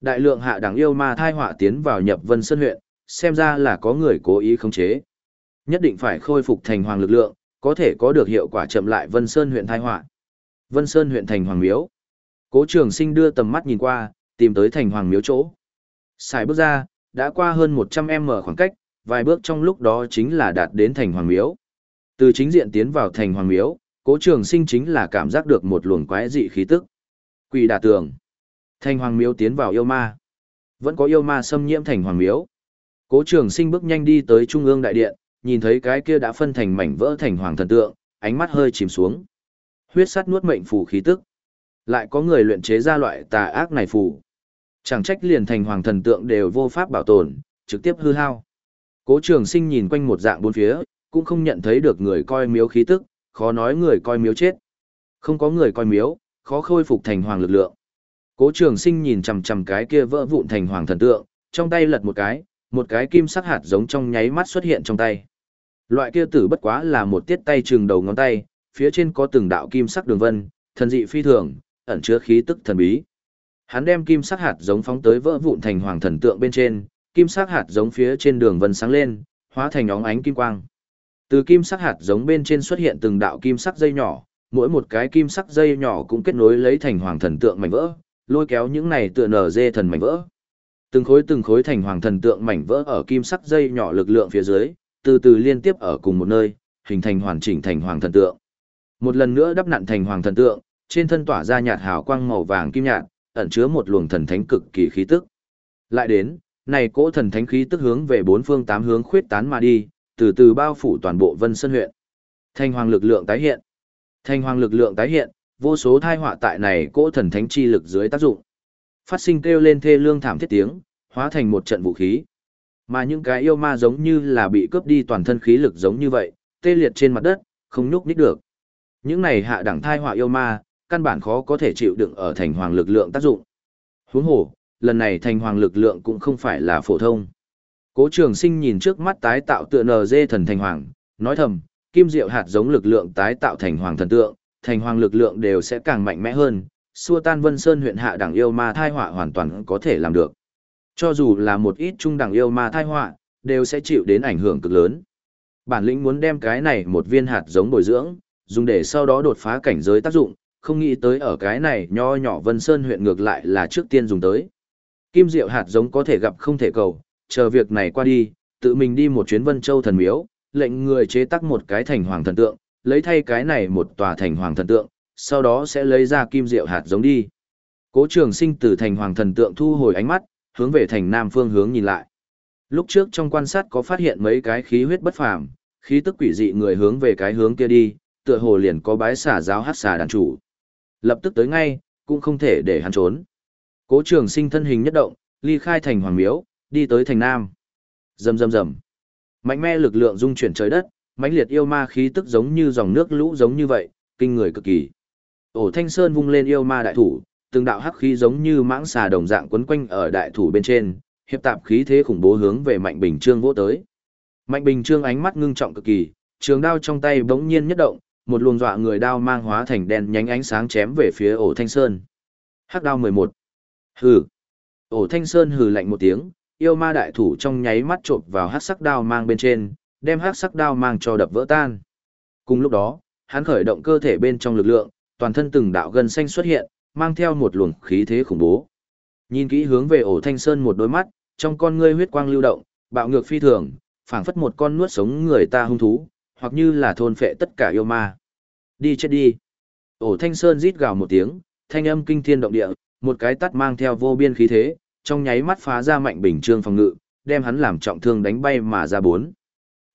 Đại lượng hạ đẳng yêu ma thai họa tiến vào nhập Vân Sơn huyện, xem ra là có người cố ý khống chế. Nhất định phải khôi phục thành hoàng lực lượng, có thể có được hiệu quả chậm lại Vân Sơn huyện thai họa. Vân Sơn huyện thành hoàng miếu. Cố Trường Sinh đưa tầm mắt nhìn qua, tìm tới thành hoàng miếu chỗ. Xài bước ra, đã qua hơn 100m khoảng cách, vài bước trong lúc đó chính là đạt đến thành hoàng miếu. Từ chính diện tiến vào thành hoàng miếu, Cố Trường Sinh chính là cảm giác được một luồng quái dị khí tức. Quỷ đả tường. Thành hoàng miếu tiến vào yêu ma. Vẫn có yêu ma xâm nhiễm thành hoàng miếu. Cố trường sinh bước nhanh đi tới trung ương đại điện, nhìn thấy cái kia đã phân thành mảnh vỡ thành hoàng thần tượng, ánh mắt hơi chìm xuống. Huyết sắt nuốt mệnh phù khí tức. Lại có người luyện chế ra loại tà ác này phù. Chẳng trách liền thành hoàng thần tượng đều vô pháp bảo tồn, trực tiếp hư hao. Cố trường sinh nhìn quanh một dạng bốn phía, cũng không nhận thấy được người coi miếu khí tức, khó nói người coi miếu chết. Không có người coi miếu, khó khôi phục thành hoàng lực lượng. Cố trường sinh nhìn chằm chằm cái kia vỡ vụn thành hoàng thần tượng, trong tay lật một cái, một cái kim sắc hạt giống trong nháy mắt xuất hiện trong tay. Loại kia tử bất quá là một tiết tay trường đầu ngón tay, phía trên có từng đạo kim sắc đường vân, thần dị phi thường, ẩn chứa khí tức thần bí. Hắn đem kim sắc hạt giống phóng tới vỡ vụn thành hoàng thần tượng bên trên, kim sắc hạt giống phía trên đường vân sáng lên, hóa thành óng ánh kim quang. Từ kim sắc hạt giống bên trên xuất hiện từng đạo kim sắc dây nhỏ, mỗi một cái kim sắc dây nhỏ cũng kết nối lấy thành hoàng thần tượng mảnh vỡ, lôi kéo những này tựa nở dê thần mảnh vỡ. Từng khối từng khối thành hoàng thần tượng mảnh vỡ ở kim sắc dây nhỏ lực lượng phía dưới, từ từ liên tiếp ở cùng một nơi, hình thành hoàn chỉnh thành hoàng thần tượng. Một lần nữa đắp nặn thành hoàng thần tượng, trên thân tỏa ra nhạt hào quang màu vàng kim nhạt, ẩn chứa một luồng thần thánh cực kỳ khí tức. Lại đến, này cỗ thần thánh khí tức hướng về bốn phương tám hướng khuyết tán mà đi, từ từ bao phủ toàn bộ Vân Sơn huyện. Thành hoàng lực lượng tái hiện. Thành hoàng lực lượng tái hiện, vô số thai họa tại này cỗ thần thánh chi lực dưới tác dụng. Phát sinh kêu lên thê lương thảm thiết tiếng, hóa thành một trận vũ khí. Mà những cái yêu ma giống như là bị cướp đi toàn thân khí lực giống như vậy, tê liệt trên mặt đất, không nhúc nhích được. Những này hạ đẳng thai họa yêu ma, căn bản khó có thể chịu đựng ở thành hoàng lực lượng tác dụng. Huống hồ, lần này thành hoàng lực lượng cũng không phải là phổ thông. Cố Trường Sinh nhìn trước mắt tái tạo tựa nờ dê thần thành hoàng, nói thầm, kim diệu hạt giống lực lượng tái tạo thành hoàng thần tượng, thành hoàng lực lượng đều sẽ càng mạnh mẽ hơn, xua tan Vân Sơn huyện hạ đẳng yêu ma thai họa hoàn toàn có thể làm được. Cho dù là một ít trung đẳng yêu ma thai họa, đều sẽ chịu đến ảnh hưởng cực lớn. Bản lĩnh muốn đem cái này một viên hạt giống bồi dưỡng, dùng để sau đó đột phá cảnh giới tác dụng, không nghĩ tới ở cái này nho nhỏ Vân Sơn huyện ngược lại là trước tiên dùng tới. Kim diệu hạt giống có thể gặp không thể cầu, chờ việc này qua đi, tự mình đi một chuyến Vân Châu thần miếu, lệnh người chế tác một cái thành hoàng thần tượng, lấy thay cái này một tòa thành hoàng thần tượng, sau đó sẽ lấy ra kim diệu hạt giống đi. Cố trường sinh từ thành hoàng thần tượng thu hồi ánh mắt, hướng về thành nam phương hướng nhìn lại. Lúc trước trong quan sát có phát hiện mấy cái khí huyết bất phàm, khí tức quỷ dị người hướng về cái hướng kia đi, tựa hồ liền có bái xả giáo hát xả đàn chủ. Lập tức tới ngay, cũng không thể để hắn trốn. Cố trường sinh thân hình nhất động, ly khai thành hoàng miếu, đi tới thành nam. Rầm rầm rầm. Mạnh mẽ lực lượng dung chuyển trời đất, mãnh liệt yêu ma khí tức giống như dòng nước lũ giống như vậy, kinh người cực kỳ. Ổ Thanh Sơn vung lên yêu ma đại thủ, từng đạo hắc khí giống như mãng xà đồng dạng quấn quanh ở đại thủ bên trên, hiệp tạp khí thế khủng bố hướng về Mạnh Bình Trương vỗ tới. Mạnh Bình Trương ánh mắt ngưng trọng cực kỳ, trường đao trong tay bỗng nhiên nhất động, một luồng dọa người đao mang hóa thành đen nhánh ánh sáng chém về phía Ổ Thanh Sơn. Hắc đao 11. Hừ. Ổ Thanh Sơn hừ lạnh một tiếng, yêu ma đại thủ trong nháy mắt chộp vào hắc sắc đao mang bên trên, đem hắc sắc đao mang cho đập vỡ tan. Cùng lúc đó, hắn khởi động cơ thể bên trong lực lượng, toàn thân từng đạo gần xanh xuất hiện, mang theo một luồng khí thế khủng bố. Nhìn kỹ hướng về ổ thanh sơn một đôi mắt, trong con ngươi huyết quang lưu động, bạo ngược phi thường, phảng phất một con nuốt sống người ta hung thú, hoặc như là thôn phệ tất cả yêu ma. Đi chết đi. Ổ thanh sơn rít gào một tiếng, thanh âm kinh thiên động địa, một cái tát mang theo vô biên khí thế, trong nháy mắt phá ra mạnh bình trương phòng ngự, đem hắn làm trọng thương đánh bay mà ra bốn.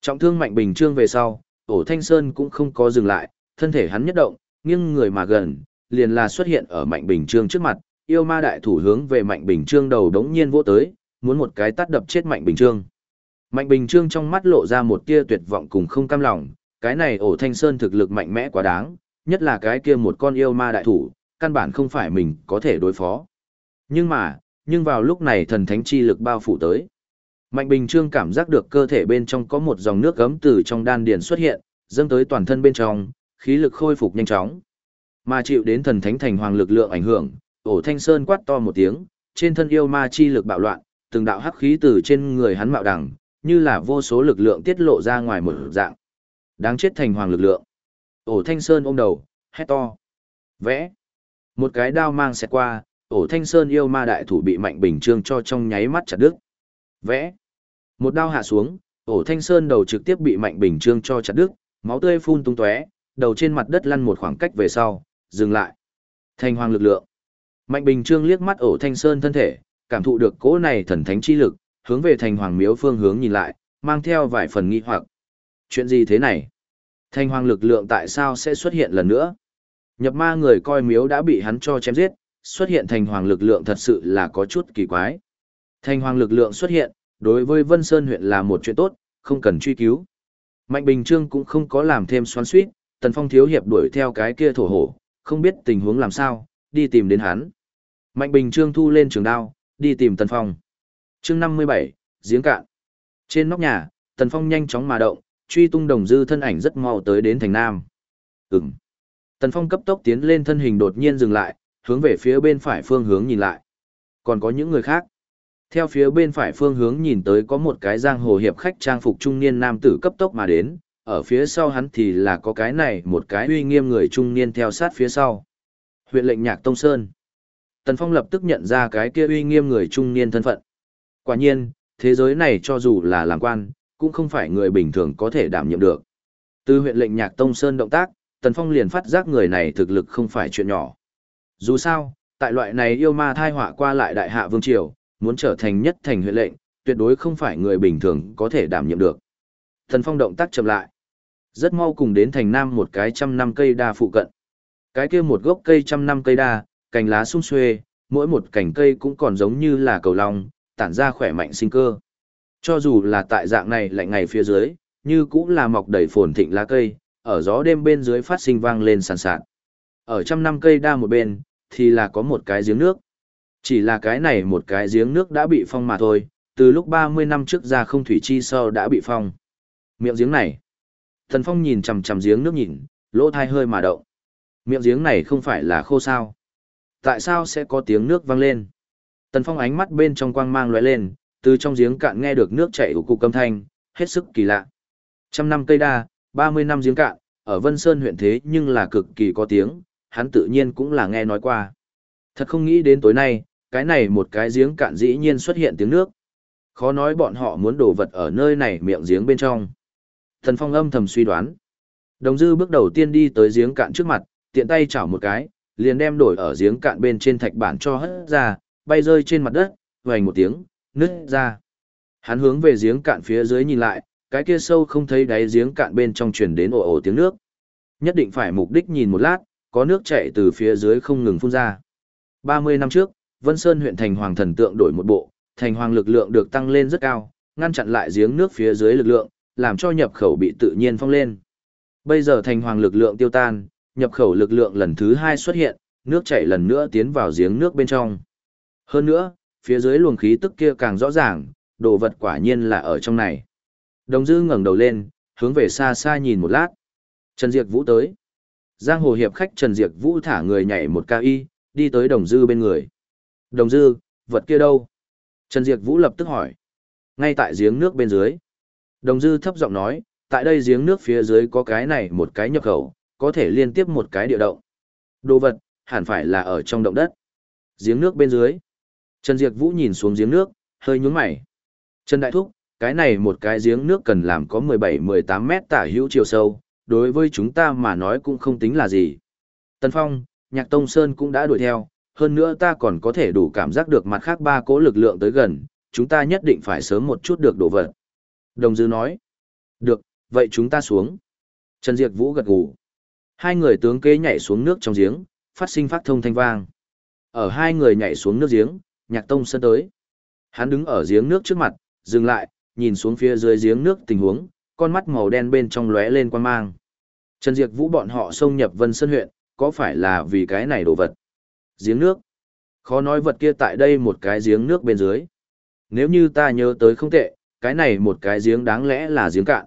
Trọng thương mạnh bình trương về sau, ổ thanh sơn cũng không có dừng lại, thân thể hắn nhất động, nghiêng người mà gần, liền là xuất hiện ở Mạnh Bình Trương trước mặt, yêu ma đại thủ hướng về Mạnh Bình Trương đầu đống nhiên vỗ tới, muốn một cái tát đập chết Mạnh Bình Trương. Mạnh Bình Trương trong mắt lộ ra một tia tuyệt vọng cùng không cam lòng, cái này ổ thanh sơn thực lực mạnh mẽ quá đáng, nhất là cái kia một con yêu ma đại thủ, căn bản không phải mình có thể đối phó. Nhưng mà, nhưng vào lúc này thần thánh chi lực bao phủ tới. Mạnh Bình Trương cảm giác được cơ thể bên trong có một dòng nước gấm từ trong đan điền xuất hiện, dâng tới toàn thân bên trong, khí lực khôi phục nhanh chóng. Mà chịu đến thần thánh thành hoàng lực lượng ảnh hưởng, ổ thanh sơn quát to một tiếng, trên thân yêu ma chi lực bạo loạn, từng đạo hắc khí từ trên người hắn mạo đằng, như là vô số lực lượng tiết lộ ra ngoài một dạng. Đáng chết thành hoàng lực lượng. Ổ Thanh Sơn ôm đầu, hét to. Vẽ. Một cái đao mang xẹt qua, ổ Thanh Sơn yêu ma đại thủ bị Mạnh Bình Trương cho trong nháy mắt chặt đứt. Vẽ. Một đao hạ xuống, ổ Thanh Sơn đầu trực tiếp bị Mạnh Bình Trương cho chặt đứt, máu tươi phun tung tóe, đầu trên mặt đất lăn một khoảng cách về sau, dừng lại. Thanh hoàng lực lượng. Mạnh Bình Trương liếc mắt ổ Thanh Sơn thân thể, cảm thụ được cỗ này thần thánh chi lực, hướng về thành hoàng miếu phương hướng nhìn lại, mang theo vài phần nghi hoặc. Chuyện gì thế này? Thanh hoàng lực lượng tại sao sẽ xuất hiện lần nữa? Nhập ma người coi miếu đã bị hắn cho chém giết, xuất hiện thành hoàng lực lượng thật sự là có chút kỳ quái. Thành hoàng lực lượng xuất hiện, đối với Vân Sơn huyện là một chuyện tốt, không cần truy cứu. Mạnh Bình Trương cũng không có làm thêm xoắn suýt, Tần Phong thiếu hiệp đuổi theo cái kia thổ hổ, không biết tình huống làm sao, đi tìm đến hắn. Mạnh Bình Trương thu lên trường đao, đi tìm Tần Phong. chương 57, giếng cạn. Trên nóc nhà, Tần Phong nhanh chóng mà động, truy tung đồng dư thân ảnh rất mau tới đến thành Nam. Ừm. Tần Phong cấp tốc tiến lên thân hình đột nhiên dừng lại, hướng về phía bên phải phương hướng nhìn lại. Còn có những người khác. Theo phía bên phải phương hướng nhìn tới có một cái giang hồ hiệp khách trang phục trung niên nam tử cấp tốc mà đến, ở phía sau hắn thì là có cái này một cái uy nghiêm người trung niên theo sát phía sau. Huyện lệnh nhạc Tông Sơn. Tần Phong lập tức nhận ra cái kia uy nghiêm người trung niên thân phận. Quả nhiên, thế giới này cho dù là làm quan, cũng không phải người bình thường có thể đảm nhiệm được. Từ huyện lệnh nhạc Tông Sơn động tác, Tần Phong liền phát giác người này thực lực không phải chuyện nhỏ. Dù sao, tại loại này yêu ma thai họa qua lại đại hạ vương triều, muốn trở thành nhất thành huyện lệnh, tuyệt đối không phải người bình thường có thể đảm nhiệm được. Thần Phong động tác chậm lại. Rất mau cùng đến thành nam một cái trăm năm cây đa phụ cận. Cái kia một gốc cây trăm năm cây đa, cành lá sung xuê, mỗi một cành cây cũng còn giống như là cầu long, tản ra khỏe mạnh sinh cơ. Cho dù là tại dạng này lạnh ngày phía dưới, như cũng là mọc đầy phồn thịnh lá cây, ở gió đêm bên dưới phát sinh vang lên sàn sạt. Ở trăm năm cây đa một bên, thì là có một cái giếng nước. Chỉ là cái này một cái giếng nước đã bị phong mà thôi, từ lúc 30 năm trước ra không thủy chi sơ đã bị phong. Miệng giếng này. Thần Phong nhìn chằm chằm giếng nước nhìn, lỗ thai hơi mà động. Miệng giếng này không phải là khô sao? Tại sao sẽ có tiếng nước vang lên? Tần Phong ánh mắt bên trong quang mang lóe lên, từ trong giếng cạn nghe được nước chảy của cụ âm thanh, hết sức kỳ lạ. Trăm năm cây đa, 30 năm giếng cạn, ở Vân Sơn huyện thế nhưng là cực kỳ có tiếng, hắn tự nhiên cũng là nghe nói qua. Thật không nghĩ đến tối nay, cái này một cái giếng cạn dĩ nhiên xuất hiện tiếng nước. Khó nói bọn họ muốn đổ vật ở nơi này miệng giếng bên trong. Thần Phong âm thầm suy đoán. Đồng dư bước đầu tiên đi tới giếng cạn trước mặt, tiện tay chảo một cái, liền đem đổi ở giếng cạn bên trên thạch bản cho hất ra, bay rơi trên mặt đất, vành một tiếng, nứt ra. Hắn hướng về giếng cạn phía dưới nhìn lại, cái kia sâu không thấy đáy giếng cạn bên trong truyền đến ồ ồ tiếng nước. Nhất định phải mục đích nhìn một lát, có nước chảy từ phía dưới không ngừng phun ra. 30 năm trước, Vân Sơn huyện thành hoàng thần tượng đổi một bộ, thành hoàng lực lượng được tăng lên rất cao, ngăn chặn lại giếng nước phía dưới lực lượng, làm cho nhập khẩu bị tự nhiên phong lên. Bây giờ thành hoàng lực lượng tiêu tan, nhập khẩu lực lượng lần thứ hai xuất hiện, nước chảy lần nữa tiến vào giếng nước bên trong. Hơn nữa, phía dưới luồng khí tức kia càng rõ ràng, đồ vật quả nhiên là ở trong này. Đồng dư ngẩng đầu lên, hướng về xa xa nhìn một lát. Trần Diệp Vũ tới. Giang hồ hiệp khách Trần Diệp Vũ thả người nhảy một cao y, đi tới đồng dư bên người. Đồng dư, vật kia đâu? Trần Diệc Vũ lập tức hỏi. Ngay tại giếng nước bên dưới. Đồng dư thấp giọng nói, tại đây giếng nước phía dưới có cái này một cái nhập khẩu, có thể liên tiếp một cái địa động. Đồ vật, hẳn phải là ở trong động đất. Giếng nước bên dưới. Trần Diệc Vũ nhìn xuống giếng nước, hơi nhướng mày. Trần Đại Thúc, cái này một cái giếng nước cần làm có 17-18 mét tả hữu chiều sâu, đối với chúng ta mà nói cũng không tính là gì. Tần Phong, Nhạc Tông Sơn cũng đã đuổi theo, hơn nữa ta còn có thể đủ cảm giác được mặt khác ba cỗ lực lượng tới gần, chúng ta nhất định phải sớm một chút được đổ vật. Đồng Dư nói, được, vậy chúng ta xuống. Trần Diệp Vũ gật gù. Hai người tướng kế nhảy xuống nước trong giếng, phát sinh phát thông thanh vang. Ở hai người nhảy xuống nước giếng, Nhạc Tông Sơn tới. Hắn đứng ở giếng nước trước mặt, dừng lại, nhìn xuống phía dưới giếng nước tình huống, con mắt màu đen bên trong lóe lên quan mang. Trần Diệp Vũ bọn họ xông nhập Vân Sơn huyện, có phải là vì cái này đồ vật? Giếng nước. Khó nói vật kia tại đây một cái giếng nước bên dưới. Nếu như ta nhớ tới không tệ, cái này một cái giếng đáng lẽ là giếng cạn.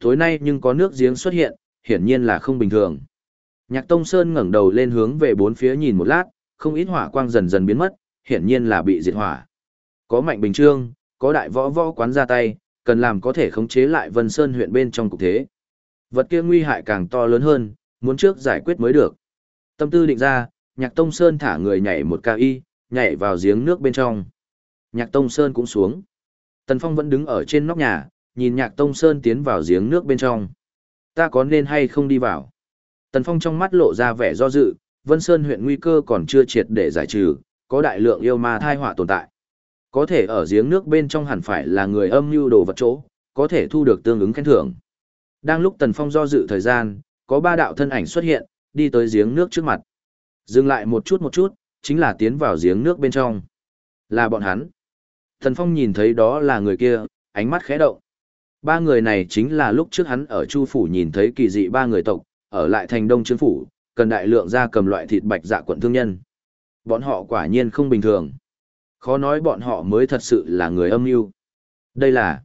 Tối nay nhưng có nước giếng xuất hiện, hiển nhiên là không bình thường. Nhạc Tông Sơn ngẩng đầu lên hướng về bốn phía nhìn một lát, không ít hỏa quang dần dần biến mất, hiển nhiên là bị diệt hỏa. Có mạnh bình trương, có đại võ võ quán ra tay, cần làm có thể khống chế lại Vân Sơn huyện bên trong cục thế. Vật kia nguy hại càng to lớn hơn, muốn trước giải quyết mới được. Tâm tư định ra, Nhạc Tông Sơn thả người nhảy một ca y, nhảy vào giếng nước bên trong. Nhạc Tông Sơn cũng xuống. Tần Phong vẫn đứng ở trên nóc nhà, nhìn Nhạc Tông Sơn tiến vào giếng nước bên trong. Ta có nên hay không đi vào? Tần Phong trong mắt lộ ra vẻ do dự, Vân Sơn huyện nguy cơ còn chưa triệt để giải trừ, có đại lượng yêu ma thai họa tồn tại. Có thể ở giếng nước bên trong hẳn phải là người âm mưu đồ vật chỗ, có thể thu được tương ứng khen thưởng. Đang lúc Tần Phong do dự thời gian, có ba đạo thân ảnh xuất hiện, đi tới giếng nước trước mặt. Dừng lại một chút một chút, chính là tiến vào giếng nước bên trong. Là bọn hắn. Tần Phong nhìn thấy đó là người kia, ánh mắt khẽ động. Ba người này chính là lúc trước hắn ở Chu Phủ nhìn thấy kỳ dị ba người tộc, ở lại thành Đông Trương Phủ, cần đại lượng ra cầm loại thịt bạch dạ quận thương nhân. Bọn họ quả nhiên không bình thường. Khó nói bọn họ mới thật sự là người âm mưu. Đây là...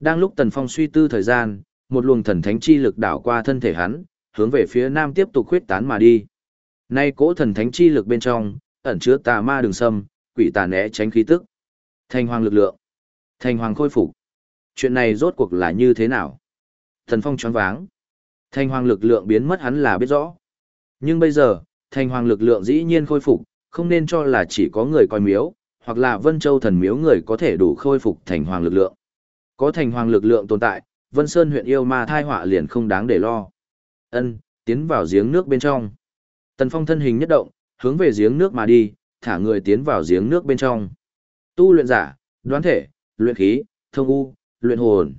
Đang lúc Tần Phong suy tư thời gian, một luồng thần thánh chi lực đảo qua thân thể hắn, hướng về phía nam tiếp tục khuyết tán mà đi. Nay cỗ thần thánh chi lực bên trong, ẩn chứa tà ma đường sâm, quỷ tà né tránh khí tức. Thành hoàng lực lượng. Thành hoàng khôi phục. Chuyện này rốt cuộc là như thế nào? Thần Phong choáng váng. Thành hoàng lực lượng biến mất hắn là biết rõ. Nhưng bây giờ, thành hoàng lực lượng dĩ nhiên khôi phục, không nên cho là chỉ có người coi miếu, hoặc là Vân Châu thần miếu người có thể đủ khôi phục thành hoàng lực lượng. Có thành hoàng lực lượng tồn tại, Vân Sơn huyện yêu ma thai họa liền không đáng để lo. Ân, tiến vào giếng nước bên trong. Tần Phong thân hình nhất động, hướng về giếng nước mà đi, thả người tiến vào giếng nước bên trong. Tu luyện giả, đoán thể, luyện khí, thông u, luyện hồn.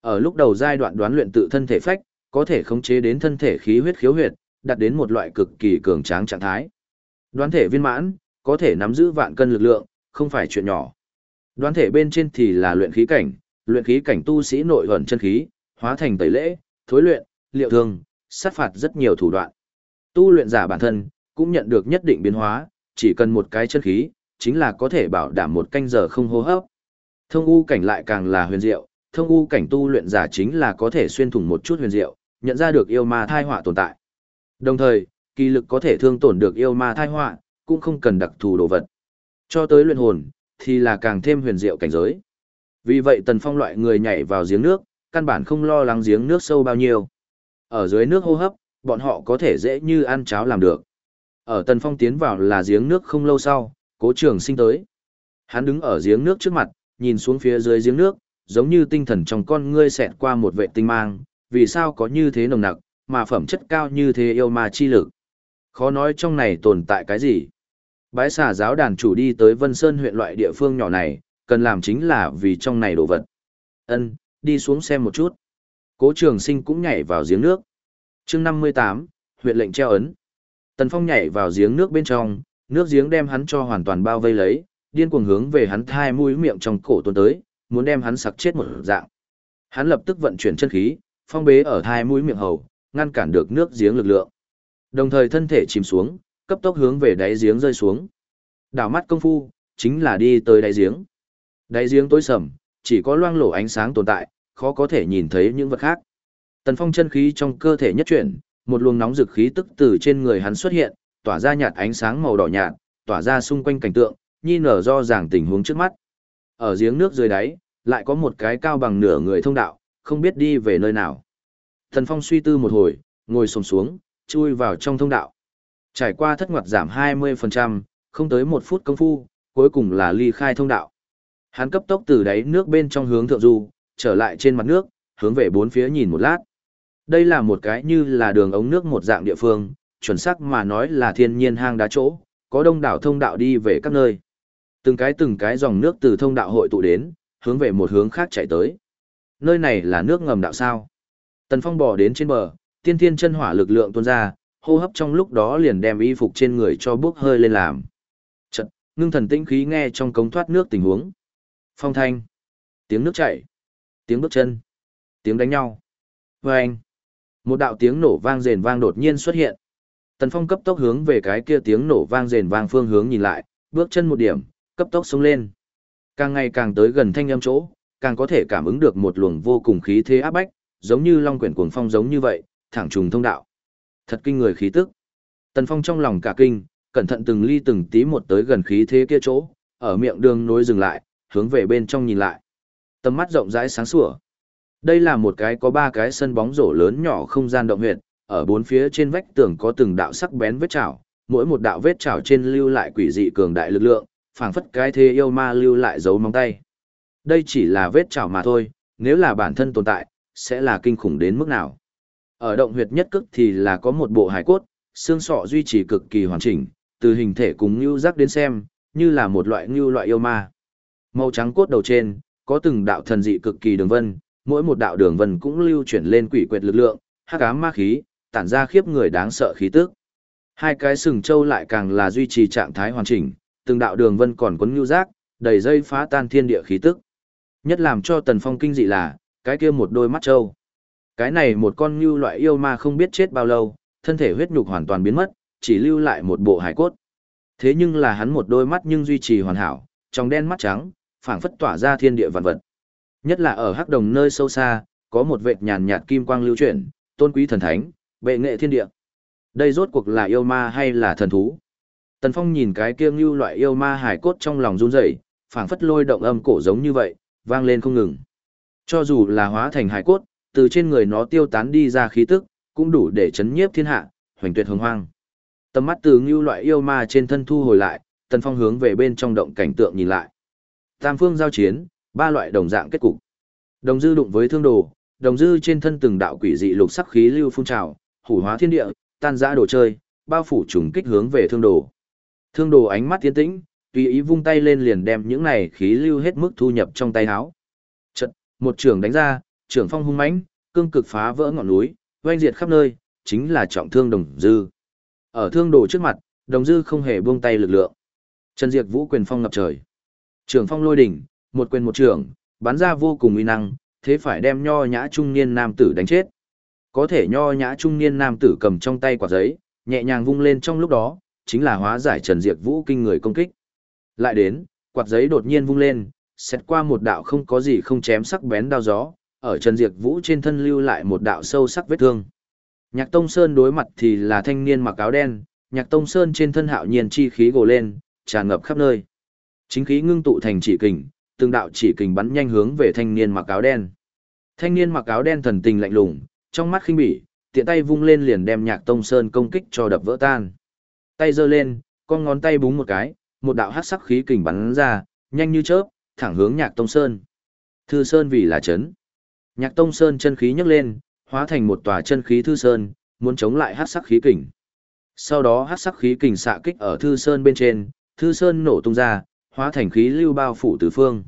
Ở lúc đầu giai đoạn đoán luyện tự thân thể phách, có thể khống chế đến thân thể khí huyết khiếu huyệt, đạt đến một loại cực kỳ cường tráng trạng thái. Đoán thể viên mãn, có thể nắm giữ vạn cân lực lượng, không phải chuyện nhỏ. Đoán thể bên trên thì là luyện khí cảnh, luyện khí cảnh tu sĩ nội ẩn chân khí, hóa thành tẩy lễ, thối luyện, liệu thương, sát phạt rất nhiều thủ đoạn. Tu luyện giả bản thân cũng nhận được nhất định biến hóa, chỉ cần một cái chân khí, chính là có thể bảo đảm một canh giờ không hô hấp. Thông u cảnh lại càng là huyền diệu, thông u cảnh tu luyện giả chính là có thể xuyên thủng một chút huyền diệu, nhận ra được yêu ma thai họa tồn tại. Đồng thời, kỳ lực có thể thương tổn được yêu ma thai họa, cũng không cần đặc thù đồ vật. Cho tới luyện hồn, thì là càng thêm huyền diệu cảnh giới. Vì vậy Tần Phong loại người nhảy vào giếng nước, căn bản không lo lắng giếng nước sâu bao nhiêu. Ở dưới nước hô hấp, bọn họ có thể dễ như ăn cháo làm được. Ở Tần Phong tiến vào là giếng nước không lâu sau, cố trường sinh tới. Hắn đứng ở giếng nước trước mặt, nhìn xuống phía dưới giếng nước, giống như tinh thần trong con ngươi xẹt qua một vệ tinh mang, vì sao có như thế nồng nặc, mà phẩm chất cao như thế yêu ma chi lực. Khó nói trong này tồn tại cái gì. Bái xà giáo đàn chủ đi tới Vân Sơn huyện loại địa phương nhỏ này, cần làm chính là vì trong này đồ vật. Ân, đi xuống xem một chút. Cố trường sinh cũng nhảy vào giếng nước chương 58, huyện lệnh treo ấn. Tần Phong nhảy vào giếng nước bên trong, nước giếng đem hắn cho hoàn toàn bao vây lấy, điên cuồng hướng về hắn thai mũi miệng trong cổ tuôn tới, muốn đem hắn sặc chết một dạng. Hắn lập tức vận chuyển chân khí, phong bế ở thai mũi miệng hầu, ngăn cản được nước giếng lực lượng. Đồng thời thân thể chìm xuống, cấp tốc hướng về đáy giếng rơi xuống. Đảo mắt công phu, chính là đi tới đáy giếng. Đáy giếng tối sầm, chỉ có loang lổ ánh sáng tồn tại, khó có thể nhìn thấy những vật khác. Tần Phong chân khí trong cơ thể nhất chuyển, một luồng nóng dực khí tức từ trên người hắn xuất hiện, tỏa ra nhạt ánh sáng màu đỏ nhạt, tỏa ra xung quanh cảnh tượng, nhi nở do ràng tình huống trước mắt. Ở giếng nước dưới đáy, lại có một cái cao bằng nửa người thông đạo, không biết đi về nơi nào. Tần Phong suy tư một hồi, ngồi xổm xuống, chui vào trong thông đạo. Trải qua thất ngoặt giảm 20%, không tới một phút công phu, cuối cùng là ly khai thông đạo. Hắn cấp tốc từ đáy nước bên trong hướng thượng du, trở lại trên mặt nước, hướng về bốn phía nhìn một lát. Đây là một cái như là đường ống nước một dạng địa phương, chuẩn xác mà nói là thiên nhiên hang đá chỗ, có đông đảo thông đạo đi về các nơi. Từng cái từng cái dòng nước từ thông đạo hội tụ đến, hướng về một hướng khác chạy tới. Nơi này là nước ngầm đạo sao. Tần Phong bò đến trên bờ, tiên thiên chân hỏa lực lượng tuôn ra, hô hấp trong lúc đó liền đem y phục trên người cho bước hơi lên làm. Chật, ngưng thần tĩnh khí nghe trong cống thoát nước tình huống. Phong thanh, tiếng nước chảy, tiếng bước chân, tiếng đánh nhau. Và anh, một đạo tiếng nổ vang rền vang đột nhiên xuất hiện. Tần Phong cấp tốc hướng về cái kia tiếng nổ vang rền vang phương hướng nhìn lại, bước chân một điểm, cấp tốc xông lên. Càng ngày càng tới gần thanh âm chỗ, càng có thể cảm ứng được một luồng vô cùng khí thế áp bách, giống như long quyển cuồng phong giống như vậy, thẳng trùng thông đạo. Thật kinh người khí tức. Tần Phong trong lòng cả kinh, cẩn thận từng ly từng tí một tới gần khí thế kia chỗ, ở miệng đường nối dừng lại, hướng về bên trong nhìn lại. Tầm mắt rộng rãi sáng sủa. Đây là một cái có ba cái sân bóng rổ lớn nhỏ không gian động huyệt, ở bốn phía trên vách tường có từng đạo sắc bén vết chảo, mỗi một đạo vết chảo trên lưu lại quỷ dị cường đại lực lượng, phảng phất cái thế yêu ma lưu lại dấu móng tay. Đây chỉ là vết chảo mà thôi, nếu là bản thân tồn tại, sẽ là kinh khủng đến mức nào. Ở động huyệt nhất cực thì là có một bộ hài cốt, xương sọ duy trì cực kỳ hoàn chỉnh, từ hình thể cùng như giác đến xem, như là một loại như loại yêu ma. Màu trắng cốt đầu trên, có từng đạo thần dị cực kỳ đường vân, mỗi một đạo đường vân cũng lưu chuyển lên quỷ quyệt lực lượng, hắc ám ma khí, tản ra khiếp người đáng sợ khí tức. Hai cái sừng châu lại càng là duy trì trạng thái hoàn chỉnh, từng đạo đường vân còn quấn nhu giác, đầy dây phá tan thiên địa khí tức. Nhất làm cho Tần Phong kinh dị là, cái kia một đôi mắt châu. Cái này một con như loại yêu ma không biết chết bao lâu, thân thể huyết nhục hoàn toàn biến mất, chỉ lưu lại một bộ hải cốt. Thế nhưng là hắn một đôi mắt nhưng duy trì hoàn hảo, trong đen mắt trắng, phảng phất tỏa ra thiên địa vạn vật. Nhất là ở hắc đồng nơi sâu xa, có một vệt nhàn nhạt kim quang lưu chuyển, tôn quý thần thánh, bệ nghệ thiên địa. Đây rốt cuộc là yêu ma hay là thần thú? Tần Phong nhìn cái kiêng như loại yêu ma hải cốt trong lòng run rẩy, phảng phất lôi động âm cổ giống như vậy, vang lên không ngừng. Cho dù là hóa thành hải cốt, từ trên người nó tiêu tán đi ra khí tức, cũng đủ để chấn nhiếp thiên hạ, hoành tuyệt hồng hoang. Tầm mắt từ như loại yêu ma trên thân thu hồi lại, Tần Phong hướng về bên trong động cảnh tượng nhìn lại. Tam phương giao chiến, ba loại đồng dạng kết cục. Đồng dư đụng với thương đồ, đồng dư trên thân từng đạo quỷ dị lục sắc khí lưu phun trào, hủ hóa thiên địa, tan rã đồ chơi, bao phủ trùng kích hướng về thương đồ. Thương đồ ánh mắt tiến tĩnh, tùy ý vung tay lên liền đem những này khí lưu hết mức thu nhập trong tay áo. Chật, một trường đánh ra, trường phong hung mãnh, cương cực phá vỡ ngọn núi, oanh diệt khắp nơi, chính là trọng thương đồng dư. Ở thương đồ trước mặt, đồng dư không hề buông tay lực lượng. Trần Diệt Vũ quyền phong ngập trời. Trường phong lôi đỉnh, một quyền một trường, bắn ra vô cùng uy năng, thế phải đem nho nhã trung niên nam tử đánh chết. Có thể nho nhã trung niên nam tử cầm trong tay quả giấy, nhẹ nhàng vung lên trong lúc đó, chính là hóa giải Trần Diệt Vũ kinh người công kích. Lại đến, quạt giấy đột nhiên vung lên, xét qua một đạo không có gì không chém sắc bén đao gió, ở Trần Diệt Vũ trên thân lưu lại một đạo sâu sắc vết thương. Nhạc Tông Sơn đối mặt thì là thanh niên mặc áo đen, Nhạc Tông Sơn trên thân hạo nhiên chi khí gồ lên, tràn ngập khắp nơi. Chính khí ngưng tụ thành chỉ kình, từng đạo chỉ kình bắn nhanh hướng về thanh niên mặc áo đen. Thanh niên mặc áo đen thần tình lạnh lùng, trong mắt khinh bỉ, tiện tay vung lên liền đem Nhạc Tông Sơn công kích cho đập vỡ tan. Tay giơ lên, con ngón tay búng một cái, một đạo hắc sắc khí kình bắn ra, nhanh như chớp, thẳng hướng Nhạc Tông Sơn. Thư Sơn vì là chấn. Nhạc Tông Sơn chân khí nhấc lên, hóa thành một tòa chân khí thư sơn, muốn chống lại hắc sắc khí kình. Sau đó hắc sắc khí kình xạ kích ở thư sơn bên trên, thư sơn nổ tung ra, hóa thành khí lưu bao phủ tứ phương.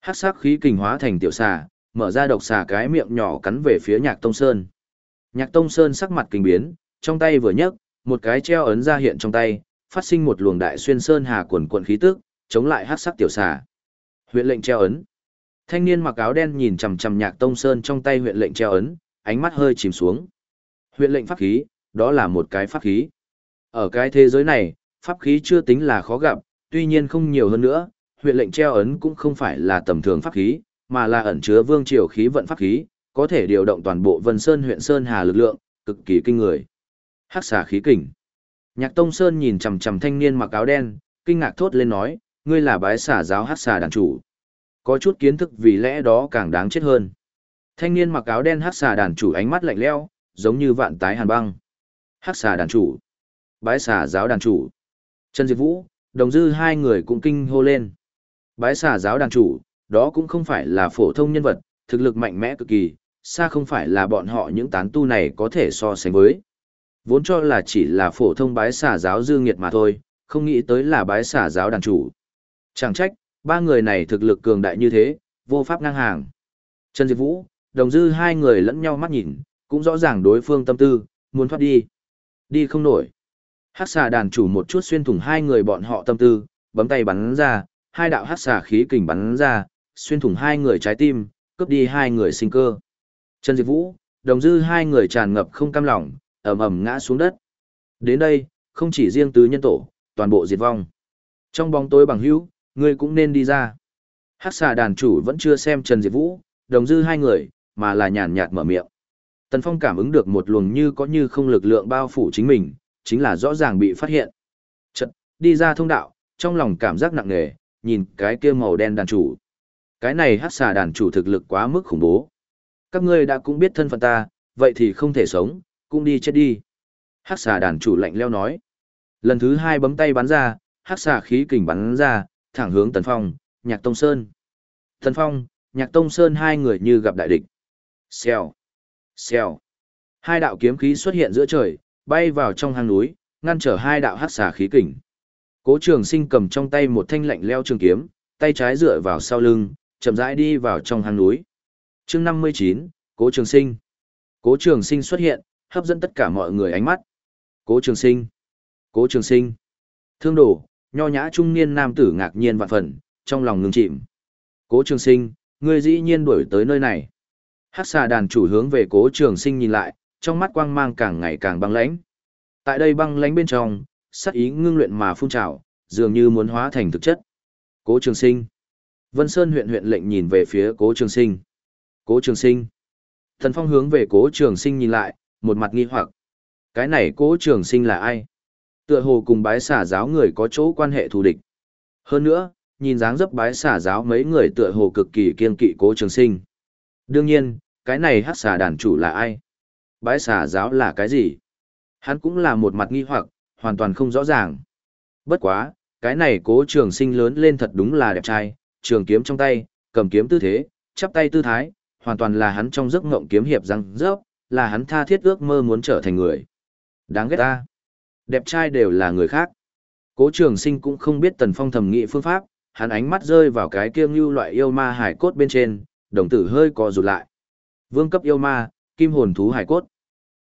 Hắc sắc khí kình hóa thành tiểu xà, mở ra độc xà cái miệng nhỏ cắn về phía Nhạc Tông Sơn. Nhạc Tông Sơn sắc mặt kinh biến, trong tay vừa nhấc, một cái treo ấn ra hiện trong tay, phát sinh một luồng đại xuyên sơn hà quần quần khí tức, chống lại hắc sắc tiểu xà. Huyện lệnh treo ấn. Thanh niên mặc áo đen nhìn chằm chằm Nhạc Tông Sơn trong tay huyện lệnh treo ấn, ánh mắt hơi chìm xuống. Huyện lệnh pháp khí, đó là một cái pháp khí. Ở cái thế giới này, pháp khí chưa tính là khó gặp, tuy nhiên không nhiều hơn nữa, huyện lệnh treo ấn cũng không phải là tầm thường pháp khí, mà là ẩn chứa vương triều khí vận pháp khí, có thể điều động toàn bộ Vân Sơn huyện Sơn Hà lực lượng, cực kỳ kinh người. Hắc xà khí kình. Nhạc Tông Sơn nhìn chằm chằm thanh niên mặc áo đen, kinh ngạc thốt lên nói, ngươi là bái xà giáo hắc xà đàn chủ. Có chút kiến thức vì lẽ đó càng đáng chết hơn. Thanh niên mặc áo đen hắc xà đàn chủ ánh mắt lạnh lẽo, giống như vạn tái hàn băng. Hắc xà đàn chủ, bái xà giáo đàn chủ. Trần Diệp Vũ, đồng dư hai người cũng kinh hô lên. Bái xà giáo đàn chủ, đó cũng không phải là phổ thông nhân vật, thực lực mạnh mẽ cực kỳ, xa không phải là bọn họ những tán tu này có thể so sánh với. Vốn cho là chỉ là phổ thông bái xà giáo dư nghiệt mà thôi, không nghĩ tới là bái xà giáo đàn chủ. Chẳng trách, ba người này thực lực cường đại như thế, vô pháp ngang hàng. Trần Diệp Vũ, đồng dư hai người lẫn nhau mắt nhìn, cũng rõ ràng đối phương tâm tư, muốn thoát đi. Đi không nổi. Hắc xà đàn chủ một chút xuyên thủng hai người bọn họ tâm tư, bấm tay bắn ra, hai đạo hắc xà khí kình bắn ra, xuyên thủng hai người trái tim, cướp đi hai người sinh cơ. Trần Diệp Vũ, đồng dư hai người tràn ngập không cam lòng, ầm ầm ngã xuống đất. Đến đây, không chỉ riêng tứ nhân tổ, toàn bộ diệt vong. Trong bóng tối bằng hữu, ngươi cũng nên đi ra. Hắc xà đàn chủ vẫn chưa xem Trần Diệp Vũ, đồng dư hai người, mà là nhàn nhạt mở miệng. Tần Phong cảm ứng được một luồng như có như không lực lượng bao phủ chính mình, chính là rõ ràng bị phát hiện. đi ra thông đạo, trong lòng cảm giác nặng nề, nhìn cái kia màu đen đàn chủ. Cái này hắc xà đàn chủ thực lực quá mức khủng bố. Các ngươi đã cũng biết thân phận ta, vậy thì không thể sống, cũng đi chết đi. Hắc xà đàn chủ lạnh leo nói. Lần thứ hai bấm tay bắn ra, hắc xà khí kình bắn ra, thẳng hướng Tần Phong, Nhạc Tông Sơn. Tần Phong, Nhạc Tông Sơn hai người như gặp đại địch. Xèo, xèo. Hai đạo kiếm khí xuất hiện giữa trời, bay vào trong hang núi, ngăn trở hai đạo hắc xà khí kình. Cố Trường Sinh cầm trong tay một thanh lạnh leo trường kiếm, tay trái dựa vào sau lưng, chậm rãi đi vào trong hang núi. Chương 59, Cố Trường Sinh. Cố Trường Sinh xuất hiện, hấp dẫn tất cả mọi người ánh mắt. Cố Trường Sinh. Cố Trường Sinh. Thương đổ, nho nhã trung niên nam tử ngạc nhiên vạn phần, trong lòng ngưng chìm. Cố Trường Sinh, ngươi dĩ nhiên đuổi tới nơi này. Hắc xà đàn chủ hướng về Cố Trường Sinh nhìn lại, trong mắt quang mang càng ngày càng băng lãnh. Tại đây băng lãnh bên trong, sắc ý ngưng luyện mà phun trào, dường như muốn hóa thành thực chất. Cố Trường Sinh. Vân Sơn huyện huyện lệnh nhìn về phía Cố Trường Sinh. Cố Trường Sinh. Thần Phong hướng về Cố Trường Sinh nhìn lại, một mặt nghi hoặc. Cái này Cố Trường Sinh là ai? Tựa hồ cùng bái xả giáo người có chỗ quan hệ thù địch. Hơn nữa, nhìn dáng dấp bái xả giáo mấy người tựa hồ cực kỳ kiên kỵ Cố Trường Sinh. Đương nhiên, cái này hắc xà đàn chủ là ai? Bái xả giáo là cái gì? Hắn cũng là một mặt nghi hoặc, hoàn toàn không rõ ràng. Bất quá, cái này cố trường sinh lớn lên thật đúng là đẹp trai, trường kiếm trong tay, cầm kiếm tư thế, chắp tay tư thái, hoàn toàn là hắn trong giấc ngộng kiếm hiệp răng rớp, là hắn tha thiết ước mơ muốn trở thành người. Đáng ghét ta. Đẹp trai đều là người khác. Cố trường sinh cũng không biết tần phong thầm nghị phương pháp, hắn ánh mắt rơi vào cái kia ngưu loại yêu ma hải cốt bên trên, đồng tử hơi co rụt lại. Vương cấp yêu ma, kim hồn thú hải cốt.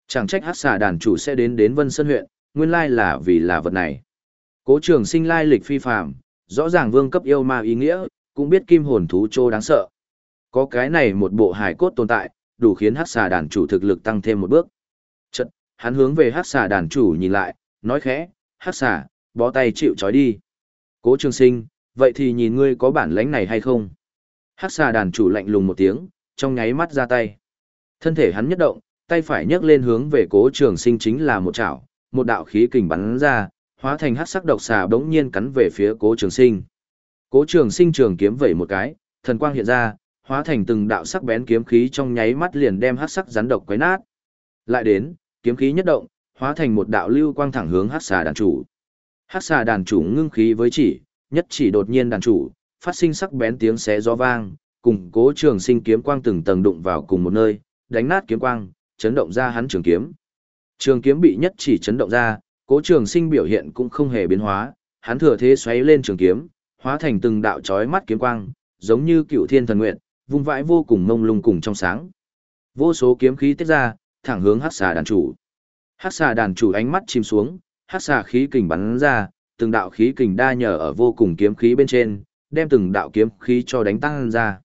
Chẳng trách hát xà đàn chủ sẽ đến đến Vân Sơn huyện, nguyên lai là vì là vật này. Cố trường sinh lai lịch phi phàm, rõ ràng vương cấp yêu ma ý nghĩa, cũng biết kim hồn thú trô đáng sợ. Có cái này một bộ hải cốt tồn tại, đủ khiến hát xà đàn chủ thực lực tăng thêm một bước. Chật, hắn hướng về hát xà đàn chủ nhìn lại, nói khẽ, hát xà, bó tay chịu trói đi. Cố trường sinh, vậy thì nhìn ngươi có bản lãnh này hay không? Hát xà đàn chủ lạnh lùng một tiếng, trong nháy mắt ra tay. Thân thể hắn nhất động, tay phải nhấc lên hướng về cố trường sinh chính là một chảo, một đạo khí kình bắn ra, hóa thành hắc sắc độc xà bỗng nhiên cắn về phía cố trường sinh. Cố trường sinh trường kiếm vẩy một cái, thần quang hiện ra, hóa thành từng đạo sắc bén kiếm khí trong nháy mắt liền đem hắc sắc rắn độc quấy nát. Lại đến, kiếm khí nhất động, hóa thành một đạo lưu quang thẳng hướng hắc xà đàn chủ. Hắc xà đàn chủ ngưng khí với chỉ, nhất chỉ đột nhiên đàn chủ, phát sinh sắc bén tiếng xé gió vang, cùng cố trường sinh kiếm quang từng tầng đụng vào cùng một nơi, đánh nát kiếm quang, chấn động ra hắn trường kiếm. Trường kiếm bị nhất chỉ chấn động ra, cố trường sinh biểu hiện cũng không hề biến hóa, hắn thừa thế xoáy lên trường kiếm, hóa thành từng đạo chói mắt kiếm quang, giống như cựu thiên thần nguyện, vung vãi vô cùng mông lung cùng trong sáng. Vô số kiếm khí tiết ra, thẳng hướng hắc xà đàn chủ. Hắc xà đàn chủ ánh mắt chìm xuống, hắc xà khí kình bắn ra, từng đạo khí kình đa nhờ ở vô cùng kiếm khí bên trên, đem từng đạo kiếm khí cho đánh tăng ra.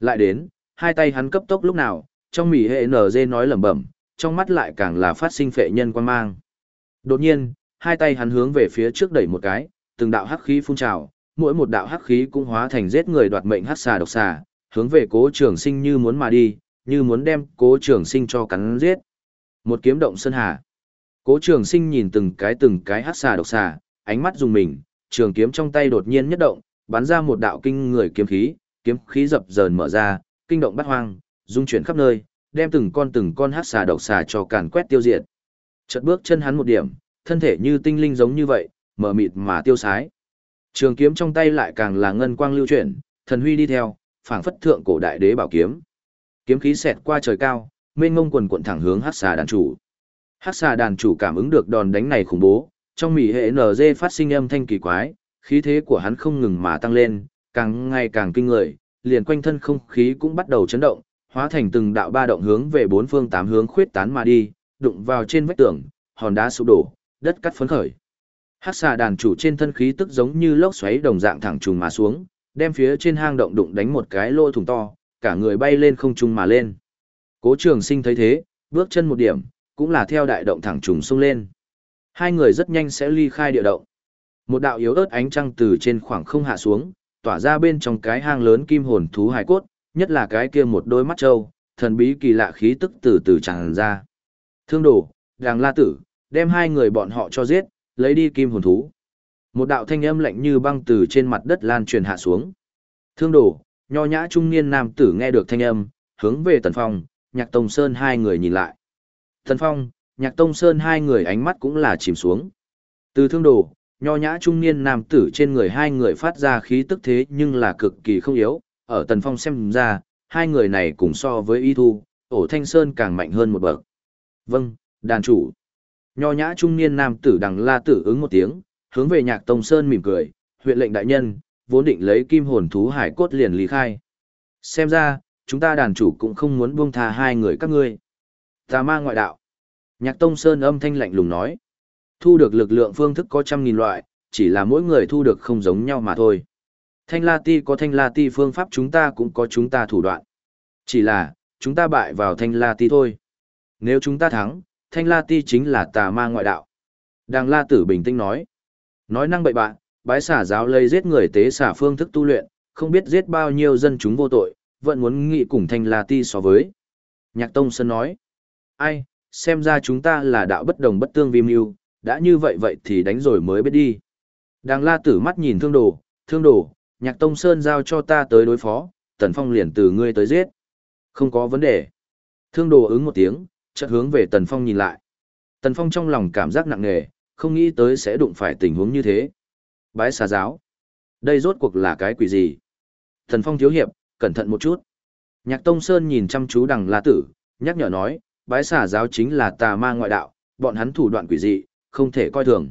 Lại đến, hai tay hắn cấp tốc lúc nào, trong mỉ hệ NG nói lẩm bẩm, trong mắt lại càng là phát sinh phệ nhân quan mang. Đột nhiên, hai tay hắn hướng về phía trước đẩy một cái, từng đạo hắc khí phun trào, mỗi một đạo hắc khí cũng hóa thành giết người đoạt mệnh hắc xà độc xà, hướng về Cố Trường Sinh như muốn mà đi, như muốn đem Cố Trường Sinh cho cắn giết. Một kiếm động sơn hà. Cố Trường Sinh nhìn từng cái từng cái hắc xà độc xà, ánh mắt dùng mình, trường kiếm trong tay đột nhiên nhất động, bắn ra một đạo kinh người kiếm khí, kiếm khí dập dờn mở ra, kinh động bát hoang, dung chuyển khắp nơi, đem từng con từng con hát xà độc xà cho càn quét tiêu diệt. Chợt bước chân hắn một điểm, thân thể như tinh linh giống như vậy, mở mịt mà tiêu sái. Trường kiếm trong tay lại càng là ngân quang lưu chuyển, thần huy đi theo, phảng phất thượng cổ đại đế bảo kiếm. Kiếm khí xẹt qua trời cao, mênh ngông quần cuộn thẳng hướng hắc xà đàn chủ. Hắc xà đàn chủ cảm ứng được đòn đánh này khủng bố, trong mỉ hệ NG phát sinh âm thanh kỳ quái, khí thế của hắn không ngừng mà tăng lên, càng ngày càng kinh người, liền quanh thân không khí cũng bắt đầu chấn động, hóa thành từng đạo ba động hướng về bốn phương tám hướng khuyết tán mà đi, đụng vào trên vách tường, hòn đá sụp đổ, đất cắt phấn khởi. Hắc xà đàn chủ trên thân khí tức giống như lốc xoáy đồng dạng thẳng trùng mà xuống, đem phía trên hang động đụng đánh một cái lỗ thủng to, cả người bay lên không trung mà lên. Cố Trường Sinh thấy thế, bước chân một điểm, cũng là theo đại động thẳng trùng xông lên. Hai người rất nhanh sẽ ly khai địa động. Một đạo yếu ớt ánh trăng từ trên khoảng không hạ xuống, tỏa ra bên trong cái hang lớn kim hồn thú hải cốt, nhất là cái kia một đôi mắt trâu, thần bí kỳ lạ khí tức từ từ tràn ra. Thương đồ, đàng la tử, đem hai người bọn họ cho giết, lấy đi kim hồn thú. Một đạo thanh âm lạnh như băng từ trên mặt đất lan truyền hạ xuống. Thương đổ, nho nhã trung niên nam tử nghe được thanh âm, hướng về Tần Phong, Nhạc Tông Sơn hai người nhìn lại. Tần Phong, Nhạc Tông Sơn hai người ánh mắt cũng là chìm xuống. Từ thương đồ, nho nhã trung niên nam tử trên người hai người phát ra khí tức thế nhưng là cực kỳ không yếu, ở Tần Phong xem ra, hai người này cùng so với Y Thu, ổ Thanh Sơn càng mạnh hơn một bậc. Vâng, đàn chủ. Nho nhã trung niên nam tử đằng la tử ứng một tiếng, hướng về nhạc tông sơn mỉm cười, huyện lệnh đại nhân, vốn định lấy kim hồn thú hải cốt liền lý khai. Xem ra, chúng ta đàn chủ cũng không muốn buông tha hai người các ngươi. Tà ma ngoại đạo. Nhạc tông sơn âm thanh lạnh lùng nói. Thu được lực lượng phương thức có trăm nghìn loại, chỉ là mỗi người thu được không giống nhau mà thôi. Thanh La Ti có Thanh La Ti phương pháp chúng ta cũng có chúng ta thủ đoạn. Chỉ là, chúng ta bại vào Thanh La Ti thôi. Nếu chúng ta thắng, Thanh La Ti chính là tà ma ngoại đạo. Đàng La Tử bình tĩnh nói. Nói năng bậy bạn, bái xả giáo lây giết người tế xả phương thức tu luyện, không biết giết bao nhiêu dân chúng vô tội, vẫn muốn nghị cùng Thanh La Ti so với. Nhạc Tông Sơn nói. Ai, xem ra chúng ta là đạo bất đồng bất tương vi mưu, đã như vậy vậy thì đánh rồi mới biết đi. Đàng La Tử mắt nhìn thương đồ, thương đồ, Nhạc Tông Sơn giao cho ta tới đối phó, Tần Phong liền từ ngươi tới giết. Không có vấn đề. Thương đồ ứng một tiếng, chợt hướng về Tần Phong nhìn lại. Tần Phong trong lòng cảm giác nặng nề, không nghĩ tới sẽ đụng phải tình huống như thế. Bái xà giáo. Đây rốt cuộc là cái quỷ gì? Tần Phong thiếu hiệp, cẩn thận một chút. Nhạc Tông Sơn nhìn chăm chú đằng La Tử, nhắc nhở nói, bái xà giáo chính là tà ma ngoại đạo, bọn hắn thủ đoạn quỷ dị, không thể coi thường.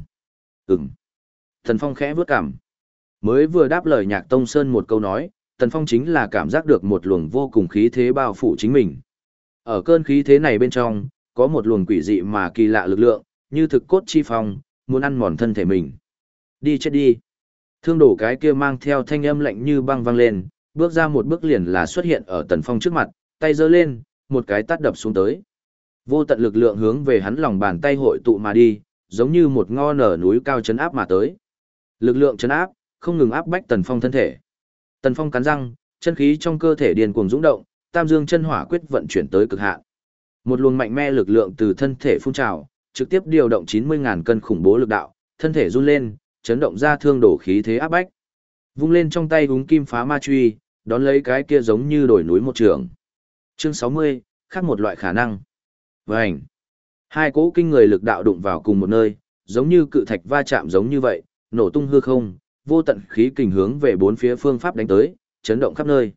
Ừm. Tần Phong khẽ vướt cảm. Mới vừa đáp lời Nhạc Tông Sơn một câu nói, Tần Phong chính là cảm giác được một luồng vô cùng khí thế bao phủ chính mình. Ở cơn khí thế này bên trong, có một luồng quỷ dị mà kỳ lạ lực lượng, như thực cốt chi phong, muốn ăn mòn thân thể mình. Đi chết đi. Thương đổ cái kia mang theo thanh âm lạnh như băng vang lên, bước ra một bước liền là xuất hiện ở Tần Phong trước mặt, tay giơ lên, một cái tát đập xuống tới. Vô tận lực lượng hướng về hắn lòng bàn tay hội tụ mà đi, giống như một ngo nở núi cao chấn áp mà tới. Lực lượng chấn áp, không ngừng áp bách Tần Phong thân thể. Tần Phong cắn răng, chân khí trong cơ thể điên cuồng dũng động, Tam Dương chân hỏa quyết vận chuyển tới cực hạn. Một luồng mạnh mẽ lực lượng từ thân thể phun trào, trực tiếp điều động 90.000 cân khủng bố lực đạo, thân thể run lên, chấn động ra thương đổ khí thế áp bách. Vung lên trong tay húng kim phá ma truy, đón lấy cái kia giống như đổi núi một trường. Chương 60, khác một loại khả năng. Vành. Hai cỗ kinh người lực đạo đụng vào cùng một nơi, giống như cự thạch va chạm giống như vậy, nổ tung hư không, vô tận khí kình hướng về bốn phía phương pháp đánh tới, chấn động khắp nơi.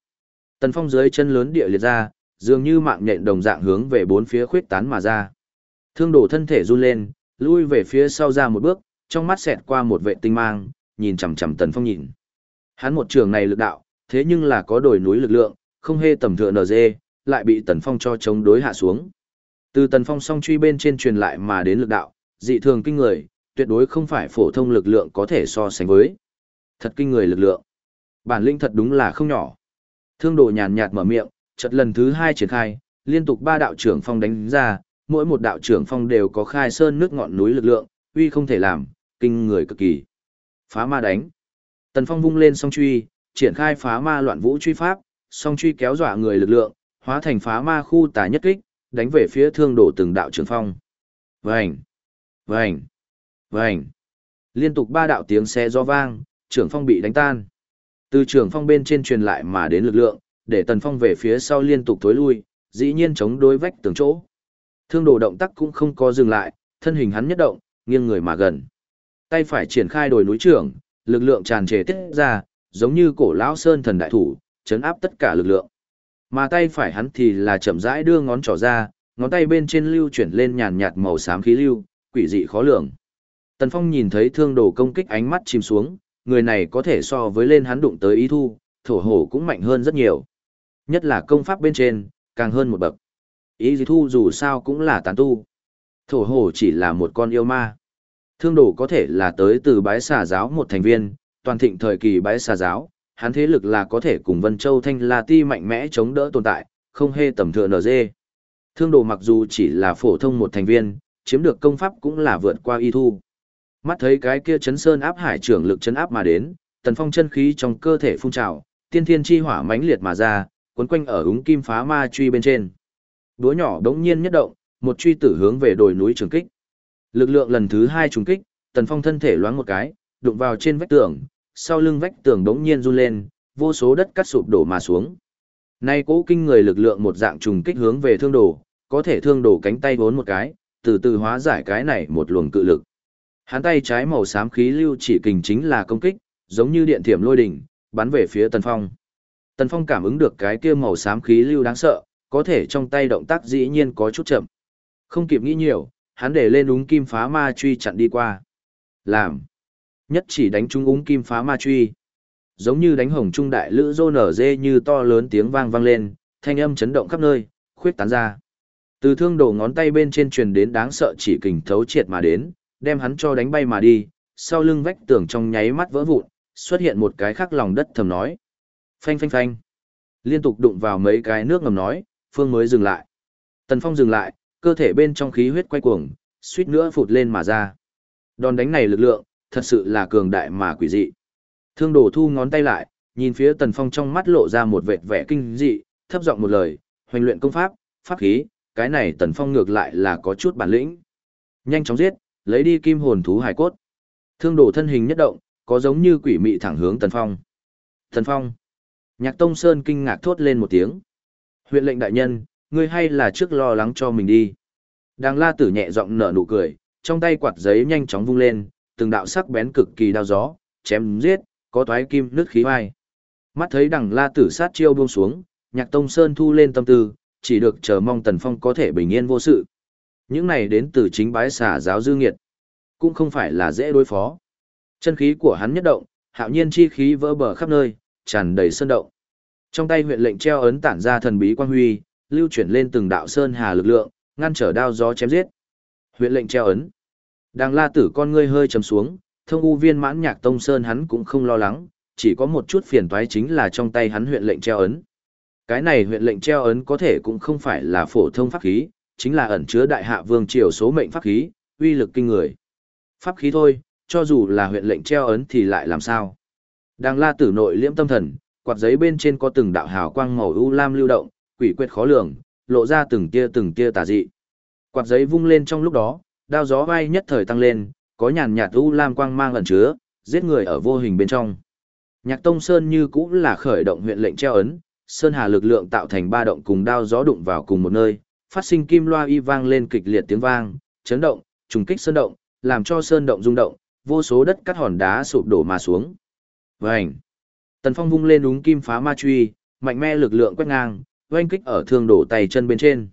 Tần Phong dưới chân lớn địa liệt ra, dường như mạng nhện đồng dạng hướng về bốn phía khuyết tán mà ra. Thương đổ thân thể run lên, lui về phía sau ra một bước, trong mắt xẹt qua một vệ tinh mang, nhìn chằm chằm Tần Phong nhìn. Hắn một trường này lực đạo, thế nhưng là có đổi núi lực lượng, không hề tầm thượng NG, lại bị Tần Phong cho chống đối hạ xuống. Từ Tần Phong song truy bên trên truyền lại mà đến lực đạo, dị thường kinh người, tuyệt đối không phải phổ thông lực lượng có thể so sánh với. Thật kinh người lực lượng. Bản lĩnh thật đúng là không nhỏ. Thương đồ nhàn nhạt mở miệng, chợt lần thứ hai triển khai, liên tục ba đạo trưởng phong đánh ra, mỗi một đạo trưởng phong đều có khai sơn nước ngọn núi lực lượng, uy không thể làm, kinh người cực kỳ. Phá ma đánh. Tần Phong vung lên song truy, triển khai phá ma loạn vũ truy pháp, song truy kéo dọa người lực lượng, hóa thành phá ma khu tà nhất kích, đánh về phía thương đổ từng đạo trưởng phong. Vành, vành, vành. Liên tục ba đạo tiếng xe do vang, trưởng phong bị đánh tan. Từ trưởng phong bên trên truyền lại mà đến lực lượng, để tần phong về phía sau liên tục thối lui, dĩ nhiên chống đối vách tường chỗ. Thương đồ động tác cũng không có dừng lại, thân hình hắn nhất động, nghiêng người mà gần. Tay phải triển khai đồi núi trưởng, lực lượng tràn trề tiết ra, giống như cổ lão sơn thần đại thủ, chấn áp tất cả lực lượng. Mà tay phải hắn thì là chậm rãi đưa ngón trỏ ra, ngón tay bên trên lưu chuyển lên nhàn nhạt màu xám khí lưu, quỷ dị khó lường. Tần Phong nhìn thấy thương đồ công kích ánh mắt chìm xuống, người này có thể so với lên hắn đụng tới ý thu, thổ hổ cũng mạnh hơn rất nhiều. Nhất là công pháp bên trên, càng hơn một bậc. Ý thu dù sao cũng là tán tu. Thổ hổ chỉ là một con yêu ma. Thương đồ có thể là tới từ bái xà giáo một thành viên, toàn thịnh thời kỳ bái xà giáo, hắn thế lực là có thể cùng Vân Châu Thanh La Ti mạnh mẽ chống đỡ tồn tại, không hề tầm thừa NG. Thương đồ mặc dù chỉ là phổ thông một thành viên, chiếm được công pháp cũng là vượt qua y thu. Mắt thấy cái kia chấn sơn áp hải trưởng lực chấn áp mà đến, tần phong chân khí trong cơ thể phun trào, tiên thiên chi hỏa mãnh liệt mà ra, cuốn quanh ở úng kim phá ma truy bên trên. Đúa nhỏ đống nhiên nhất động, một truy tử hướng về đồi núi trường kích. Lực lượng lần thứ hai trùng kích, tần phong thân thể loáng một cái, đụng vào trên vách tường, sau lưng vách tường đống nhiên run lên, vô số đất cắt sụp đổ mà xuống. Nay cố kinh người lực lượng một dạng trùng kích hướng về thương đồ, có thể thương đồ cánh tay vốn một cái, từ từ hóa giải cái này một luồng cự lực. Hắn tay trái màu xám khí lưu chỉ kình chính là công kích, giống như điện thiểm lôi đỉnh, bắn về phía Tần Phong. Tần Phong cảm ứng được cái kia màu xám khí lưu đáng sợ, có thể trong tay động tác dĩ nhiên có chút chậm. Không kịp nghĩ nhiều, hắn để lên úng kim phá ma truy chặn đi qua. Làm. Nhất chỉ đánh trúng úng kim phá ma truy. Giống như đánh hồng trung đại lữ rô nở dê như to lớn tiếng vang vang lên, thanh âm chấn động khắp nơi, khuyết tán ra. Từ thương đổ ngón tay bên trên truyền đến đáng sợ chỉ kình thấu triệt mà đến, đem hắn cho đánh bay mà đi, sau lưng vách tường trong nháy mắt vỡ vụn, xuất hiện một cái khắc lòng đất thầm nói. Phanh phanh phanh. Liên tục đụng vào mấy cái nước ngầm nói, Phương mới dừng lại. Tần Phong dừng lại, cơ thể bên trong khí huyết quay cuồng, suýt nữa phụt lên mà ra. Đòn đánh này lực lượng, thật sự là cường đại mà quỷ dị. Thương đổ thu ngón tay lại, nhìn phía Tần Phong trong mắt lộ ra một vệt vẻ kinh dị, thấp giọng một lời, hoành luyện công pháp, pháp khí, cái này Tần Phong ngược lại là có chút bản lĩnh. Nhanh chóng giết, lấy đi kim hồn thú hải cốt. Thương đổ thân hình nhất động, có giống như quỷ mị thẳng hướng Tần Phong. Tần Phong. Nhạc Tông Sơn kinh ngạc thốt lên một tiếng. Huyện lệnh đại nhân, ngươi hay là trước lo lắng cho mình đi. Đang la tử nhẹ giọng nở nụ cười, trong tay quạt giấy nhanh chóng vung lên, từng đạo sắc bén cực kỳ đau gió, chém giết, có toái kim nước khí vai. Mắt thấy đằng la tử sát chiêu buông xuống, nhạc tông sơn thu lên tâm tư, chỉ được chờ mong tần phong có thể bình yên vô sự. Những này đến từ chính bái xả giáo dư nghiệt, cũng không phải là dễ đối phó. Chân khí của hắn nhất động, hạo nhiên chi khí vỡ bờ khắp nơi, tràn đầy sơn động. Trong tay huyện lệnh treo ấn tản ra thần bí quang huy, lưu chuyển lên từng đạo sơn hà lực lượng, ngăn trở đao gió chém giết. Huyện lệnh treo ấn. Đang la tử con ngươi hơi trầm xuống, thông u viên mãn nhạc tông sơn hắn cũng không lo lắng, chỉ có một chút phiền toái chính là trong tay hắn huyện lệnh treo ấn. Cái này huyện lệnh treo ấn có thể cũng không phải là phổ thông pháp khí, chính là ẩn chứa đại hạ vương triều số mệnh pháp khí, uy lực kinh người. Pháp khí thôi, cho dù là huyện lệnh treo ấn thì lại làm sao? Đang la tử nội liễm tâm thần, quạt giấy bên trên có từng đạo hào quang màu u lam lưu động, quỷ quyệt khó lường, lộ ra từng tia từng tia tà dị. Quạt giấy vung lên trong lúc đó, đao gió bay nhất thời tăng lên, có nhàn nhạt u lam quang mang ẩn chứa, giết người ở vô hình bên trong. Nhạc Tông Sơn như cũng là khởi động huyện lệnh treo ấn, sơn hà lực lượng tạo thành ba động cùng đao gió đụng vào cùng một nơi, phát sinh kim loa y vang lên kịch liệt tiếng vang, chấn động, trùng kích sơn động, làm cho sơn động rung động, vô số đất cắt hòn đá sụp đổ mà xuống. Vành. Tần Phong vung lên đúng kim phá ma truy, mạnh mẽ lực lượng quét ngang, oanh kích ở thương đổ tay chân bên trên.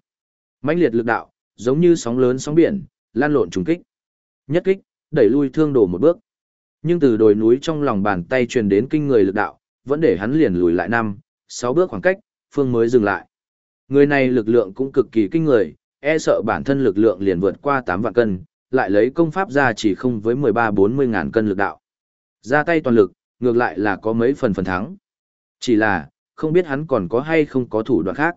mãnh liệt lực đạo, giống như sóng lớn sóng biển, lan lộn trùng kích. Nhất kích, đẩy lui thương đổ một bước. Nhưng từ đồi núi trong lòng bàn tay truyền đến kinh người lực đạo, vẫn để hắn liền lùi lại năm, sáu bước khoảng cách, phương mới dừng lại. Người này lực lượng cũng cực kỳ kinh người, e sợ bản thân lực lượng liền vượt qua 8 vạn cân, lại lấy công pháp ra chỉ không với 13-40 ngàn cân lực đạo. Ra tay toàn lực, ngược lại là có mấy phần phần thắng. Chỉ là, không biết hắn còn có hay không có thủ đoạn khác.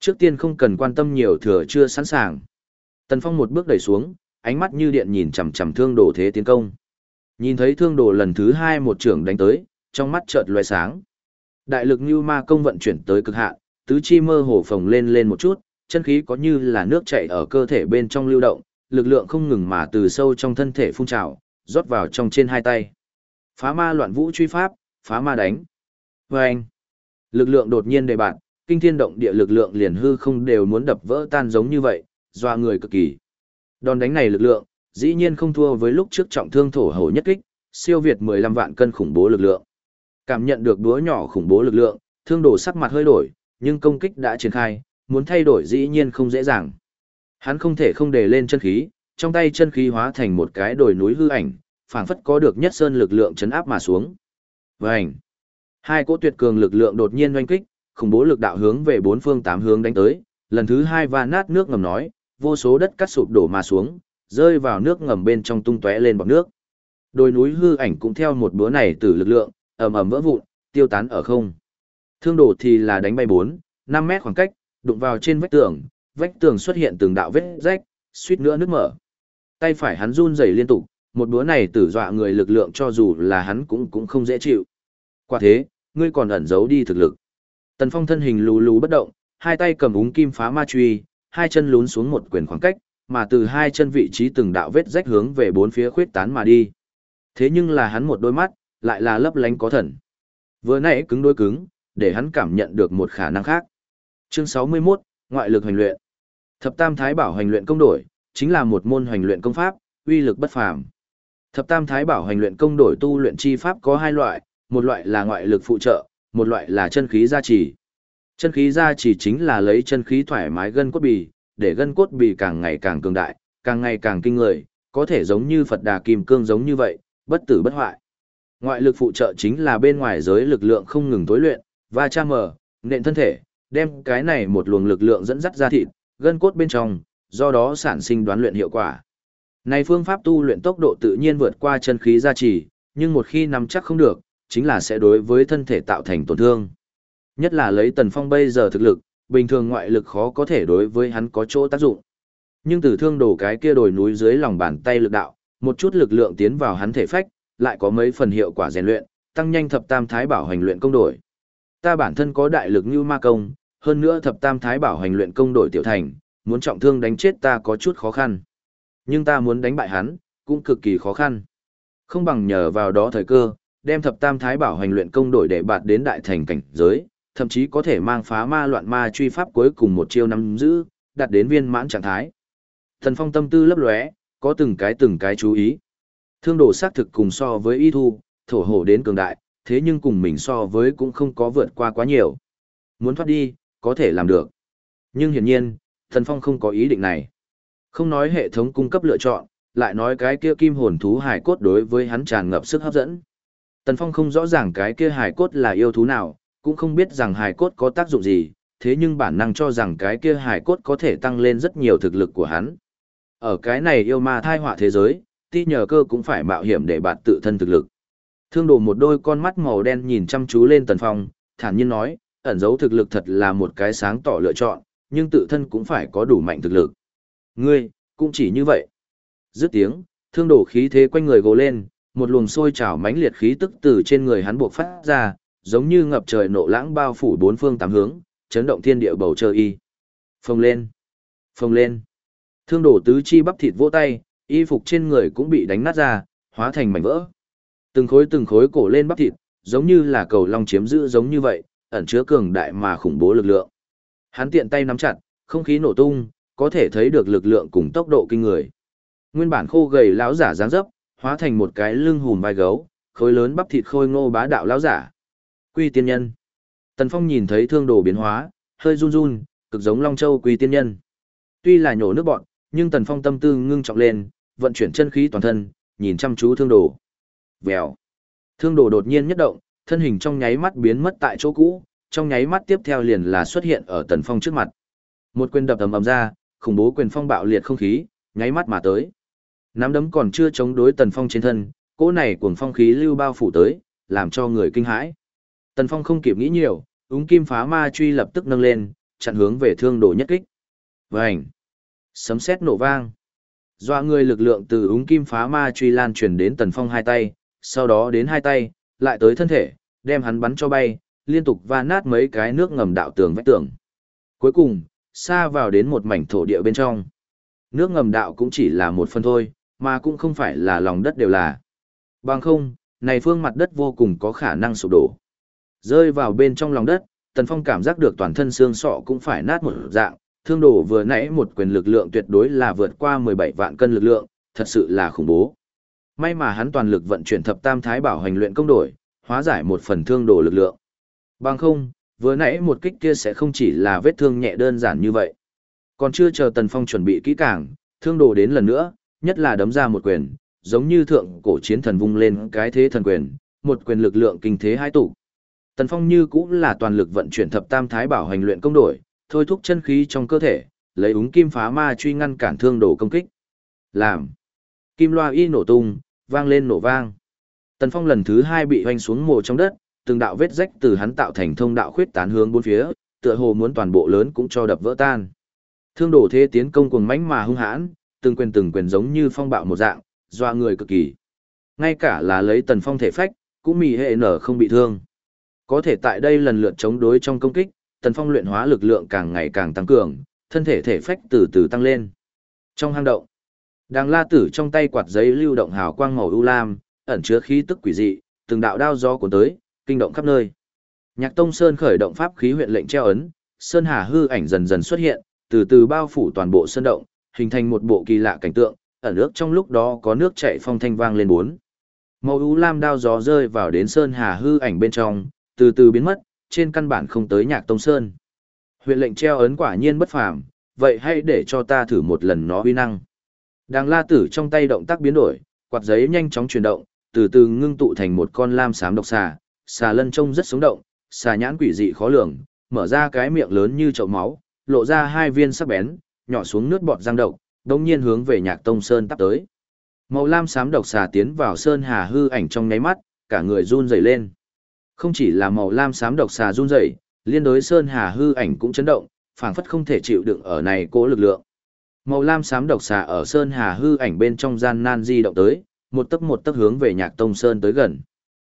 Trước tiên không cần quan tâm nhiều thừa chưa sẵn sàng. Tần Phong một bước đẩy xuống, ánh mắt như điện nhìn chằm chằm thương đồ thế tiến công. Nhìn thấy thương đồ lần thứ hai một trưởng đánh tới, trong mắt chợt loe sáng. Đại lực như ma công vận chuyển tới cực hạn, tứ chi mơ hồ phồng lên lên một chút, chân khí có như là nước chảy ở cơ thể bên trong lưu động, lực lượng không ngừng mà từ sâu trong thân thể phun trào, rót vào trong trên hai tay. Phá ma loạn vũ truy pháp, phá ma đánh. Vâng! Lực lượng đột nhiên đề bạn, kinh thiên động địa lực lượng liền hư không đều muốn đập vỡ tan giống như vậy, doa người cực kỳ. Đòn đánh này lực lượng, dĩ nhiên không thua với lúc trước trọng thương thổ hầu nhất kích, siêu việt 15 vạn cân khủng bố lực lượng. Cảm nhận được đúa nhỏ khủng bố lực lượng, thương đổ sắc mặt hơi đổi, nhưng công kích đã triển khai, muốn thay đổi dĩ nhiên không dễ dàng. Hắn không thể không để lên chân khí, trong tay chân khí hóa thành một cái đồi núi hư ảnh, phảng phất có được nhất sơn lực lượng chấn áp mà xuống. Vành. Hai cỗ tuyệt cường lực lượng đột nhiên oanh kích, khủng bố lực đạo hướng về bốn phương tám hướng đánh tới, lần thứ hai va nát nước ngầm nói, vô số đất cắt sụp đổ mà xuống, rơi vào nước ngầm bên trong tung tóe lên bọt nước. Đồi núi hư ảnh cũng theo một bữa này từ lực lượng, ầm ầm vỡ vụn, tiêu tán ở không. Thương đổ thì là đánh bay 4, 5 mét khoảng cách, đụng vào trên vách tường, vách tường xuất hiện từng đạo vết rách, suýt nữa nứt mở. Tay phải hắn run rẩy liên tục, một bữa này tử dọa người lực lượng cho dù là hắn cũng cũng không dễ chịu. Quả thế, ngươi còn ẩn giấu đi thực lực. Tần Phong thân hình lù lù bất động, hai tay cầm úng kim phá ma truy, hai chân lún xuống một quyền khoảng cách, mà từ hai chân vị trí từng đạo vết rách hướng về bốn phía khuyết tán mà đi. Thế nhưng là hắn một đôi mắt, lại là lấp lánh có thần. Vừa nãy cứng đôi cứng, để hắn cảm nhận được một khả năng khác. Chương 61, ngoại lực hành luyện. Thập Tam Thái Bảo hành luyện công đổi, chính là một môn hành luyện công pháp, uy lực bất phàm. Thập Tam Thái Bảo hành luyện công đổi tu luyện chi pháp có hai loại, một loại là ngoại lực phụ trợ, một loại là chân khí gia trì. Chân khí gia trì chính là lấy chân khí thoải mái gân cốt bì, để gân cốt bì càng ngày càng cường đại, càng ngày càng kinh người, có thể giống như Phật Đà Kim Cương giống như vậy, bất tử bất hoại. Ngoại lực phụ trợ chính là bên ngoài giới lực lượng không ngừng tối luyện, và cha mở, nện thân thể, đem cái này một luồng lực lượng dẫn dắt ra thịt, gân cốt bên trong, do đó sản sinh đoán luyện hiệu quả. Này phương pháp tu luyện tốc độ tự nhiên vượt qua chân khí gia trì, nhưng một khi nắm chắc không được, chính là sẽ đối với thân thể tạo thành tổn thương. Nhất là lấy Tần Phong bây giờ thực lực, bình thường ngoại lực khó có thể đối với hắn có chỗ tác dụng. Nhưng từ thương đổ cái kia đồi núi dưới lòng bàn tay lực đạo, một chút lực lượng tiến vào hắn thể phách, lại có mấy phần hiệu quả rèn luyện, tăng nhanh thập tam thái bảo hành luyện công đổi. Ta bản thân có đại lực như ma công, hơn nữa thập tam thái bảo hành luyện công đổi tiểu thành, muốn trọng thương đánh chết ta có chút khó khăn. Nhưng ta muốn đánh bại hắn, cũng cực kỳ khó khăn. Không bằng nhờ vào đó thời cơ, đem thập tam thái bảo hành luyện công đổi để bạt đến đại thành cảnh giới, thậm chí có thể mang phá ma loạn ma truy pháp cuối cùng một chiêu nắm giữ, đạt đến viên mãn trạng thái. Thần phong tâm tư lấp lóe, có từng cái từng cái chú ý. Thương đồ xác thực cùng so với y thu, thổ hổ đến cường đại, thế nhưng cùng mình so với cũng không có vượt qua quá nhiều. Muốn thoát đi, có thể làm được. Nhưng hiển nhiên, thần phong không có ý định này. Không nói hệ thống cung cấp lựa chọn, lại nói cái kia kim hồn thú hải cốt đối với hắn tràn ngập sức hấp dẫn. Tần Phong không rõ ràng cái kia hải cốt là yêu thú nào, cũng không biết rằng hải cốt có tác dụng gì, thế nhưng bản năng cho rằng cái kia hải cốt có thể tăng lên rất nhiều thực lực của hắn. Ở cái này yêu ma thai họa thế giới, ti nhờ cơ cũng phải mạo hiểm để bạn tự thân thực lực. Thương đồ một đôi con mắt màu đen nhìn chăm chú lên Tần Phong, thản nhiên nói, ẩn giấu thực lực thật là một cái sáng tỏ lựa chọn, nhưng tự thân cũng phải có đủ mạnh thực lực. Ngươi, cũng chỉ như vậy. Dứt tiếng, thương đổ khí thế quanh người gồ lên, một luồng sôi trào mãnh liệt khí tức từ trên người hắn buộc phát ra, giống như ngập trời nộ lãng bao phủ bốn phương tám hướng, chấn động thiên địa bầu trời y. Phồng lên, phồng lên. Thương đổ tứ chi bắp thịt vỗ tay, y phục trên người cũng bị đánh nát ra, hóa thành mảnh vỡ. Từng khối từng khối cổ lên bắp thịt, giống như là cầu long chiếm giữ giống như vậy, ẩn chứa cường đại mà khủng bố lực lượng. Hắn tiện tay nắm chặt, không khí nổ tung, có thể thấy được lực lượng cùng tốc độ kinh người. Nguyên bản khô gầy lão giả dáng dấp, hóa thành một cái lưng hùm vai gấu, khối lớn bắp thịt khôi ngô bá đạo lão giả. Quy tiên nhân. Tần Phong nhìn thấy thương đồ biến hóa, hơi run run, cực giống Long Châu Quy tiên nhân. Tuy là nhổ nước bọn, nhưng Tần Phong tâm tư ngưng trọng lên, vận chuyển chân khí toàn thân, nhìn chăm chú thương đồ. Vèo. Thương đồ đột nhiên nhất động, thân hình trong nháy mắt biến mất tại chỗ cũ, trong nháy mắt tiếp theo liền là xuất hiện ở Tần Phong trước mặt. Một quyền đập ầm ầm ra, khủng bố quyền phong bạo liệt không khí, nháy mắt mà tới. Nắm đấm còn chưa chống đối Tần Phong trên thân, cỗ này cuồng phong khí lưu bao phủ tới, làm cho người kinh hãi. Tần Phong không kịp nghĩ nhiều, úng kim phá ma truy lập tức nâng lên, chặn hướng về thương đồ nhất kích. Vành! Sấm sét nổ vang. Doa người lực lượng từ úng kim phá ma truy lan truyền đến Tần Phong hai tay, sau đó đến hai tay, lại tới thân thể, đem hắn bắn cho bay, liên tục va nát mấy cái nước ngầm đạo tường vách tường. Cuối cùng, xa vào đến một mảnh thổ địa bên trong. Nước ngầm đạo cũng chỉ là một phần thôi, mà cũng không phải là lòng đất đều là. Bằng không, này phương mặt đất vô cùng có khả năng sụp đổ. Rơi vào bên trong lòng đất, Tần Phong cảm giác được toàn thân xương sọ cũng phải nát một dạng, thương đổ vừa nãy một quyền lực lượng tuyệt đối là vượt qua 17 vạn cân lực lượng, thật sự là khủng bố. May mà hắn toàn lực vận chuyển thập tam thái bảo hành luyện công đổi, hóa giải một phần thương đổ lực lượng. Bằng không, vừa nãy một kích kia sẽ không chỉ là vết thương nhẹ đơn giản như vậy. Còn chưa chờ Tần Phong chuẩn bị kỹ càng, thương đồ đến lần nữa, nhất là đấm ra một quyền, giống như thượng cổ chiến thần vung lên cái thế thần quyền, một quyền lực lượng kinh thế hai tụ. Tần Phong như cũng là toàn lực vận chuyển thập tam thái bảo hành luyện công đổi, thôi thúc chân khí trong cơ thể, lấy úng kim phá ma truy ngăn cản thương đồ công kích. Làm. Kim loa y nổ tung, vang lên nổ vang. Tần Phong lần thứ hai bị hoành xuống mồ trong đất, từng đạo vết rách từ hắn tạo thành thông đạo khuyết tán hướng bốn phía, tựa hồ muốn toàn bộ lớn cũng cho đập vỡ tan. Thương đổ thế tiến công cuồng mãnh mà hung hãn, từng quyền từng quyền giống như phong bạo một dạng, doa người cực kỳ. Ngay cả là lấy tần phong thể phách, cũng mì hệ nở không bị thương. Có thể tại đây lần lượt chống đối trong công kích, tần phong luyện hóa lực lượng càng ngày càng tăng cường, thân thể thể phách từ từ tăng lên. Trong hang động, đang la tử trong tay quạt giấy lưu động hào quang màu u lam, ẩn chứa khí tức quỷ dị, từng đạo đao gió cuốn tới, kinh động khắp nơi. Nhạc Tông Sơn khởi động pháp khí huyện lệnh treo ấn, sơn hà hư ảnh dần dần xuất hiện, từ từ bao phủ toàn bộ sơn động, hình thành một bộ kỳ lạ cảnh tượng, ẩn nước trong lúc đó có nước chảy phong thanh vang lên bốn. Màu u lam đao gió rơi vào đến sơn hà hư ảnh bên trong, từ từ biến mất, trên căn bản không tới Nhạc Tông Sơn. Huyện lệnh treo ấn quả nhiên bất phàm, vậy hãy để cho ta thử một lần nó uy năng. Đàng la tử trong tay động tác biến đổi, quạt giấy nhanh chóng chuyển động, từ từ ngưng tụ thành một con lam xám độc xà, xà lân trông rất sống động, xà nhãn quỷ dị khó lường, mở ra cái miệng lớn như chậu máu, lộ ra hai viên sắc bén, nhỏ xuống nước bọt răng độc, đồng nhiên hướng về nhạc tông sơn tắp tới. Màu lam xám độc xà tiến vào sơn hà hư ảnh trong nháy mắt, cả người run rẩy lên. Không chỉ là màu lam xám độc xà run rẩy, liên đối sơn hà hư ảnh cũng chấn động, phảng phất không thể chịu đựng ở này cố lực lượng. Màu lam xám độc xà ở sơn hà hư ảnh bên trong gian nan di động tới, một tấc một tấc hướng về Nhạc Tông Sơn tới gần.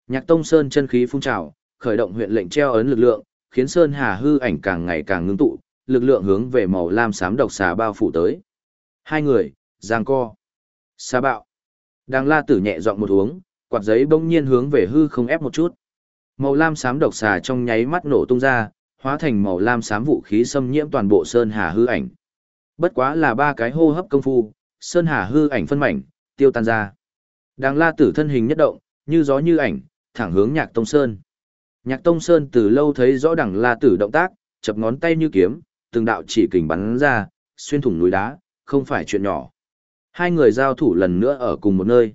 Nhạc Tông Sơn chân khí phun trào, khởi động huyện lệnh treo ấn lực lượng, khiến sơn hà hư ảnh càng ngày càng ngưng tụ, lực lượng hướng về màu lam xám độc xà bao phủ tới. Hai người, giang co. Xà bạo. Đang la tử nhẹ giọng một uống, quạt giấy bỗng nhiên hướng về hư không ép một chút. Màu lam xám độc xà trong nháy mắt nổ tung ra, hóa thành màu lam xám vũ khí xâm nhiễm toàn bộ sơn hà hư ảnh. Bất quá là ba cái hô hấp công phu, sơn hà hư ảnh phân mảnh, tiêu tan ra. Đang la tử thân hình nhất động, như gió như ảnh, thẳng hướng nhạc tông sơn. Nhạc tông sơn từ lâu thấy rõ đằng la tử động tác, chập ngón tay như kiếm, từng đạo chỉ kình bắn ra, xuyên thủng núi đá, không phải chuyện nhỏ. Hai người giao thủ lần nữa ở cùng một nơi.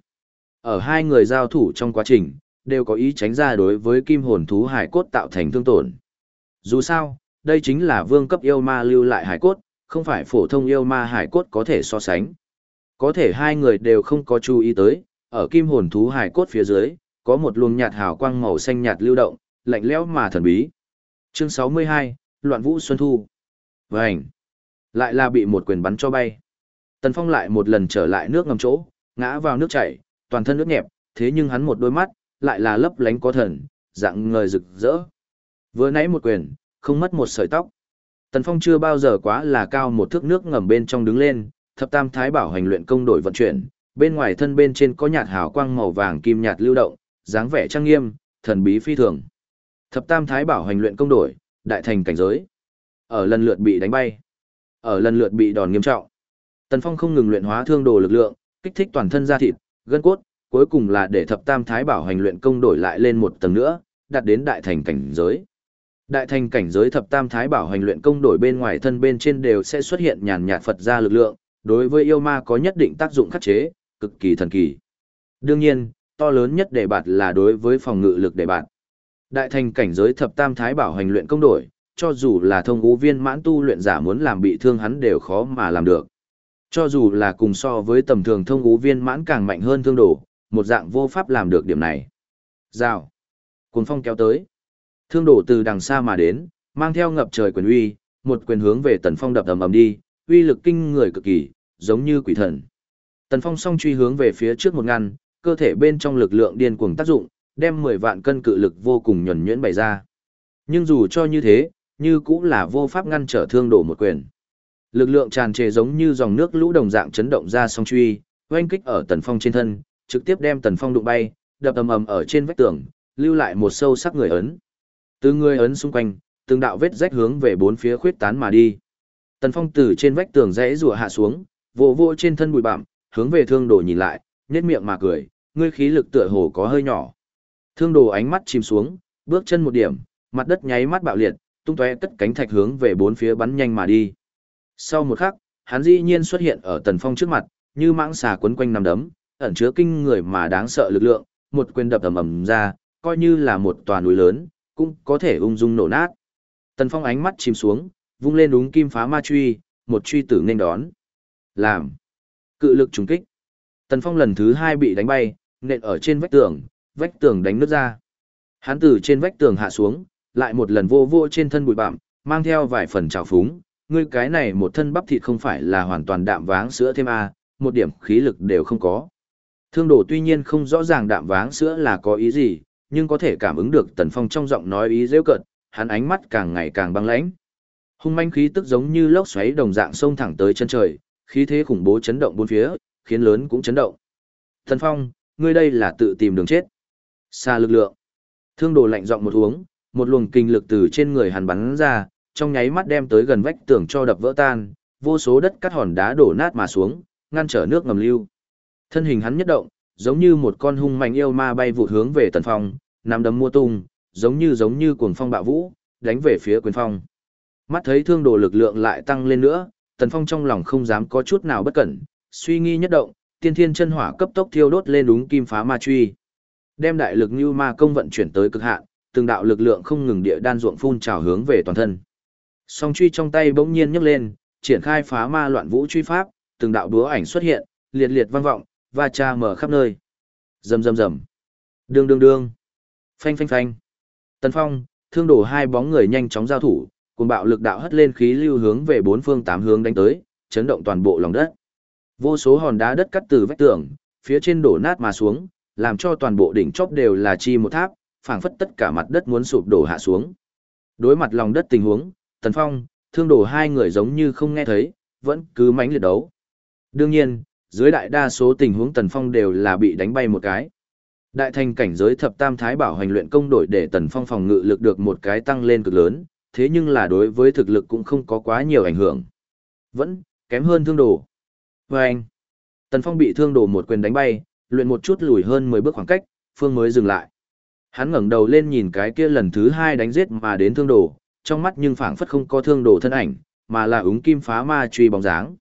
Ở hai người giao thủ trong quá trình, đều có ý tránh ra đối với kim hồn thú hải cốt tạo thành thương tổn. Dù sao, đây chính là vương cấp yêu ma lưu lại hải cốt, không phải phổ thông yêu ma hải cốt có thể so sánh. Có thể hai người đều không có chú ý tới, ở kim hồn thú hải cốt phía dưới, có một luồng nhạt hào quang màu xanh nhạt lưu động, lạnh lẽo mà thần bí. Chương 62, Loạn Vũ Xuân Thu. Vành. Lại là bị một quyền bắn cho bay. Tần Phong lại một lần trở lại nước ngầm chỗ, ngã vào nước chảy, toàn thân nước nhẹp, thế nhưng hắn một đôi mắt, lại là lấp lánh có thần, dạng ngời rực rỡ. Vừa nãy một quyền, không mất một sợi tóc. Tần Phong chưa bao giờ quá là cao một thước nước ngầm bên trong đứng lên, thập tam thái bảo hành luyện công đổi vận chuyển, bên ngoài thân bên trên có nhạt hào quang màu vàng kim nhạt lưu động, dáng vẻ trang nghiêm, thần bí phi thường. Thập tam thái bảo hành luyện công đổi, đại thành cảnh giới. Ở lần lượt bị đánh bay, ở lần lượt bị đòn nghiêm trọng. Tần Phong không ngừng luyện hóa thương đồ lực lượng, kích thích toàn thân da thịt, gân cốt, cuối cùng là để thập tam thái bảo hành luyện công đổi lại lên một tầng nữa, đạt đến đại thành cảnh giới. Đại thành cảnh giới thập tam thái bảo hành luyện công đổi bên ngoài thân bên trên đều sẽ xuất hiện nhàn nhạt Phật ra lực lượng, đối với yêu ma có nhất định tác dụng khắc chế, cực kỳ thần kỳ. Đương nhiên, to lớn nhất đề bạt là đối với phòng ngự lực đề bạt. Đại thành cảnh giới thập tam thái bảo hành luyện công đổi, cho dù là thông ngũ viên mãn tu luyện giả muốn làm bị thương hắn đều khó mà làm được. Cho dù là cùng so với tầm thường thông ngũ viên mãn càng mạnh hơn thương đổ, một dạng vô pháp làm được điểm này. Rào. Cuốn phong kéo tới. Thương đổ từ đằng xa mà đến, mang theo ngập trời quyền uy, một quyền hướng về tần phong đập ầm ầm đi, uy lực kinh người cực kỳ, giống như quỷ thần. Tần phong song truy hướng về phía trước một ngăn, cơ thể bên trong lực lượng điên cuồng tác dụng, đem 10 vạn cân cự lực vô cùng nhuần nhuyễn bày ra. Nhưng dù cho như thế, như cũng là vô pháp ngăn trở thương đổ một quyền. Lực lượng tràn trề giống như dòng nước lũ đồng dạng chấn động ra song truy, oanh kích ở tần phong trên thân, trực tiếp đem tần phong đụng bay, đập ầm ầm ở trên vách tường, lưu lại một sâu sắc người ấn. Từ người ấn xung quanh, từng đạo vết rách hướng về bốn phía khuyết tán mà đi. Tần phong từ trên vách tường rẽ rùa hạ xuống, vỗ vỗ trên thân bụi bặm, hướng về thương đồ nhìn lại, nhếch miệng mà cười, ngươi khí lực tựa hồ có hơi nhỏ. Thương đồ ánh mắt chìm xuống, bước chân một điểm, mặt đất nháy mắt bạo liệt, tung tóe cất cánh thạch hướng về bốn phía bắn nhanh mà đi. Sau một khắc, hắn dĩ nhiên xuất hiện ở Tần Phong trước mặt, như mãng xà quấn quanh nằm đấm, ẩn chứa kinh người mà đáng sợ lực lượng, một quyền đập ầm ầm ra, coi như là một tòa núi lớn, cũng có thể ung dung nổ nát. Tần Phong ánh mắt chìm xuống, vung lên đúng kim phá ma truy, một truy tử nên đón. Làm. Cự lực trùng kích. Tần Phong lần thứ hai bị đánh bay, nện ở trên vách tường, vách tường đánh nứt ra. Hắn từ trên vách tường hạ xuống, lại một lần vô vô trên thân bụi bặm, mang theo vài phần trào phúng, ngươi cái này một thân bắp thịt không phải là hoàn toàn đạm váng sữa thêm a, à, một điểm khí lực đều không có. Thương đồ tuy nhiên không rõ ràng đạm váng sữa là có ý gì, nhưng có thể cảm ứng được Tần Phong trong giọng nói ý dễ cợt, hắn ánh mắt càng ngày càng băng lãnh. Hung manh khí tức giống như lốc xoáy đồng dạng xông thẳng tới chân trời, khí thế khủng bố chấn động bốn phía, khiến lớn cũng chấn động. Tần Phong, ngươi đây là tự tìm đường chết. Xa lực lượng. Thương đồ lạnh giọng một uống, một luồng kinh lực từ trên người hắn bắn ra, trong nháy mắt đem tới gần vách tường cho đập vỡ tan, vô số đất cắt hòn đá đổ nát mà xuống, ngăn trở nước ngầm lưu. Thân hình hắn nhất động, giống như một con hung mạnh yêu ma bay vụt hướng về Tần Phong, nắm đấm mua tung, giống như giống như cuồng phong bạo vũ, đánh về phía Quyền Phong. Mắt thấy thương đồ lực lượng lại tăng lên nữa, Tần Phong trong lòng không dám có chút nào bất cẩn, suy nghi nhất động, tiên thiên chân hỏa cấp tốc thiêu đốt lên đúng kim phá ma truy. Đem đại lực như ma công vận chuyển tới cực hạn, từng đạo lực lượng không ngừng địa đan ruộng phun trào hướng về toàn thân. Song truy trong tay bỗng nhiên nhấc lên, triển khai phá ma loạn vũ truy pháp, từng đạo đúa ảnh xuất hiện, liệt liệt vang vọng, và cha mở khắp nơi. Rầm rầm rầm. Đương đương đương. Phanh phanh phanh. Tần Phong, thương đổ hai bóng người nhanh chóng giao thủ, cùng bạo lực đạo hất lên khí lưu hướng về bốn phương tám hướng đánh tới, chấn động toàn bộ lòng đất. Vô số hòn đá đất cắt từ vách tường, phía trên đổ nát mà xuống, làm cho toàn bộ đỉnh chóp đều là chi một tháp, phảng phất tất cả mặt đất muốn sụp đổ hạ xuống. Đối mặt lòng đất tình huống, Tần Phong, thương đổ hai người giống như không nghe thấy, vẫn cứ mãnh liệt đấu. Đương nhiên, dưới đại đa số tình huống Tần Phong đều là bị đánh bay một cái. Đại thành cảnh giới thập tam thái bảo hành luyện công đổi để Tần Phong phòng ngự lực được một cái tăng lên cực lớn, thế nhưng là đối với thực lực cũng không có quá nhiều ảnh hưởng. Vẫn, kém hơn thương đồ. Và anh, Tần Phong bị thương đồ một quyền đánh bay, luyện một chút lùi hơn 10 bước khoảng cách, Phương mới dừng lại. Hắn ngẩng đầu lên nhìn cái kia lần thứ hai đánh giết mà đến thương đồ, trong mắt nhưng phảng phất không có thương đồ thân ảnh, mà là ứng kim phá ma truy bóng dáng.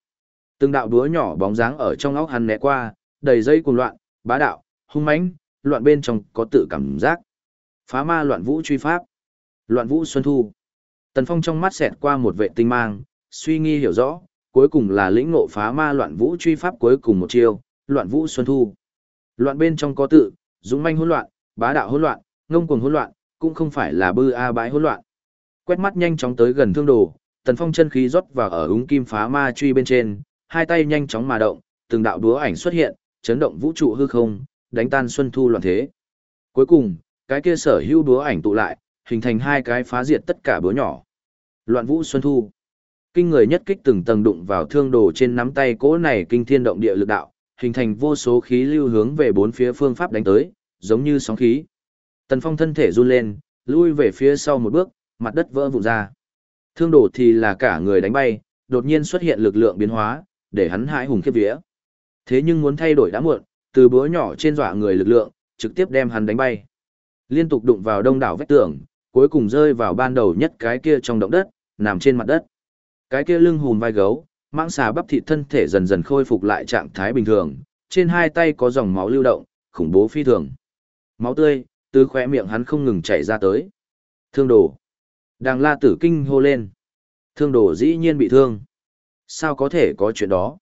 Từng đạo đúa nhỏ bóng dáng ở trong óc hắn né qua, đầy dây cuồng loạn, bá đạo, hung mãnh, loạn bên trong có tự cảm giác. Phá ma loạn vũ truy pháp. Loạn vũ xuân thu. Tần Phong trong mắt xẹt qua một vệ tinh mang, suy nghi hiểu rõ, cuối cùng là lĩnh ngộ phá ma loạn vũ truy pháp cuối cùng một chiêu, loạn vũ xuân thu. Loạn bên trong có tự, dũng manh hỗn loạn, bá đạo hỗn loạn, ngông cuồng hỗn loạn, cũng không phải là bư a bãi hỗn loạn. Quét mắt nhanh chóng tới gần thương đồ, Tần Phong chân khí rót vào ở úng kim phá ma truy bên trên, hai tay nhanh chóng mà động, từng đạo đúa ảnh xuất hiện, chấn động vũ trụ hư không, đánh tan xuân thu loạn thế. Cuối cùng, cái kia sở hữu đúa ảnh tụ lại, hình thành hai cái phá diệt tất cả búa nhỏ. Loạn vũ xuân thu. Kinh người nhất kích từng tầng đụng vào thương đồ trên nắm tay cỗ này kinh thiên động địa lực đạo, hình thành vô số khí lưu hướng về bốn phía phương pháp đánh tới, giống như sóng khí. Tần Phong thân thể run lên, lui về phía sau một bước, mặt đất vỡ vụn ra. Thương đồ thì là cả người đánh bay, đột nhiên xuất hiện lực lượng biến hóa, để hắn hãi hùng khiếp vía. Thế nhưng muốn thay đổi đã muộn, từ búa nhỏ trên dọa người lực lượng, trực tiếp đem hắn đánh bay. Liên tục đụng vào đông đảo vách tường, cuối cùng rơi vào ban đầu nhất cái kia trong động đất, nằm trên mặt đất. Cái kia lưng hùm vai gấu, mãng xà bắp thịt thân thể dần dần khôi phục lại trạng thái bình thường, trên hai tay có dòng máu lưu động, khủng bố phi thường. Máu tươi, từ khóe miệng hắn không ngừng chảy ra tới. Thương đồ. Đàng la tử kinh hô lên. Thương đồ dĩ nhiên bị thương. Sao có thể có chuyện đó?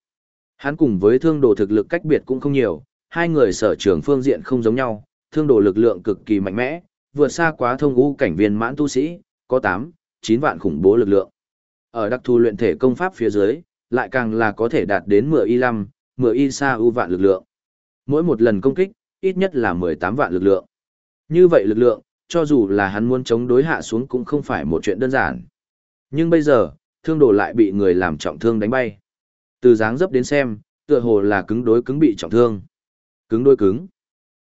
Hắn cùng với thương đồ thực lực cách biệt cũng không nhiều, hai người sở trường phương diện không giống nhau, thương đồ lực lượng cực kỳ mạnh mẽ, vượt xa quá thông u cảnh viên mãn tu sĩ, có 8, 9 vạn khủng bố lực lượng. Ở đặc thù luyện thể công pháp phía dưới, lại càng là có thể đạt đến 10 y 5, 10 y sa u vạn lực lượng. Mỗi một lần công kích, ít nhất là 18 vạn lực lượng. Như vậy lực lượng, cho dù là hắn muốn chống đối hạ xuống cũng không phải một chuyện đơn giản. Nhưng bây giờ, thương đồ lại bị người làm trọng thương đánh bay. Từ dáng dấp đến xem, tựa hồ là cứng đối cứng bị trọng thương. Cứng đối cứng.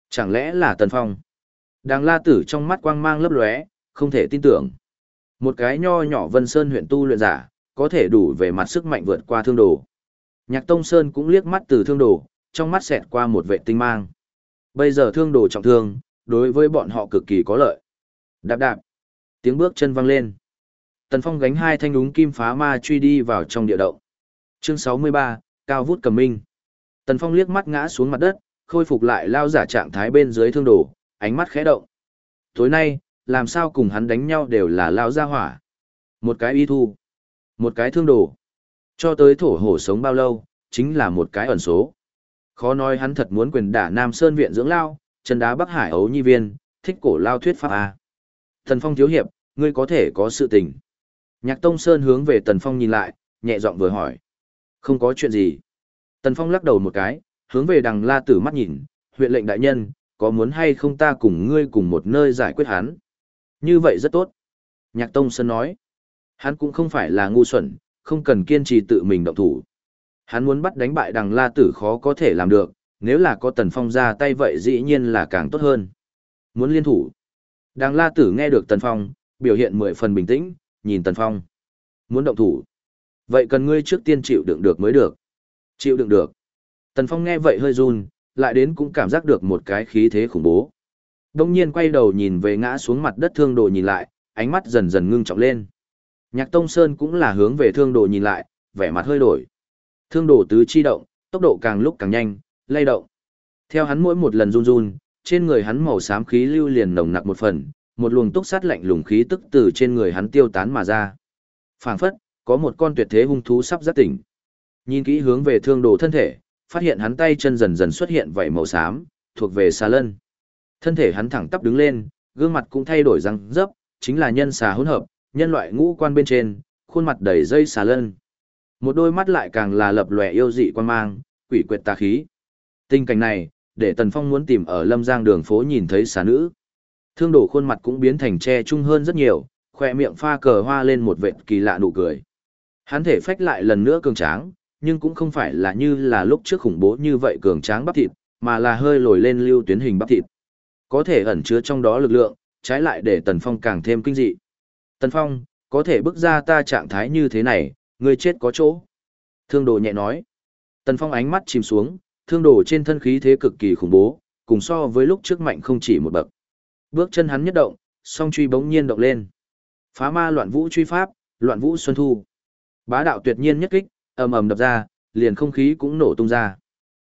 Chẳng lẽ là Tần Phong? Đang la tử trong mắt quang mang lấp lóe, không thể tin tưởng. Một cái nho nhỏ Vân Sơn huyện tu luyện giả, có thể đủ về mặt sức mạnh vượt qua thương đồ. Nhạc Tông Sơn cũng liếc mắt từ thương đồ, trong mắt xẹt qua một vệ tinh mang. Bây giờ thương đồ trọng thương, đối với bọn họ cực kỳ có lợi. Đạp đạp. Tiếng bước chân vang lên. Tần Phong gánh hai thanh đúng kim phá ma truy đi vào trong địa động. Chương 63, Cao vút cầm minh. Tần Phong liếc mắt ngã xuống mặt đất, khôi phục lại lao giả trạng thái bên dưới thương đồ, ánh mắt khẽ động. Tối nay, làm sao cùng hắn đánh nhau đều là lao gia hỏa. Một cái y thu, một cái thương đồ. Cho tới thổ hổ sống bao lâu, chính là một cái ẩn số. Khó nói hắn thật muốn quyền đả Nam Sơn viện dưỡng lao, chân đá Bắc Hải ấu nhi viên, thích cổ lao thuyết pháp A. Thần Phong thiếu hiệp, ngươi có thể có sự tình. Nhạc Tông Sơn hướng về Tần Phong nhìn lại, nhẹ giọng vừa hỏi. Không có chuyện gì. Tần Phong lắc đầu một cái, hướng về đằng la tử mắt nhìn, huyện lệnh đại nhân, có muốn hay không ta cùng ngươi cùng một nơi giải quyết hắn. Như vậy rất tốt. Nhạc Tông Sơn nói. Hắn cũng không phải là ngu xuẩn, không cần kiên trì tự mình động thủ. Hắn muốn bắt đánh bại đằng la tử khó có thể làm được, nếu là có Tần Phong ra tay vậy dĩ nhiên là càng tốt hơn. Muốn liên thủ. Đằng la tử nghe được Tần Phong, biểu hiện mười phần bình tĩnh, nhìn Tần Phong. Muốn động thủ. Vậy cần ngươi trước tiên chịu đựng được mới được. Chịu đựng được. Tần Phong nghe vậy hơi run, lại đến cũng cảm giác được một cái khí thế khủng bố. Đông nhiên quay đầu nhìn về ngã xuống mặt đất thương đồ nhìn lại, ánh mắt dần dần ngưng trọng lên. Nhạc Tông Sơn cũng là hướng về thương đồ nhìn lại, vẻ mặt hơi đổi. Thương đồ tứ chi động, tốc độ càng lúc càng nhanh, lay động. Theo hắn mỗi một lần run run, trên người hắn màu xám khí lưu liền nồng nặc một phần, một luồng túc sát lạnh lùng khí tức từ trên người hắn tiêu tán mà ra. Phảng phất, có một con tuyệt thế hung thú sắp giác tỉnh. Nhìn kỹ hướng về thương đồ thân thể, phát hiện hắn tay chân dần dần xuất hiện vảy màu xám, thuộc về xà lân. Thân thể hắn thẳng tắp đứng lên, gương mặt cũng thay đổi răng dấp, chính là nhân xà hỗn hợp, nhân loại ngũ quan bên trên, khuôn mặt đầy dây xà lân. Một đôi mắt lại càng là lập lòe yêu dị quan mang, quỷ quyệt tà khí. Tình cảnh này, để Tần Phong muốn tìm ở Lâm Giang đường phố nhìn thấy xà nữ. Thương đổ khuôn mặt cũng biến thành che trung hơn rất nhiều, khoe miệng pha cờ hoa lên một vệt kỳ lạ nụ cười. Hắn thể phách lại lần nữa cường tráng, nhưng cũng không phải là như là lúc trước khủng bố như vậy cường tráng bắp thịt, mà là hơi lồi lên lưu tuyến hình bắp thịt. Có thể ẩn chứa trong đó lực lượng, trái lại để Tần Phong càng thêm kinh dị. Tần Phong, có thể bước ra ta trạng thái như thế này, ngươi chết có chỗ. Thương đồ nhẹ nói. Tần Phong ánh mắt chìm xuống, thương đồ trên thân khí thế cực kỳ khủng bố, cùng so với lúc trước mạnh không chỉ một bậc. Bước chân hắn nhất động, song truy bỗng nhiên động lên. Phá ma loạn vũ truy pháp, loạn vũ xuân thu. Bá đạo tuyệt nhiên nhất kích, ầm ầm đập ra, liền không khí cũng nổ tung ra.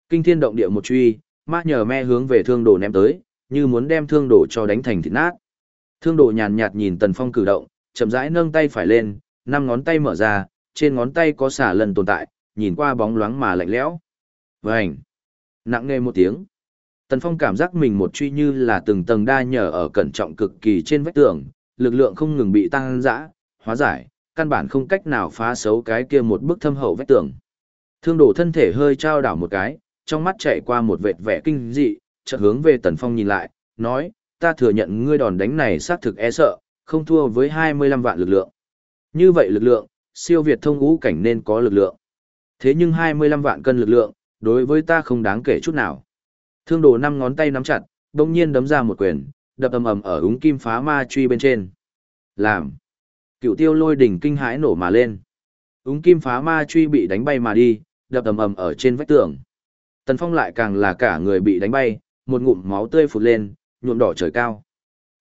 Kinh thiên động địa một truy, ma nhờ me hướng về thương đồ ném tới, như muốn đem thương đồ cho đánh thành thịt nát. Thương đồ nhàn nhạt nhìn Tần Phong cử động, chậm rãi nâng tay phải lên, năm ngón tay mở ra, trên ngón tay có xả lần tồn tại, nhìn qua bóng loáng mà lạnh lẽo. Vành! Nặng nề một tiếng. Tần Phong cảm giác mình một truy như là từng tầng đa nhờ ở cẩn trọng cực kỳ trên vách tường, lực lượng không ngừng bị tăng dã, hóa giải, căn bản không cách nào phá xấu cái kia một bức thâm hậu vách tường. Thương đổ thân thể hơi trao đảo một cái, trong mắt chạy qua một vệt vẻ kinh dị, chợt hướng về Tần Phong nhìn lại, nói, ta thừa nhận ngươi đòn đánh này xác thực e sợ, không thua với 25 vạn lực lượng. Như vậy lực lượng, siêu việt thông ngũ cảnh nên có lực lượng. Thế nhưng 25 vạn cân lực lượng, đối với ta không đáng kể chút nào. Thương đồ năm ngón tay nắm chặt, đồng nhiên đấm ra một quyền, đập ầm ầm ở úng kim phá ma truy bên trên. Làm. Cựu tiêu lôi đỉnh kinh hãi nổ mà lên. Úng kim phá ma truy bị đánh bay mà đi, đập ầm ầm ở trên vách tường. Tần Phong lại càng là cả người bị đánh bay, một ngụm máu tươi phụt lên, nhuộm đỏ trời cao.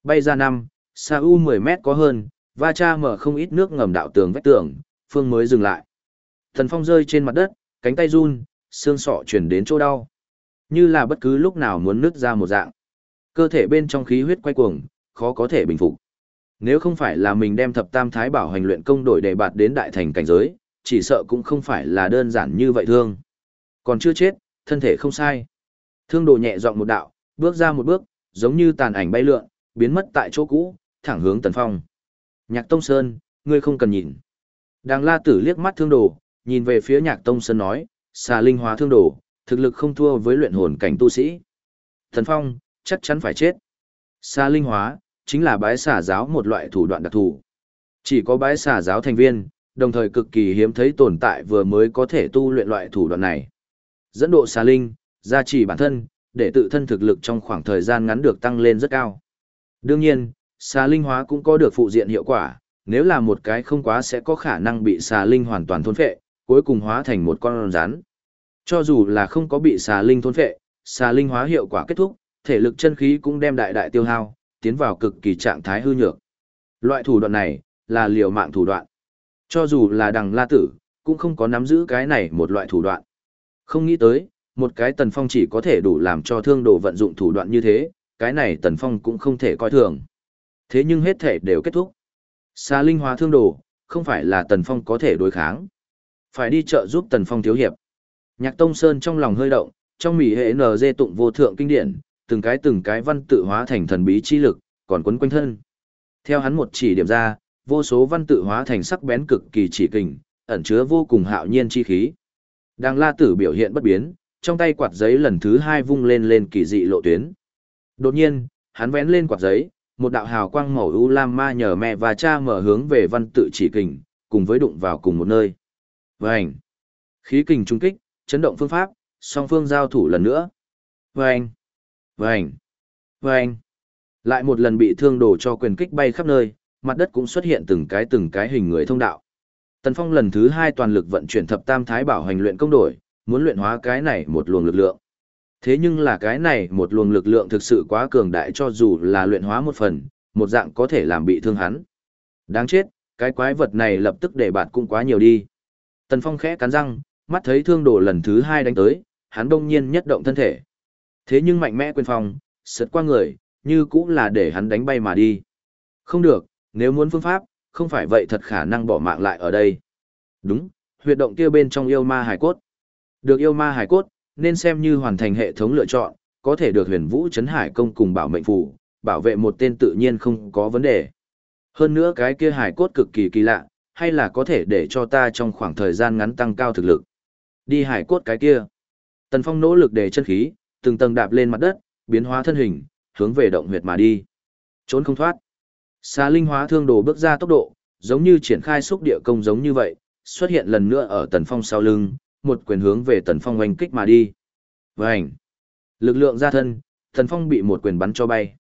Bay ra năm, xa u 10 mét có hơn, va cha mở không ít nước ngầm đạo tường vách tường, phương mới dừng lại. Tần Phong rơi trên mặt đất, cánh tay run, xương sọ chuyển đến chỗ đau. Như là bất cứ lúc nào muốn nứt ra một dạng. Cơ thể bên trong khí huyết quay cuồng, khó có thể bình phục. Nếu không phải là mình đem thập tam thái bảo hành luyện công đổi để bạt đến đại thành cảnh giới, chỉ sợ cũng không phải là đơn giản như vậy thương. Còn chưa chết, thân thể không sai. Thương đồ nhẹ dọn một đạo, bước ra một bước, giống như tàn ảnh bay lượn, biến mất tại chỗ cũ, thẳng hướng Tần Phong. Nhạc Tông Sơn, ngươi không cần nhìn. Đàng la tử liếc mắt thương đồ, nhìn về phía nhạc Tông Sơn nói, xà linh hóa thương đồ, thực lực không thua với luyện hồn cảnh tu sĩ. Thần Phong, chắc chắn phải chết. Xa linh hóa, chính là bái xả giáo một loại thủ đoạn đặc thù. Chỉ có bái xả giáo thành viên, đồng thời cực kỳ hiếm thấy tồn tại vừa mới có thể tu luyện loại thủ đoạn này. Dẫn độ xà linh, gia trì bản thân, để tự thân thực lực trong khoảng thời gian ngắn được tăng lên rất cao. Đương nhiên, xà linh hóa cũng có được phụ diện hiệu quả, nếu là một cái không quá sẽ có khả năng bị xà linh hoàn toàn thôn phệ, cuối cùng hóa thành một con rắn. Cho dù là không có bị xà linh thôn phệ, xà linh hóa hiệu quả kết thúc, thể lực chân khí cũng đem đại đại tiêu hao, tiến vào cực kỳ trạng thái hư nhược. Loại thủ đoạn này, là liều mạng thủ đoạn. Cho dù là đằng la tử, cũng không có nắm giữ cái này một loại thủ đoạn. Không nghĩ tới, một cái tần phong chỉ có thể đủ làm cho thương đồ vận dụng thủ đoạn như thế, cái này tần phong cũng không thể coi thường. Thế nhưng hết thể đều kết thúc. Xa linh hóa thương đồ, không phải là tần phong có thể đối kháng. Phải đi chợ giúp tần phong thiếu hiệp. Nhạc Tông Sơn trong lòng hơi động, trong mỉ hệ NG tụng vô thượng kinh điển, từng cái từng cái văn tự hóa thành thần bí chi lực, còn quấn quanh thân. Theo hắn một chỉ điểm ra, vô số văn tự hóa thành sắc bén cực kỳ chỉ kình, ẩn chứa vô cùng hạo nhiên chi khí. Đang la tử biểu hiện bất biến, trong tay quạt giấy lần thứ hai vung lên lên kỳ dị lộ tuyến. Đột nhiên, hắn vén lên quạt giấy, một đạo hào quang màu u lam ma nhờ mẹ và cha mở hướng về văn tự chỉ kình, cùng với đụng vào cùng một nơi. Vành! Khí kình trung kích, chấn động phương pháp, song phương giao thủ lần nữa, Vâng! Vâng! Vâng! Lại một lần bị thương đổ cho quyền kích bay khắp nơi, mặt đất cũng xuất hiện từng cái từng cái hình người thông đạo. Tần Phong lần thứ hai toàn lực vận chuyển thập tam thái bảo hành luyện công đổi, muốn luyện hóa cái này một luồng lực lượng. Thế nhưng là cái này một luồng lực lượng thực sự quá cường đại cho dù là luyện hóa một phần, một dạng có thể làm bị thương hắn. Đáng chết, cái quái vật này lập tức để bạt cũng quá nhiều đi. Tần Phong khẽ cắn răng, mắt thấy thương đổ lần thứ hai đánh tới, hắn đông nhiên nhất động thân thể. Thế nhưng mạnh mẽ quyền phong, sượt qua người, như cũng là để hắn đánh bay mà đi. Không được, nếu muốn phương pháp, không phải vậy thật khả năng bỏ mạng lại ở đây. Đúng, huyệt động kia bên trong yêu ma hải cốt. Được yêu ma hải cốt, nên xem như hoàn thành hệ thống lựa chọn, có thể được huyền vũ chấn hải công cùng bảo mệnh phù, bảo vệ một tên tự nhiên không có vấn đề. Hơn nữa cái kia hải cốt cực kỳ kỳ lạ, hay là có thể để cho ta trong khoảng thời gian ngắn tăng cao thực lực. Đi hải cốt cái kia. Tần Phong nỗ lực để chân khí, từng tầng đạp lên mặt đất, biến hóa thân hình, hướng về động huyệt mà đi. Trốn không thoát. Xà linh hóa thương đồ bước ra tốc độ, giống như triển khai xúc địa công giống như vậy, xuất hiện lần nữa ở Tần Phong sau lưng, một quyền hướng về Tần Phong oanh kích mà đi. Vành! Lực lượng ra thân, Tần Phong bị một quyền bắn cho bay.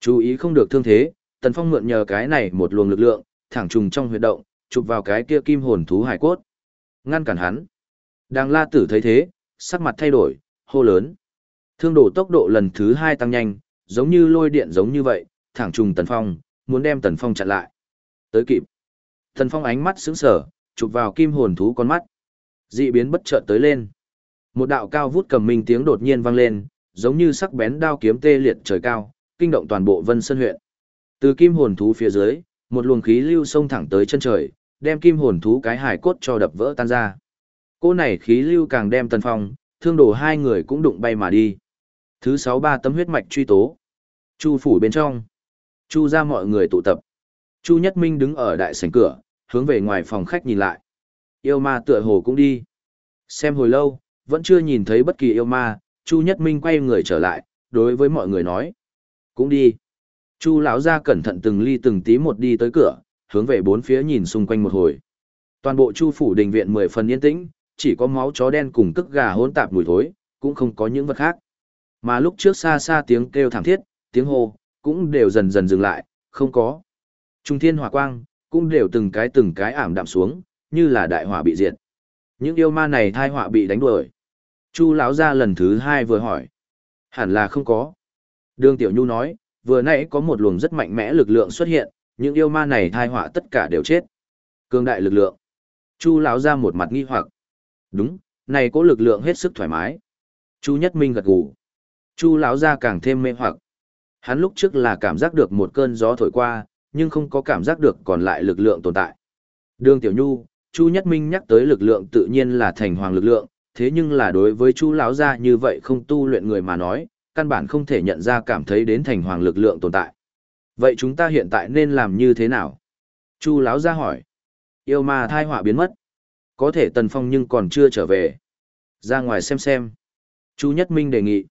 Chú ý không được thương thế, Tần Phong mượn nhờ cái này một luồng lực lượng, thẳng trùng trong huyệt động, chụp vào cái kia kim hồn thú hải cốt. Ngăn cản hắn. Đang la tử thấy thế, sắc mặt thay đổi, hô lớn. Thương đổ tốc độ lần thứ hai tăng nhanh, giống như lôi điện giống như vậy, thẳng trùng Tần Phong, muốn đem Tần Phong chặn lại. Tới kịp. Tần Phong ánh mắt sững sờ, chụp vào kim hồn thú con mắt. Dị biến bất chợt tới lên. Một đạo cao vút cầm minh tiếng đột nhiên vang lên, giống như sắc bén đao kiếm tê liệt trời cao, kinh động toàn bộ Vân Sơn huyện. Từ kim hồn thú phía dưới, một luồng khí lưu xông thẳng tới chân trời, đem kim hồn thú cái hải cốt cho đập vỡ tan ra. Cô này khí lưu càng đem Tần Phong, thương đổ hai người cũng đụng bay mà đi. Thứ sáu ba tấm huyết mạch truy tố. Chu phủ bên trong. Chu ra mọi người tụ tập. Chu Nhất Minh đứng ở đại sảnh cửa, hướng về ngoài phòng khách nhìn lại. Yêu ma tựa hồ cũng đi. Xem hồi lâu, vẫn chưa nhìn thấy bất kỳ yêu ma, Chu Nhất Minh quay người trở lại, đối với mọi người nói. Cũng đi. Chu lão ra cẩn thận từng ly từng tí một đi tới cửa, hướng về bốn phía nhìn xung quanh một hồi. Toàn bộ Chu phủ đình viện mười phần yên tĩnh, chỉ có máu chó đen cùng cức gà hỗn tạp mùi thối, cũng không có những vật khác. Mà lúc trước xa xa tiếng kêu thảm thiết, tiếng hô, cũng đều dần dần dừng lại, không có. Trung thiên hỏa quang, cũng đều từng cái từng cái ảm đạm xuống, như là đại hỏa bị diệt. Những yêu ma này thai họa bị đánh đuổi. Chu lão ra lần thứ hai vừa hỏi. Hẳn là không có. Đường Tiểu Nhu nói, vừa nãy có một luồng rất mạnh mẽ lực lượng xuất hiện, những yêu ma này thai họa tất cả đều chết. Cương đại lực lượng. Chu lão ra một mặt nghi hoặc. Đúng, này có lực lượng hết sức thoải mái. Chu Nhất Minh gật gù. Chu lão gia càng thêm mê hoặc. Hắn lúc trước là cảm giác được một cơn gió thổi qua, nhưng không có cảm giác được còn lại lực lượng tồn tại. Đường Tiểu Nhu, Chu Nhất Minh nhắc tới lực lượng tự nhiên là thành hoàng lực lượng, thế nhưng là đối với Chu lão gia như vậy không tu luyện người mà nói, căn bản không thể nhận ra cảm thấy đến thành hoàng lực lượng tồn tại. Vậy chúng ta hiện tại nên làm như thế nào? Chu lão gia hỏi. Yêu ma thai họa biến mất. Có thể Tần Phong nhưng còn chưa trở về. Ra ngoài xem xem. Chu Nhất Minh đề nghị.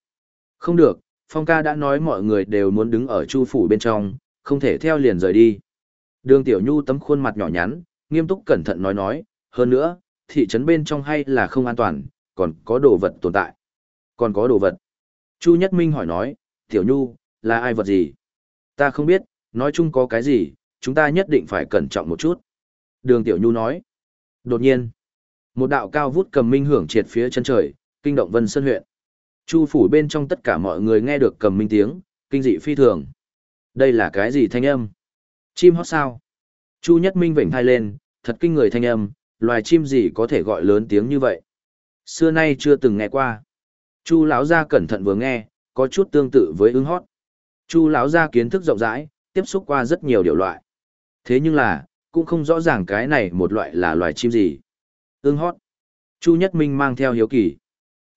Không được, Phong ca đã nói mọi người đều muốn đứng ở Chu phủ bên trong, không thể theo liền rời đi. Đường Tiểu Nhu tấm khuôn mặt nhỏ nhắn, nghiêm túc cẩn thận nói nói, hơn nữa, thị trấn bên trong hay là không an toàn, còn có đồ vật tồn tại. Còn có đồ vật. Chu Nhất Minh hỏi nói, Tiểu Nhu, là ai vật gì? Ta không biết, nói chung có cái gì, chúng ta nhất định phải cẩn trọng một chút. Đường Tiểu Nhu nói. Đột nhiên, một đạo cao vút cầm minh hưởng triệt phía chân trời, kinh động Vân Sơn huyện. Chu phủ bên trong tất cả mọi người nghe được cầm minh tiếng, kinh dị phi thường. Đây là cái gì thanh âm? Chim hót sao? Chu Nhất Minh vểnh thai lên, thật kinh người thanh âm, loài chim gì có thể gọi lớn tiếng như vậy? Xưa nay chưa từng nghe qua. Chu lão gia cẩn thận vừa nghe, có chút tương tự với ứng hót. Chu lão gia kiến thức rộng rãi, tiếp xúc qua rất nhiều điều loại. Thế nhưng là, cũng không rõ ràng cái này một loại là loài chim gì. Ưng hót. Chu Nhất Minh mang theo hiếu kỳ.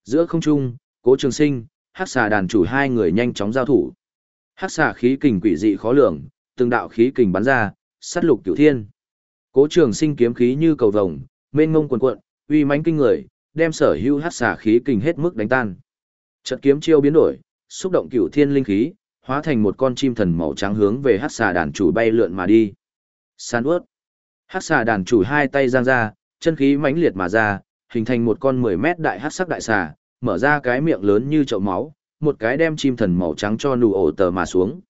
Giữa không trung, Cố Trường Sinh, Hắc Xà đàn chủ hai người nhanh chóng giao thủ. Hắc xà khí kình quỷ dị khó lường, từng đạo khí kình bắn ra, sát lục cửu thiên. Cố Trường Sinh kiếm khí như cầu vồng, mênh mông cuồn cuộn, uy mãnh kinh người, đem sở hữu hắc xà khí kình hết mức đánh tan. trận kiếm chiêu biến đổi, xúc động cửu thiên linh khí, hóa thành một con chim thần màu trắng hướng về hắc xà đàn chủ bay lượn mà đi. San ướt. Hắc xà đàn chủ hai tay giang ra, chân khí mãnh liệt mà ra, hình thành một con 10 mét đại hắc sắc đại xà, mở ra cái miệng lớn như chậu máu, một cái đem chim thần màu trắng cho nụ ổ tờ mà xuống.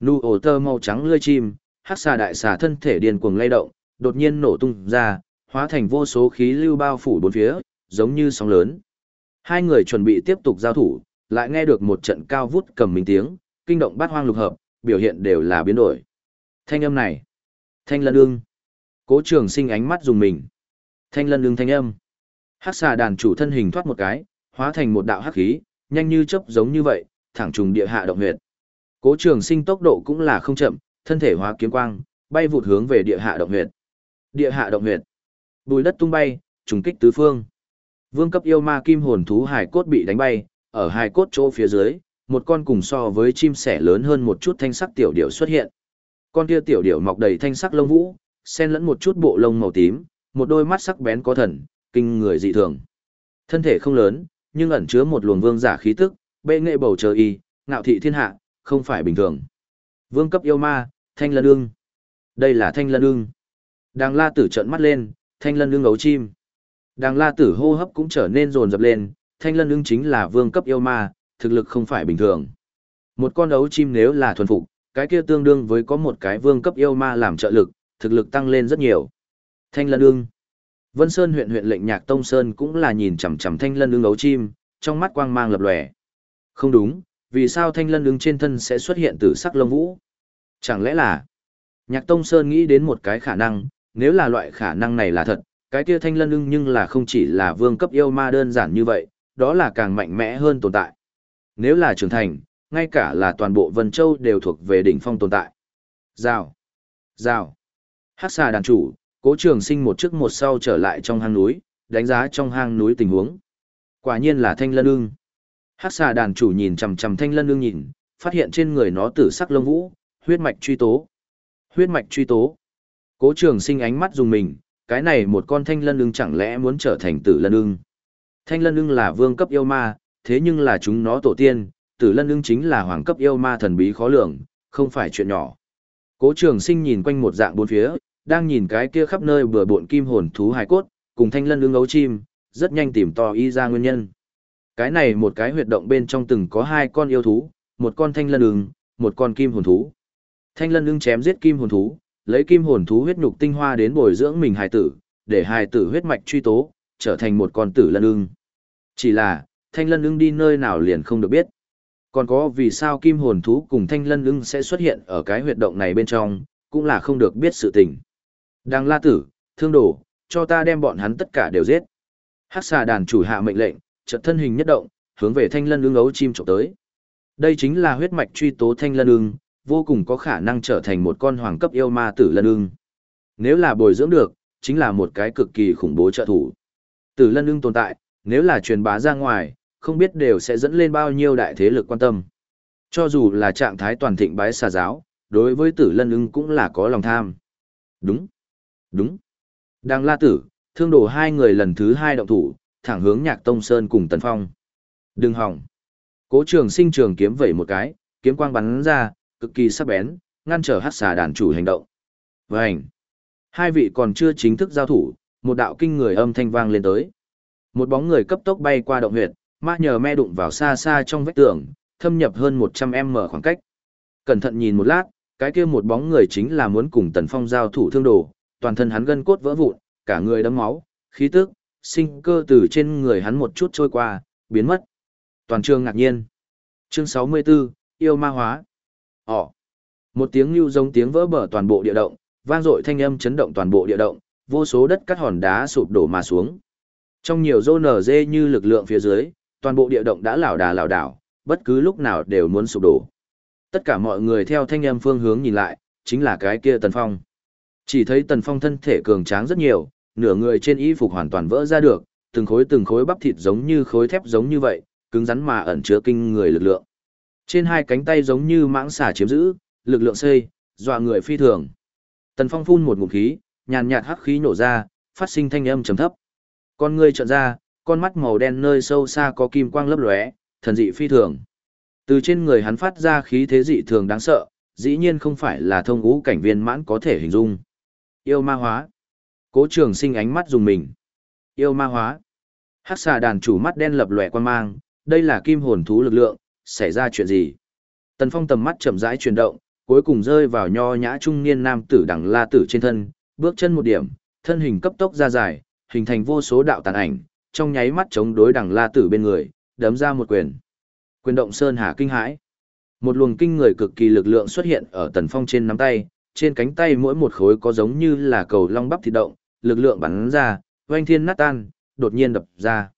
Nụ ổ tờ màu trắng lươi chim, hắc xà đại xà thân thể điên cuồng lay động, đột nhiên nổ tung ra, hóa thành vô số khí lưu bao phủ bốn phía, giống như sóng lớn. Hai người chuẩn bị tiếp tục giao thủ, lại nghe được một trận cao vút cầm mình tiếng, kinh động bát hoang lục hợp, biểu hiện đều là biến đổi. Thanh âm này, thanh lân ương. Cố trường sinh ánh mắt dùng mình. Thanh lân ương thanh âm. Hắc xà đàn chủ thân hình thoát một cái, hóa thành một đạo hắc khí, nhanh như chớp giống như vậy, thẳng trùng địa hạ động huyệt. Cố trường sinh tốc độ cũng là không chậm, thân thể hóa kiếm quang, bay vụt hướng về địa hạ động huyệt. Địa hạ động huyệt. Bùi đất tung bay, trùng kích tứ phương. Vương cấp yêu ma kim hồn thú hải cốt bị đánh bay, ở hai cốt chỗ phía dưới, một con cùng so với chim sẻ lớn hơn một chút thanh sắc tiểu điểu xuất hiện. Con kia tiểu điểu mọc đầy thanh sắc lông vũ, xen lẫn một chút bộ lông màu tím, một đôi mắt sắc bén có thần, kinh người dị thường. Thân thể không lớn, nhưng ẩn chứa một luồng vương giả khí tức, bệ nghệ bầu trời y, ngạo thị thiên hạ, không phải bình thường. Vương cấp yêu ma, thanh lân ương. Đây là thanh lân ương. Đàng la tử trợn mắt lên, thanh lân ương ấu chim. Đàng la tử hô hấp cũng trở nên rồn rập lên, thanh lân Ương chính là vương cấp yêu ma, thực lực không phải bình thường. Một con ấu chim nếu là thuần phục, cái kia tương đương với có một cái vương cấp yêu ma làm trợ lực, thực lực tăng lên rất nhiều. Thanh lân ưng. Vân Sơn huyện huyện lệnh Nhạc Tông Sơn cũng là nhìn chằm chằm thanh lân ưng ấu chim, trong mắt quang mang lập lòe. Không đúng, vì sao thanh lân ưng trên thân sẽ xuất hiện tử sắc lông vũ? Chẳng lẽ là Nhạc Tông Sơn nghĩ đến một cái khả năng, nếu là loại khả năng này là thật, cái kia thanh lân ưng nhưng là không chỉ là vương cấp yêu ma đơn giản như vậy, đó là càng mạnh mẽ hơn tồn tại. Nếu là trưởng thành, ngay cả là toàn bộ Vân Châu đều thuộc về đỉnh phong tồn tại. Rào. Rào. Hát xà đàn chủ, cố trường sinh một trước một sau trở lại trong hang núi, đánh giá trong hang núi tình huống. Quả nhiên là thanh lân ương. Hát xà đàn chủ nhìn chằm chằm thanh lân ương nhìn, phát hiện trên người nó tử sắc lông vũ, huyết mạch truy tố. Huyết mạch truy tố. Cố trường sinh ánh mắt dùng mình, cái này một con thanh lân ưng chẳng lẽ muốn trở thành tử lân ưng. Thanh lân ưng là vương cấp yêu ma, thế nhưng là chúng nó tổ tiên, tử lân ưng chính là hoàng cấp yêu ma thần bí khó lường, không phải chuyện nhỏ. Cố trường sinh nhìn quanh một dạng bốn phía, đang nhìn cái kia khắp nơi bừa bộn kim hồn thú hài cốt, cùng thanh lân ưng ấu chim, rất nhanh tìm tò y ra nguyên nhân. Cái này một cái huyệt động bên trong từng có hai con yêu thú, một con thanh lân ưng, một con kim hồn thú. Thanh lân ưng chém giết kim hồn thú, lấy kim hồn thú huyết nhục tinh hoa đến bồi dưỡng mình hài tử, để hài tử huyết mạch truy tố, trở thành một con tử lân ưng. Chỉ là, thanh lân ưng đi nơi nào liền không được biết. Còn có vì sao kim hồn thú cùng thanh lân ưng sẽ xuất hiện ở cái huyệt động này bên trong, cũng là không được biết sự tình. Đang la tử, thương đổ, cho ta đem bọn hắn tất cả đều giết. Hắc xà đàn chủ hạ mệnh lệnh, chợt thân hình nhất động, hướng về thanh lân ưng ấu chim trộm tới. Đây chính là huyết mạch truy tố thanh lân ưng, vô cùng có khả năng trở thành một con hoàng cấp yêu ma tử lân ưng. Nếu là bồi dưỡng được, chính là một cái cực kỳ khủng bố trợ thủ. Tử lân ưng tồn tại, nếu là truyền bá ra ngoài, không biết đều sẽ dẫn lên bao nhiêu đại thế lực quan tâm. Cho dù là trạng thái toàn thịnh bái xà giáo, đối với tử lân ưng cũng là có lòng tham. Đúng, đúng. Đang la tử, thương đổ hai người lần thứ hai động thủ, thẳng hướng nhạc tông sơn cùng tần phong. Đừng hỏng. Cố trường sinh trường kiếm vẩy một cái, kiếm quang bắn ra, cực kỳ sắc bén, ngăn trở hát xà đàn chủ hành động. Vânh! Hai vị còn chưa chính thức giao thủ, một đạo kinh người âm thanh vang lên tới. Một bóng người cấp tốc bay qua động huyệt, ma nhờ me đụng vào xa xa trong vách tường, thâm nhập hơn 100m khoảng cách. Cẩn thận nhìn một lát, cái kia một bóng người chính là muốn cùng Tần Phong giao thủ thương đồ, toàn thân hắn gân cốt vỡ vụn, cả người đấm máu, khí tức, sinh cơ từ trên người hắn một chút trôi qua, biến mất. Toàn trường ngạc nhiên. Chương 64, yêu ma hóa. Ồ. Một tiếng lưu giống tiếng vỡ bờ toàn bộ địa động, vang dội thanh âm chấn động toàn bộ địa động, vô số đất cắt hòn đá sụp đổ mà xuống. Trong nhiều rô nở dê như lực lượng phía dưới, toàn bộ địa động đã lảo đà lảo đảo, bất cứ lúc nào đều muốn sụp đổ. Tất cả mọi người theo thanh âm phương hướng nhìn lại, chính là cái kia Tần Phong. Chỉ thấy Tần Phong thân thể cường tráng rất nhiều, nửa người trên y phục hoàn toàn vỡ ra được, từng khối từng khối bắp thịt giống như khối thép giống như vậy, cứng rắn mà ẩn chứa kinh người lực lượng. Trên hai cánh tay giống như mãng xà chiếm giữ, lực lượng xây, dọa người phi thường. Tần Phong phun một ngụm khí, nhàn nhạt hắc khí nổ ra, phát sinh thanh âm trầm thấp. Con ngươi trợn ra, con mắt màu đen nơi sâu xa có kim quang lấp lóe, thần dị phi thường. Từ trên người hắn phát ra khí thế dị thường đáng sợ, dĩ nhiên không phải là thông ngũ cảnh viên mãn có thể hình dung. Yêu ma hóa. Cố trường sinh ánh mắt dùng mình. Yêu ma hóa. Hắc xà đàn chủ mắt đen lập lòe quan mang, đây là kim hồn thú lực lượng, xảy ra chuyện gì? Tần Phong tầm mắt chậm rãi chuyển động, cuối cùng rơi vào nho nhã trung niên nam tử đằng la tử trên thân, bước chân một điểm, thân hình cấp tốc ra dài, hình thành vô số đạo tàn ảnh, trong nháy mắt chống đối đằng la tử bên người, đấm ra một quyền. Quyền động sơn hà kinh hãi. Một luồng kinh người cực kỳ lực lượng xuất hiện ở Tần Phong trên nắm tay, trên cánh tay mỗi một khối có giống như là cầu long bắp thịt động, lực lượng bắn ra, oanh thiên nát tan, đột nhiên đập ra.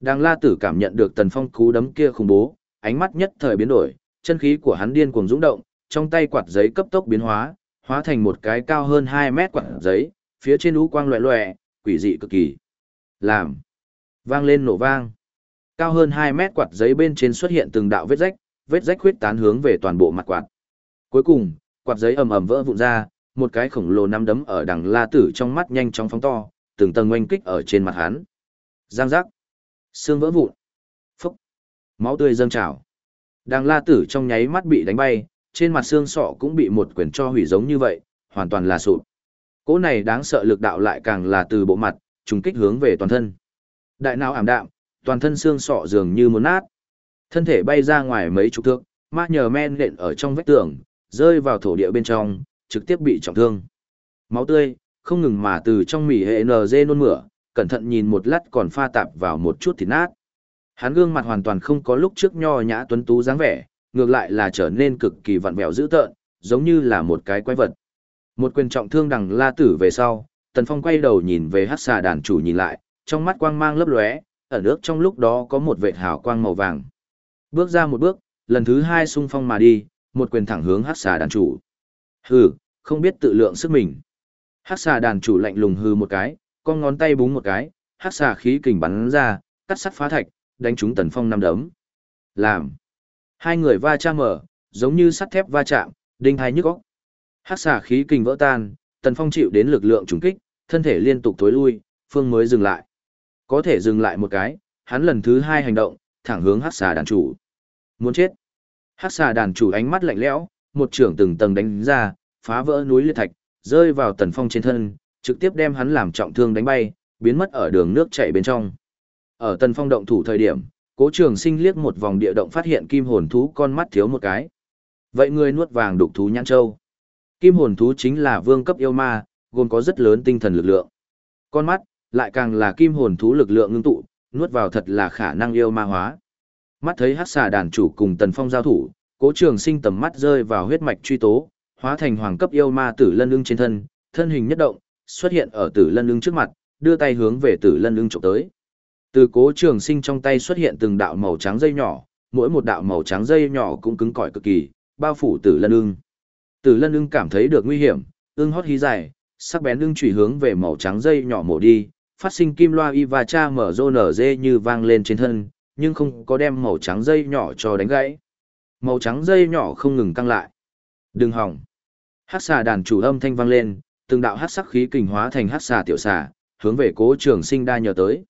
Đằng la tử cảm nhận được Tần Phong cú đấm kia khủng bố, ánh mắt nhất thời biến đổi, chân khí của hắn điên cuồng dũng động, trong tay quạt giấy cấp tốc biến hóa, hóa thành một cái cao hơn 2 mét quạt giấy, phía trên ú quang loẹ loẹ, quỷ dị cực kỳ. Làm. Vang lên nổ vang. Cao hơn 2 mét quạt giấy bên trên xuất hiện từng đạo vết rách, vết rách huyết tán hướng về toàn bộ mặt quạt. Cuối cùng, quạt giấy ầm ầm vỡ vụn ra, một cái khổng lồ nắm đấm ở đằng la tử trong mắt nhanh chóng phóng to, từng tầng oanh kích ở trên mặt hắn. Giang giác. Xương vỡ vụn. Phúc. Máu tươi dâng trào. Đằng la tử trong nháy mắt bị đánh bay, trên mặt xương sọ cũng bị một quyền cho hủy giống như vậy, hoàn toàn là sụp. Cỗ này đáng sợ lực đạo lại càng là từ bộ mặt, trùng kích hướng về toàn thân. Đại não ảm đạm, toàn thân xương sọ dường như muốn nát. Thân thể bay ra ngoài mấy chục thước, ma nhờ men lện ở trong vách tường, rơi vào thổ địa bên trong, trực tiếp bị trọng thương. Máu tươi, không ngừng mà từ trong mỉ hệ NG nôn mửa, cẩn thận nhìn một lát còn pha tạp vào một chút thì nát. Hắn gương mặt hoàn toàn không có lúc trước nho nhã tuấn tú dáng vẻ, ngược lại là trở nên cực kỳ vặn vẹo dữ tợn, giống như là một cái quái vật. Một quyền trọng thương đằng la tử về sau, Tần Phong quay đầu nhìn về hắc xà đàn chủ nhìn lại, trong mắt quang mang lấp lóe, ở nước trong lúc đó có một vệt hào quang màu vàng. Bước ra một bước, lần thứ hai xung phong mà đi, một quyền thẳng hướng hắc xà đàn chủ. Hừ, không biết tự lượng sức mình. Hắc xà đàn chủ lạnh lùng hừ một cái, con ngón tay búng một cái, hắc xà khí kình bắn ra, cắt sắt phá thạch, đánh trúng Tần Phong năm đấm. Làm. Hai người va chạm mở, giống như sắt thép va chạm, đinh hai nhức óc. Hắc xà khí kình vỡ tan, Tần Phong chịu đến lực lượng trùng kích, thân thể liên tục tối lui, phương mới dừng lại. Có thể dừng lại một cái, hắn lần thứ hai hành động, thẳng hướng hắc xà đàn chủ. Muốn chết. Hắc xà đàn chủ ánh mắt lạnh lẽo, một trưởng từng tầng đánh ra, phá vỡ núi liệt thạch, rơi vào Tần Phong trên thân, trực tiếp đem hắn làm trọng thương đánh bay, biến mất ở đường nước chảy bên trong. Ở Tần Phong động thủ thời điểm, Cố Trường Sinh liếc một vòng địa động phát hiện kim hồn thú con mắt thiếu một cái. Vậy người nuốt vàng đục thú nhãn châu. Kim hồn thú chính là vương cấp yêu ma, gồm có rất lớn tinh thần lực lượng. Con mắt, lại càng là kim hồn thú lực lượng ngưng tụ, nuốt vào thật là khả năng yêu ma hóa. Mắt thấy hắc xà đàn chủ cùng Tần Phong giao thủ, Cố Trường Sinh tầm mắt rơi vào huyết mạch truy tố, hóa thành hoàng cấp yêu ma tử lân ưng trên thân, thân hình nhất động, xuất hiện ở tử lân ưng trước mặt, đưa tay hướng về tử lân ưng chụp tới. Từ Cố Trường Sinh trong tay xuất hiện từng đạo màu trắng dây nhỏ, mỗi một đạo màu trắng dây nhỏ cũng cứng cỏi cực kỳ, bao phủ tử lân ưng. Tử lân ưng cảm thấy được nguy hiểm, ưng hót hí dài, sắc bén ưng chủy hướng về màu trắng dây nhỏ mổ đi, phát sinh kim loa y và cha mở rô nở dê như vang lên trên thân, nhưng không có đem màu trắng dây nhỏ cho đánh gãy. Màu trắng dây nhỏ không ngừng căng lại. Đừng hỏng. Hát xà đàn chủ âm thanh vang lên, từng đạo hát sắc khí kình hóa thành hát xà tiểu xà, hướng về cố trường sinh đa nhờ tới.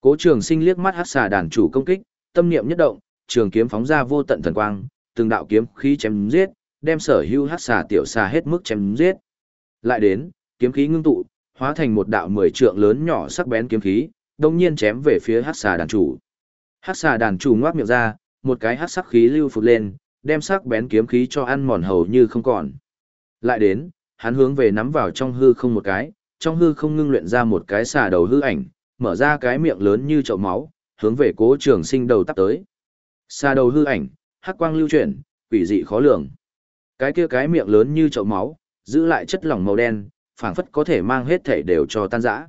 Cố trường sinh liếc mắt hát xà đàn chủ công kích, tâm niệm nhất động, trường kiếm phóng ra vô tận thần quang, từng đạo kiếm khí chém giết, đem sở hữu hát xà tiểu xà hết mức chém giết. Lại đến, kiếm khí ngưng tụ, hóa thành một đạo mười trượng lớn nhỏ sắc bén kiếm khí, đồng nhiên chém về phía hát xà đàn chủ. Hát xà đàn chủ ngoác miệng ra, một cái hát sắc khí lưu phục lên, đem sắc bén kiếm khí cho ăn mòn hầu như không còn. Lại đến, hắn hướng về nắm vào trong hư không một cái, trong hư không ngưng luyện ra một cái xà đầu hư ảnh, mở ra cái miệng lớn như chậu máu, hướng về cố trường sinh đầu tắp tới. Xà đầu hư ảnh, hắc quang lưu chuyển, quỷ dị khó lường. Cái kia cái miệng lớn như chậu máu, giữ lại chất lỏng màu đen, phảng phất có thể mang hết thể đều cho tan rã.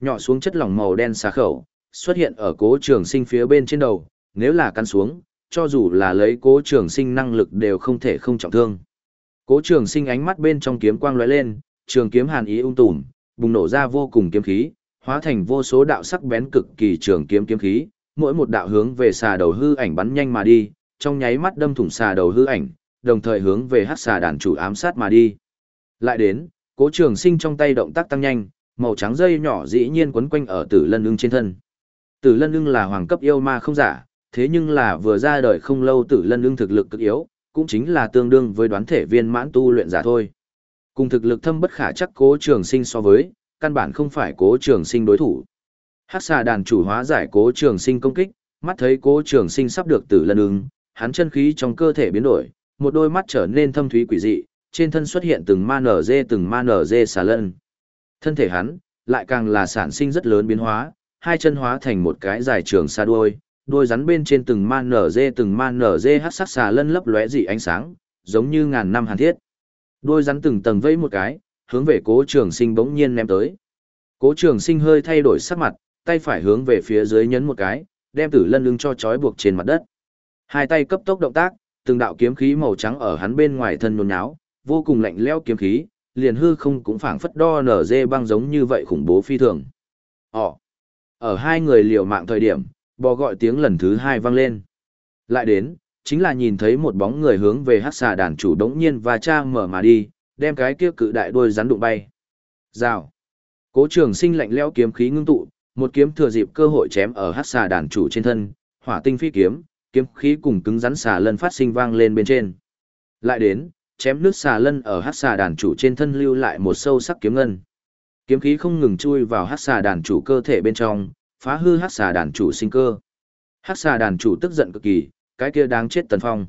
Nhỏ xuống chất lỏng màu đen xà khẩu, xuất hiện ở cố trường sinh phía bên trên đầu, nếu là căn xuống, cho dù là lấy cố trường sinh năng lực đều không thể không trọng thương. Cố trường sinh ánh mắt bên trong kiếm quang lóe lên, trường kiếm hàn ý ung tùm, bùng nổ ra vô cùng kiếm khí, hóa thành vô số đạo sắc bén cực kỳ trường kiếm kiếm khí, mỗi một đạo hướng về xà đầu hư ảnh bắn nhanh mà đi, trong nháy mắt đâm thủng xà đầu hư ảnh, đồng thời hướng về hắc xà đàn chủ ám sát mà đi. Lại đến, Cố Trường Sinh trong tay động tác tăng nhanh, màu trắng dây nhỏ dĩ nhiên quấn quanh ở Tử Lân Ưng trên thân. Tử Lân Ưng là hoàng cấp yêu ma không giả, thế nhưng là vừa ra đời không lâu Tử Lân Ưng thực lực cực yếu, cũng chính là tương đương với đoán thể viên mãn tu luyện giả thôi. Cùng thực lực thâm bất khả chắc Cố Trường Sinh so với, căn bản không phải Cố Trường Sinh đối thủ. Hắc xà đàn chủ hóa giải Cố Trường Sinh công kích, mắt thấy Cố Trường Sinh sắp được Tử Lân Ưng, hắn chân khí trong cơ thể biến đổi, một đôi mắt trở nên thâm thúy quỷ dị, trên thân xuất hiện từng ma nở dê từng ma nở dê xà lân. Thân thể hắn, lại càng là sản sinh rất lớn biến hóa, hai chân hóa thành một cái dài trường xa đuôi, đuôi rắn bên trên từng ma nở dê từng ma nở dê hát sắc xà lân lấp lóe dị ánh sáng, giống như ngàn năm hàn thiết. Đuôi rắn từng tầng vây một cái, hướng về cố trường sinh bỗng nhiên ném tới. Cố trường sinh hơi thay đổi sắc mặt, tay phải hướng về phía dưới nhấn một cái, đem tử lân lưng cho trói buộc trên mặt đất. Hai tay cấp tốc động tác, từng đạo kiếm khí màu trắng ở hắn bên ngoài thân nhốn nháo, vô cùng lạnh lẽo kiếm khí, liền hư không cũng phảng phất đo nở dê băng giống như vậy khủng bố phi thường. Ồ! Ở hai người liều mạng thời điểm, bò gọi tiếng lần thứ hai vang lên. Lại đến, chính là nhìn thấy một bóng người hướng về hát xà đàn chủ đống nhiên và cha mở mà đi, đem cái kia cự đại đuôi rắn đụng bay. Rào! Cố trường sinh lạnh lẽo kiếm khí ngưng tụ, một kiếm thừa dịp cơ hội chém ở hát xà đàn chủ trên thân, hỏa tinh phi kiếm, kiếm khí cùng cứng rắn xà lân phát sinh vang lên bên trên. Lại đến, chém nước xà lân ở hát xà đàn chủ trên thân lưu lại một sâu sắc kiếm ngân. Kiếm khí không ngừng chui vào hát xà đàn chủ cơ thể bên trong, phá hư hát xà đàn chủ sinh cơ. Hát xà đàn chủ tức giận cực kỳ, cái kia đáng chết tần phong.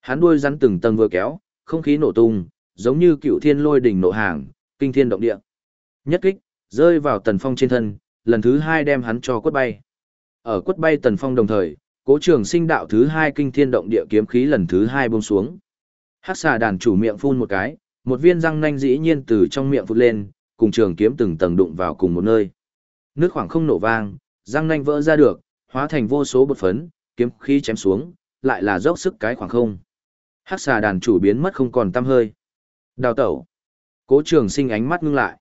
Hắn đuôi rắn từng tầng vừa kéo, không khí nổ tung, giống như cựu thiên lôi đỉnh nổ hàng, kinh thiên động địa. Nhất kích, rơi vào tần phong trên thân, lần thứ hai đem hắn cho quất bay. Ở quất bay tần phong đồng thời, cố trường sinh đạo thứ hai kinh thiên động địa kiếm khí lần thứ hai bông xuống. Hắc xà đàn chủ miệng phun một cái, một viên răng nanh dĩ nhiên từ trong miệng phụt lên, cùng trường kiếm từng tầng đụng vào cùng một nơi. Nước khoảng không nổ vang, răng nanh vỡ ra được, hóa thành vô số bột phấn, kiếm khí chém xuống, lại là dốc sức cái khoảng không. Hắc xà đàn chủ biến mất không còn tăm hơi. Đào tẩu. Cố trường sinh ánh mắt ngưng lại.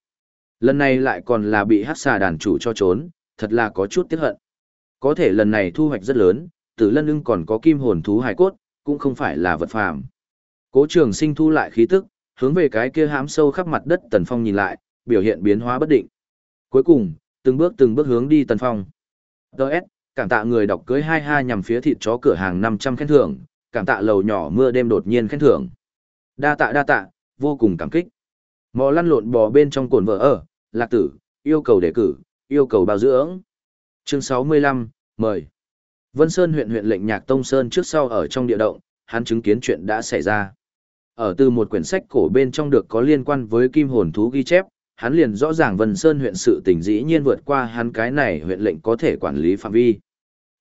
Lần này lại còn là bị hắc xà đàn chủ cho trốn, thật là có chút tiếc hận. Có thể lần này thu hoạch rất lớn, tử lân ưng còn có kim hồn thú hài cốt, cũng không phải là vật phàm. Cố trường sinh thu lại khí tức, hướng về cái kia hám sâu khắp mặt đất tần phong nhìn lại, biểu hiện biến hóa bất định. Cuối cùng, từng bước từng bước hướng đi tần phong. Đợt, cảm tạ người đọc cưới hai ha nhằm phía thịt chó cửa hàng 500 khen thưởng, cảm tạ lầu nhỏ mưa đêm đột nhiên khen thưởng. Đa tạ đa tạ, vô cùng cảm kích. Mò lăn lộn bò bên trong cồn vợ ở, lạc tử, yêu cầu đề cử, yêu cầu bao dưỡng. Chương 65, mời. Vân Sơn huyện huyện lệnh Nhạc Tông Sơn trước sau ở trong địa động, hắn chứng kiến chuyện đã xảy ra. Ở từ một quyển sách cổ bên trong được có liên quan với kim hồn thú ghi chép, hắn liền rõ ràng Vân Sơn huyện sự tình dĩ nhiên vượt qua hắn cái này huyện lệnh có thể quản lý phạm vi.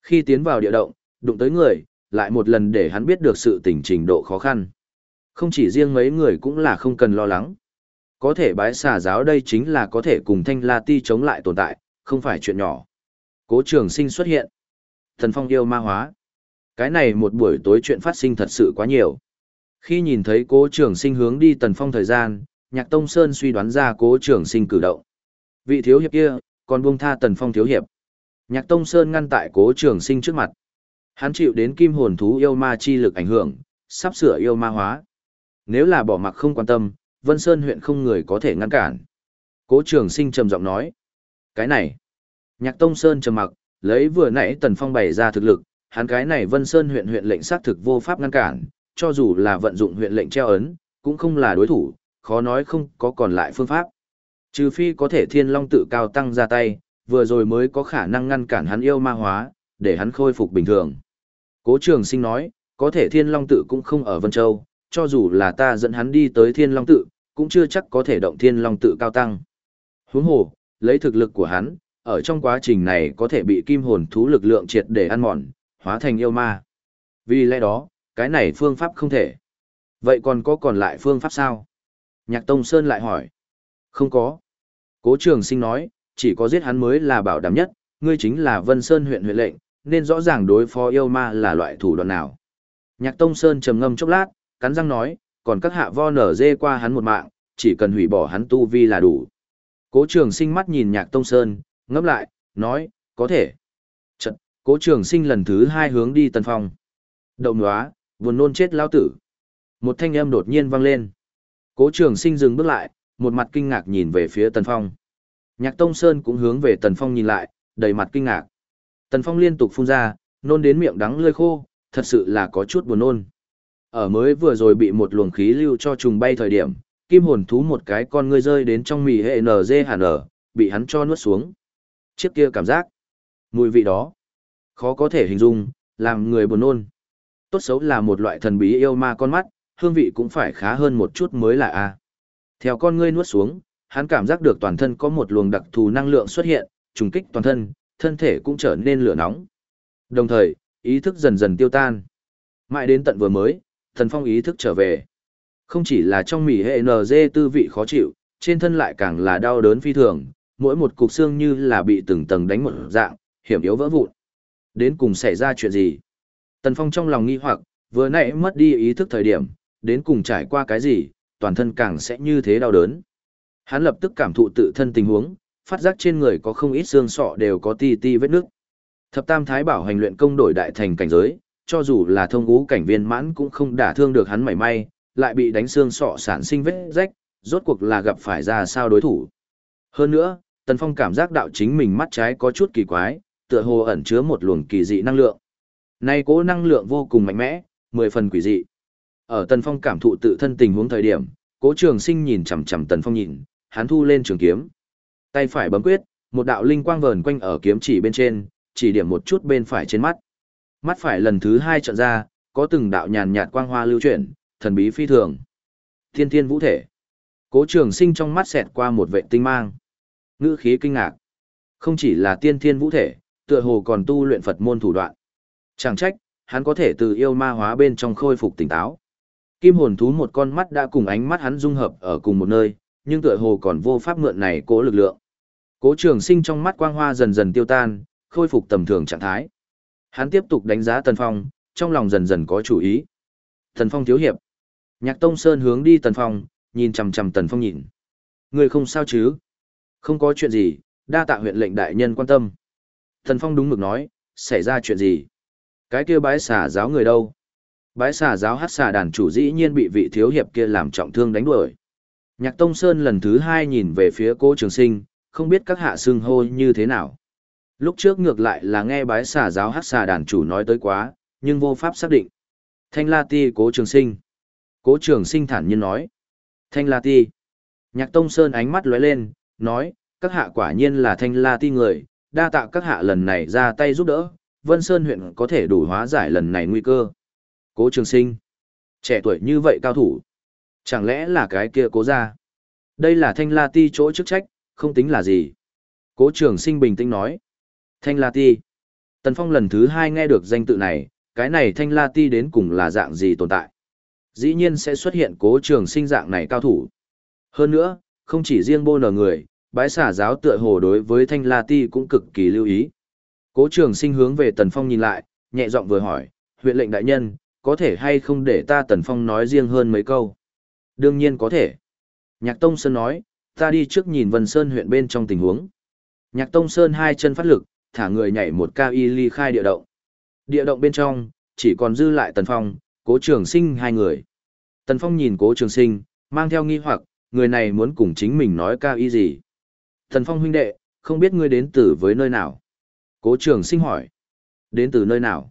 Khi tiến vào địa động, đụng tới người, lại một lần để hắn biết được sự tình trình độ khó khăn. Không chỉ riêng mấy người cũng là không cần lo lắng. Có thể bái xà giáo đây chính là có thể cùng thanh la ti chống lại tồn tại, không phải chuyện nhỏ. Cố trường sinh xuất hiện. Thần phong yêu ma hóa. Cái này một buổi tối chuyện phát sinh thật sự quá nhiều. Khi nhìn thấy cố trường sinh hướng đi tần phong thời gian, nhạc tông sơn suy đoán ra cố trường sinh cử động. Vị thiếu hiệp kia, còn buông tha tần phong thiếu hiệp. Nhạc tông sơn ngăn tại cố trường sinh trước mặt. Hắn chịu đến kim hồn thú yêu ma chi lực ảnh hưởng, sắp sửa yêu ma hóa. Nếu là bỏ mặc không quan tâm, Vân Sơn huyện không người có thể ngăn cản. Cố trường sinh trầm giọng nói. Cái này. Nhạc Tông Sơn trầm mặc, lấy vừa nãy Tần Phong bày ra thực lực, hắn cái này Vân Sơn huyện huyện lệnh xác thực vô pháp ngăn cản, cho dù là vận dụng huyện lệnh treo ấn, cũng không là đối thủ, khó nói không có còn lại phương pháp. Trừ phi có thể thiên long tự cao tăng ra tay, vừa rồi mới có khả năng ngăn cản hắn yêu ma hóa, để hắn khôi phục bình thường. Cố trường sinh nói, có thể thiên long tự cũng không ở Vân Châu, cho dù là ta dẫn hắn đi tới thiên long tự, cũng chưa chắc có thể động thiên long tự cao tăng. Huống hồ, lấy thực lực của hắn, ở trong quá trình này có thể bị kim hồn thú lực lượng triệt để ăn mòn, hóa thành yêu ma. Vì lẽ đó, cái này phương pháp không thể. Vậy còn có còn lại phương pháp sao? Nhạc Tông Sơn lại hỏi. Không có. Cố trường sinh nói, chỉ có giết hắn mới là bảo đảm nhất, ngươi chính là Vân Sơn huyện huyện lệnh, nên rõ ràng đối phó yêu ma là loại thủ đoạn nào. Nhạc Tông Sơn trầm ngâm chốc lát, cắn răng nói, còn các hạ vo nở dê qua hắn một mạng, chỉ cần hủy bỏ hắn tu vi là đủ. Cố trường sinh mắt nhìn nhạc tông sơn, ngấp lại, nói, có thể. Chật, cố trường sinh lần thứ hai hướng đi tân phong. Đậu nóa, buồn nôn chết lao tử. Một thanh âm đột nhiên vang lên. Cố trường sinh dừng bước lại, một mặt kinh ngạc nhìn về phía tần phong. Nhạc tông sơn cũng hướng về tần phong nhìn lại, đầy mặt kinh ngạc. Tần phong liên tục phun ra, nôn đến miệng đắng lơi khô, thật sự là có chút buồn nôn. Ở mới vừa rồi bị một luồng khí lưu cho trùng bay thời điểm, kim hồn thú một cái con ngươi rơi đến trong mì hệ NG hàn ở, bị hắn cho nuốt xuống. Chiếc kia cảm giác, mùi vị đó, khó có thể hình dung, làm người buồn nôn. Tốt xấu là một loại thần bí yêu ma con mắt, hương vị cũng phải khá hơn một chút mới là a. Theo con ngươi nuốt xuống, hắn cảm giác được toàn thân có một luồng đặc thù năng lượng xuất hiện, trùng kích toàn thân, thân thể cũng trở nên lửa nóng. Đồng thời, ý thức dần dần tiêu tan. Mãi đến tận vừa mới, thần phong ý thức trở về. Không chỉ là trong mỉ hệ NG tư vị khó chịu, trên thân lại càng là đau đớn phi thường, mỗi một cục xương như là bị từng tầng đánh một dạng, hiểm yếu vỡ vụn. Đến cùng xảy ra chuyện gì? Tần Phong trong lòng nghi hoặc, vừa nãy mất đi ý thức thời điểm, đến cùng trải qua cái gì, toàn thân càng sẽ như thế đau đớn. Hắn lập tức cảm thụ tự thân tình huống, phát giác trên người có không ít xương sọ đều có ti ti vết nước. Thập Tam Thái Bảo hành luyện công đổi đại thành cảnh giới, cho dù là thông ngũ cảnh viên mãn cũng không đả thương được hắn mảy may, lại bị đánh xương sọ sản sinh vết rách, rốt cuộc là gặp phải ra sao đối thủ. Hơn nữa, Tần Phong cảm giác đạo chính mình mắt trái có chút kỳ quái, tựa hồ ẩn chứa một luồng kỳ dị năng lượng. Nay cố năng lượng vô cùng mạnh mẽ, mười phần quỷ dị. Ở Tần Phong cảm thụ tự thân tình huống thời điểm, Cố Trường Sinh nhìn chằm chằm Tần Phong nhìn, hắn thu lên trường kiếm. Tay phải bấm quyết, một đạo linh quang vờn quanh ở kiếm chỉ bên trên, chỉ điểm một chút bên phải trên mắt. Mắt phải lần thứ hai trợn ra, có từng đạo nhàn nhạt quang hoa lưu chuyển, thần bí phi thường. Thiên thiên vũ thể. Cố Trường Sinh trong mắt xẹt qua một vệ tinh mang. Ngữ khí kinh ngạc. Không chỉ là tiên thiên vũ thể, tựa hồ còn tu luyện Phật môn thủ đoạn. Chẳng trách, hắn có thể từ yêu ma hóa bên trong khôi phục tỉnh táo. Kim hồn thú một con mắt đã cùng ánh mắt hắn dung hợp ở cùng một nơi, nhưng tựa hồ còn vô pháp mượn này cố lực lượng. Cố trường sinh trong mắt quang hoa dần dần tiêu tan, khôi phục tầm thường trạng thái. Hắn tiếp tục đánh giá Tần Phong, trong lòng dần dần có chủ ý. Tần Phong thiếu hiệp. Nhạc Tông Sơn hướng đi Tần Phong, nhìn chằm chằm Tần Phong nhìn. Người không sao chứ? Không có chuyện gì, đa tạ huyện lệnh đại nhân quan tâm. Tần Phong đúng mực nói, xảy ra chuyện gì? Cái kia bái xà giáo người đâu? Bái xà giáo hát xà đàn chủ dĩ nhiên bị vị thiếu hiệp kia làm trọng thương đánh đuổi. Nhạc Tông Sơn lần thứ hai nhìn về phía cô trường sinh, không biết các hạ xưng hô như thế nào. Lúc trước ngược lại là nghe bái xà giáo hát xà đàn chủ nói tới quá, nhưng vô pháp xác định. Thanh La Ti cố trường sinh. Cố trường sinh thản nhiên nói. Thanh La Ti. Nhạc Tông Sơn ánh mắt lóe lên, nói, các hạ quả nhiên là Thanh La Ti người, đa tạ các hạ lần này ra tay giúp đỡ, Vân Sơn huyện có thể đủ hóa giải lần này nguy cơ. Cố trường sinh. Trẻ tuổi như vậy cao thủ. Chẳng lẽ là cái kia cố gia? Đây là thanh la ti chỗ chức trách, không tính là gì. Cố trường sinh bình tĩnh nói. Thanh la ti. Tần Phong lần thứ hai nghe được danh tự này, cái này thanh la ti đến cùng là dạng gì tồn tại. Dĩ nhiên sẽ xuất hiện cố trường sinh dạng này cao thủ. Hơn nữa, không chỉ riêng bô nở người, bái xả giáo tựa hồ đối với thanh la ti cũng cực kỳ lưu ý. Cố trường sinh hướng về Tần Phong nhìn lại, nhẹ giọng vừa hỏi, huyện lệnh đại nhân, có thể hay không để ta Tần Phong nói riêng hơn mấy câu? Đương nhiên có thể. Nhạc Tông Sơn nói, ta đi trước nhìn Vân Sơn huyện bên trong tình huống. Nhạc Tông Sơn hai chân phát lực, thả người nhảy một cao y ly khai địa động. Địa động bên trong, chỉ còn dư lại Tần Phong, Cố Trường Sinh hai người. Tần Phong nhìn Cố Trường Sinh, mang theo nghi hoặc, người này muốn cùng chính mình nói cao y gì. Tần Phong huynh đệ, không biết ngươi đến từ với nơi nào. Cố Trường Sinh hỏi, đến từ nơi nào?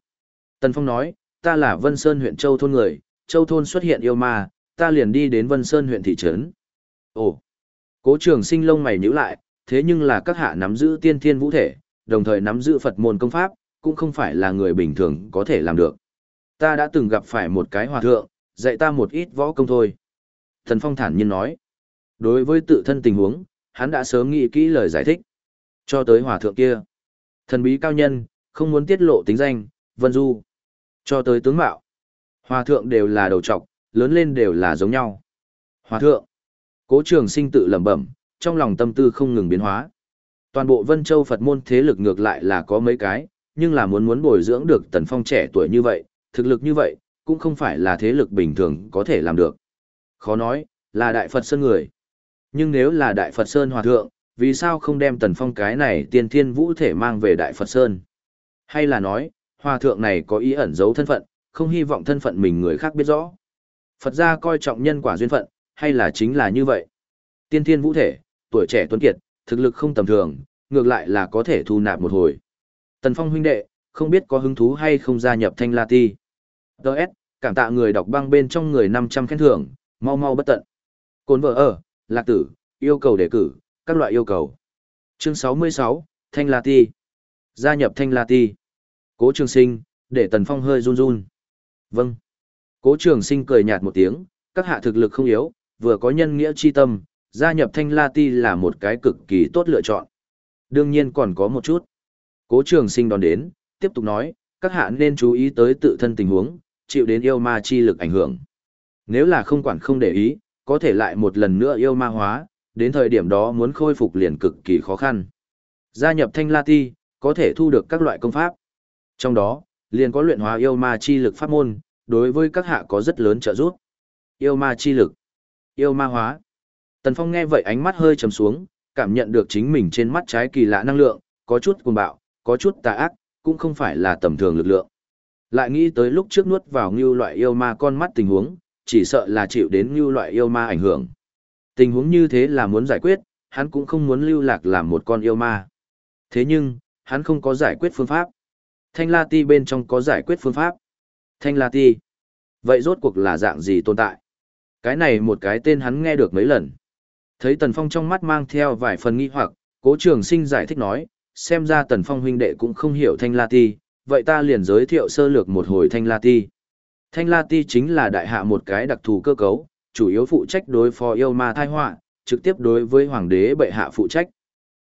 Tần Phong nói, ta là Vân Sơn huyện Châu Thôn người, Châu Thôn xuất hiện yêu ma, ta liền đi đến Vân Sơn huyện thị trấn. Ồ, cố trường sinh lông mày nhíu lại, thế nhưng là các hạ nắm giữ tiên thiên vũ thể, đồng thời nắm giữ Phật môn công pháp, cũng không phải là người bình thường có thể làm được. Ta đã từng gặp phải một cái hòa thượng, dạy ta một ít võ công thôi. Thần Phong thản nhiên nói. Đối với tự thân tình huống, hắn đã sớm nghĩ kỹ lời giải thích. Cho tới hòa thượng kia. Thần bí cao nhân, không muốn tiết lộ tính danh, Vân Du. Cho tới tướng mạo. Hòa thượng đều là đầu trọc, lớn lên đều là giống nhau. Hòa thượng. Cố trường sinh tự lẩm bẩm, trong lòng tâm tư không ngừng biến hóa. Toàn bộ Vân Châu Phật môn thế lực ngược lại là có mấy cái, nhưng là muốn muốn bồi dưỡng được tần phong trẻ tuổi như vậy, thực lực như vậy, cũng không phải là thế lực bình thường có thể làm được. Khó nói, là Đại Phật Sơn người. Nhưng nếu là Đại Phật Sơn Hòa Thượng, vì sao không đem tần phong cái này tiên thiên vũ thể mang về Đại Phật Sơn? Hay là nói, Hòa Thượng này có ý ẩn giấu thân phận, không hy vọng thân phận mình người khác biết rõ. Phật gia coi trọng nhân quả duyên phận, hay là chính là như vậy? Tiên thiên vũ thể, tuổi trẻ tuấn kiệt, thực lực không tầm thường, ngược lại là có thể thu nạp một hồi. Tần Phong huynh đệ, không biết có hứng thú hay không gia nhập Thanh La Ti. Đợt, cảm tạ người đọc băng bên trong người 500 khen thưởng, mau mau bất tận. Côn vợ ở, lạc tử, yêu cầu đề cử, các loại yêu cầu. Chương 66, Thanh La Ti. Gia nhập Thanh La Ti. Cố Trường Sinh, để Tần Phong hơi run run. Vâng. Cố trường sinh cười nhạt một tiếng, các hạ thực lực không yếu, vừa có nhân nghĩa chi tâm, gia nhập thanh la ti là một cái cực kỳ tốt lựa chọn. Đương nhiên còn có một chút. Cố trường sinh đón đến, tiếp tục nói, các hạ nên chú ý tới tự thân tình huống, chịu đến yêu ma chi lực ảnh hưởng. Nếu là không quản không để ý, có thể lại một lần nữa yêu ma hóa, đến thời điểm đó muốn khôi phục liền cực kỳ khó khăn. Gia nhập thanh la ti, có thể thu được các loại công pháp. Trong đó, liền có luyện hóa yêu ma chi lực pháp môn, đối với các hạ có rất lớn trợ giúp. Yêu ma chi lực, yêu ma hóa. Tần Phong nghe vậy ánh mắt hơi trầm xuống, cảm nhận được chính mình trên mắt trái kỳ lạ năng lượng, có chút cuồng bạo, có chút tà ác, cũng không phải là tầm thường lực lượng. Lại nghĩ tới lúc trước nuốt vào như loại yêu ma con mắt tình huống, chỉ sợ là chịu đến như loại yêu ma ảnh hưởng. Tình huống như thế là muốn giải quyết, hắn cũng không muốn lưu lạc làm một con yêu ma. Thế nhưng, hắn không có giải quyết phương pháp. Thanh La Ti bên trong có giải quyết phương pháp. Thanh La Ti. Vậy rốt cuộc là dạng gì tồn tại? Cái này một cái tên hắn nghe được mấy lần. Thấy Tần Phong trong mắt mang theo vài phần nghi hoặc, cố trường sinh giải thích nói, xem ra Tần Phong huynh đệ cũng không hiểu Thanh La Ti, vậy ta liền giới thiệu sơ lược một hồi Thanh La Ti. Thanh La Ti chính là đại hạ một cái đặc thù cơ cấu, chủ yếu phụ trách đối phó yêu ma thai họa, trực tiếp đối với hoàng đế bệ hạ phụ trách.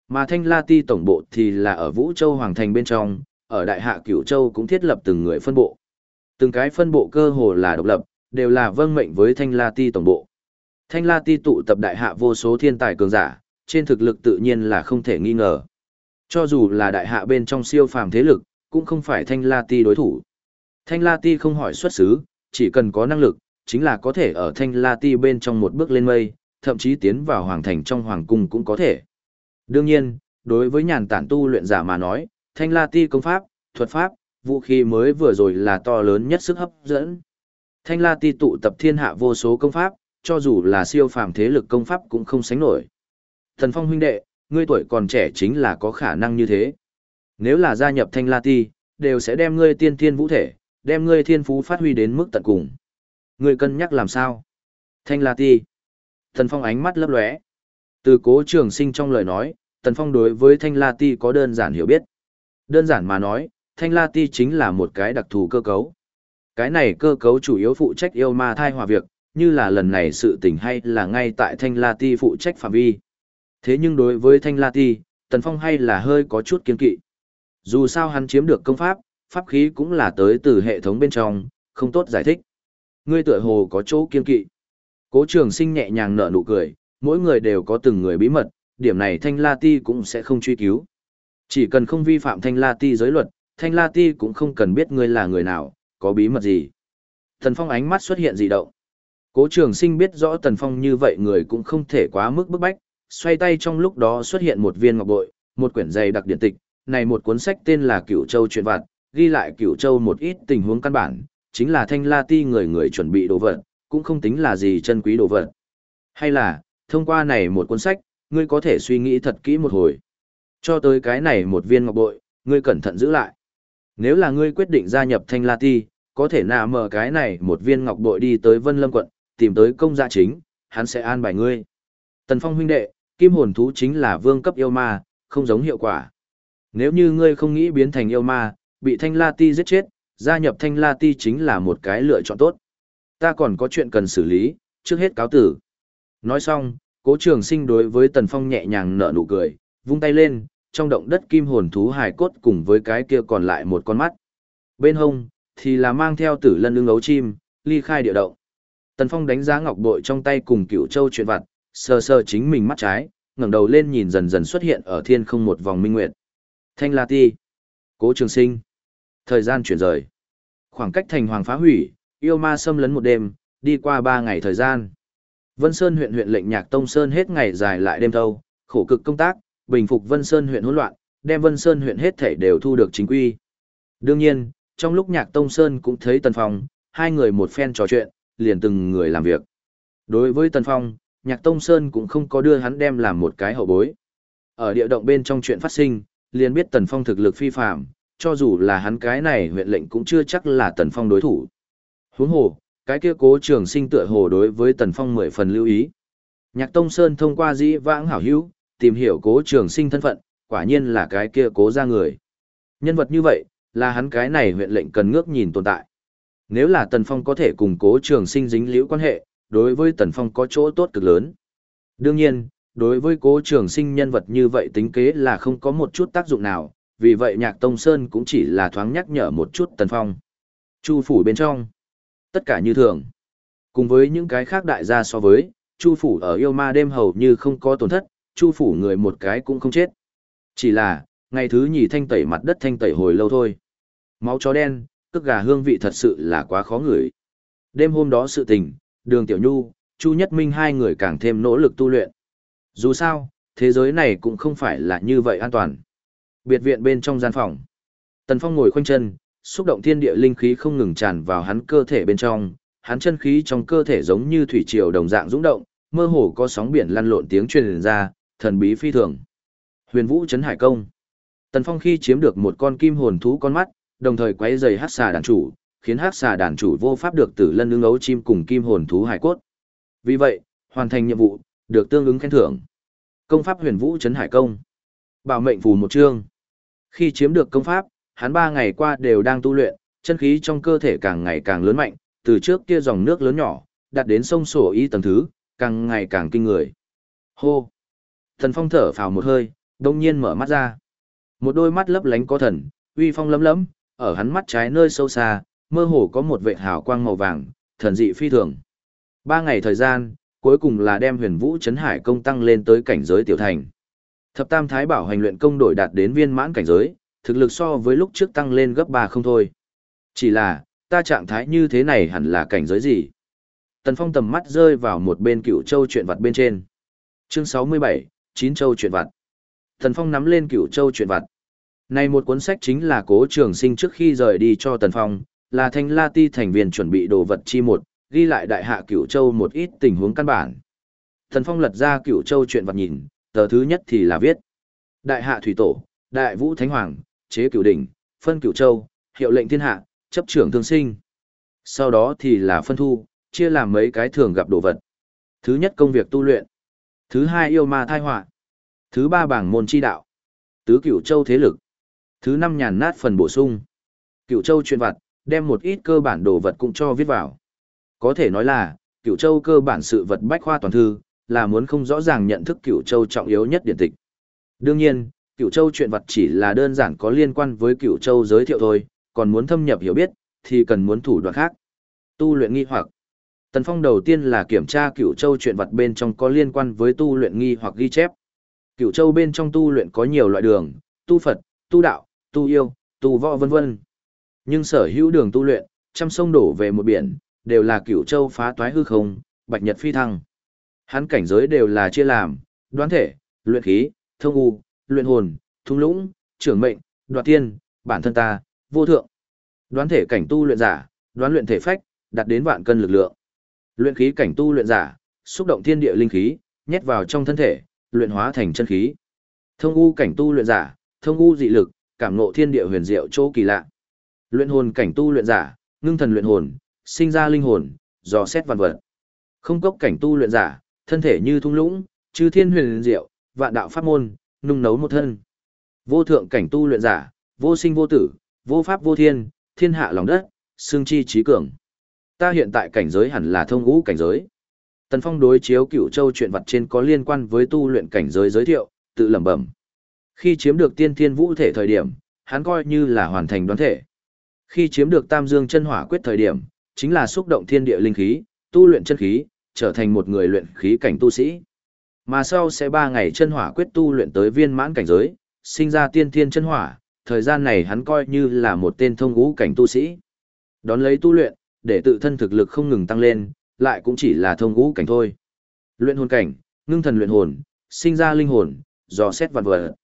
Mà Thanh La Ti tổng bộ thì là ở Vũ Châu Hoàng Thành bên trong, ở Đại Hạ Cửu Châu cũng thiết lập từng người phân bộ. Từng cái phân bộ cơ hồ là độc lập, đều là vâng mệnh với Thanh La Ti tổng bộ. Thanh La Ti tụ tập đại hạ vô số thiên tài cường giả, trên thực lực tự nhiên là không thể nghi ngờ. Cho dù là đại hạ bên trong siêu phàm thế lực, cũng không phải Thanh La Ti đối thủ. Thanh La Ti không hỏi xuất xứ, chỉ cần có năng lực, chính là có thể ở Thanh La Ti bên trong một bước lên mây, thậm chí tiến vào hoàng thành trong hoàng cung cũng có thể. Đương nhiên, đối với nhàn tản tu luyện giả mà nói, Thanh La Ti công pháp, thuật pháp, vũ khí mới vừa rồi là to lớn nhất sức hấp dẫn. Thanh La Ti tụ tập thiên hạ vô số công pháp, cho dù là siêu phàm thế lực công pháp cũng không sánh nổi. Thần Phong huynh đệ, ngươi tuổi còn trẻ chính là có khả năng như thế. Nếu là gia nhập Thanh La Ti, đều sẽ đem ngươi tiên thiên vũ thể, đem ngươi thiên phú phát huy đến mức tận cùng. Ngươi cân nhắc làm sao? Thanh La Ti. Tần Phong ánh mắt lấp lóe. Từ cố trường sinh trong lời nói, Tần Phong đối với Thanh La Ti có đơn giản hiểu biết. Đơn giản mà nói, Thanh La Ti chính là một cái đặc thù cơ cấu. Cái này cơ cấu chủ yếu phụ trách yêu ma thai hòa việc, như là lần này sự tình hay là ngay tại Thanh La Ti phụ trách phạm vi. Thế nhưng đối với Thanh La Ti, Tần Phong hay là hơi có chút kiên kỵ. Dù sao hắn chiếm được công pháp, pháp khí cũng là tới từ hệ thống bên trong, không tốt giải thích. Ngươi tựa hồ có chỗ kiên kỵ. Cố trường sinh nhẹ nhàng nở nụ cười, mỗi người đều có từng người bí mật, điểm này Thanh La Ti cũng sẽ không truy cứu. Chỉ cần không vi phạm Thanh La Ti giới luật, Thanh La Ti cũng không cần biết ngươi là người nào, có bí mật gì. Thần Phong ánh mắt xuất hiện dị động. Cố trường sinh biết rõ Tần Phong như vậy người cũng không thể quá mức bức bách, xoay tay trong lúc đó xuất hiện một viên ngọc bội, một quyển dày đặc điện tịch, này một cuốn sách tên là Cửu Châu Chuyện Vặt, ghi lại Cửu Châu một ít tình huống căn bản, chính là Thanh La Ti người người chuẩn bị đồ vật, cũng không tính là gì chân quý đồ vật. Hay là, thông qua này một cuốn sách, ngươi có thể suy nghĩ thật kỹ một hồi. Cho tới cái này một viên ngọc bội, ngươi cẩn thận giữ lại. Nếu là ngươi quyết định gia nhập Thanh La Ti, có thể nạ mở cái này một viên ngọc bội đi tới Vân Lâm quận, tìm tới công gia chính, hắn sẽ an bài ngươi. Tần Phong huynh đệ, kim hồn thú chính là vương cấp yêu ma, không giống hiệu quả. Nếu như ngươi không nghĩ biến thành yêu ma, bị Thanh La Ti giết chết, gia nhập Thanh La Ti chính là một cái lựa chọn tốt. Ta còn có chuyện cần xử lý, trước hết cáo tử. Nói xong, cố trường sinh đối với Tần Phong nhẹ nhàng nở nụ cười, vung tay lên, trong động đất kim hồn thú hài cốt cùng với cái kia còn lại một con mắt. Bên hông, thì là mang theo tử lân ưng ấu chim, ly khai địa động. Tần Phong đánh giá ngọc bội trong tay cùng cựu châu chuyện vặt, sờ sờ chính mình mắt trái, ngẩng đầu lên nhìn dần dần xuất hiện ở thiên không một vòng minh nguyệt. Thanh La Ti, Cố Trường Sinh. Thời gian chuyển rời. Khoảng cách thành hoàng phá hủy, yêu ma xâm lấn một đêm, đi qua ba ngày thời gian. Vân Sơn huyện huyện lệnh Nhạc Tông Sơn hết ngày dài lại đêm thâu, khổ cực công tác, bình phục Vân Sơn huyện hỗn loạn, đem Vân Sơn huyện hết thảy đều thu được chính quy. Đương nhiên, trong lúc Nhạc Tông Sơn cũng thấy Tần Phong, hai người một phen trò chuyện, liền từng người làm việc. Đối với Tần Phong, Nhạc Tông Sơn cũng không có đưa hắn đem làm một cái hậu bối. Ở địa động bên trong chuyện phát sinh, liền biết Tần Phong thực lực phi phạm, cho dù là hắn cái này huyện lệnh cũng chưa chắc là Tần Phong đối thủ. Huống hồ, cái kia cố trường sinh tựa hồ đối với Tần Phong mười phần lưu ý. Nhạc Tông Sơn thông qua dĩ vãng hảo hữu, tìm hiểu cố trường sinh thân phận, quả nhiên là cái kia cố ra người. Nhân vật như vậy, là hắn cái này huyện lệnh cần ngước nhìn tồn tại. Nếu là Tần Phong có thể cùng cố trường sinh dính liễu quan hệ, đối với Tần Phong có chỗ tốt cực lớn. Đương nhiên, đối với cố trường sinh nhân vật như vậy tính kế là không có một chút tác dụng nào, vì vậy Nhạc Tông Sơn cũng chỉ là thoáng nhắc nhở một chút Tần Phong. Chu phủ bên trong, tất cả như thường. Cùng với những cái khác đại gia so với, Chu phủ ở yêu ma đêm hầu như không có tổn thất, Chu phủ người một cái cũng không chết. Chỉ là, ngày thứ nhì thanh tẩy mặt đất thanh tẩy hồi lâu thôi. Máu chó đen, cước gà hương vị thật sự là quá khó ngửi. Đêm hôm đó sự tình, đường tiểu nhu, Chu Nhất Minh hai người càng thêm nỗ lực tu luyện. Dù sao, thế giới này cũng không phải là như vậy an toàn. Biệt viện bên trong gian phòng. Tần Phong ngồi khoanh chân, xúc động thiên địa linh khí không ngừng tràn vào hắn cơ thể bên trong, hắn chân khí trong cơ thể giống như thủy triều đồng dạng dũng động, mơ hồ có sóng biển lăn lộn tiếng truyền ra, thần bí phi thường. Huyền Vũ trấn hải công. Tần Phong khi chiếm được một con kim hồn thú con mắt, đồng thời quấy rầy hắc xà đàn chủ, khiến hắc xà đàn chủ vô pháp được tử lân ứng ấu chim cùng kim hồn thú hải cốt. Vì vậy, hoàn thành nhiệm vụ, được tương ứng khen thưởng. Công pháp Huyền Vũ trấn hải công. Bảo mệnh phù một chương. Khi chiếm được công pháp, hắn ba ngày qua đều đang tu luyện, chân khí trong cơ thể càng ngày càng lớn mạnh, từ trước kia dòng nước lớn nhỏ, đạt đến sông sổ y tầng thứ, càng ngày càng kinh người. Hô! Thần Phong thở phào một hơi, đông nhiên mở mắt ra. Một đôi mắt lấp lánh có thần, uy phong lấm lấm, ở hắn mắt trái nơi sâu xa, mơ hồ có một vệt hào quang màu vàng, thần dị phi thường. Ba ngày thời gian, cuối cùng là đem huyền vũ chấn hải công tăng lên tới cảnh giới tiểu thành. Thập tam thái bảo hành luyện công đổi đạt đến viên mãn cảnh giới, thực lực so với lúc trước tăng lên gấp ba không thôi. Chỉ là, ta trạng thái như thế này hẳn là cảnh giới gì? Tần Phong tầm mắt rơi vào một bên cựu châu chuyện vặt bên trên. Chương 67, Chín châu chuyện vặt. Tần Phong nắm lên cựu châu chuyện vặt. Này một cuốn sách chính là cố trường sinh trước khi rời đi cho Tần Phong, là thanh la ti thành viên chuẩn bị đồ vật chi một, ghi lại đại hạ cựu châu một ít tình huống căn bản. Tần Phong lật ra cựu châu chuyện vặt nhìn, tờ thứ nhất thì là viết. Đại hạ thủy tổ, đại vũ thánh hoàng, chế cửu đỉnh, phân cửu châu, hiệu lệnh thiên hạ, chấp trưởng thương sinh. Sau đó thì là phân thu, chia làm mấy cái thường gặp đồ vật. Thứ nhất công việc tu luyện. Thứ hai yêu ma thai họa Thứ ba bảng môn chi đạo. Tứ cửu châu thế lực. Thứ năm nhàn nát phần bổ sung. Cửu châu chuyên vặt, đem một ít cơ bản đồ vật cũng cho viết vào. Có thể nói là, cửu châu cơ bản sự vật bách khoa toàn thư, là muốn không rõ ràng nhận thức cửu châu trọng yếu nhất điển tịch. Đương nhiên, cửu châu chuyện vật chỉ là đơn giản có liên quan với cửu châu giới thiệu thôi, còn muốn thâm nhập hiểu biết, thì cần muốn thủ đoạn khác. Tu luyện nghi hoặc. Tần Phong đầu tiên là kiểm tra cửu châu chuyện vật bên trong có liên quan với tu luyện nghi hoặc ghi chép. Cửu châu bên trong tu luyện có nhiều loại đường, tu Phật, tu đạo, tu yêu, tu võ vân vân. Nhưng sở hữu đường tu luyện, trăm sông đổ về một biển, đều là cửu châu phá toái hư không, bạch nhật phi thăng. Hắn cảnh giới đều là chia làm, đoán thể, luyện khí, thông u, luyện hồn, thung lũng, trưởng mệnh, đoạt tiên, bản thân ta, vô thượng. Đoán thể cảnh tu luyện giả, đoán luyện thể phách, đạt đến vạn cân lực lượng. Luyện khí cảnh tu luyện giả, xúc động thiên địa linh khí, nhét vào trong thân thể, luyện hóa thành chân khí. Thông u cảnh tu luyện giả, thông u dị lực, cảm ngộ thiên địa huyền diệu chỗ kỳ lạ. Luyện hồn cảnh tu luyện giả, ngưng thần luyện hồn, sinh ra linh hồn, dò xét vạn vật. Không cốc cảnh tu luyện giả, thân thể như thung lũng, chư thiên huyền diệu, vạn đạo pháp môn, nung nấu một thân. Vô thượng cảnh tu luyện giả, vô sinh vô tử, vô pháp vô thiên, thiên hạ lòng đất, xương chi trí cường. Ta hiện tại cảnh giới hẳn là thông ngũ cảnh giới. Tần Phong đối chiếu cửu châu chuyện vật trên có liên quan với tu luyện cảnh giới giới thiệu, tự lẩm bẩm. Khi chiếm được tiên thiên vũ thể thời điểm, hắn coi như là hoàn thành đoán thể. Khi chiếm được tam dương chân hỏa quyết thời điểm, chính là xúc động thiên địa linh khí, tu luyện chân khí, trở thành một người luyện khí cảnh tu sĩ. Mà sau sẽ ba ngày chân hỏa quyết tu luyện tới viên mãn cảnh giới, sinh ra tiên thiên chân hỏa, thời gian này hắn coi như là một tên thông ngũ cảnh tu sĩ. Đón lấy tu luyện, để tự thân thực lực không ngừng tăng lên, lại cũng chỉ là thông ngũ cảnh thôi. Luyện hồn cảnh, ngưng thần luyện hồn, sinh ra linh hồn, dò xét vạn vật.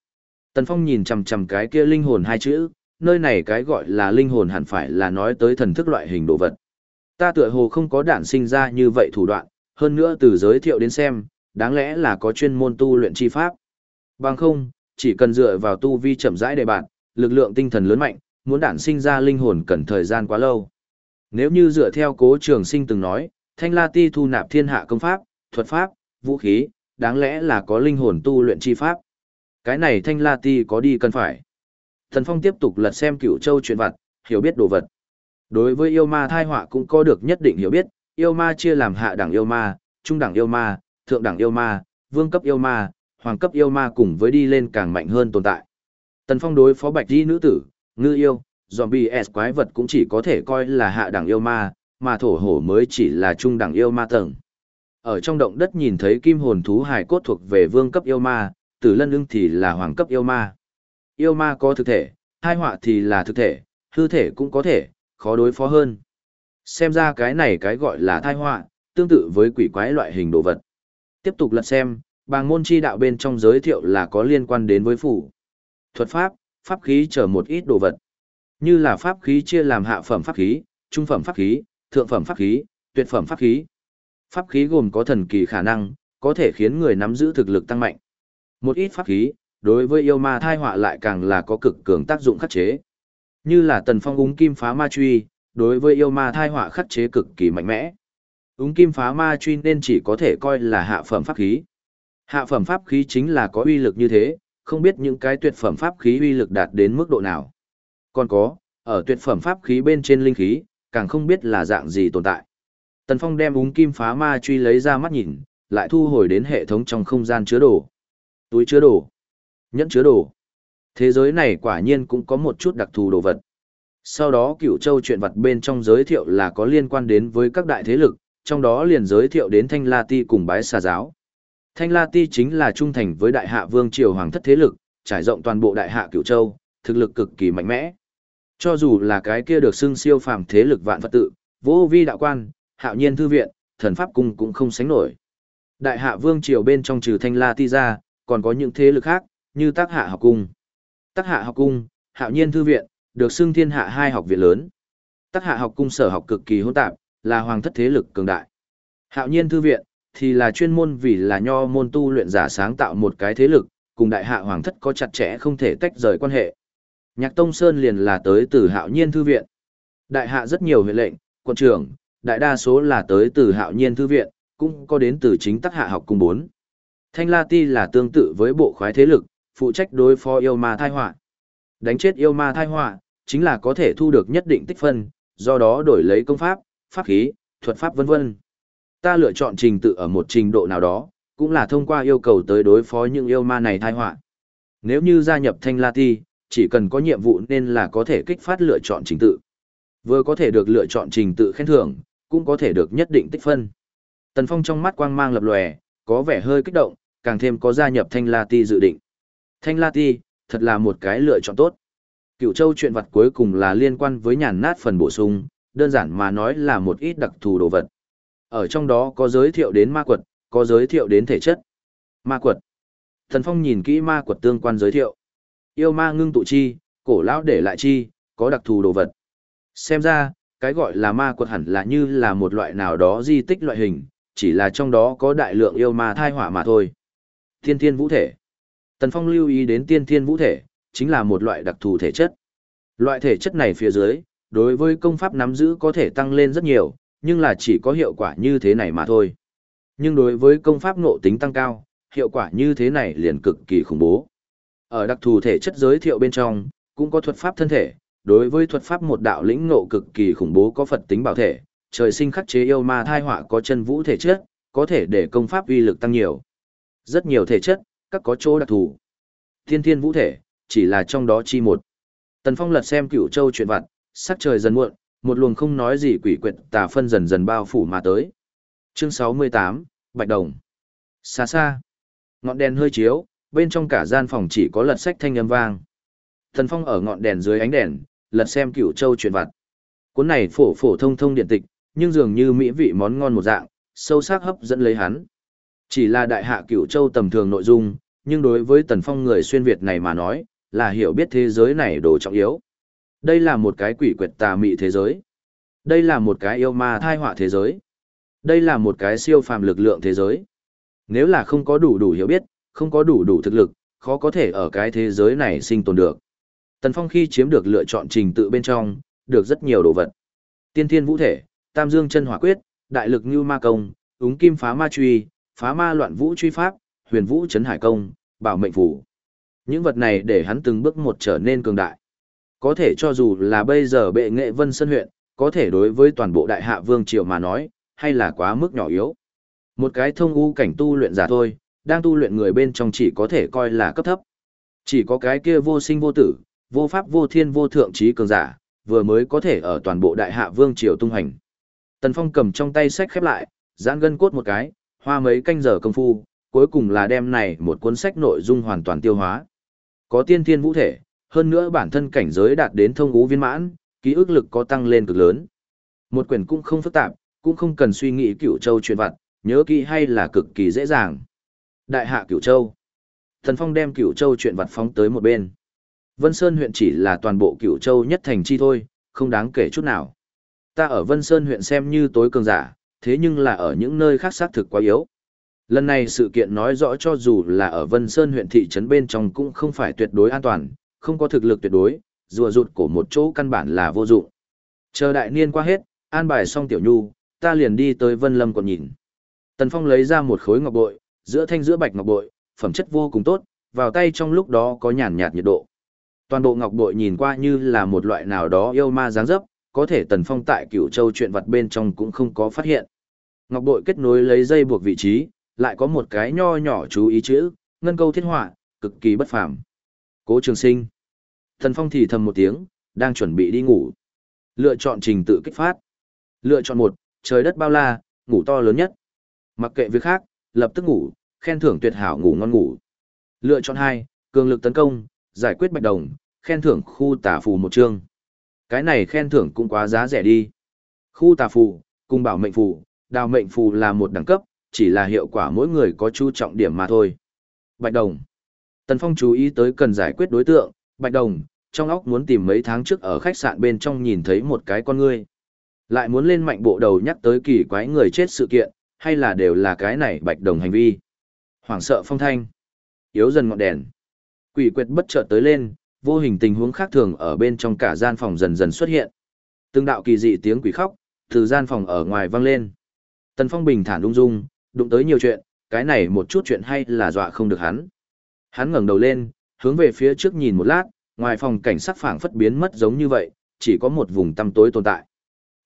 Tần Phong nhìn chằm chằm cái kia linh hồn hai chữ, nơi này cái gọi là linh hồn hẳn phải là nói tới thần thức loại hình đồ vật. Ta tựa hồ không có đản sinh ra như vậy thủ đoạn, hơn nữa từ giới thiệu đến xem, đáng lẽ là có chuyên môn tu luyện chi pháp. Bằng không, chỉ cần dựa vào tu vi chậm rãi để bạn, lực lượng tinh thần lớn mạnh, muốn đản sinh ra linh hồn cần thời gian quá lâu. Nếu như dựa theo cố trường sinh từng nói, thanh la ti thu nạp thiên hạ công pháp, thuật pháp, vũ khí, đáng lẽ là có linh hồn tu luyện chi pháp. Cái này thanh la ti có đi cần phải. Thần Phong tiếp tục lật xem cửu châu chuyện vật hiểu biết đồ vật. Đối với yêu ma thai họa cũng có được nhất định hiểu biết, yêu ma chia làm hạ đẳng yêu ma, trung đẳng yêu ma, thượng đẳng yêu ma, vương cấp yêu ma, hoàng cấp yêu ma cùng với đi lên càng mạnh hơn tồn tại. Tần Phong đối phó bạch di nữ tử, ngư yêu, zombie S quái vật cũng chỉ có thể coi là hạ đẳng yêu ma, mà thổ hổ mới chỉ là trung đẳng yêu ma tầng. Ở trong động đất nhìn thấy kim hồn thú hải cốt thuộc về vương cấp yêu ma, tử lân ưng thì là hoàng cấp yêu ma. Yêu ma có thực thể, hai họa thì là thực thể, hư thể cũng có thể, khó đối phó hơn. Xem ra cái này cái gọi là thai họa, tương tự với quỷ quái loại hình đồ vật. Tiếp tục lật xem, bàng môn chi đạo bên trong giới thiệu là có liên quan đến với phủ. Thuật pháp, pháp khí chở một ít đồ vật. Như là pháp khí chia làm hạ phẩm pháp khí, trung phẩm pháp khí, thượng phẩm pháp khí, tuyệt phẩm pháp khí. Pháp khí gồm có thần kỳ khả năng, có thể khiến người nắm giữ thực lực tăng mạnh. Một ít pháp khí, đối với yêu ma thai họa lại càng là có cực cường tác dụng khắc chế. Như là tần phong úng kim phá ma truy, đối với yêu ma thai họa khắc chế cực kỳ mạnh mẽ. Úng kim phá ma truy nên chỉ có thể coi là hạ phẩm pháp khí. Hạ phẩm pháp khí chính là có uy lực như thế, không biết những cái tuyệt phẩm pháp khí uy lực đạt đến mức độ nào. Còn có, ở tuyệt phẩm pháp khí bên trên linh khí, càng không biết là dạng gì tồn tại. Tần Phong đem úng kim phá ma truy lấy ra mắt nhìn, lại thu hồi đến hệ thống trong không gian chứa đồ. Túi chứa đồ, nhẫn chứa đồ. Thế giới này quả nhiên cũng có một chút đặc thù đồ vật. Sau đó cựu châu chuyện vật bên trong giới thiệu là có liên quan đến với các đại thế lực, trong đó liền giới thiệu đến Thanh La Ti cùng bái xà giáo. Thanh La Ti chính là trung thành với đại hạ vương triều hoàng thất thế lực, trải rộng toàn bộ đại hạ cựu châu, thực lực cực kỳ mạnh mẽ. Cho dù là cái kia được xưng siêu phàm thế lực vạn Phật tự, vô vi đạo quan, hạo nhiên thư viện, thần pháp cung cũng không sánh nổi. Đại hạ vương triều bên trong trừ thanh la ti ra, còn có những thế lực khác, như tác hạ học cung. Tác hạ học cung, hạo nhiên thư viện, được xưng thiên hạ hai học viện lớn. Tắc hạ học cung sở học cực kỳ hỗn tạp, là hoàng thất thế lực cường đại. Hạo nhiên thư viện, thì là chuyên môn vì là nho môn tu luyện giả sáng tạo một cái thế lực, cùng đại hạ hoàng thất có chặt chẽ không thể tách rời quan hệ. Nhạc Tông Sơn liền là tới từ hạo nhiên thư viện. Đại hạ rất nhiều huyện lệnh, quận trưởng, đại đa số là tới từ hạo nhiên thư viện, cũng có đến từ chính Tắc hạ học cung bốn. Thanh La Ti là tương tự với bộ khoái thế lực, phụ trách đối phó yêu ma tai họa. Đánh chết yêu ma thai họa, chính là có thể thu được nhất định tích phân, do đó đổi lấy công pháp, pháp khí, thuật pháp vân vân. Ta lựa chọn trình tự ở một trình độ nào đó, cũng là thông qua yêu cầu tới đối phó những yêu ma này thai họa. Nếu như gia nhập Thanh La Ti, chỉ cần có nhiệm vụ nên là có thể kích phát lựa chọn trình tự. Vừa có thể được lựa chọn trình tự khen thưởng, cũng có thể được nhất định tích phân. Tần Phong trong mắt quang mang lập lòe, có vẻ hơi kích động, càng thêm có gia nhập Thanh La Ti dự định. Thanh La Ti, thật là một cái lựa chọn tốt. Cựu Châu chuyện vật cuối cùng là liên quan với nhàn nát phần bổ sung, đơn giản mà nói là một ít đặc thù đồ vật. Ở trong đó có giới thiệu đến ma quật, có giới thiệu đến thể chất. Ma quật. Thần Phong nhìn kỹ ma quật tương quan giới thiệu. Yêu ma ngưng tụ chi, cổ lão để lại chi, có đặc thù đồ vật. Xem ra, cái gọi là ma quật hẳn là như là một loại nào đó di tích loại hình, chỉ là trong đó có đại lượng yêu ma thai hỏa mà thôi. thiên thiên vũ thể. Tần Phong lưu ý đến tiên thiên vũ thể, chính là một loại đặc thù thể chất. Loại thể chất này phía dưới, đối với công pháp nắm giữ có thể tăng lên rất nhiều, nhưng là chỉ có hiệu quả như thế này mà thôi. Nhưng đối với công pháp ngộ tính tăng cao, hiệu quả như thế này liền cực kỳ khủng bố. Ở đặc thù thể chất giới thiệu bên trong, cũng có thuật pháp thân thể, đối với thuật pháp một đạo lĩnh ngộ cực kỳ khủng bố có Phật tính bảo thể, trời sinh khắc chế yêu ma thai họa có chân vũ thể chất, có thể để công pháp uy lực tăng nhiều. Rất nhiều thể chất, các có chỗ đặc thù. Thiên thiên vũ thể, chỉ là trong đó chi một. Tần Phong lật xem cửu châu chuyện vặt, sắc trời dần muộn, một luồng không nói gì quỷ quyệt tà phân dần dần bao phủ mà tới. Chương 68, Bạch Đồng. Xa xa, ngọn đèn hơi chiếu, bên trong cả gian phòng chỉ có lật sách thanh âm vang. Tần Phong ở ngọn đèn dưới ánh đèn, lật xem cửu châu chuyện vặt. Cuốn này phổ phổ thông thông điện tịch, nhưng dường như mỹ vị món ngon một dạng, sâu sắc hấp dẫn lấy hắn. Chỉ là đại hạ cửu châu tầm thường nội dung, nhưng đối với tần phong người xuyên Việt này mà nói, là hiểu biết thế giới này đồ trọng yếu. Đây là một cái quỷ quyệt tà mị thế giới. Đây là một cái yêu ma thai họa thế giới. Đây là một cái siêu phàm lực lượng thế giới. Nếu là không có đủ đủ hiểu biết, không có đủ đủ thực lực, khó có thể ở cái thế giới này sinh tồn được. Tần Phong khi chiếm được lựa chọn trình tự bên trong, được rất nhiều đồ vật. Tiên thiên vũ thể, tam dương chân hỏa quyết, đại lực như ma công, úng kim phá ma truy, phá ma loạn vũ truy pháp, huyền vũ chấn hải công, bảo mệnh phủ. Những vật này để hắn từng bước một trở nên cường đại. Có thể cho dù là bây giờ bệ nghệ vân sân huyện, có thể đối với toàn bộ đại hạ vương triều mà nói, hay là quá mức nhỏ yếu. Một cái thông u cảnh tu luyện giả thôi, đang tu luyện người bên trong chỉ có thể coi là cấp thấp. Chỉ có cái kia vô sinh vô tử, vô pháp vô thiên vô thượng trí cường giả, vừa mới có thể ở toàn bộ đại hạ vương triều tung hành. Tần Phong cầm trong tay sách khép lại, giãn gân cốt một cái, hoa mấy canh giờ công phu, cuối cùng là đem này một cuốn sách nội dung hoàn toàn tiêu hóa. Có tiên thiên vũ thể, hơn nữa bản thân cảnh giới đạt đến thông ngũ viên mãn, ký ức lực có tăng lên cực lớn. Một quyển cũng không phức tạp, cũng không cần suy nghĩ cựu châu chuyện vặt, nhớ kỹ hay là cực kỳ dễ dàng. Đại hạ cựu châu. Thần Phong đem cựu châu chuyện vặt phóng tới một bên. Vân Sơn huyện chỉ là toàn bộ cựu châu nhất thành chi thôi, không đáng kể chút nào. Ta ở Vân Sơn huyện xem như tối cường giả, thế nhưng là ở những nơi khác xác thực quá yếu. Lần này sự kiện nói rõ cho dù là ở Vân Sơn huyện thị trấn bên trong cũng không phải tuyệt đối an toàn, không có thực lực tuyệt đối, rùa rụt của một chỗ căn bản là vô dụng. Chờ đại niên qua hết, an bài xong tiểu nhu, ta liền đi tới Vân Lâm còn nhìn. Tần Phong lấy ra một khối ngọc bội, giữa thanh giữa bạch ngọc bội, phẩm chất vô cùng tốt, vào tay trong lúc đó có nhàn nhạt nhiệt độ. Toàn bộ ngọc bội nhìn qua như là một loại nào đó yêu ma dáng dấp, có thể Tần Phong tại Cửu Châu chuyện vật bên trong cũng không có phát hiện. Ngọc bội kết nối lấy dây buộc vị trí, lại có một cái nho nhỏ chú ý chữ, ngân câu thiết họa, cực kỳ bất phàm. Cố Trường Sinh. Tần Phong thì thầm một tiếng, đang chuẩn bị đi ngủ. Lựa chọn trình tự kích phát. Lựa chọn một, trời đất bao la, ngủ to lớn nhất. Mặc kệ việc khác, lập tức ngủ, khen thưởng tuyệt hảo ngủ ngon ngủ. Lựa chọn hai, cường lực tấn công, giải quyết bạch đồng, khen thưởng khu tả phù một chương. Cái này khen thưởng cũng quá giá rẻ đi. Khu tà phù, cùng bảo mệnh phù, đào mệnh phù là một đẳng cấp, chỉ là hiệu quả mỗi người có chú trọng điểm mà thôi. Bạch đồng. Tần Phong chú ý tới cần giải quyết đối tượng, bạch đồng, trong óc muốn tìm mấy tháng trước ở khách sạn bên trong nhìn thấy một cái con ngươi. Lại muốn lên mạnh bộ đầu nhắc tới kỳ quái người chết sự kiện, hay là đều là cái này bạch đồng hành vi. Hoảng sợ phong thanh. Yếu dần ngọn đèn. Quỷ quyệt bất chợt tới lên, vô hình tình huống khác thường ở bên trong cả gian phòng dần dần xuất hiện. Từng đạo kỳ dị tiếng quỷ khóc, từ gian phòng ở ngoài vang lên. Tần Phong bình thản ung dung, đụng tới nhiều chuyện, cái này một chút chuyện hay là dọa không được hắn. Hắn ngẩng đầu lên, hướng về phía trước nhìn một lát, ngoài phòng cảnh sắc phảng phất biến mất giống như vậy, chỉ có một vùng tăm tối tồn tại.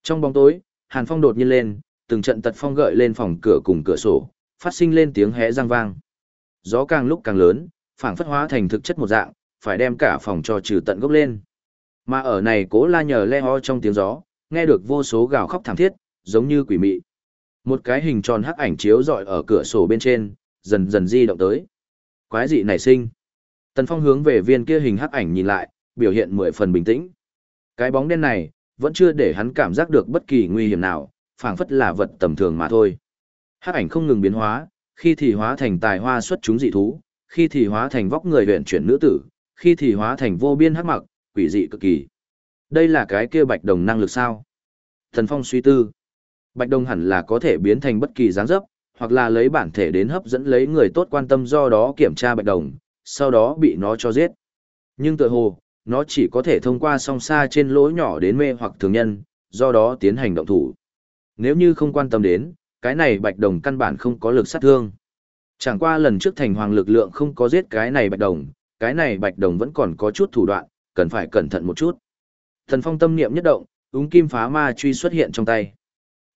Trong bóng tối, Hàn Phong đột nhiên lên, từng trận tật phong gợi lên phòng cửa cùng cửa sổ, phát sinh lên tiếng hé răng vang. Gió càng lúc càng lớn, phảng phất hóa thành thực chất một dạng, phải đem cả phòng cho trừ tận gốc lên. Mà ở này cố la nhờ le ho trong tiếng gió, nghe được vô số gào khóc thảm thiết, giống như quỷ mị. Một cái hình tròn hắc ảnh chiếu rọi ở cửa sổ bên trên, dần dần di động tới. Quái dị nảy sinh. Tần Phong hướng về viên kia hình hắc ảnh nhìn lại, biểu hiện mười phần bình tĩnh. Cái bóng đen này, vẫn chưa để hắn cảm giác được bất kỳ nguy hiểm nào, phảng phất là vật tầm thường mà thôi. Hắc ảnh không ngừng biến hóa, khi thì hóa thành tài hoa xuất chúng dị thú, khi thì hóa thành vóc người luyện chuyển nữ tử, khi thì hóa thành vô biên hắc mặc, quỷ dị cực kỳ. Đây là cái kia bạch đồng năng lực sao? Thần Phong suy tư. Bạch đồng hẳn là có thể biến thành bất kỳ dáng dấp, hoặc là lấy bản thể đến hấp dẫn lấy người tốt quan tâm do đó kiểm tra bạch đồng, sau đó bị nó cho giết. Nhưng tự hồ, nó chỉ có thể thông qua song xa trên lỗ nhỏ đến mê hoặc thường nhân, do đó tiến hành động thủ. Nếu như không quan tâm đến, cái này bạch đồng căn bản không có lực sát thương. Chẳng qua lần trước thành hoàng lực lượng không có giết cái này bạch đồng, cái này bạch đồng vẫn còn có chút thủ đoạn, cần phải cẩn thận một chút. Thần phong tâm niệm nhất động, úng kim phá ma truy xuất hiện trong tay.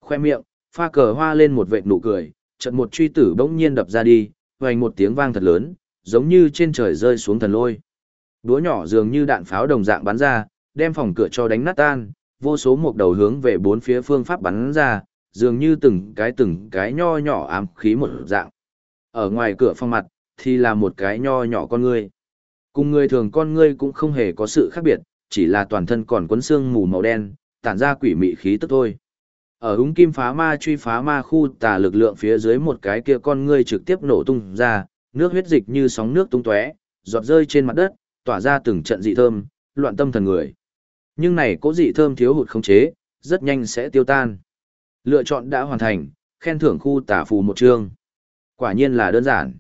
Khoe miệng, pha cờ hoa lên một vệt nụ cười, trận một truy tử bỗng nhiên đập ra đi, vành một tiếng vang thật lớn, giống như trên trời rơi xuống thần lôi. Đúa nhỏ dường như đạn pháo đồng dạng bắn ra, đem phòng cửa cho đánh nát tan, vô số một đầu hướng về bốn phía phương pháp bắn ra, dường như từng cái từng cái nho nhỏ ám khí một dạng. Ở ngoài cửa phòng mặt, thì là một cái nho nhỏ con người. Cùng người thường con ngươi cũng không hề có sự khác biệt, chỉ là toàn thân còn quấn xương mù màu đen, tản ra quỷ mị khí tức thôi. Ở húng kim phá ma truy phá ma khu tà lực lượng phía dưới một cái kia con ngươi trực tiếp nổ tung ra, nước huyết dịch như sóng nước tung tóe, giọt rơi trên mặt đất, tỏa ra từng trận dị thơm, loạn tâm thần người. Nhưng này cố dị thơm thiếu hụt không chế, rất nhanh sẽ tiêu tan. Lựa chọn đã hoàn thành, khen thưởng khu tả phù một chương. Quả nhiên là đơn giản.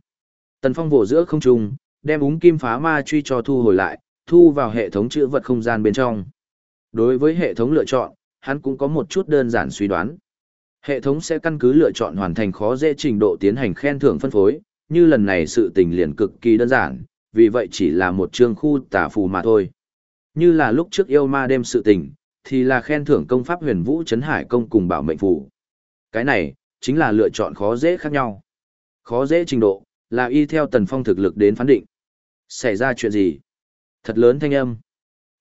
Tần Phong vỗ giữa không trung, đem úng kim phá ma truy cho thu hồi lại, thu vào hệ thống chữ vật không gian bên trong. Đối với hệ thống lựa chọn, hắn cũng có một chút đơn giản suy đoán. Hệ thống sẽ căn cứ lựa chọn hoàn thành khó dễ trình độ tiến hành khen thưởng phân phối, như lần này sự tình liền cực kỳ đơn giản, vì vậy chỉ là một chương khu tả phù mà thôi. Như là lúc trước yêu ma đêm sự tình, thì là khen thưởng công pháp huyền vũ chấn hải công cùng bảo mệnh phù. Cái này, chính là lựa chọn khó dễ khác nhau. Khó dễ trình độ, là y theo Tần Phong thực lực đến phán định. Xảy ra chuyện gì? Thật lớn thanh âm.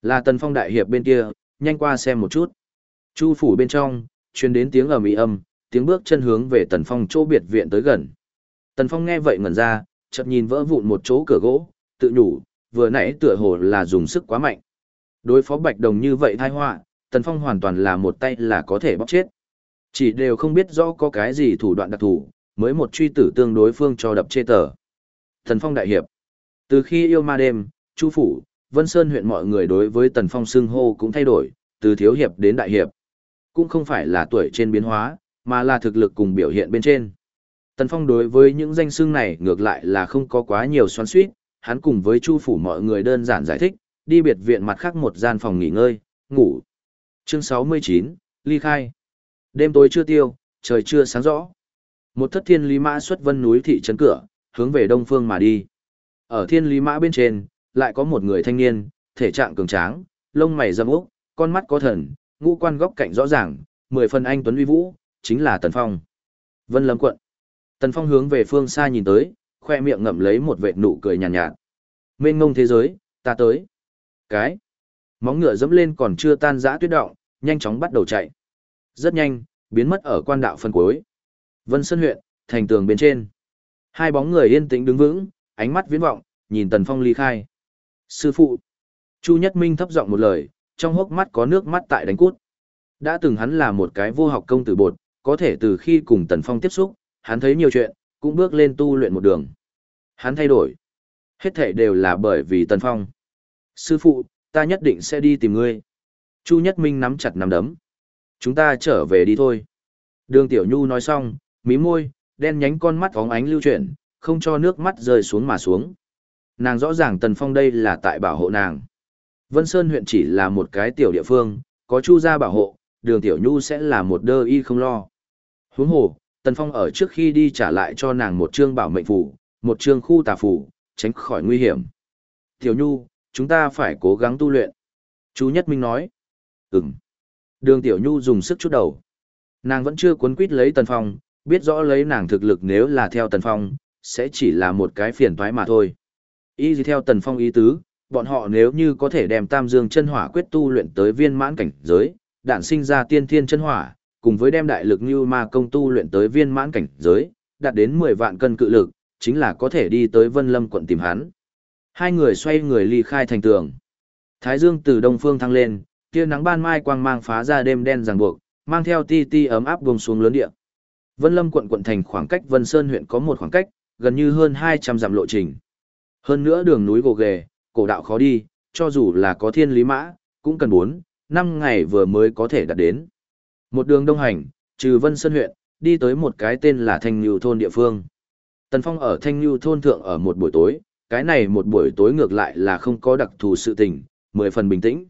Là Tần Phong đại hiệp bên kia, nhanh qua xem một chút. Chu phủ bên trong, truyền đến tiếng ầm ĩ âm, tiếng bước chân hướng về Tần Phong chỗ biệt viện tới gần. Tần Phong nghe vậy ngẩn ra, chợt nhìn vỡ vụn một chỗ cửa gỗ, tự nhủ, vừa nãy tựa hồ là dùng sức quá mạnh. Đối phó Bạch Đồng như vậy tai họa, Tần Phong hoàn toàn là một tay là có thể bóc chết. Chỉ đều không biết rõ có cái gì thủ đoạn đặc thù, mới một truy tử tương đối phương cho đập chê tờ. Thần Phong đại hiệp. Từ khi yêu ma đêm, Chu phủ, Vân Sơn huyện mọi người đối với Tần Phong xưng hô cũng thay đổi, từ thiếu hiệp đến đại hiệp. Cũng không phải là tuổi trên biến hóa, mà là thực lực cùng biểu hiện bên trên. Tần Phong đối với những danh xưng này ngược lại là không có quá nhiều xoắn suýt, hắn cùng với Chu phủ mọi người đơn giản giải thích, đi biệt viện mặt khác một gian phòng nghỉ ngơi, ngủ. Chương 69, ly khai. Đêm tối chưa tiêu, trời chưa sáng rõ. Một thất thiên lý mã xuất vân núi thị trấn cửa, hướng về đông phương mà đi. Ở thiên lý mã bên trên, lại có một người thanh niên, thể trạng cường tráng, lông mày rậm úc, con mắt có thần, ngũ quan góc cạnh rõ ràng, mười phần anh tuấn uy vũ, chính là Tần Phong. Vân Lâm quận. Tần Phong hướng về phương xa nhìn tới, khoe miệng ngậm lấy một vệt nụ cười nhàn nhạt, nhạt. Mênh ngông thế giới, ta tới. Cái. Móng ngựa dẫm lên còn chưa tan rã tuyết động, nhanh chóng bắt đầu chạy. Rất nhanh, biến mất ở quan đạo phân cuối. Vân Sơn huyện, thành tường bên trên. Hai bóng người yên tĩnh đứng vững, ánh mắt viễn vọng, nhìn Tần Phong ly khai. Sư phụ. Chu Nhất Minh thấp giọng một lời, trong hốc mắt có nước mắt tại đánh cút. Đã từng hắn là một cái vô học công tử bột, có thể từ khi cùng Tần Phong tiếp xúc, hắn thấy nhiều chuyện, cũng bước lên tu luyện một đường. Hắn thay đổi. Hết thể đều là bởi vì Tần Phong. Sư phụ, ta nhất định sẽ đi tìm ngươi. Chu Nhất Minh nắm chặt nắm đấm. Chúng ta trở về đi thôi. Đường Tiểu Nhu nói xong, mí môi, đen nhánh con mắt óng ánh lưu chuyển, không cho nước mắt rơi xuống mà xuống. Nàng rõ ràng Tần Phong đây là tại bảo hộ nàng. Vân Sơn huyện chỉ là một cái tiểu địa phương, có Chu gia bảo hộ, đường Tiểu Nhu sẽ là một đơ y không lo. Huống hồ, Tần Phong ở trước khi đi trả lại cho nàng một chương bảo mệnh phủ, một chương khu tà phủ, tránh khỏi nguy hiểm. Tiểu Nhu, chúng ta phải cố gắng tu luyện. Chú Nhất Minh nói. Ừm. Đường Tiểu Nhu dùng sức chút đầu. Nàng vẫn chưa cuốn quýt lấy Tần Phong, biết rõ lấy nàng thực lực nếu là theo Tần Phong, sẽ chỉ là một cái phiền toái mà thôi. Y gì theo Tần Phong ý tứ, bọn họ nếu như có thể đem Tam Dương chân hỏa quyết tu luyện tới viên mãn cảnh giới, đạn sinh ra tiên thiên chân hỏa, cùng với đem đại lực như ma công tu luyện tới viên mãn cảnh giới, đạt đến 10 vạn cân cự lực, chính là có thể đi tới Vân Lâm quận tìm hắn. Hai người xoay người ly khai thành tường. Thái dương từ đông phương thăng lên, tia nắng ban mai quang mang phá ra đêm đen ràng buộc, mang theo ti ti ấm áp buông xuống lớn địa. Vân Lâm quận quận thành khoảng cách Vân Sơn huyện có một khoảng cách, gần như hơn 200 dặm lộ trình. Hơn nữa đường núi gồ ghề, cổ đạo khó đi, cho dù là có thiên lý mã, cũng cần 4, 5 ngày vừa mới có thể đạt đến. Một đường đông hành, trừ Vân Sơn huyện, đi tới một cái tên là Thanh Nhu thôn địa phương. Tần Phong ở Thanh Nhu thôn thượng ở một buổi tối, cái này một buổi tối ngược lại là không có đặc thù sự tình, mười phần bình tĩnh.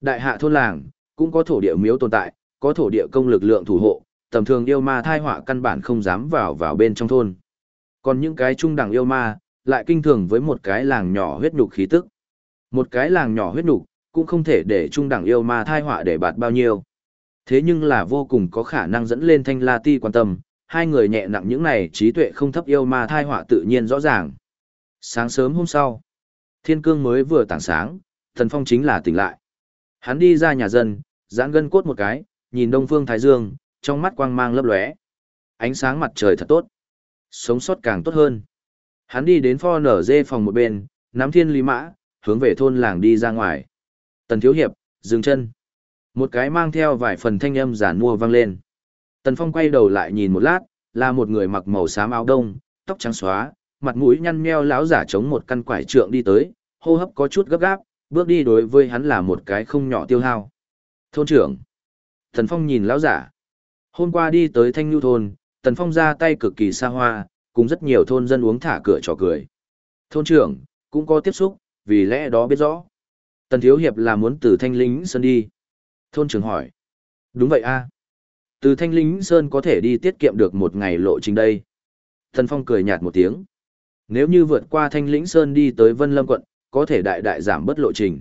Đại hạ thôn làng, cũng có thổ địa miếu tồn tại, có thổ địa công lực lượng thủ hộ, tầm thường yêu ma thai họa căn bản không dám vào vào bên trong thôn. Còn những cái trung đẳng yêu ma, lại kinh thường với một cái làng nhỏ huyết nhục khí tức. Một cái làng nhỏ huyết nhục cũng không thể để trung đẳng yêu ma thai họa để bạt bao nhiêu. Thế nhưng là vô cùng có khả năng dẫn lên thanh la ti quan tâm, hai người nhẹ nặng những này trí tuệ không thấp yêu ma thai họa tự nhiên rõ ràng. Sáng sớm hôm sau, thiên cương mới vừa tảng sáng, thần phong chính là tỉnh lại. Hắn đi ra nhà dân, giãn gân cốt một cái, nhìn đông phương thái dương, trong mắt quang mang lấp lóe. Ánh sáng mặt trời thật tốt. Sống sót càng tốt hơn. Hắn đi đến pho nở dê phòng một bên, nắm thiên lý mã, hướng về thôn làng đi ra ngoài. Tần thiếu hiệp, dừng chân. Một cái mang theo vài phần thanh âm giản mua vang lên. Tần Phong quay đầu lại nhìn một lát, là một người mặc màu xám áo đông, tóc trắng xóa, mặt mũi nhăn nheo lão giả chống một căn quải trượng đi tới, hô hấp có chút gấp gáp, bước đi đối với hắn là một cái không nhỏ tiêu hao. Thôn trưởng. Tần Phong nhìn lão giả. Hôm qua đi tới Thanh Nhu thôn, Tần Phong ra tay cực kỳ xa hoa, cùng rất nhiều thôn dân uống thả cửa trò cười. Thôn trưởng, cũng có tiếp xúc, vì lẽ đó biết rõ. Tần Thiếu Hiệp là muốn từ Thanh Lính Sơn đi. Thôn trưởng hỏi. Đúng vậy a Từ Thanh Lính Sơn có thể đi tiết kiệm được một ngày lộ trình đây. Tần Phong cười nhạt một tiếng. Nếu như vượt qua Thanh Lĩnh Sơn đi tới Vân Lâm quận, có thể đại đại giảm bớt lộ trình.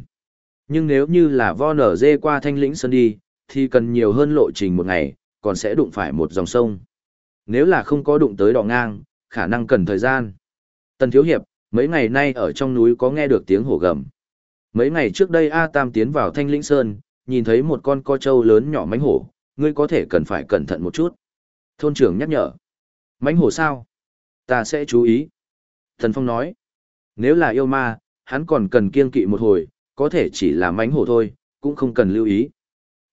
Nhưng nếu như là vo nở dê qua thanh lĩnh sơn đi, thì cần nhiều hơn lộ trình một ngày, còn sẽ đụng phải một dòng sông. Nếu là không có đụng tới đỏ ngang, khả năng cần thời gian. Tần Thiếu Hiệp, mấy ngày nay ở trong núi có nghe được tiếng hổ gầm. Mấy ngày trước đây A Tam tiến vào Thanh Lĩnh Sơn, nhìn thấy một con co trâu lớn nhỏ mánh hổ, ngươi có thể cần phải cẩn thận một chút. Thôn trưởng nhắc nhở. Mánh hổ sao? Ta sẽ chú ý. Thần Phong nói. Nếu là yêu ma, hắn còn cần kiên kỵ một hồi, có thể chỉ là mánh hổ thôi, cũng không cần lưu ý.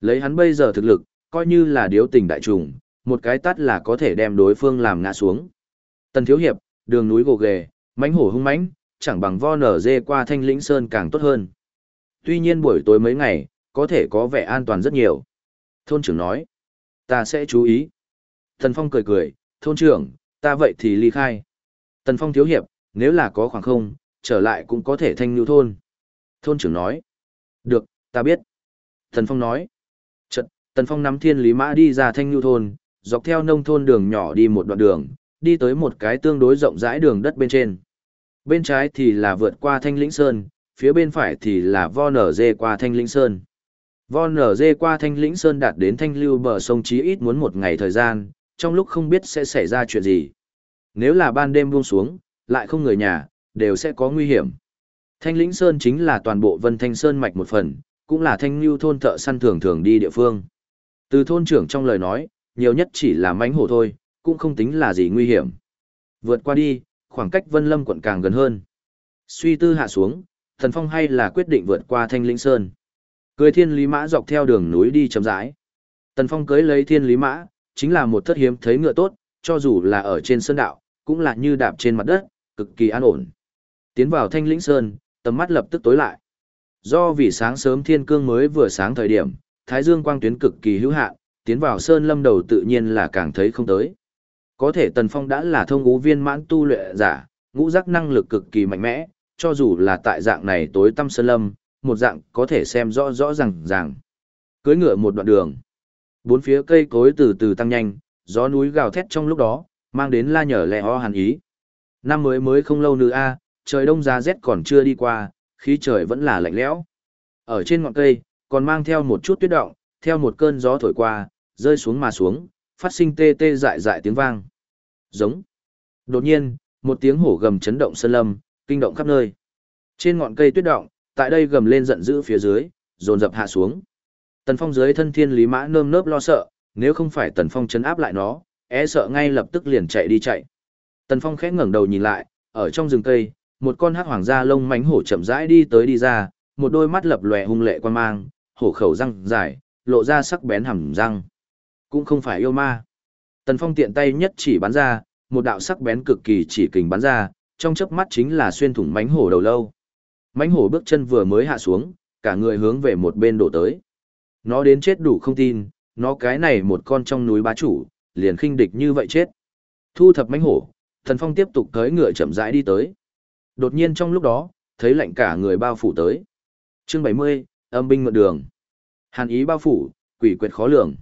Lấy hắn bây giờ thực lực, coi như là điếu tình đại trùng, một cái tắt là có thể đem đối phương làm ngã xuống. Tần Thiếu Hiệp, đường núi gồ ghề, mánh hổ hung mãnh, chẳng bằng vo nở dê qua thanh lĩnh sơn càng tốt hơn. Tuy nhiên buổi tối mấy ngày, có thể có vẻ an toàn rất nhiều. Thôn trưởng nói, ta sẽ chú ý. Tần Phong cười cười, thôn trưởng, ta vậy thì ly khai. Tần Phong thiếu hiệp, nếu là có khoảng không, trở lại cũng có thể thanh lưu thôn. Thôn trưởng nói, được, ta biết. Tần Phong nói, Tần Phong nắm thiên lý mã đi ra thanh lưu thôn, dọc theo nông thôn đường nhỏ đi một đoạn đường, đi tới một cái tương đối rộng rãi đường đất bên trên. Bên trái thì là vượt qua thanh lĩnh sơn, phía bên phải thì là vo nở dê qua thanh lĩnh sơn. Vo nở dê qua thanh lĩnh sơn đạt đến thanh lưu bờ sông chí ít muốn một ngày thời gian, trong lúc không biết sẽ xảy ra chuyện gì. Nếu là ban đêm buông xuống, lại không người nhà, đều sẽ có nguy hiểm. Thanh lĩnh sơn chính là toàn bộ vân thanh sơn mạch một phần, cũng là thanh lưu thôn thợ săn thường thường đi địa phương. Từ thôn trưởng trong lời nói, nhiều nhất chỉ là mánh hổ thôi, cũng không tính là gì nguy hiểm. Vượt qua đi, khoảng cách Vân Lâm quận càng gần hơn. Suy tư hạ xuống, Thần Phong hay là quyết định vượt qua Thanh Linh Sơn. Cưới thiên lý mã dọc theo đường núi đi chậm rãi. Tần Phong cưới lấy thiên lý mã, chính là một thất hiếm thấy ngựa tốt, cho dù là ở trên sơn đạo, cũng là như đạp trên mặt đất, cực kỳ an ổn. Tiến vào Thanh Lĩnh Sơn, tầm mắt lập tức tối lại. Do vì sáng sớm thiên cương mới vừa sáng thời điểm, thái dương quang tuyến cực kỳ hữu hạn, tiến vào sơn lâm đầu tự nhiên là càng thấy không tới. Có thể Tần Phong đã là thông ngũ viên mãn tu luyện giả, ngũ giác năng lực cực kỳ mạnh mẽ, cho dù là tại dạng này tối tăm sơn lâm, một dạng có thể xem rõ rõ ràng ràng. Cưới ngựa một đoạn đường. Bốn phía cây cối từ từ tăng nhanh, gió núi gào thét trong lúc đó, mang đến la nhở lẹ ho hàn ý. Năm mới mới không lâu nữa a, trời đông giá rét còn chưa đi qua, khí trời vẫn là lạnh lẽo. Ở trên ngọn cây, còn mang theo một chút tuyết động, theo một cơn gió thổi qua, rơi xuống mà xuống, phát sinh tê tê dại dại tiếng vang. Giống. Đột nhiên, một tiếng hổ gầm chấn động sơn lâm, kinh động khắp nơi. Trên ngọn cây tuyết động, tại đây gầm lên giận dữ phía dưới, dồn dập hạ xuống. Tần Phong dưới thân thiên lý mã nơm nớp lo sợ, nếu không phải Tần Phong chấn áp lại nó, e sợ ngay lập tức liền chạy đi chạy. Tần Phong khẽ ngẩng đầu nhìn lại, ở trong rừng cây, một con hắc hoàng gia lông mánh hổ chậm rãi đi tới đi ra, một đôi mắt lập lòe hung lệ quan mang, hổ khẩu răng dài, lộ ra sắc bén hầm răng. Cũng không phải yêu ma. Tần Phong tiện tay nhất chỉ bắn ra, một đạo sắc bén cực kỳ chỉ kình bắn ra, trong chớp mắt chính là xuyên thủng mánh hổ đầu lâu. Mánh hổ bước chân vừa mới hạ xuống, cả người hướng về một bên đổ tới. Nó đến chết đủ không tin, nó cái này một con trong núi bá chủ, liền khinh địch như vậy chết. Thu thập mánh hổ, Tần Phong tiếp tục tới ngựa chậm rãi đi tới. Đột nhiên trong lúc đó, thấy lạnh cả người bao phủ tới. Chương 70, âm binh mượn đường. Hàn ý bao phủ, quỷ quyệt khó lường.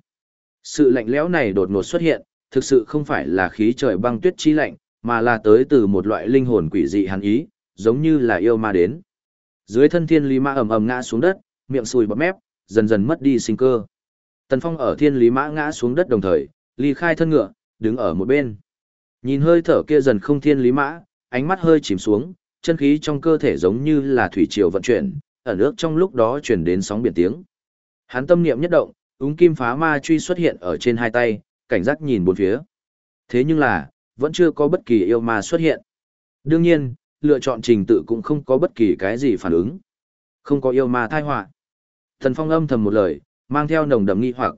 Sự lạnh lẽo này đột ngột xuất hiện, thực sự không phải là khí trời băng tuyết chi lạnh, mà là tới từ một loại linh hồn quỷ dị hàn ý, giống như là yêu ma đến. Dưới thân thiên lý mã ầm ầm ngã xuống đất, miệng sùi bọt mép, dần dần mất đi sinh cơ. Tần Phong ở thiên lý mã ngã xuống đất đồng thời, ly khai thân ngựa, đứng ở một bên. Nhìn hơi thở kia dần không thiên lý mã, ánh mắt hơi chìm xuống, chân khí trong cơ thể giống như là thủy triều vận chuyển, ở nước trong lúc đó truyền đến sóng biển tiếng. Hắn tâm niệm nhất động, úng kim phá ma truy xuất hiện ở trên hai tay, cảnh giác nhìn bốn phía. Thế nhưng là, vẫn chưa có bất kỳ yêu ma xuất hiện. Đương nhiên, lựa chọn trình tự cũng không có bất kỳ cái gì phản ứng. Không có yêu ma thai họa. Thần Phong âm thầm một lời, mang theo nồng đậm nghi hoặc.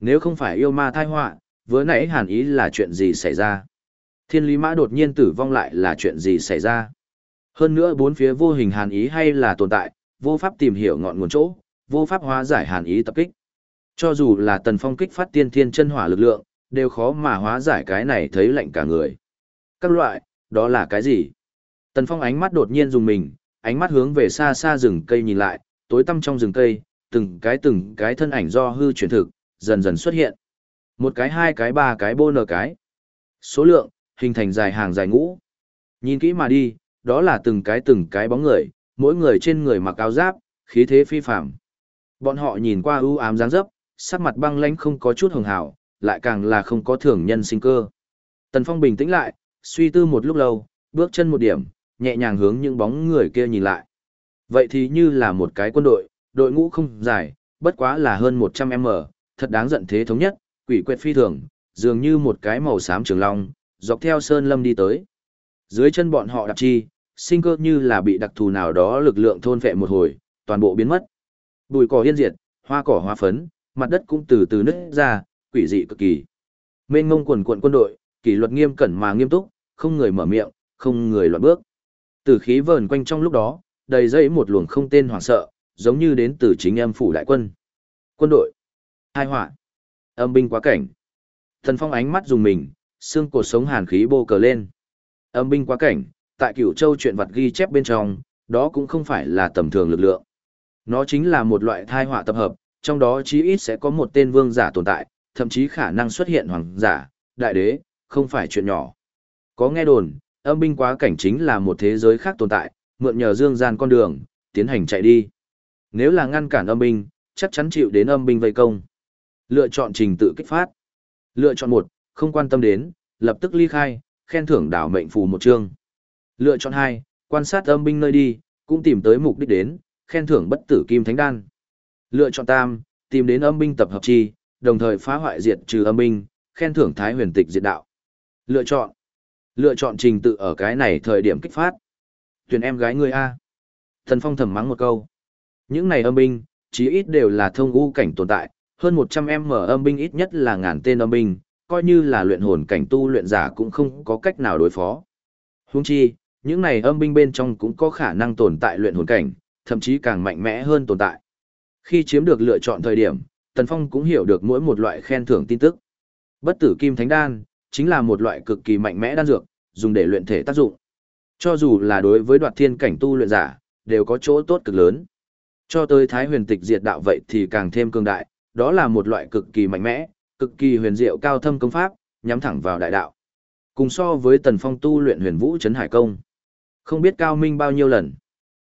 Nếu không phải yêu ma thai họa, vừa nãy hàn ý là chuyện gì xảy ra? Thiên lý mã đột nhiên tử vong lại là chuyện gì xảy ra? Hơn nữa bốn phía vô hình hàn ý hay là tồn tại, vô pháp tìm hiểu ngọn nguồn chỗ, vô pháp hóa giải hàn ý tập kích. Cho dù là tần phong kích phát tiên thiên chân hỏa lực lượng, đều khó mà hóa giải cái này thấy lạnh cả người. Các loại, đó là cái gì? Tần phong ánh mắt đột nhiên dùng mình, ánh mắt hướng về xa xa rừng cây nhìn lại, tối tăm trong rừng cây, từng cái từng cái thân ảnh do hư chuyển thực, dần dần xuất hiện. Một cái hai cái ba cái bô nở cái. Số lượng, hình thành dài hàng dài ngũ. Nhìn kỹ mà đi, đó là từng cái từng cái bóng người, mỗi người trên người mặc áo giáp, khí thế phi phàm. Bọn họ nhìn qua ưu ám dáng dấp, sắc mặt băng lãnh không có chút hường hảo, lại càng là không có thường nhân sinh cơ. Tần Phong bình tĩnh lại, suy tư một lúc lâu, bước chân một điểm, nhẹ nhàng hướng những bóng người kia nhìn lại. Vậy thì như là một cái quân đội, đội ngũ không dài, bất quá là hơn 100m, thật đáng giận thế thống nhất, quỷ quyệt phi thường, dường như một cái màu xám trường long, dọc theo sơn lâm đi tới. Dưới chân bọn họ đạp chi, sinh cơ như là bị đặc thù nào đó lực lượng thôn phệ một hồi, toàn bộ biến mất. Bụi cỏ yên diệt, hoa cỏ hoa phấn, mặt đất cũng từ từ nứt ra, quỷ dị cực kỳ. Mên ngông quần quận quân đội, kỷ luật nghiêm cẩn mà nghiêm túc, không người mở miệng, không người loạn bước. Từ khí vờn quanh trong lúc đó, đầy dây một luồng không tên hoảng sợ, giống như đến từ chính em phủ đại quân. Quân đội. Hai họa. Âm binh quá cảnh. Thần phong ánh mắt dùng mình, xương cột sống hàn khí bô cờ lên. Âm binh quá cảnh, tại cửu châu chuyện vật ghi chép bên trong, đó cũng không phải là tầm thường lực lượng. Nó chính là một loại thai họa tập hợp, trong đó chí ít sẽ có một tên vương giả tồn tại, thậm chí khả năng xuất hiện hoàng giả, đại đế, không phải chuyện nhỏ. Có nghe đồn, âm binh quá cảnh chính là một thế giới khác tồn tại, mượn nhờ dương gian con đường, tiến hành chạy đi. Nếu là ngăn cản âm binh, chắc chắn chịu đến âm binh vây công. Lựa chọn trình tự kích phát. Lựa chọn một, không quan tâm đến, lập tức ly khai, khen thưởng đảo mệnh phù một chương. Lựa chọn hai, quan sát âm binh nơi đi, cũng tìm tới mục đích đến, khen thưởng bất tử kim thánh đan. Lựa chọn tam, tìm đến âm binh tập hợp chi, đồng thời phá hoại diệt trừ âm binh, khen thưởng thái huyền tịch diệt đạo. Lựa chọn. Lựa chọn trình tự ở cái này thời điểm kích phát. Tuyển em gái ngươi A. Thần Phong thầm mắng một câu. Những này âm binh, chí ít đều là thông u cảnh tồn tại, hơn 100 em mở âm binh ít nhất là ngàn tên âm binh, coi như là luyện hồn cảnh tu luyện giả cũng không có cách nào đối phó. Huống chi, những này âm binh bên trong cũng có khả năng tồn tại luyện hồn cảnh, thậm chí càng mạnh mẽ hơn tồn tại. Khi chiếm được lựa chọn thời điểm, Tần Phong cũng hiểu được mỗi một loại khen thưởng tin tức. Bất tử kim thánh đan, chính là một loại cực kỳ mạnh mẽ đan dược, dùng để luyện thể tác dụng. Cho dù là đối với đoạt thiên cảnh tu luyện giả, đều có chỗ tốt cực lớn. Cho tới thái huyền tịch diệt đạo vậy thì càng thêm cường đại, đó là một loại cực kỳ mạnh mẽ, cực kỳ huyền diệu cao thâm công pháp, nhắm thẳng vào đại đạo. Cùng so với tần phong tu luyện huyền vũ Trấn hải công. Không biết cao minh bao nhiêu lần.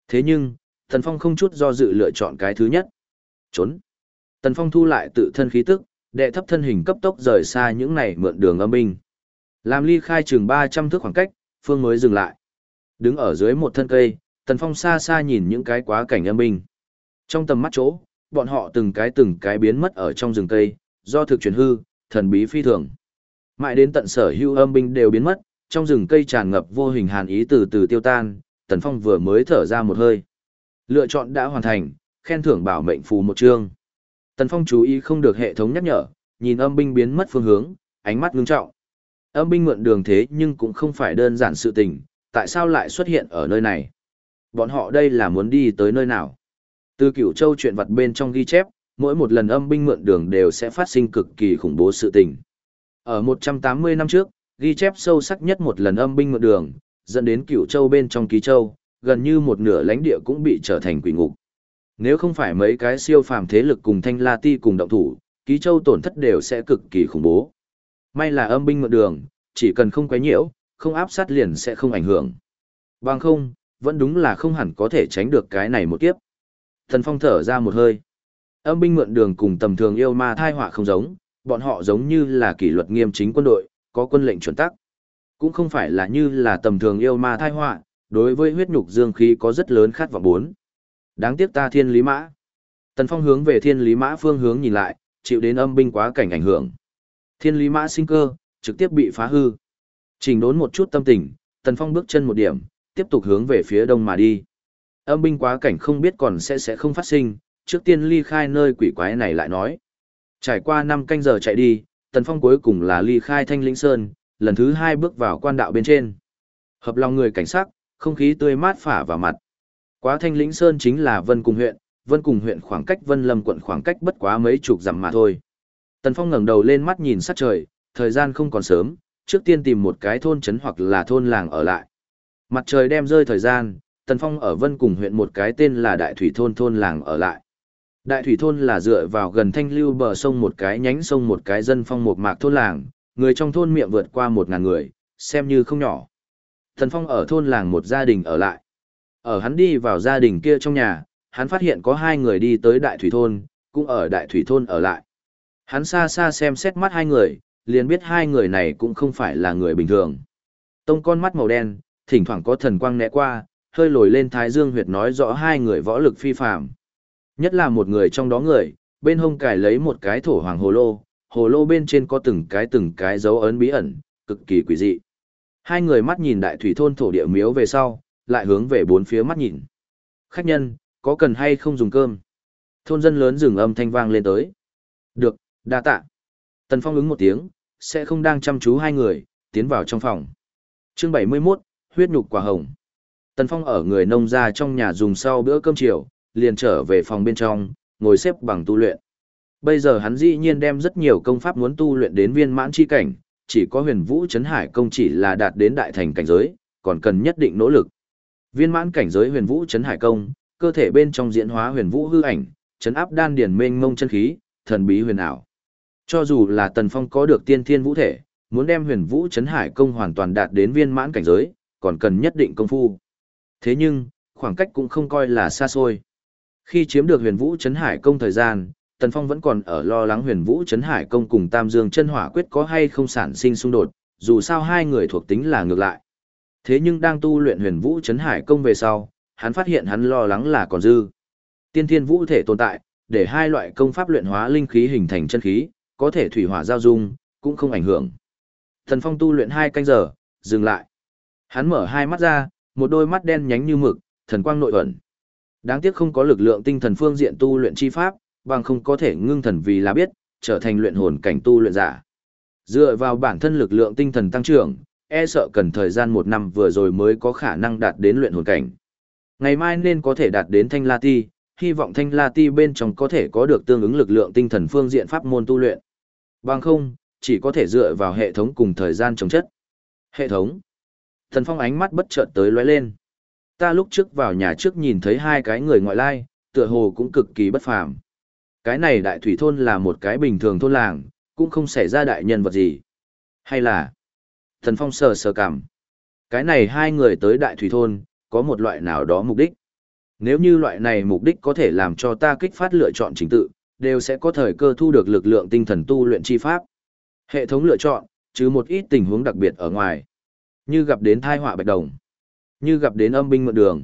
Thế nhưng, tần phong không chút do dự lựa chọn cái thứ nhất. Trốn. Tần phong thu lại tự thân khí tức, đệ thấp thân hình cấp tốc rời xa những này mượn đường âm binh. Làm ly khai chừng 300 thước khoảng cách, Phương mới dừng lại. Đứng ở dưới một thân cây, Tần Phong xa xa nhìn những cái quá cảnh âm binh. Trong tầm mắt chỗ, bọn họ từng cái từng cái biến mất ở trong rừng cây, do thực chuyển hư, thần bí phi thường. Mãi đến tận sở hưu âm binh đều biến mất, trong rừng cây tràn ngập vô hình hàn ý từ từ tiêu tan, Tần Phong vừa mới thở ra một hơi. Lựa chọn đã hoàn thành, khen thưởng bảo mệnh phù một chương. Tần Phong chú ý không được hệ thống nhắc nhở, nhìn âm binh biến mất phương hướng, ánh mắt ngưng trọng. Âm binh mượn đường thế nhưng cũng không phải đơn giản sự tình, tại sao lại xuất hiện ở nơi này? Bọn họ đây là muốn đi tới nơi nào? Từ cửu châu chuyện vật bên trong ghi chép, mỗi một lần âm binh mượn đường đều sẽ phát sinh cực kỳ khủng bố sự tình. Ở 180 năm trước, ghi chép sâu sắc nhất một lần âm binh mượn đường, dẫn đến cửu châu bên trong ký châu, gần như một nửa lãnh địa cũng bị trở thành quỷ ngục. Nếu không phải mấy cái siêu phàm thế lực cùng thanh la ti cùng động thủ, ký châu tổn thất đều sẽ cực kỳ khủng bố. May là âm binh mượn đường, chỉ cần không quấy nhiễu, không áp sát liền sẽ không ảnh hưởng. Bằng không, vẫn đúng là không hẳn có thể tránh được cái này một kiếp. Thần Phong thở ra một hơi. Âm binh mượn đường cùng tầm thường yêu ma thai họa không giống, bọn họ giống như là kỷ luật nghiêm chính quân đội, có quân lệnh chuẩn tắc. Cũng không phải là như là tầm thường yêu ma thai họa, đối với huyết nhục dương khí có rất lớn khát vọng bốn. Đáng tiếc ta thiên lý mã. Tần Phong hướng về thiên lý mã phương hướng nhìn lại, chịu đến âm binh quá cảnh ảnh hưởng. Thiên lý mã sinh cơ, trực tiếp bị phá hư. Trình đốn một chút tâm tình, Tần Phong bước chân một điểm, tiếp tục hướng về phía đông mà đi. Âm binh quá cảnh không biết còn sẽ sẽ không phát sinh, trước tiên ly khai nơi quỷ quái này lại nói. Trải qua 5 canh giờ chạy đi, Tần Phong cuối cùng là ly khai Thanh Lĩnh Sơn, lần thứ hai bước vào quan đạo bên trên. Hợp lòng người cảnh sát, không khí tươi mát phả vào mặt. Quá Thanh Lĩnh Sơn chính là Vân Cùng huyện, Vân Cùng huyện khoảng cách Vân Lâm quận khoảng cách bất quá mấy chục dặm mà thôi. Tần Phong ngẩng đầu lên mắt nhìn sát trời, thời gian không còn sớm, trước tiên tìm một cái thôn trấn hoặc là thôn làng ở lại. Mặt trời đem rơi thời gian, Tần Phong ở Vân cùng huyện một cái tên là Đại Thủy thôn thôn làng ở lại. Đại Thủy thôn là dựa vào gần thanh lưu bờ sông một cái nhánh sông một cái dân phong một mạc thôn làng, người trong thôn miệng vượt qua một ngàn người, xem như không nhỏ. Thần Phong ở thôn làng một gia đình ở lại. Ở hắn đi vào gia đình kia trong nhà, hắn phát hiện có hai người đi tới đại thủy thôn, cũng ở đại thủy thôn ở lại. Hắn xa xa xem xét mắt hai người, liền biết hai người này cũng không phải là người bình thường. Tông con mắt màu đen, thỉnh thoảng có thần quang né qua, hơi lồi lên thái dương huyệt nói rõ hai người võ lực phi phàm. Nhất là một người trong đó người, bên hông cài lấy một cái thổ hoàng hồ lô, hồ lô bên trên có từng cái từng cái dấu ấn bí ẩn, cực kỳ quỷ dị. Hai người mắt nhìn đại thủy thôn thổ địa miếu về sau, lại hướng về bốn phía mắt nhìn. Khách nhân, có cần hay không dùng cơm? Thôn dân lớn dừng âm thanh vang lên tới. Được, đa tạ. Tần Phong ứng một tiếng, sẽ không đang chăm chú hai người, tiến vào trong phòng. Chương 71, huyết nhục quả hồng. Tần Phong ở người nông gia trong nhà dùng sau bữa cơm chiều, liền trở về phòng bên trong, ngồi xếp bằng tu luyện. Bây giờ hắn dĩ nhiên đem rất nhiều công pháp muốn tu luyện đến viên mãn chi cảnh, chỉ có huyền vũ chấn hải công chỉ là đạt đến đại thành cảnh giới, còn cần nhất định nỗ lực. Viên mãn cảnh giới huyền vũ chấn hải công, cơ thể bên trong diễn hóa huyền vũ hư ảnh, chấn áp đan điển mênh mông chân khí, thần bí huyền ảo. Cho dù là Tần Phong có được tiên thiên vũ thể, muốn đem huyền vũ chấn hải công hoàn toàn đạt đến viên mãn cảnh giới, còn cần nhất định công phu. Thế nhưng, khoảng cách cũng không coi là xa xôi. Khi chiếm được huyền vũ chấn hải công thời gian, Tần Phong vẫn còn ở lo lắng huyền vũ chấn hải công cùng Tam Dương chân hỏa quyết có hay không sản sinh xung đột, dù sao hai người thuộc tính là ngược lại. Thế nhưng đang tu luyện huyền vũ chấn hải công về sau, hắn phát hiện hắn lo lắng là còn dư. Tiên thiên vũ thể tồn tại, để hai loại công pháp luyện hóa linh khí hình thành chân khí, có thể thủy hỏa giao dung, cũng không ảnh hưởng. Thần Phong tu luyện hai canh giờ, dừng lại. Hắn mở hai mắt ra, một đôi mắt đen nhánh như mực, thần quang nội ẩn. Đáng tiếc không có lực lượng tinh thần phương diện tu luyện chi pháp, bằng không có thể ngưng thần vì là biết, trở thành luyện hồn cảnh tu luyện giả. Dựa vào bản thân lực lượng tinh thần tăng trưởng, e sợ cần thời gian một năm vừa rồi mới có khả năng đạt đến luyện hồn cảnh. Ngày mai nên có thể đạt đến thanh la ti, hy vọng thanh la ti bên trong có thể có được tương ứng lực lượng tinh thần phương diện pháp môn tu luyện. Bằng không, chỉ có thể dựa vào hệ thống cùng thời gian chống chất. Hệ thống. Thần Phong ánh mắt bất chợt tới lóe lên. Ta lúc trước vào nhà trước nhìn thấy hai cái người ngoại lai, tựa hồ cũng cực kỳ bất phàm. Cái này đại thủy thôn là một cái bình thường thôn làng, cũng không xảy ra đại nhân vật gì. Hay là... Thần Phong sờ sờ cảm. Cái này hai người tới đại thủy thôn, có một loại nào đó mục đích. Nếu như loại này mục đích có thể làm cho ta kích phát lựa chọn chính tự, đều sẽ có thời cơ thu được lực lượng tinh thần tu luyện chi pháp. Hệ thống lựa chọn, chứ một ít tình huống đặc biệt ở ngoài. Như gặp đến thai họa bạch đồng, như gặp đến âm binh mượn đường.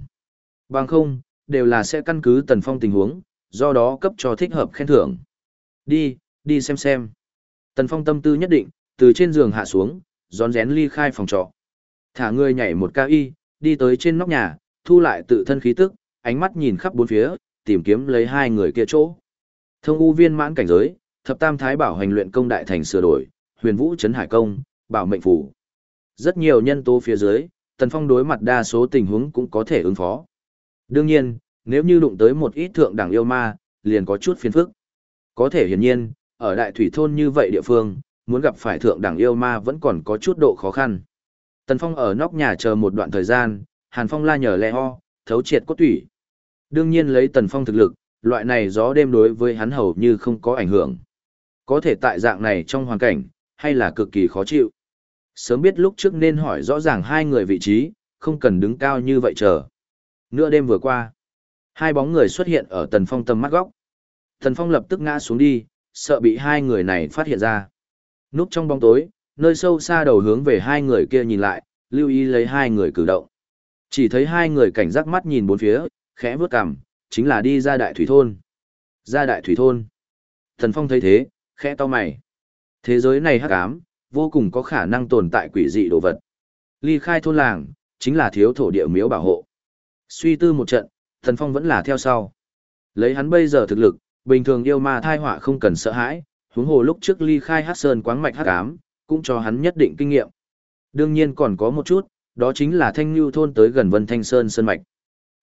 Bằng không, đều là sẽ căn cứ tần phong tình huống, do đó cấp cho thích hợp khen thưởng. Đi, đi xem xem. Tần phong tâm tư nhất định, từ trên giường hạ xuống, rón rén ly khai phòng trọ. Thả người nhảy một cao y, đi tới trên nóc nhà, thu lại tự thân khí tức, ánh mắt nhìn khắp bốn phía, tìm kiếm lấy hai người kia chỗ. Thông u viên mãn cảnh giới, thập tam thái bảo hành luyện công đại thành sửa đổi, huyền vũ chấn hải công, bảo mệnh phủ. Rất nhiều nhân tố phía dưới, Tần Phong đối mặt đa số tình huống cũng có thể ứng phó. Đương nhiên, nếu như đụng tới một ít thượng đẳng yêu ma, liền có chút phiền phức. Có thể hiển nhiên, ở đại thủy thôn như vậy địa phương, muốn gặp phải thượng đẳng yêu ma vẫn còn có chút độ khó khăn. Tần Phong ở nóc nhà chờ một đoạn thời gian, Hàn Phong la nhờ lẹ ho, thấu triệt cốt tủy. Đương nhiên lấy Tần Phong thực lực, loại này gió đêm đối với hắn hầu như không có ảnh hưởng. Có thể tại dạng này trong hoàn cảnh, hay là cực kỳ khó chịu. Sớm biết lúc trước nên hỏi rõ ràng hai người vị trí, không cần đứng cao như vậy chờ. Nửa đêm vừa qua, hai bóng người xuất hiện ở Tần Phong tầm mắt góc. Tần Phong lập tức ngã xuống đi, sợ bị hai người này phát hiện ra. Núp trong bóng tối, nơi sâu xa đầu hướng về hai người kia nhìn lại, lưu ý lấy hai người cử động. Chỉ thấy hai người cảnh giác mắt nhìn bốn phía, khẽ vướt cằm, chính là đi ra đại thủy thôn. Ra đại thủy thôn. Thần Phong thấy thế, khẽ to mày. Thế giới này hắc ám, vô cùng có khả năng tồn tại quỷ dị đồ vật. Ly khai thôn làng, chính là thiếu thổ địa miếu bảo hộ. Suy tư một trận, Thần Phong vẫn là theo sau. Lấy hắn bây giờ thực lực, bình thường yêu ma thai họa không cần sợ hãi, huống hồ lúc trước ly khai hắc sơn quáng mạch hắc ám, cũng cho hắn nhất định kinh nghiệm. Đương nhiên còn có một chút, đó chính là Thanh Nhu thôn tới gần Vân Thanh Sơn sơn mạch.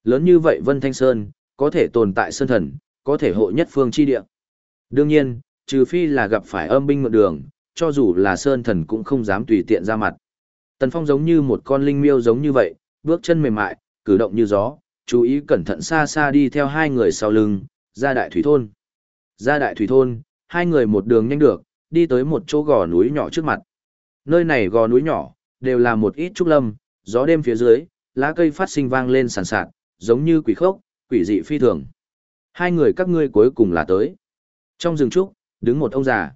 Lớn như vậy Vân Thanh Sơn, có thể tồn tại sơn thần, có thể hộ nhất phương chi địa. Đương nhiên, trừ phi là gặp phải âm binh mượn đường, cho dù là sơn thần cũng không dám tùy tiện ra mặt. Tần Phong giống như một con linh miêu giống như vậy, bước chân mềm mại, cử động như gió, chú ý cẩn thận xa xa đi theo hai người sau lưng, ra đại thủy thôn. Ra đại thủy thôn, hai người một đường nhanh được, đi tới một chỗ gò núi nhỏ trước mặt. Nơi này gò núi nhỏ, đều là một ít trúc lâm, gió đêm phía dưới, lá cây phát sinh vang lên sàn sạt, giống như quỷ khốc, quỷ dị phi thường. Hai người các ngươi cuối cùng là tới. Trong rừng trúc, đứng một ông già.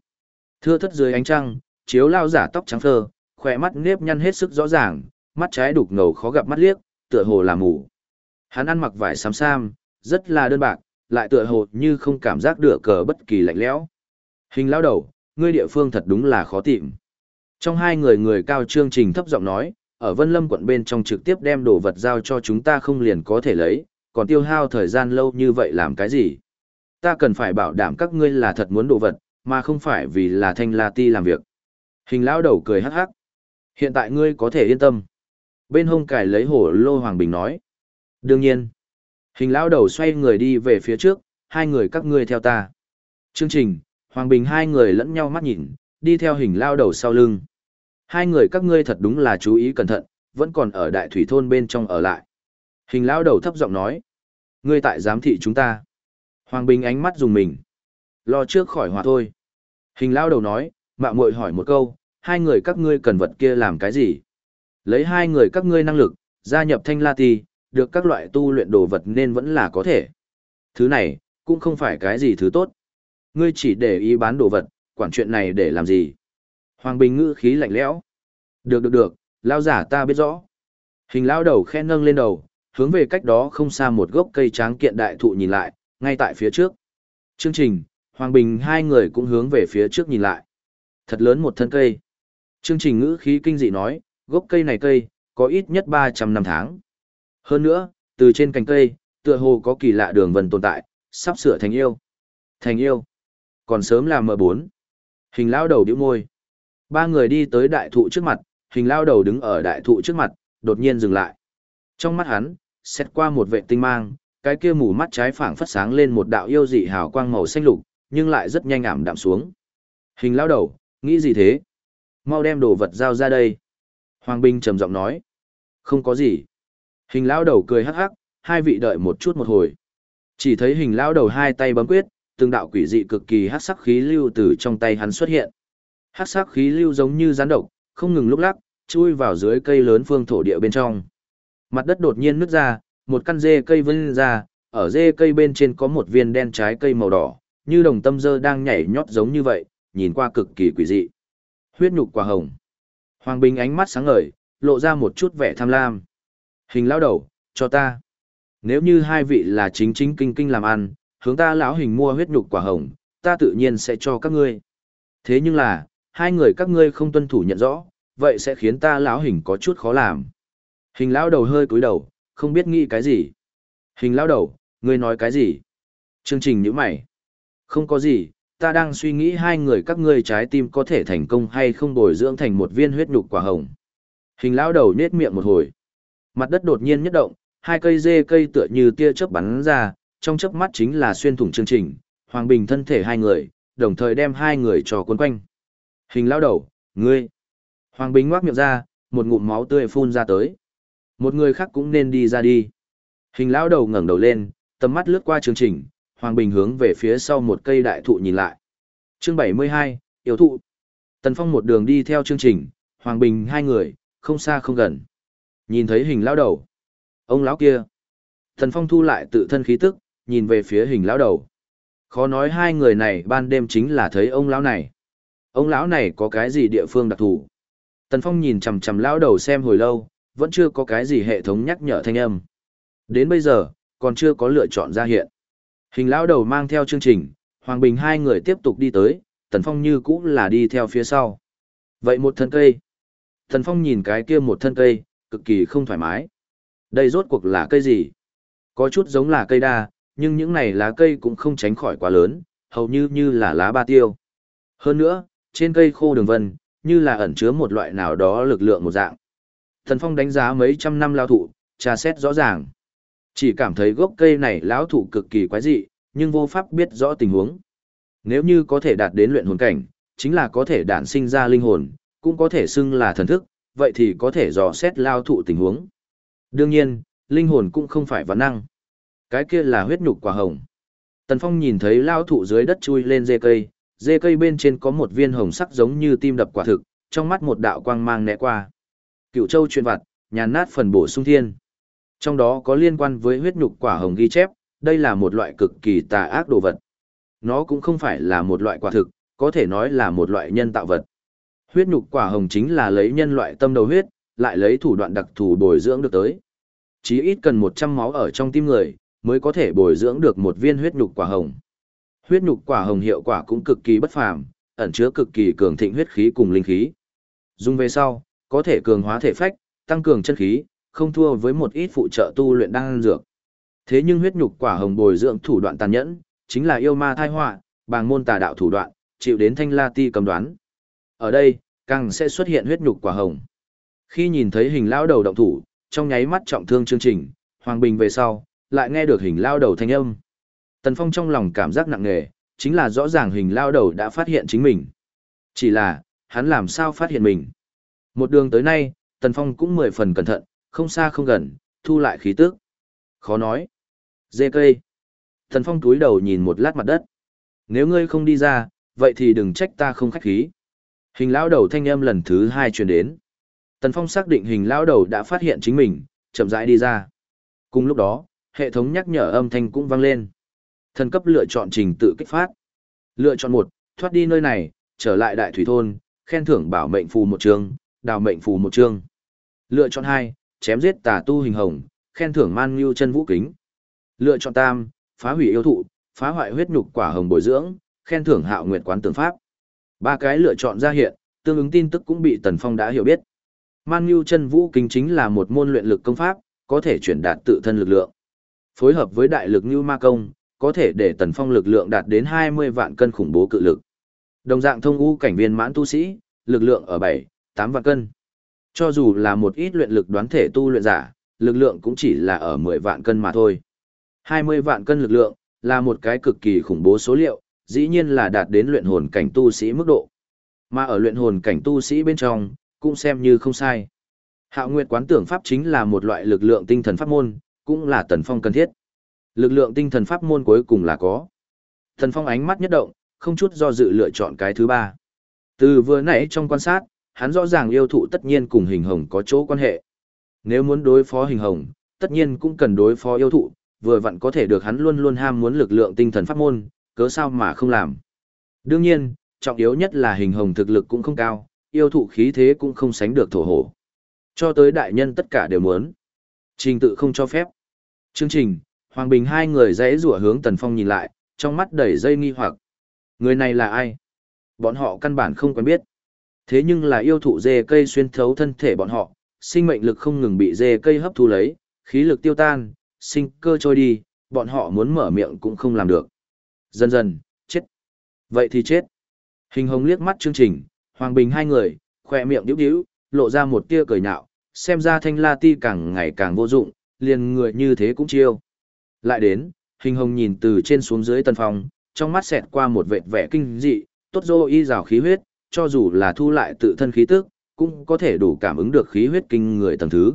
Thưa thất dưới ánh trăng, chiếu lao giả tóc trắng phơ, khỏe mắt nếp nhăn hết sức rõ ràng, mắt trái đục ngầu khó gặp mắt liếc, tựa hồ là mù. Hắn ăn mặc vải xám sam, rất là đơn bạc, lại tựa hồ như không cảm giác được cờ bất kỳ lạnh lẽo. Hình lão đầu, ngươi địa phương thật đúng là khó tìm. Trong hai người người cao trương trình thấp giọng nói, ở Vân Lâm quận bên trong trực tiếp đem đồ vật giao cho chúng ta không liền có thể lấy, còn tiêu hao thời gian lâu như vậy làm cái gì? Ta cần phải bảo đảm các ngươi là thật muốn đồ vật, mà không phải vì là thanh la ti làm việc. Hình lão đầu cười hắc hắc. Hiện tại ngươi có thể yên tâm. Bên hông cải lấy hổ lô Hoàng Bình nói. Đương nhiên. Hình lão đầu xoay người đi về phía trước, hai người các ngươi theo ta. Chương trình, Hoàng Bình hai người lẫn nhau mắt nhìn, đi theo hình lao đầu sau lưng. Hai người các ngươi thật đúng là chú ý cẩn thận, vẫn còn ở đại thủy thôn bên trong ở lại. Hình lao đầu thấp giọng nói. Ngươi tại giám thị chúng ta. Hoàng Bình ánh mắt dùng mình. Lo trước khỏi hòa thôi. Hình lao đầu nói, mạo muội hỏi một câu, hai người các ngươi cần vật kia làm cái gì? Lấy hai người các ngươi năng lực, gia nhập thanh la ti, được các loại tu luyện đồ vật nên vẫn là có thể. Thứ này, cũng không phải cái gì thứ tốt. Ngươi chỉ để ý bán đồ vật, quản chuyện này để làm gì? Hoàng Bình ngữ khí lạnh lẽo. Được được được, lao giả ta biết rõ. Hình lao đầu khen nâng lên đầu, hướng về cách đó không xa một gốc cây tráng kiện đại thụ nhìn lại, ngay tại phía trước. Chương trình, Hoàng Bình hai người cũng hướng về phía trước nhìn lại. Thật lớn một thân cây. Chương trình ngữ khí kinh dị nói, gốc cây này cây, có ít nhất 300 năm tháng. Hơn nữa, từ trên cành cây, tựa hồ có kỳ lạ đường vân tồn tại, sắp sửa thành yêu. Thành yêu. Còn sớm là M4. Hình lao đầu điệu môi. Ba người đi tới đại thụ trước mặt, hình lao đầu đứng ở đại thụ trước mặt, đột nhiên dừng lại. Trong mắt hắn, xét qua một vệ tinh mang, cái kia mù mắt trái phảng phất sáng lên một đạo yêu dị hào quang màu xanh lục, nhưng lại rất nhanh ảm đạm xuống. Hình lao đầu, nghĩ gì thế? Mau đem đồ vật giao ra đây. Hoàng Bình trầm giọng nói. Không có gì. Hình lão đầu cười hắc hắc, hai vị đợi một chút một hồi. Chỉ thấy hình lão đầu hai tay bấm quyết, từng đạo quỷ dị cực kỳ hắc sắc khí lưu từ trong tay hắn xuất hiện. Hắc sắc khí lưu giống như rắn độc, không ngừng lúc lắc, chui vào dưới cây lớn phương thổ địa bên trong. Mặt đất đột nhiên nứt ra, một căn dê cây vươn ra, ở dê cây bên trên có một viên đen trái cây màu đỏ, như đồng tâm dơ đang nhảy nhót giống như vậy, nhìn qua cực kỳ quỷ dị. Huyết nhục quả hồng. Hoàng Bình ánh mắt sáng ngời, lộ ra một chút vẻ tham lam. Hình lão đầu, cho ta. Nếu như hai vị là chính chính kinh kinh làm ăn, hướng ta lão hình mua huyết nhục quả hồng, ta tự nhiên sẽ cho các ngươi. Thế nhưng là, hai người các ngươi không tuân thủ nhận rõ, vậy sẽ khiến ta lão hình có chút khó làm. Hình lão đầu hơi cúi đầu, không biết nghĩ cái gì. Hình lão đầu, ngươi nói cái gì? Chương trình nhíu mày. Không có gì, ta đang suy nghĩ hai người các ngươi trái tim có thể thành công hay không bồi dưỡng thành một viên huyết nhục quả hồng. Hình lão đầu nhếch miệng một hồi. Mặt đất đột nhiên nhất động, hai cây dê cây tựa như tia chớp bắn ra, trong chớp mắt chính là xuyên thủng chương trình, Hoàng Bình thân thể hai người, đồng thời đem hai người trò cuốn quanh. Hình lão đầu, ngươi. Hoàng Bình ngoác miệng ra, một ngụm máu tươi phun ra tới. Một người khác cũng nên đi ra đi. Hình lão đầu ngẩng đầu lên, tầm mắt lướt qua chương trình, Hoàng Bình hướng về phía sau một cây đại thụ nhìn lại. Chương 72, yêu thụ. Tần Phong một đường đi theo chương trình, Hoàng Bình hai người, không xa không gần. Nhìn thấy hình lão đầu. Ông lão kia. thần Phong thu lại tự thân khí tức, nhìn về phía hình lão đầu. Khó nói hai người này ban đêm chính là thấy ông lão này. Ông lão này có cái gì địa phương đặc thù? Tần Phong nhìn chằm chằm lão đầu xem hồi lâu, vẫn chưa có cái gì hệ thống nhắc nhở thanh âm. Đến bây giờ, còn chưa có lựa chọn ra hiện. Hình lão đầu mang theo chương trình, Hoàng Bình hai người tiếp tục đi tới, Tần Phong như cũ là đi theo phía sau. Vậy một thân cây. Tần Phong nhìn cái kia một thân cây, cực kỳ không thoải mái. Đây rốt cuộc là cây gì? Có chút giống là cây đa, nhưng những này lá cây cũng không tránh khỏi quá lớn, hầu như như là lá ba tiêu. Hơn nữa, trên cây khô đường vân, như là ẩn chứa một loại nào đó lực lượng một dạng. Thần Phong đánh giá mấy trăm năm lao thụ, tra xét rõ ràng. Chỉ cảm thấy gốc cây này lão thụ cực kỳ quái dị, nhưng vô pháp biết rõ tình huống. Nếu như có thể đạt đến luyện hồn cảnh, chính là có thể đản sinh ra linh hồn, cũng có thể xưng là thần thức, vậy thì có thể dò xét lao thụ tình huống. Đương nhiên, linh hồn cũng không phải vấn năng. Cái kia là huyết nhục quả hồng. Tần Phong nhìn thấy lao thụ dưới đất chui lên dê cây, dê cây bên trên có một viên hồng sắc giống như tim đập quả thực, trong mắt một đạo quang mang né qua. Cựu châu truyền vặt, nhàn nát phần bổ sung thiên. Trong đó có liên quan với huyết nhục quả hồng ghi chép, đây là một loại cực kỳ tà ác đồ vật. Nó cũng không phải là một loại quả thực, có thể nói là một loại nhân tạo vật. Huyết nhục quả hồng chính là lấy nhân loại tâm đầu huyết, lại lấy thủ đoạn đặc thù bồi dưỡng được tới. Chí ít cần 100 máu ở trong tim người, mới có thể bồi dưỡng được một viên huyết nhục quả hồng. Huyết nhục quả hồng hiệu quả cũng cực kỳ bất phàm, ẩn chứa cực kỳ cường thịnh huyết khí cùng linh khí. Dùng về sau, có thể cường hóa thể phách, tăng cường chân khí, không thua với một ít phụ trợ tu luyện đang dược. Thế nhưng huyết nhục quả hồng bồi dưỡng thủ đoạn tàn nhẫn, chính là yêu ma thai họa, bàng môn tà đạo thủ đoạn, chịu đến thanh la ti cầm đoán. Ở đây, càng sẽ xuất hiện huyết nhục quả hồng. Khi nhìn thấy hình lao đầu động thủ, trong nháy mắt trọng thương chương trình, Hoàng Bình về sau, lại nghe được hình lao đầu thanh âm. Tần Phong trong lòng cảm giác nặng nề, chính là rõ ràng hình lao đầu đã phát hiện chính mình. Chỉ là, hắn làm sao phát hiện mình. Một đường tới nay, Tần Phong cũng mười phần cẩn thận, không xa không gần, thu lại khí tức. Khó nói. Dê cây. Tần Phong túi đầu nhìn một lát mặt đất. Nếu ngươi không đi ra, vậy thì đừng trách ta không khách khí. Hình lão đầu thanh âm lần thứ hai truyền đến. Tần Phong xác định hình lão đầu đã phát hiện chính mình, chậm rãi đi ra. Cùng lúc đó, hệ thống nhắc nhở âm thanh cũng vang lên. Thần cấp lựa chọn trình tự kích phát. Lựa chọn một, thoát đi nơi này, trở lại đại thủy thôn, khen thưởng bảo mệnh phù một chương, đào mệnh phù một chương. Lựa chọn hai, chém giết tà tu hình hồng, khen thưởng man ngưu chân vũ kính. Lựa chọn tam, phá hủy yêu thụ, phá hoại huyết nhục quả hồng bồi dưỡng, khen thưởng hạo nguyệt quán tường pháp. Ba cái lựa chọn ra hiện, tương ứng tin tức cũng bị Tần Phong đã hiểu biết. Man Nhu chân vũ kính chính là một môn luyện lực công pháp, có thể chuyển đạt tự thân lực lượng. Phối hợp với đại lực Nhu ma công, có thể để Tần Phong lực lượng đạt đến 20 vạn cân khủng bố cự lực. Đồng dạng thông u cảnh viên mãn tu sĩ, lực lượng ở 7, 8 vạn cân. Cho dù là một ít luyện lực đoán thể tu luyện giả, lực lượng cũng chỉ là ở 10 vạn cân mà thôi. 20 vạn cân lực lượng, là một cái cực kỳ khủng bố số liệu, dĩ nhiên là đạt đến luyện hồn cảnh tu sĩ mức độ. Mà ở luyện hồn cảnh tu sĩ bên trong, cũng xem như không sai. Hạo Nguyệt quán tưởng pháp chính là một loại lực lượng tinh thần pháp môn, cũng là Tần Phong cần thiết. Lực lượng tinh thần pháp môn cuối cùng là có. Tần Phong ánh mắt nhất động, không chút do dự lựa chọn cái thứ ba. Từ vừa nãy trong quan sát, hắn rõ ràng yêu thụ tất nhiên cùng hình hồng có chỗ quan hệ. Nếu muốn đối phó hình hồng, tất nhiên cũng cần đối phó yêu thụ, vừa vặn có thể được hắn luôn luôn ham muốn lực lượng tinh thần pháp môn, cớ sao mà không làm. Đương nhiên, trọng yếu nhất là hình hồng thực lực cũng không cao, yêu thụ khí thế cũng không sánh được thổ hổ. Cho tới đại nhân tất cả đều muốn. Trình tự không cho phép. Chương trình, Hoàng Bình hai người dãy rủa hướng Tần Phong nhìn lại, trong mắt đầy dây nghi hoặc. Người này là ai? Bọn họ căn bản không quen biết. Thế nhưng là yêu thụ dê cây xuyên thấu thân thể bọn họ, sinh mệnh lực không ngừng bị dê cây hấp thu lấy, khí lực tiêu tan, sinh cơ trôi đi, bọn họ muốn mở miệng cũng không làm được. Dần dần, chết. Vậy thì chết. Hình hồng liếc mắt chương trình, Hoàng Bình hai người, khoe miệng điếu điếu, lộ ra một tia cười nhạo, xem ra thanh la ti càng ngày càng vô dụng, liền người như thế cũng chiêu. Lại đến, hình hồng nhìn từ trên xuống dưới tân phòng, trong mắt xẹt qua một vệt vẻ kinh dị, tốt dô y rào khí huyết, cho dù là thu lại tự thân khí tức, cũng có thể đủ cảm ứng được khí huyết kinh người tầng thứ.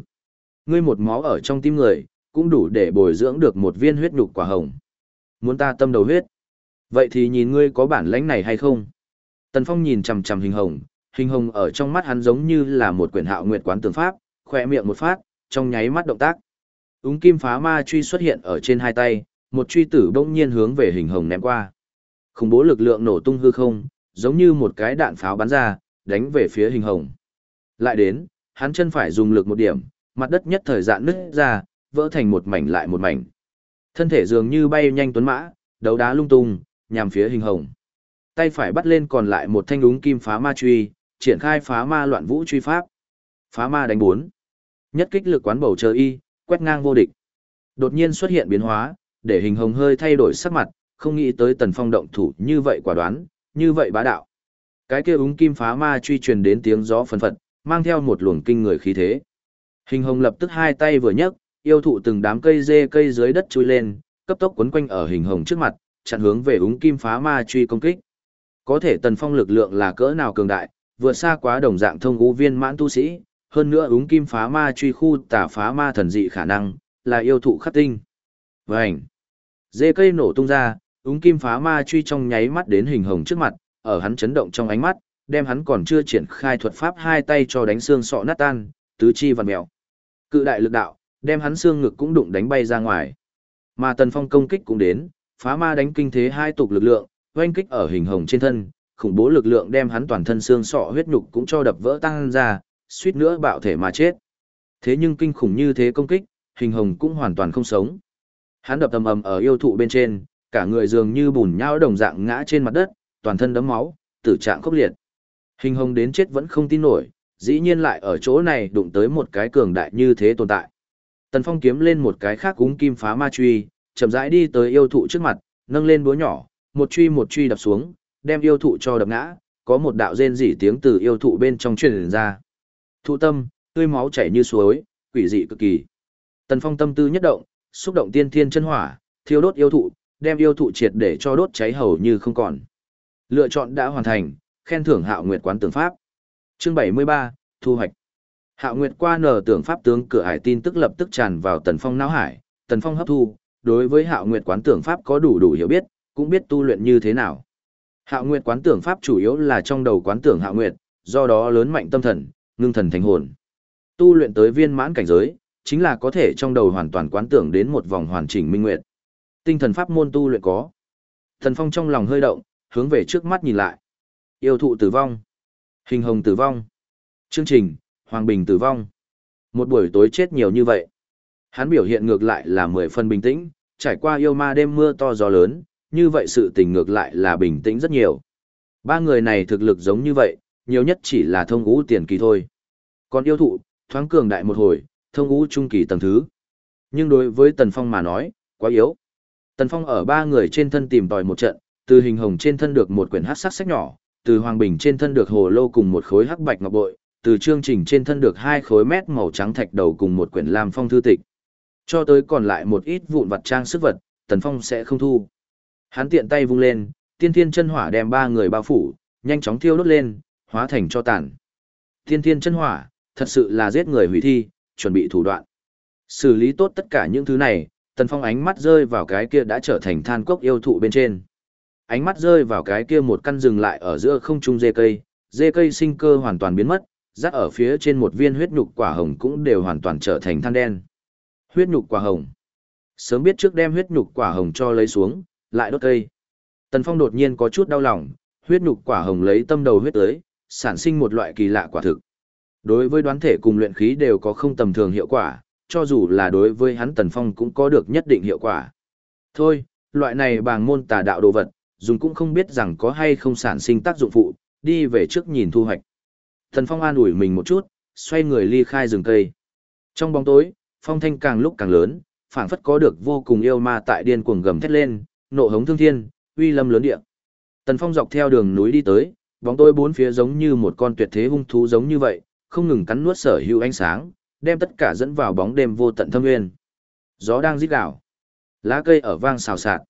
Ngươi một máu ở trong tim người, cũng đủ để bồi dưỡng được một viên huyết nhục quả hồng. Muốn ta tâm đầu huyết? Vậy thì nhìn ngươi có bản lãnh này hay không? Tần Phong nhìn chằm chằm hình hồng, hình hồng ở trong mắt hắn giống như là một quyển hạo nguyệt quán tường pháp, khỏe miệng một phát, trong nháy mắt động tác. Úng kim phá ma truy xuất hiện ở trên hai tay, một truy tử bỗng nhiên hướng về hình hồng ném qua. Khủng bố lực lượng nổ tung hư không, giống như một cái đạn pháo bắn ra, đánh về phía hình hồng. Lại đến, hắn chân phải dùng lực một điểm, mặt đất nhất thời dạn nứt ra, vỡ thành một mảnh lại một mảnh. Thân thể dường như bay nhanh tuấn mã, đấu đá lung tung, nhằm phía hình hồng. Tay phải bắt lên còn lại một thanh đúng kim phá ma truy, triển khai phá ma loạn vũ truy pháp. Phá ma đánh bốn. Nhất kích lực quán bầu trời y, quét ngang vô địch. Đột nhiên xuất hiện biến hóa, để hình hồng hơi thay đổi sắc mặt, không nghĩ tới tần phong động thủ như vậy quả đoán, như vậy bá đạo. Cái kia úng kim phá ma truy truyền đến tiếng gió phân phật, mang theo một luồng kinh người khí thế. Hình hồng lập tức hai tay vừa nhấc, yêu thụ từng đám cây dê cây dưới đất chui lên, cấp tốc quấn quanh ở hình hồng trước mặt, chặn hướng về úng kim phá ma truy công kích. Có thể tần phong lực lượng là cỡ nào cường đại, vượt xa quá đồng dạng thông ngũ viên mãn tu sĩ, hơn nữa úng kim phá ma truy khu tả phá ma thần dị khả năng, là yêu thụ khắc tinh. Vành! Dê cây nổ tung ra, úng kim phá ma truy trong nháy mắt đến hình hồng trước mặt, ở hắn chấn động trong ánh mắt, đem hắn còn chưa triển khai thuật pháp hai tay cho đánh xương sọ nát tan, tứ chi vằn mèo. Cự đại lực đạo, đem hắn xương ngực cũng đụng đánh bay ra ngoài. Mà Tần Phong công kích cũng đến, phá ma đánh kinh thế hai tục lực lượng, oanh kích ở hình hồng trên thân, khủng bố lực lượng đem hắn toàn thân xương sọ huyết nhục cũng cho đập vỡ tăng ra, suýt nữa bạo thể mà chết. Thế nhưng kinh khủng như thế công kích, hình hồng cũng hoàn toàn không sống. Hắn đập ầm ầm ở yêu thụ bên trên, cả người dường như bùn nhão đồng dạng ngã trên mặt đất, toàn thân đấm máu, tử trạng khốc liệt. Hình hồng đến chết vẫn không tin nổi, dĩ nhiên lại ở chỗ này đụng tới một cái cường đại như thế tồn tại. Tần Phong kiếm lên một cái khác cúng kim phá ma truy, chậm rãi đi tới yêu thụ trước mặt, nâng lên búa nhỏ, một truy một truy đập xuống, đem yêu thụ cho đập ngã, có một đạo rên rỉ tiếng từ yêu thụ bên trong truyền ra. Thụ tâm, tươi máu chảy như suối, quỷ dị cực kỳ. Tần Phong tâm tư nhất động, xúc động tiên thiên chân hỏa, thiêu đốt yêu thụ, đem yêu thụ triệt để cho đốt cháy hầu như không còn. Lựa chọn đã hoàn thành, khen thưởng Hạo Nguyệt quán tưởng pháp. Chương 73, thu hoạch. Hạo Nguyệt qua nở tưởng pháp tướng cửa hải tin tức lập tức tràn vào Tần Phong não hải, Tần Phong hấp thu, đối với Hạo Nguyệt quán tưởng pháp có đủ đủ hiểu biết, cũng biết tu luyện như thế nào. Hạo Nguyệt quán tưởng pháp chủ yếu là trong đầu quán tưởng Hạo Nguyệt, do đó lớn mạnh tâm thần, ngưng thần thành hồn. Tu luyện tới viên mãn cảnh giới, chính là có thể trong đầu hoàn toàn quán tưởng đến một vòng hoàn chỉnh minh nguyệt. Tinh thần pháp môn tu luyện có. Thần Phong trong lòng hơi động, hướng về trước mắt nhìn lại. Yêu thụ tử vong. Hình hồng tử vong. Chương trình, Hoàng Bình tử vong. Một buổi tối chết nhiều như vậy. Hắn biểu hiện ngược lại là mười phần bình tĩnh, trải qua yêu ma đêm mưa to gió lớn, như vậy sự tình ngược lại là bình tĩnh rất nhiều. Ba người này thực lực giống như vậy, nhiều nhất chỉ là thông ngũ tiền kỳ thôi. Còn yêu thụ, thoáng cường đại một hồi, thông ngũ trung kỳ tầng thứ. Nhưng đối với Tần Phong mà nói, quá yếu. Tần Phong ở ba người trên thân tìm tòi một trận, từ hình hồng trên thân được một quyển hắc sắc sách nhỏ, từ Hoàng Bình trên thân được hồ lô cùng một khối hắc bạch ngọc bội, từ chương trình trên thân được hai khối mét màu trắng thạch đầu cùng một quyển lam phong thư tịch. Cho tới còn lại một ít vụn vật trang sức vật, Tần Phong sẽ không thu. Hắn tiện tay vung lên, tiên thiên chân hỏa đem ba người bao phủ, nhanh chóng thiêu đốt lên, hóa thành cho tàn. Tiên thiên chân hỏa, thật sự là giết người hủy thi, chuẩn bị thủ đoạn. Xử lý tốt tất cả những thứ này, Tần Phong ánh mắt rơi vào cái kia đã trở thành than cốc yêu thụ bên trên. Ánh mắt rơi vào cái kia một căn rừng lại ở giữa không trung dê cây, dê cây sinh cơ hoàn toàn biến mất, rắc ở phía trên một viên huyết nhục quả hồng cũng đều hoàn toàn trở thành than đen. Huyết nhục quả hồng. Sớm biết trước đem huyết nhục quả hồng cho lấy xuống, lại đốt cây. Tần Phong đột nhiên có chút đau lòng, huyết nhục quả hồng lấy tâm đầu huyết tới, sản sinh một loại kỳ lạ quả thực. Đối với đoán thể cùng luyện khí đều có không tầm thường hiệu quả, cho dù là đối với hắn Tần Phong cũng có được nhất định hiệu quả. Thôi, loại này bằng môn tà đạo đồ vật, dùng cũng không biết rằng có hay không sản sinh tác dụng phụ, đi về trước nhìn thu hoạch. Tần Phong an ủi mình một chút, xoay người ly khai rừng cây. Trong bóng tối, phong thanh càng lúc càng lớn, phảng phất có được vô cùng yêu ma tại điên cuồng gầm thét lên, nộ hống thương thiên, uy lâm lớn địa. Tần Phong dọc theo đường núi đi tới, bóng tối bốn phía giống như một con tuyệt thế hung thú giống như vậy, không ngừng cắn nuốt sở hữu ánh sáng, đem tất cả dẫn vào bóng đêm vô tận thâm nguyên. Gió đang rít gào, lá cây ở vang xào xạc.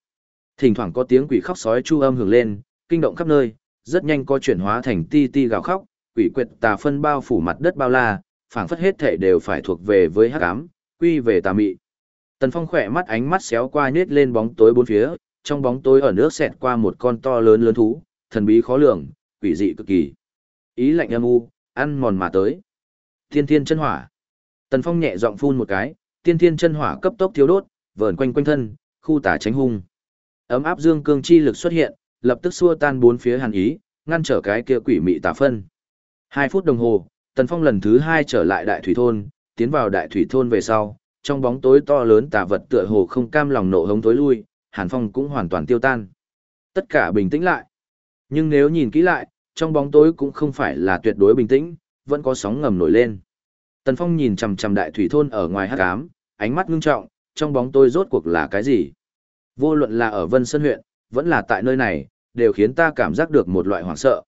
Thỉnh thoảng có tiếng quỷ khóc sói chu âm hưởng lên, kinh động khắp nơi, rất nhanh có chuyển hóa thành ti ti gào khóc, quỷ quyệt tà phân bao phủ mặt đất bao la, phảng phất hết thể đều phải thuộc về với hắc ám, quy về tà mị. Tần Phong khỏe mắt ánh mắt xéo qua nhếch lên bóng tối bốn phía, trong bóng tối ở nước xẹt qua một con to lớn lớn thú, thần bí khó lường, quỷ dị cực kỳ. Ý lạnh âm u, ăn mòn mà tới. Thiên thiên chân hỏa. Tần Phong nhẹ giọng phun một cái, thiên thiên chân hỏa cấp tốc thiếu đốt, vờn quanh quanh thân, khu tả tránh hung. Ấm áp dương cương chi lực xuất hiện, lập tức xua tan bốn phía hàn ý, ngăn trở cái kia quỷ mị tà phân. Hai phút đồng hồ, Tần Phong lần thứ hai trở lại đại thủy thôn, tiến vào đại thủy thôn về sau, trong bóng tối to lớn tà vật tựa hồ không cam lòng nộ hống tối lui, Hàn Phong cũng hoàn toàn tiêu tan. Tất cả bình tĩnh lại. Nhưng nếu nhìn kỹ lại, trong bóng tối cũng không phải là tuyệt đối bình tĩnh, vẫn có sóng ngầm nổi lên. Tần Phong nhìn chằm chằm đại thủy thôn ở ngoài hắc ám, ánh mắt ngưng trọng, trong bóng tối rốt cuộc là cái gì? Vô luận là ở Vân Sơn huyện, vẫn là tại nơi này, đều khiến ta cảm giác được một loại hoảng sợ.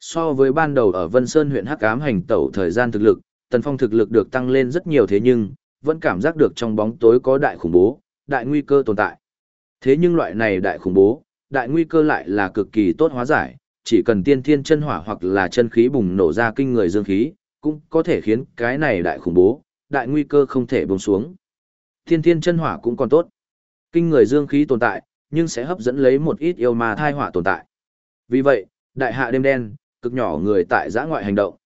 So với ban đầu ở Vân Sơn huyện hắc ám hành tẩu thời gian thực lực, Tần Phong thực lực được tăng lên rất nhiều thế nhưng, vẫn cảm giác được trong bóng tối có đại khủng bố, đại nguy cơ tồn tại. Thế nhưng loại này đại khủng bố, đại nguy cơ lại là cực kỳ tốt hóa giải, chỉ cần tiên thiên chân hỏa hoặc là chân khí bùng nổ ra kinh người dương khí, cũng có thể khiến cái này đại khủng bố, đại nguy cơ không thể buông xuống. Tiên thiên chân hỏa cũng còn tốt. Kinh người dương khí tồn tại, nhưng sẽ hấp dẫn lấy một ít yêu ma thai hỏa tồn tại. Vì vậy, đại hạ đêm đen, cực nhỏ người tại giã ngoại hành động.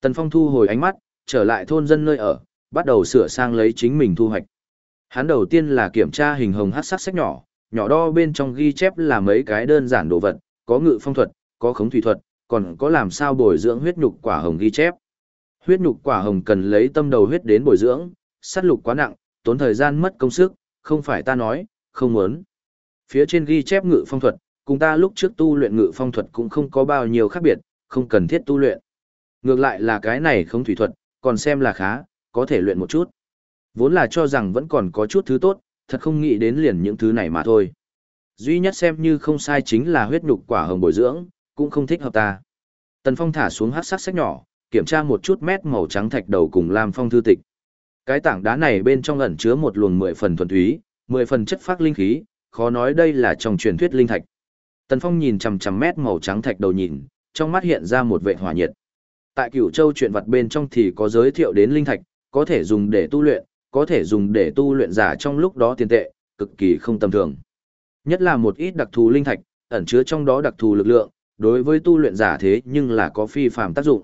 Tần Phong thu hồi ánh mắt, trở lại thôn dân nơi ở, bắt đầu sửa sang lấy chính mình thu hoạch. Hắn đầu tiên là kiểm tra hình hồng hát sắc sách nhỏ, nhỏ đo bên trong ghi chép là mấy cái đơn giản đồ vật, có ngự phong thuật, có khống thủy thuật, còn có làm sao bồi dưỡng huyết nhục quả hồng ghi chép. Huyết nhục quả hồng cần lấy tâm đầu huyết đến bồi dưỡng, sát lục quá nặng, tốn thời gian mất công sức, không phải ta nói, không muốn. Phía trên ghi chép ngự phong thuật, cùng ta lúc trước tu luyện ngự phong thuật cũng không có bao nhiêu khác biệt, không cần thiết tu luyện. Ngược lại là cái này không thủy thuật, còn xem là khá, có thể luyện một chút. Vốn là cho rằng vẫn còn có chút thứ tốt, thật không nghĩ đến liền những thứ này mà thôi. Duy nhất xem như không sai chính là huyết nhục quả hồng bồi dưỡng, cũng không thích hợp ta. Tần Phong thả xuống hát sắc sách nhỏ, kiểm tra một chút mét màu trắng thạch đầu cùng Lam Phong thư tịch. Cái tảng đá này bên trong ẩn chứa một luồng mười phần thuần túy, mười phần chất phát linh khí, khó nói đây là trong truyền thuyết linh thạch. Tần Phong nhìn chằm chằm mét màu trắng thạch đầu nhìn, trong mắt hiện ra một vệ hỏa nhiệt. Tại Cửu Châu chuyện vật bên trong thì có giới thiệu đến linh thạch, có thể dùng để tu luyện, có thể dùng để tu luyện giả trong lúc đó tiền tệ, cực kỳ không tầm thường. Nhất là một ít đặc thù linh thạch, ẩn chứa trong đó đặc thù lực lượng, đối với tu luyện giả thế nhưng là có phi phàm tác dụng.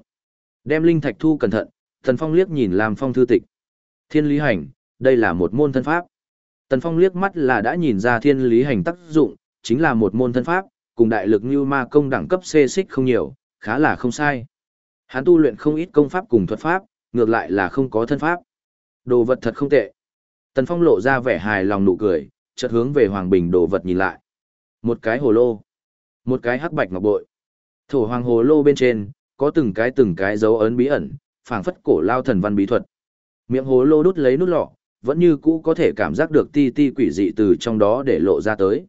Đem linh thạch thu cẩn thận, Tần Phong liếc nhìn Lam Phong thư tịch. Thiên lý hành, đây là một môn thân pháp. Tần Phong liếc mắt là đã nhìn ra thiên lý hành tác dụng, chính là một môn thân pháp, cùng đại lực như ma công đẳng cấp C xích không nhiều, khá là không sai. Hắn tu luyện không ít công pháp cùng thuật pháp, ngược lại là không có thân pháp. Đồ vật thật không tệ. Tần Phong lộ ra vẻ hài lòng nụ cười, chợt hướng về Hoàng Bình đồ vật nhìn lại. Một cái hồ lô, một cái hắc bạch ngọc bội. Thổ hoàng hồ lô bên trên, có từng cái từng cái dấu ấn bí ẩn, phảng phất cổ lao thần văn bí thuật. Miệng hồ lô đút lấy nút lọ, vẫn như cũ có thể cảm giác được ti ti quỷ dị từ trong đó để lộ ra tới.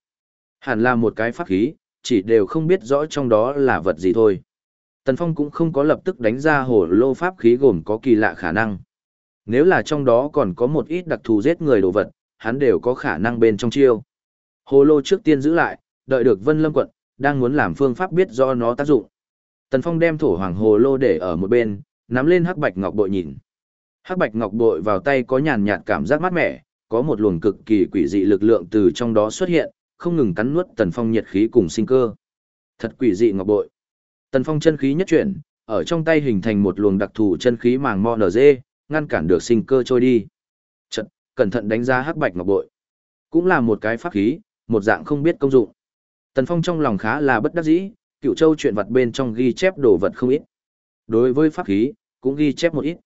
Hẳn là một cái pháp khí, chỉ đều không biết rõ trong đó là vật gì thôi. Tần Phong cũng không có lập tức đánh ra hổ lô pháp khí gồm có kỳ lạ khả năng. Nếu là trong đó còn có một ít đặc thù giết người đồ vật, hắn đều có khả năng bên trong chiêu. Hồ lô trước tiên giữ lại, đợi được Vân Lâm quận, đang muốn làm phương pháp biết do nó tác dụng. Tần Phong đem thổ hoàng hồ lô để ở một bên, nắm lên hắc bạch ngọc bội nhìn. Hắc bạch ngọc bội vào tay có nhàn nhạt cảm giác mát mẻ, có một luồng cực kỳ quỷ dị lực lượng từ trong đó xuất hiện, không ngừng cắn nuốt Tần Phong nhiệt khí cùng sinh cơ. Thật quỷ dị ngọc bội. Tần Phong chân khí nhất chuyển, ở trong tay hình thành một luồng đặc thù chân khí màng mo nở dê, ngăn cản được sinh cơ trôi đi. Trận, cẩn thận đánh giá hắc bạch ngọc bội. Cũng là một cái pháp khí, một dạng không biết công dụng. Tần Phong trong lòng khá là bất đắc dĩ, cựu châu chuyện vật bên trong ghi chép đồ vật không ít. Đối với pháp khí, cũng ghi chép một ít.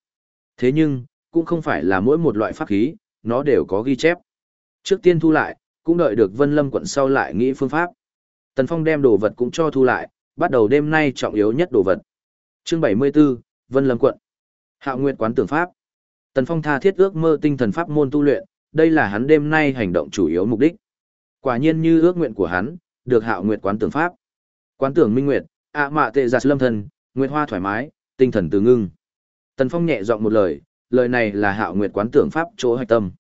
Thế nhưng, cũng không phải là mỗi một loại pháp khí, nó đều có ghi chép. Trước tiên thu lại, cũng đợi được Vân Lâm quận sau lại nghĩ phương pháp. Tần Phong đem đồ vật cũng cho thu lại, bắt đầu đêm nay trọng yếu nhất đồ vật. Chương 74, Vân Lâm quận. Hạo Nguyệt quán tưởng pháp. Tần Phong tha thiết ước mơ tinh thần pháp môn tu luyện, đây là hắn đêm nay hành động chủ yếu mục đích. Quả nhiên như ước nguyện của hắn, được Hạo Nguyệt quán tưởng pháp. Quán tưởng minh nguyệt, ạ mạ tệ giả lâm thần, nguyệt hoa thoải mái, tinh thần từ ngưng. Tần Phong nhẹ giọng một lời, lời này là Hạo Nguyệt quán tưởng pháp chỗ hạch tâm.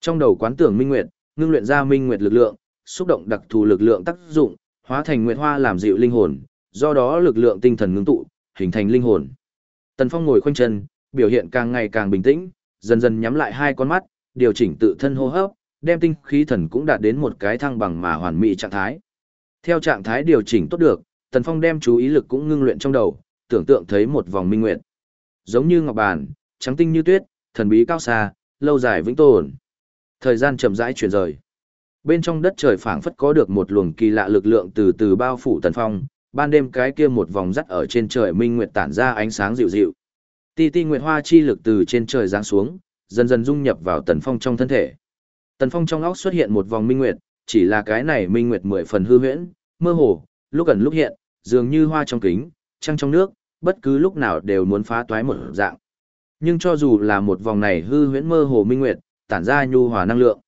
Trong đầu quán tưởng minh nguyệt, ngưng luyện ra minh nguyệt lực lượng, xúc động đặc thù lực lượng tác dụng, hóa thành nguyệt hoa làm dịu linh hồn, do đó lực lượng tinh thần ngưng tụ, hình thành linh hồn. Tần Phong ngồi khoanh chân, biểu hiện càng ngày càng bình tĩnh, dần dần nhắm lại hai con mắt, điều chỉnh tự thân hô hấp, đem tinh khí thần cũng đạt đến một cái thăng bằng mà hoàn mỹ trạng thái. Theo trạng thái điều chỉnh tốt được, Tần Phong đem chú ý lực cũng ngưng luyện trong đầu, tưởng tượng thấy một vòng minh nguyệt. Giống như ngọc bàn, trắng tinh như tuyết, thần bí cao xa, lâu dài vĩnh tồn. Thời gian chậm rãi chuyển rời. Bên trong đất trời phảng phất có được một luồng kỳ lạ lực lượng từ từ bao phủ Tần Phong, ban đêm cái kia một vòng rắt ở trên trời minh nguyệt tản ra ánh sáng dịu dịu. Ti ti nguyệt hoa chi lực từ trên trời giáng xuống, dần dần dung nhập vào Tần Phong trong thân thể. Tần Phong trong óc xuất hiện một vòng minh nguyệt, chỉ là cái này minh nguyệt mười phần hư huyễn, mơ hồ, lúc gần lúc hiện, dường như hoa trong kính, trăng trong nước, bất cứ lúc nào đều muốn phá toái một dạng. Nhưng cho dù là một vòng này hư huyễn mơ hồ minh nguyệt, tản ra nhu hòa năng lượng.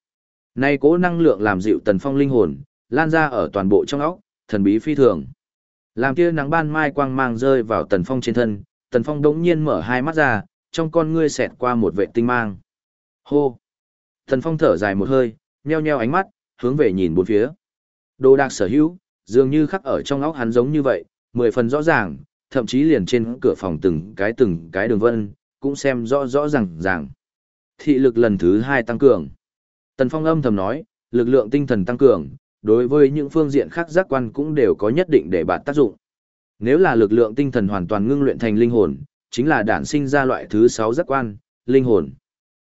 Nay cố năng lượng làm dịu Tần Phong linh hồn, lan ra ở toàn bộ trong óc, thần bí phi thường. Làm kia nắng ban mai quang mang rơi vào Tần Phong trên thân, Tần Phong đống nhiên mở hai mắt ra, trong con ngươi xẹt qua một vệ tinh mang. Hô! Tần Phong thở dài một hơi, nheo nheo ánh mắt, hướng về nhìn bốn phía. Đồ đạc sở hữu, dường như khắc ở trong óc hắn giống như vậy, mười phần rõ ràng, thậm chí liền trên cửa phòng từng cái từng cái đường vân, cũng xem rõ rõ ràng ràng. Thị lực lần thứ hai tăng cường. Tần Phong âm thầm nói, lực lượng tinh thần tăng cường, đối với những phương diện khác giác quan cũng đều có nhất định để bạn tác dụng. Nếu là lực lượng tinh thần hoàn toàn ngưng luyện thành linh hồn, chính là đản sinh ra loại thứ sáu giác quan, linh hồn.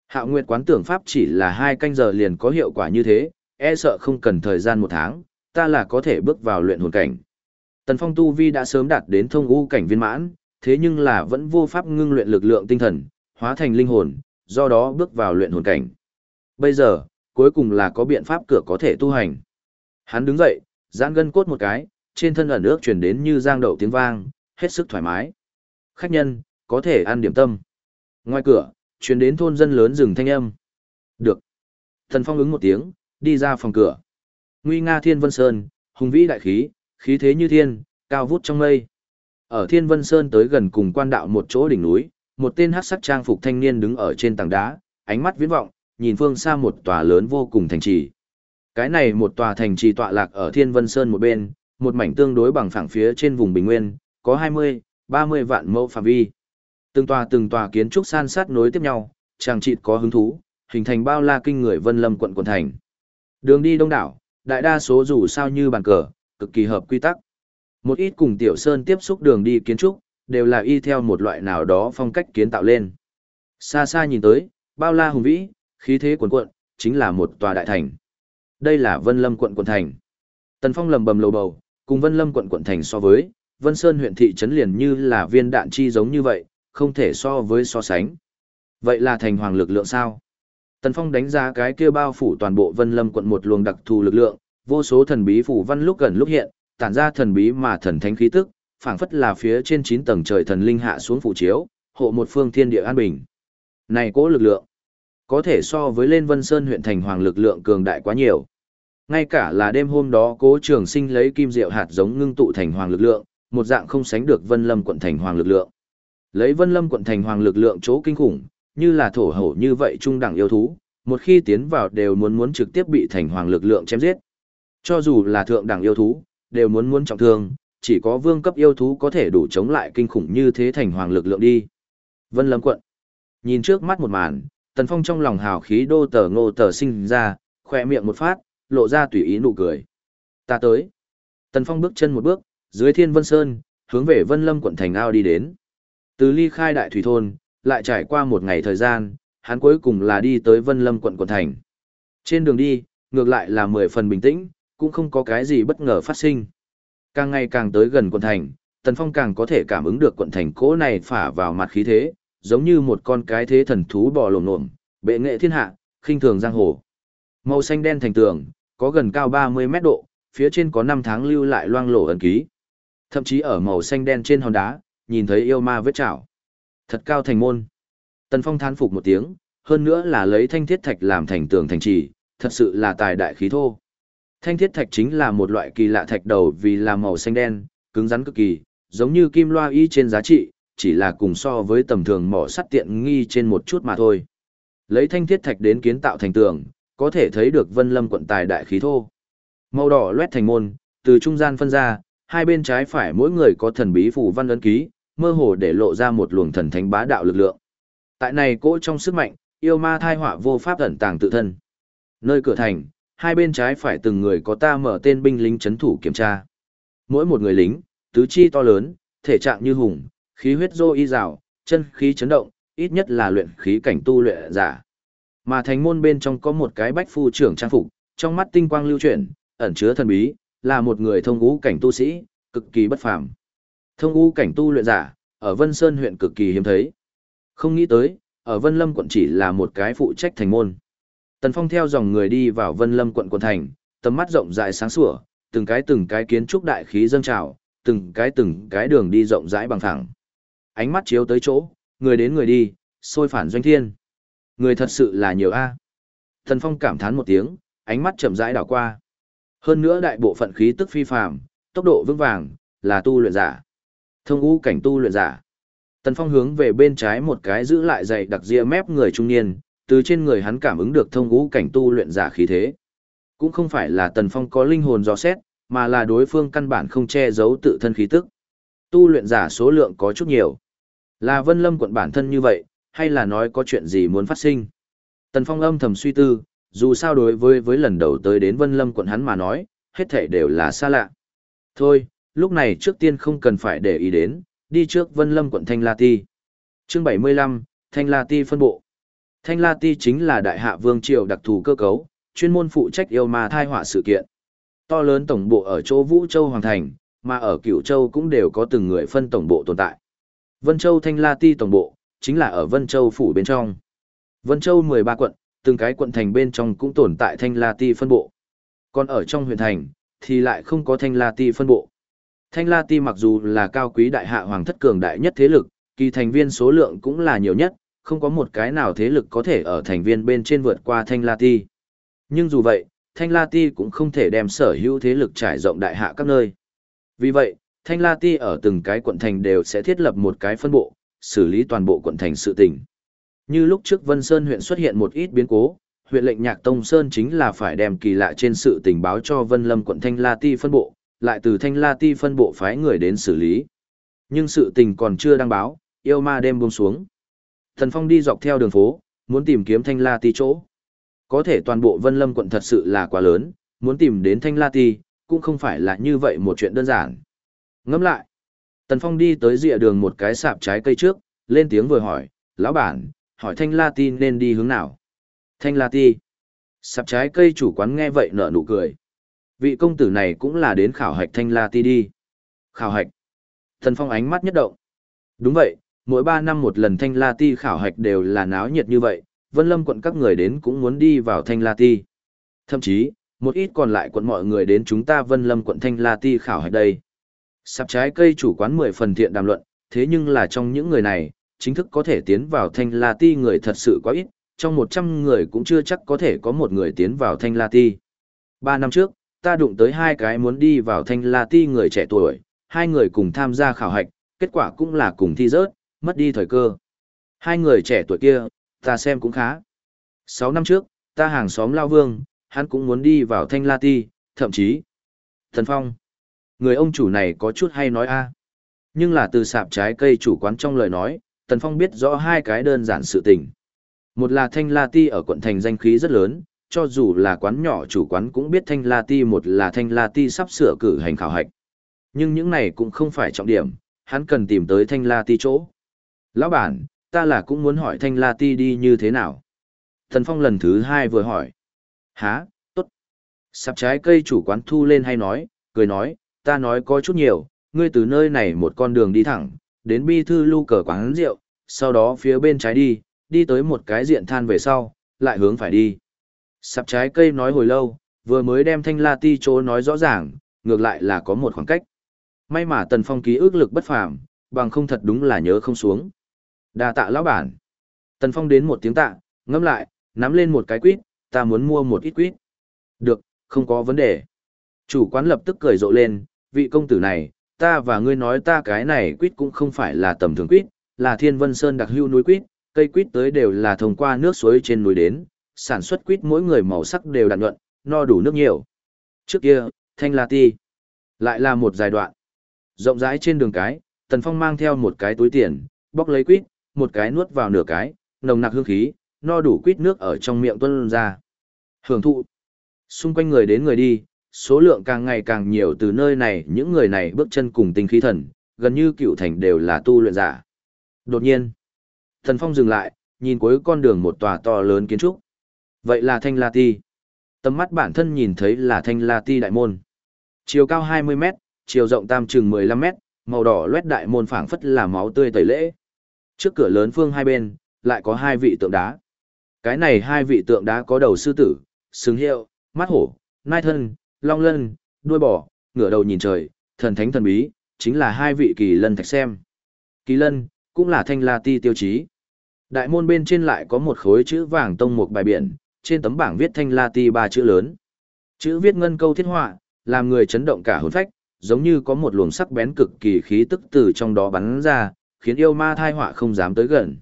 Hạo Nguyệt quán tưởng pháp chỉ là hai canh giờ liền có hiệu quả như thế, e sợ không cần thời gian một tháng, ta là có thể bước vào luyện hồn cảnh. Tần Phong tu vi đã sớm đạt đến thông u cảnh viên mãn, thế nhưng là vẫn vô pháp ngưng luyện lực lượng tinh thần, hóa thành linh hồn, do đó bước vào luyện hồn cảnh. Bây giờ, cuối cùng là có biện pháp cửa có thể tu hành. Hắn đứng dậy, giãn gân cốt một cái, trên thân ẩn ước truyền đến như giang đậu tiếng vang, hết sức thoải mái. Khách nhân, có thể ăn điểm tâm. Ngoài cửa, truyền đến thôn dân lớn rừng thanh âm. Được. Thần Phong ứng một tiếng, đi ra phòng cửa. Nguy nga thiên vân sơn, hùng vĩ đại khí, khí thế như thiên, cao vút trong mây. Ở thiên vân sơn tới gần cùng quan đạo một chỗ đỉnh núi, một tên hắc sắc trang phục thanh niên đứng ở trên tảng đá, ánh mắt viễn vọng, nhìn phương xa một tòa lớn vô cùng thành trì. Cái này một tòa thành trì tọa lạc ở Thiên Vân Sơn một bên, một mảnh tương đối bằng phẳng phía trên vùng bình nguyên, có 20, 30 vạn mẫu phạm vi. Từng tòa từng tòa kiến trúc san sát nối tiếp nhau, chàng trịt có hứng thú, hình thành bao la kinh người Vân Lâm quận quận thành. Đường đi đông đảo, đại đa số dù sao như bàn cờ, cực kỳ hợp quy tắc. Một ít cùng tiểu sơn tiếp xúc đường đi kiến trúc, đều là y theo một loại nào đó phong cách kiến tạo lên. Xa xa nhìn tới, bao la hùng vĩ, khí thế cuồn cuộn, chính là một tòa đại thành. Đây là Vân Lâm quận quận thành. Tần Phong lầm bầm lầu bầu, cùng Vân Lâm quận quận thành so với, Vân Sơn huyện thị trấn liền như là viên đạn chi giống như vậy, không thể so với so sánh. Vậy là thành hoàng lực lượng sao? Tần Phong đánh giá cái kia bao phủ toàn bộ Vân Lâm quận một luồng đặc thù lực lượng, vô số thần bí phủ văn lúc gần lúc hiện, tản ra thần bí mà thần thánh khí tức, phảng phất là phía trên 9 tầng trời thần linh hạ xuống phủ chiếu, hộ một phương thiên địa an bình. Này cố lực lượng, có thể so với lên Vân Sơn huyện thành hoàng lực lượng cường đại quá nhiều. Ngay cả là đêm hôm đó cố trường sinh lấy kim diệu hạt giống ngưng tụ thành hoàng lực lượng, một dạng không sánh được Vân Lâm quận thành hoàng lực lượng. Lấy Vân Lâm quận thành hoàng lực lượng chỗ kinh khủng, như là thổ hổ như vậy trung đẳng yêu thú, một khi tiến vào đều muốn muốn trực tiếp bị thành hoàng lực lượng chém giết. Cho dù là thượng đẳng yêu thú, đều muốn muốn trọng thương, chỉ có vương cấp yêu thú có thể đủ chống lại kinh khủng như thế thành hoàng lực lượng đi. Vân Lâm quận. Nhìn trước mắt một màn, Tần Phong trong lòng hào khí đô tờ ngô tờ sinh ra, khỏe miệng một phát, lộ ra tùy ý nụ cười. Ta tới. Tần Phong bước chân một bước, dưới thiên vân sơn, hướng về Vân Lâm quận thành ao đi đến. Từ ly khai đại thủy thôn, lại trải qua một ngày thời gian, hắn cuối cùng là đi tới Vân Lâm quận quận thành. Trên đường đi, ngược lại là mười phần bình tĩnh, cũng không có cái gì bất ngờ phát sinh. Càng ngày càng tới gần quận thành, Tần Phong càng có thể cảm ứng được quận thành cố này phả vào mặt khí thế, giống như một con cái thế thần thú bò lồm lồm, bệ nghệ thiên hạ, khinh thường giang hồ. Màu xanh đen thành tường, có gần cao 30 mét độ, phía trên có 5 tháng lưu lại loang lổ ấn ký. Thậm chí ở màu xanh đen trên hòn đá, nhìn thấy yêu ma vết chảo. Thật cao thành môn. Tần Phong thán phục một tiếng, hơn nữa là lấy thanh thiết thạch làm thành tường thành trì, thật sự là tài đại khí thô. Thanh thiết thạch chính là một loại kỳ lạ thạch đầu vì là màu xanh đen, cứng rắn cực kỳ, giống như kim loa y trên giá trị, chỉ là cùng so với tầm thường mỏ sắt tiện nghi trên một chút mà thôi. Lấy thanh thiết thạch đến kiến tạo thành tường, có thể thấy được Vân Lâm quận tài đại khí thô. Màu đỏ loét thành môn, từ trung gian phân ra, hai bên trái phải mỗi người có thần bí phù văn ấn ký, mơ hồ để lộ ra một luồng thần thánh bá đạo lực lượng. Tại này cỗ trong sức mạnh, yêu ma thai họa vô pháp ẩn tàng tự thân. Nơi cửa thành, hai bên trái phải từng người có ta mở tên binh lính chấn thủ kiểm tra. Mỗi một người lính, tứ chi to lớn, thể trạng như hùng, khí huyết dô y rào, chân khí chấn động, ít nhất là luyện khí cảnh tu luyện giả. Mà thành môn bên trong có một cái bách phu trưởng trang phục, trong mắt tinh quang lưu chuyển, ẩn chứa thần bí, là một người thông ngũ cảnh tu sĩ, cực kỳ bất phàm. Thông ngũ cảnh tu luyện giả, ở Vân Sơn huyện cực kỳ hiếm thấy. Không nghĩ tới, ở Vân Lâm quận chỉ là một cái phụ trách thành môn. Tần Phong theo dòng người đi vào Vân Lâm quận quận thành, tầm mắt rộng rãi sáng sủa, từng cái từng cái kiến trúc đại khí dâng trào, từng cái từng cái đường đi rộng rãi bằng phẳng. Ánh mắt chiếu tới chỗ, người đến người đi, sôi phản doanh thiên. Người thật sự là nhiều a. Tần Phong cảm thán một tiếng, ánh mắt chậm rãi đảo qua. Hơn nữa đại bộ phận khí tức phi phàm, tốc độ vững vàng, là tu luyện giả. Thông ngũ cảnh tu luyện giả. Tần Phong hướng về bên trái một cái giữ lại dày đặc ria mép người trung niên, từ trên người hắn cảm ứng được thông ngũ cảnh tu luyện giả khí thế. Cũng không phải là Tần Phong có linh hồn dò xét, mà là đối phương căn bản không che giấu tự thân khí tức. Tu luyện giả số lượng có chút nhiều. Là Vân Lâm quận bản thân như vậy, hay là nói có chuyện gì muốn phát sinh? Tần Phong âm thầm suy tư, dù sao đối với với lần đầu tới đến Vân Lâm quận hắn mà nói, hết thảy đều là xa lạ. Thôi, lúc này trước tiên không cần phải để ý đến, đi trước Vân Lâm quận Thanh La Ti. Chương 75, Thanh La Ti phân bộ. Thanh La Ti chính là đại hạ vương triều đặc thù cơ cấu, chuyên môn phụ trách yêu ma thai họa sự kiện. To lớn tổng bộ ở chỗ Vũ Châu Hoàng Thành, mà ở Cửu Châu cũng đều có từng người phân tổng bộ tồn tại. Vân Châu Thanh La Ti tổng bộ, chính là ở Vân Châu phủ bên trong. Vân Châu 13 quận, từng cái quận thành bên trong cũng tồn tại Thanh La Ti phân bộ. Còn ở trong huyện thành, thì lại không có Thanh La Ti phân bộ. Thanh La Ti mặc dù là cao quý đại hạ hoàng thất cường đại nhất thế lực, kỳ thành viên số lượng cũng là nhiều nhất, không có một cái nào thế lực có thể ở thành viên bên trên vượt qua Thanh La Ti. Nhưng dù vậy, Thanh La Ti cũng không thể đem sở hữu thế lực trải rộng đại hạ các nơi. Vì vậy, Thanh La Ti ở từng cái quận thành đều sẽ thiết lập một cái phân bộ, xử lý toàn bộ quận thành sự tình. Như lúc trước Vân Sơn huyện xuất hiện một ít biến cố, huyện lệnh Nhạc Tông Sơn chính là phải đem kỳ lạ trên sự tình báo cho Vân Lâm quận Thanh La Ti phân bộ, lại từ Thanh La Ti phân bộ phái người đến xử lý. Nhưng sự tình còn chưa đăng báo, yêu ma đêm buông xuống. Thần Phong đi dọc theo đường phố, muốn tìm kiếm Thanh La Ti chỗ. Có thể toàn bộ Vân Lâm quận thật sự là quá lớn, muốn tìm đến Thanh La Ti, cũng không phải là như vậy một chuyện đơn giản. Ngẫm lại, Tần Phong đi tới rìa đường một cái sạp trái cây trước, lên tiếng vừa hỏi, lão bản, hỏi Thanh La Ti nên đi hướng nào? Thanh La Ti. Sạp trái cây chủ quán nghe vậy nở nụ cười. Vị công tử này cũng là đến khảo hạch Thanh La Ti đi. Khảo hạch. Tần Phong ánh mắt nhất động. Đúng vậy, mỗi ba năm một lần Thanh La Ti khảo hạch đều là náo nhiệt như vậy, Vân Lâm quận các người đến cũng muốn đi vào Thanh La Ti. Thậm chí, một ít còn lại quận mọi người đến chúng ta Vân Lâm quận Thanh La Ti khảo hạch đây. Sạp trái cây chủ quán mười phần thiện đàm luận, thế nhưng là trong những người này, chính thức có thể tiến vào Thanh La Ti người thật sự quá ít, trong một trăm người cũng chưa chắc có thể có một người tiến vào Thanh La Ti. Ba năm trước, ta đụng tới hai cái muốn đi vào Thanh La Ti người trẻ tuổi, hai người cùng tham gia khảo hạch, kết quả cũng là cùng thi rớt, mất đi thời cơ. Hai người trẻ tuổi kia, ta xem cũng khá. Sáu năm trước, ta hàng xóm Lao Vương, hắn cũng muốn đi vào Thanh La Ti, thậm chí. Thần Phong. Người ông chủ này có chút hay nói a Nhưng là từ sạp trái cây chủ quán trong lời nói, Tần Phong biết rõ hai cái đơn giản sự tình. Một là Thanh La Ti ở quận thành danh khí rất lớn, cho dù là quán nhỏ chủ quán cũng biết Thanh La Ti một là Thanh La Ti sắp sửa cử hành khảo hạch. Nhưng những này cũng không phải trọng điểm, hắn cần tìm tới Thanh La Ti chỗ. Lão bản, ta là cũng muốn hỏi Thanh La Ti đi như thế nào. Thần Phong lần thứ hai vừa hỏi. Há, tốt. Sạp trái cây chủ quán thu lên hay nói, cười nói, ta nói có chút nhiều, ngươi từ nơi này một con đường đi thẳng, đến bi thư lưu cờ quán rượu, sau đó phía bên trái đi, đi tới một cái diện than về sau, lại hướng phải đi. Sạp trái cây nói hồi lâu, vừa mới đem thanh la ti chỗ nói rõ ràng, ngược lại là có một khoảng cách. May mà tần phong ký ức lực bất phàm, bằng không thật đúng là nhớ không xuống. đa tạ lão bản. Tần phong đến một tiếng tạ, ngâm lại, nắm lên một cái quýt, ta muốn mua một ít quýt. Được, không có vấn đề. Chủ quán lập tức cười rộ lên, vị công tử này, ta và ngươi nói ta cái này quýt cũng không phải là tầm thường quýt, là thiên vân sơn đặc hưu núi quýt, cây quýt tới đều là thông qua nước suối trên núi đến, sản xuất quýt mỗi người màu sắc đều đặn nhuận, no đủ nước nhiều. Trước kia, thanh la ti, lại là một giai đoạn. Rộng rãi trên đường cái, Tần Phong mang theo một cái túi tiền, bóc lấy quýt, một cái nuốt vào nửa cái, nồng nặc hương khí, no đủ quýt nước ở trong miệng tuôn ra. Hưởng thụ. Xung quanh người đến người đi, số lượng càng ngày càng nhiều từ nơi này những người này bước chân cùng tinh khí thần, gần như cựu thành đều là tu luyện giả. Đột nhiên, Thần Phong dừng lại, nhìn cuối con đường một tòa to lớn kiến trúc. Vậy là Thanh La Ti. Tầm mắt bản thân nhìn thấy là Thanh La Ti đại môn. Chiều cao 20 mét, chiều rộng tam chừng 15 mét, màu đỏ loét đại môn phảng phất là máu tươi tẩy lễ. Trước cửa lớn phương hai bên, lại có hai vị tượng đá. Cái này hai vị tượng đá có đầu sư tử, xứng hiệu, mắt hổ, nai thân, long lân, đuôi bò, ngửa đầu nhìn trời, thần thánh thần bí, chính là hai vị kỳ lân thạch xem. Kỳ lân, cũng là thanh la ti tiêu chí. Đại môn bên trên lại có một khối chữ vàng tông một bài biển, trên tấm bảng viết thanh la ti ba chữ lớn. Chữ viết ngân câu thiết họa, làm người chấn động cả hồn phách, giống như có một luồng sắc bén cực kỳ khí tức từ trong đó bắn ra, khiến yêu ma thai họa không dám tới gần.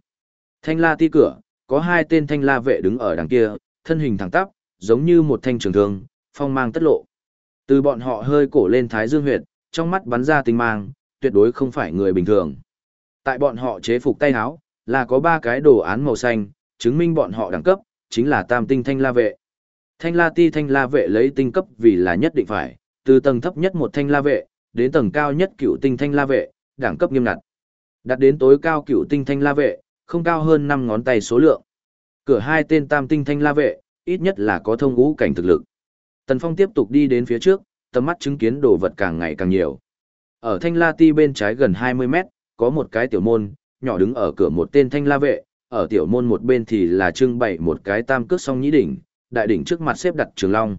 Thanh la ti cửa, có hai tên thanh la vệ đứng ở đằng kia, thân hình thẳng tắp, giống như một thanh trường thương, phong mang tất lộ. Từ bọn họ hơi cổ lên thái dương huyệt, trong mắt bắn ra tinh mang, tuyệt đối không phải người bình thường. Tại bọn họ chế phục tay áo, là có ba cái đồ án màu xanh, chứng minh bọn họ đẳng cấp, chính là tam tinh thanh la vệ. Thanh la ti thanh la vệ lấy tinh cấp vì là nhất định phải, từ tầng thấp nhất một thanh la vệ, đến tầng cao nhất cựu tinh thanh la vệ, đẳng cấp nghiêm ngặt. Đạt đến tối cao cựu tinh thanh la vệ, không cao hơn 5 ngón tay số lượng. Cửa hai tên tam tinh thanh la vệ, ít nhất là có thông ngũ cảnh thực lực. Tần Phong tiếp tục đi đến phía trước, tầm mắt chứng kiến đồ vật càng ngày càng nhiều. Ở thanh la ti bên trái gần 20 mét, có một cái tiểu môn, nhỏ đứng ở cửa một tên thanh la vệ, ở tiểu môn một bên thì là trưng bày một cái tam cước song nhĩ đỉnh, đại đỉnh trước mặt xếp đặt trường long.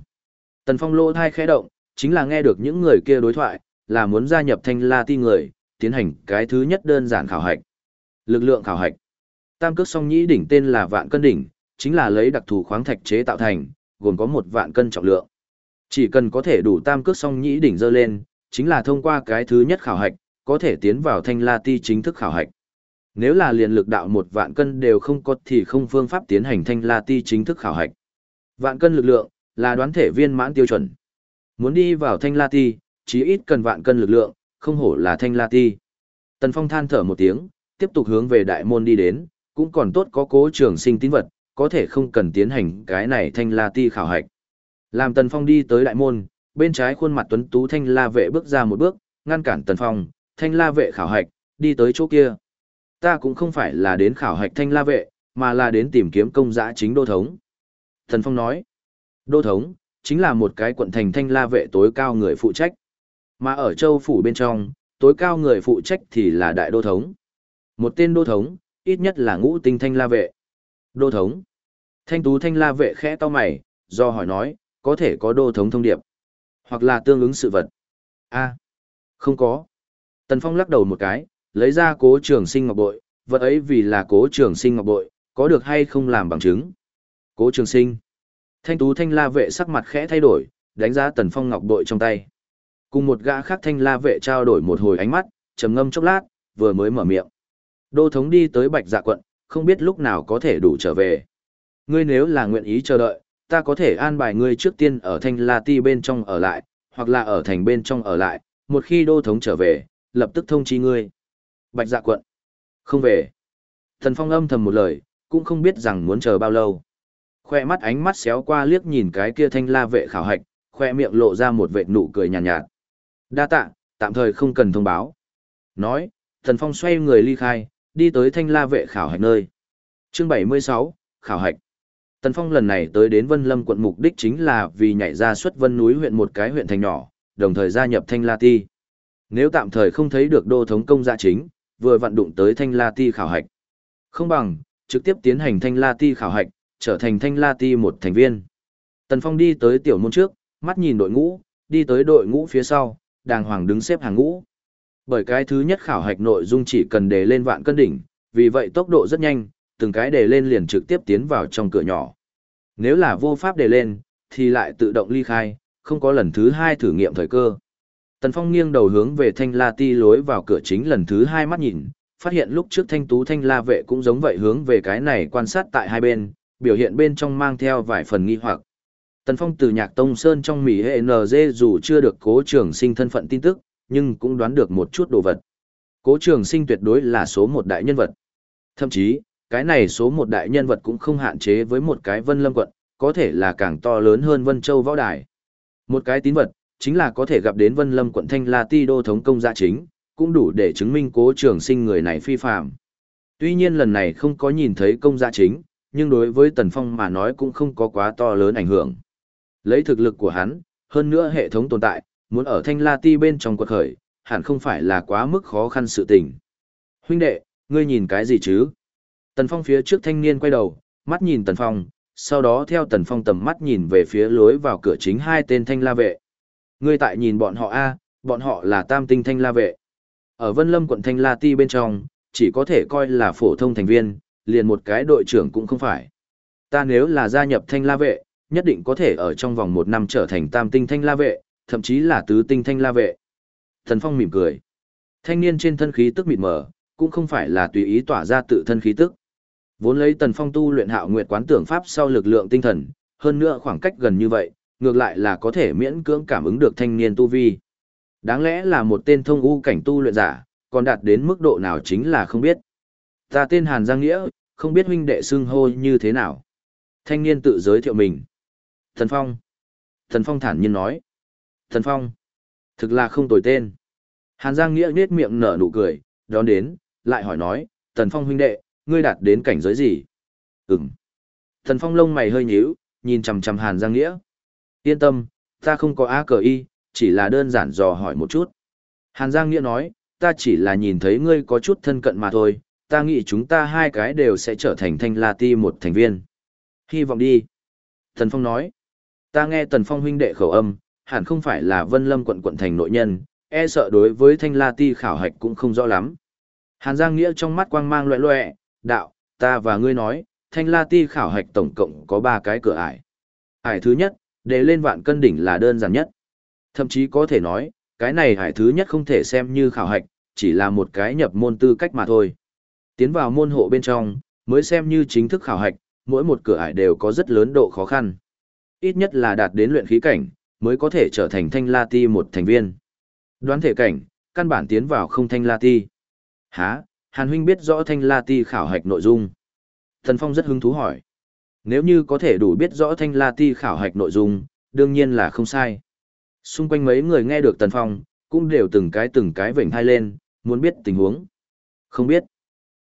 Tần Phong lô thai khẽ động, chính là nghe được những người kia đối thoại, là muốn gia nhập thanh la ti người, tiến hành cái thứ nhất đơn giản khảo hạch. Lực lượng khảo hạch. Tam cước song nhĩ đỉnh tên là vạn cân đỉnh, chính là lấy đặc thù khoáng thạch chế tạo thành, gồm có một vạn cân trọng lượng. Chỉ cần có thể đủ tam cước song nhĩ đỉnh dơ lên, chính là thông qua cái thứ nhất khảo hạch, có thể tiến vào thanh la ti chính thức khảo hạch. Nếu là liền lực đạo một vạn cân đều không có thì không phương pháp tiến hành thanh la ti chính thức khảo hạch. Vạn cân lực lượng, là đoán thể viên mãn tiêu chuẩn. Muốn đi vào thanh la ti, chí ít cần vạn cân lực lượng, không hổ là thanh la ti. Tần Phong than thở một tiếng, tiếp tục hướng về đại môn đi đến, cũng còn tốt có cố trường sinh tín vật, có thể không cần tiến hành cái này thanh la ti khảo hạch. Làm Tần Phong đi tới đại môn, bên trái khuôn mặt tuấn tú thanh la vệ bước ra một bước, ngăn cản Tần Phong, thanh la vệ khảo hạch, đi tới chỗ kia. Ta cũng không phải là đến khảo hạch thanh la vệ, mà là đến tìm kiếm công giã chính đô thống. Tần Phong nói, đô thống, chính là một cái quận thành thanh la vệ tối cao người phụ trách. Mà ở châu phủ bên trong, tối cao người phụ trách thì là đại đô thống. Một tên đô thống, ít nhất là ngũ tinh thanh la vệ. Đô thống. Thanh tú thanh la vệ khẽ to mày, do hỏi nói, có thể có đô thống thông điệp. Hoặc là tương ứng sự vật. a không có. Tần Phong lắc đầu một cái, lấy ra cố trường sinh ngọc bội, vật ấy vì là cố trường sinh ngọc bội, có được hay không làm bằng chứng. Cố trường sinh. Thanh tú thanh la vệ sắc mặt khẽ thay đổi, đánh giá Tần Phong ngọc bội trong tay. Cùng một gã khác thanh la vệ trao đổi một hồi ánh mắt, trầm ngâm chốc lát, vừa mới mở miệng. Đô thống đi tới Bạch Dạ quận, không biết lúc nào có thể đủ trở về. Ngươi nếu là nguyện ý chờ đợi, ta có thể an bài ngươi trước tiên ở thanh la ti bên trong ở lại, hoặc là ở thành bên trong ở lại, một khi đô thống trở về, lập tức thông chi ngươi. Bạch dạ quận. Không về. Thần phong âm thầm một lời, cũng không biết rằng muốn chờ bao lâu. Khoe mắt ánh mắt xéo qua liếc nhìn cái kia thanh la vệ khảo hạch, khoe miệng lộ ra một vệ nụ cười nhàn nhạt, nhạt. Đa tạ, tạm thời không cần thông báo. Nói, thần phong xoay người ly khai, đi tới thanh la vệ khảo hạch nơi. Chương 76, khảo hạch. Tần Phong lần này tới đến Vân Lâm quận mục đích chính là vì nhảy ra xuất Vân núi huyện một cái huyện thành nhỏ, đồng thời gia nhập Thanh La Ti. Nếu tạm thời không thấy được đô thống công gia chính, vừa vận đụng tới Thanh La Ti khảo hạch. Không bằng, trực tiếp tiến hành Thanh La Ti khảo hạch, trở thành Thanh La Ti một thành viên. Tần Phong đi tới tiểu môn trước, mắt nhìn đội ngũ, đi tới đội ngũ phía sau, đàng hoàng đứng xếp hàng ngũ. Bởi cái thứ nhất khảo hạch nội dung chỉ cần đề lên vạn cân đỉnh, vì vậy tốc độ rất nhanh, từng cái để lên liền trực tiếp tiến vào trong cửa nhỏ. Nếu là vô pháp để lên, thì lại tự động ly khai, không có lần thứ hai thử nghiệm thời cơ. Tần Phong nghiêng đầu hướng về thanh la ti lối vào cửa chính lần thứ hai mắt nhìn, phát hiện lúc trước thanh tú thanh la vệ cũng giống vậy hướng về cái này quan sát tại hai bên, biểu hiện bên trong mang theo vài phần nghi hoặc. Tần Phong từ nhạc tông sơn trong mỉ hệ NG dù chưa được cố trường sinh thân phận tin tức, nhưng cũng đoán được một chút đồ vật. Cố trường sinh tuyệt đối là số một đại nhân vật. Thậm chí, cái này số một đại nhân vật cũng không hạn chế với một cái vân lâm quận, có thể là càng to lớn hơn vân châu võ đài. Một cái tín vật, chính là có thể gặp đến vân lâm quận thanh la ti đô thống công gia chính, cũng đủ để chứng minh cố trường sinh người này phi phạm. Tuy nhiên lần này không có nhìn thấy công gia chính, nhưng đối với Tần Phong mà nói cũng không có quá to lớn ảnh hưởng. Lấy thực lực của hắn, hơn nữa hệ thống tồn tại, muốn ở thanh la ti bên trong quật khởi, hẳn không phải là quá mức khó khăn sự tình. Huynh đệ, ngươi nhìn cái gì chứ? Tần Phong phía trước thanh niên quay đầu, mắt nhìn Tần Phong, sau đó theo Tần Phong tầm mắt nhìn về phía lối vào cửa chính hai tên thanh la vệ. Ngươi tại nhìn bọn họ a, bọn họ là tam tinh thanh la vệ. Ở Vân Lâm quận Thanh La Ti bên trong, chỉ có thể coi là phổ thông thành viên, liền một cái đội trưởng cũng không phải. Ta nếu là gia nhập thanh la vệ, nhất định có thể ở trong vòng một năm trở thành tam tinh thanh la vệ, thậm chí là tứ tinh thanh la vệ. Tần Phong mỉm cười. Thanh niên trên thân khí tức mịt mờ, cũng không phải là tùy ý tỏa ra tự thân khí tức. Vốn lấy Tần Phong tu luyện hạo nguyệt quán tưởng pháp sau lực lượng tinh thần, hơn nữa khoảng cách gần như vậy, ngược lại là có thể miễn cưỡng cảm ứng được thanh niên tu vi. Đáng lẽ là một tên thông u cảnh tu luyện giả, còn đạt đến mức độ nào chính là không biết. Ta tên Hàn Giang Nghĩa, không biết huynh đệ xưng hô như thế nào. Thanh niên tự giới thiệu mình. Thần Phong. Thần Phong thản nhiên nói. Thần Phong. Thực là không tồi tên. Hàn Giang Nghĩa nết miệng nở nụ cười, đón đến, lại hỏi nói, Thần Phong huynh đệ, ngươi đạt đến cảnh giới gì? Ừm. Thần Phong lông mày hơi nhíu, nhìn chằm chằm Hàn Giang Nghĩa. Yên tâm, ta không có á cờ y, chỉ là đơn giản dò hỏi một chút. Hàn Giang Nghĩa nói, ta chỉ là nhìn thấy ngươi có chút thân cận mà thôi, ta nghĩ chúng ta hai cái đều sẽ trở thành thanh la ti một thành viên. Hy vọng đi. Thần Phong nói, ta nghe Tần Phong huynh đệ khẩu âm, hẳn không phải là Vân Lâm quận quận thành nội nhân, e sợ đối với thanh la ti khảo hạch cũng không rõ lắm. Hàn Giang Nghĩa trong mắt quang mang loẹ loẹ, đạo, ta và ngươi nói, thanh la ti khảo hạch tổng cộng có ba cái cửa ải. Ải thứ nhất, để lên vạn cân đỉnh là đơn giản nhất. Thậm chí có thể nói, cái này ải thứ nhất không thể xem như khảo hạch, chỉ là một cái nhập môn tư cách mà thôi. Tiến vào môn hộ bên trong, mới xem như chính thức khảo hạch, mỗi một cửa ải đều có rất lớn độ khó khăn. Ít nhất là đạt đến luyện khí cảnh, mới có thể trở thành thanh la ti một thành viên. Đoán thể cảnh, căn bản tiến vào không thanh la ti. Hả, Hàn huynh biết rõ thanh la ti khảo hạch nội dung. Thần Phong rất hứng thú hỏi. Nếu như có thể đủ biết rõ thanh la ti khảo hạch nội dung, đương nhiên là không sai. Xung quanh mấy người nghe được Tần Phong, cũng đều từng cái từng cái vểnh hai lên, muốn biết tình huống. Không biết.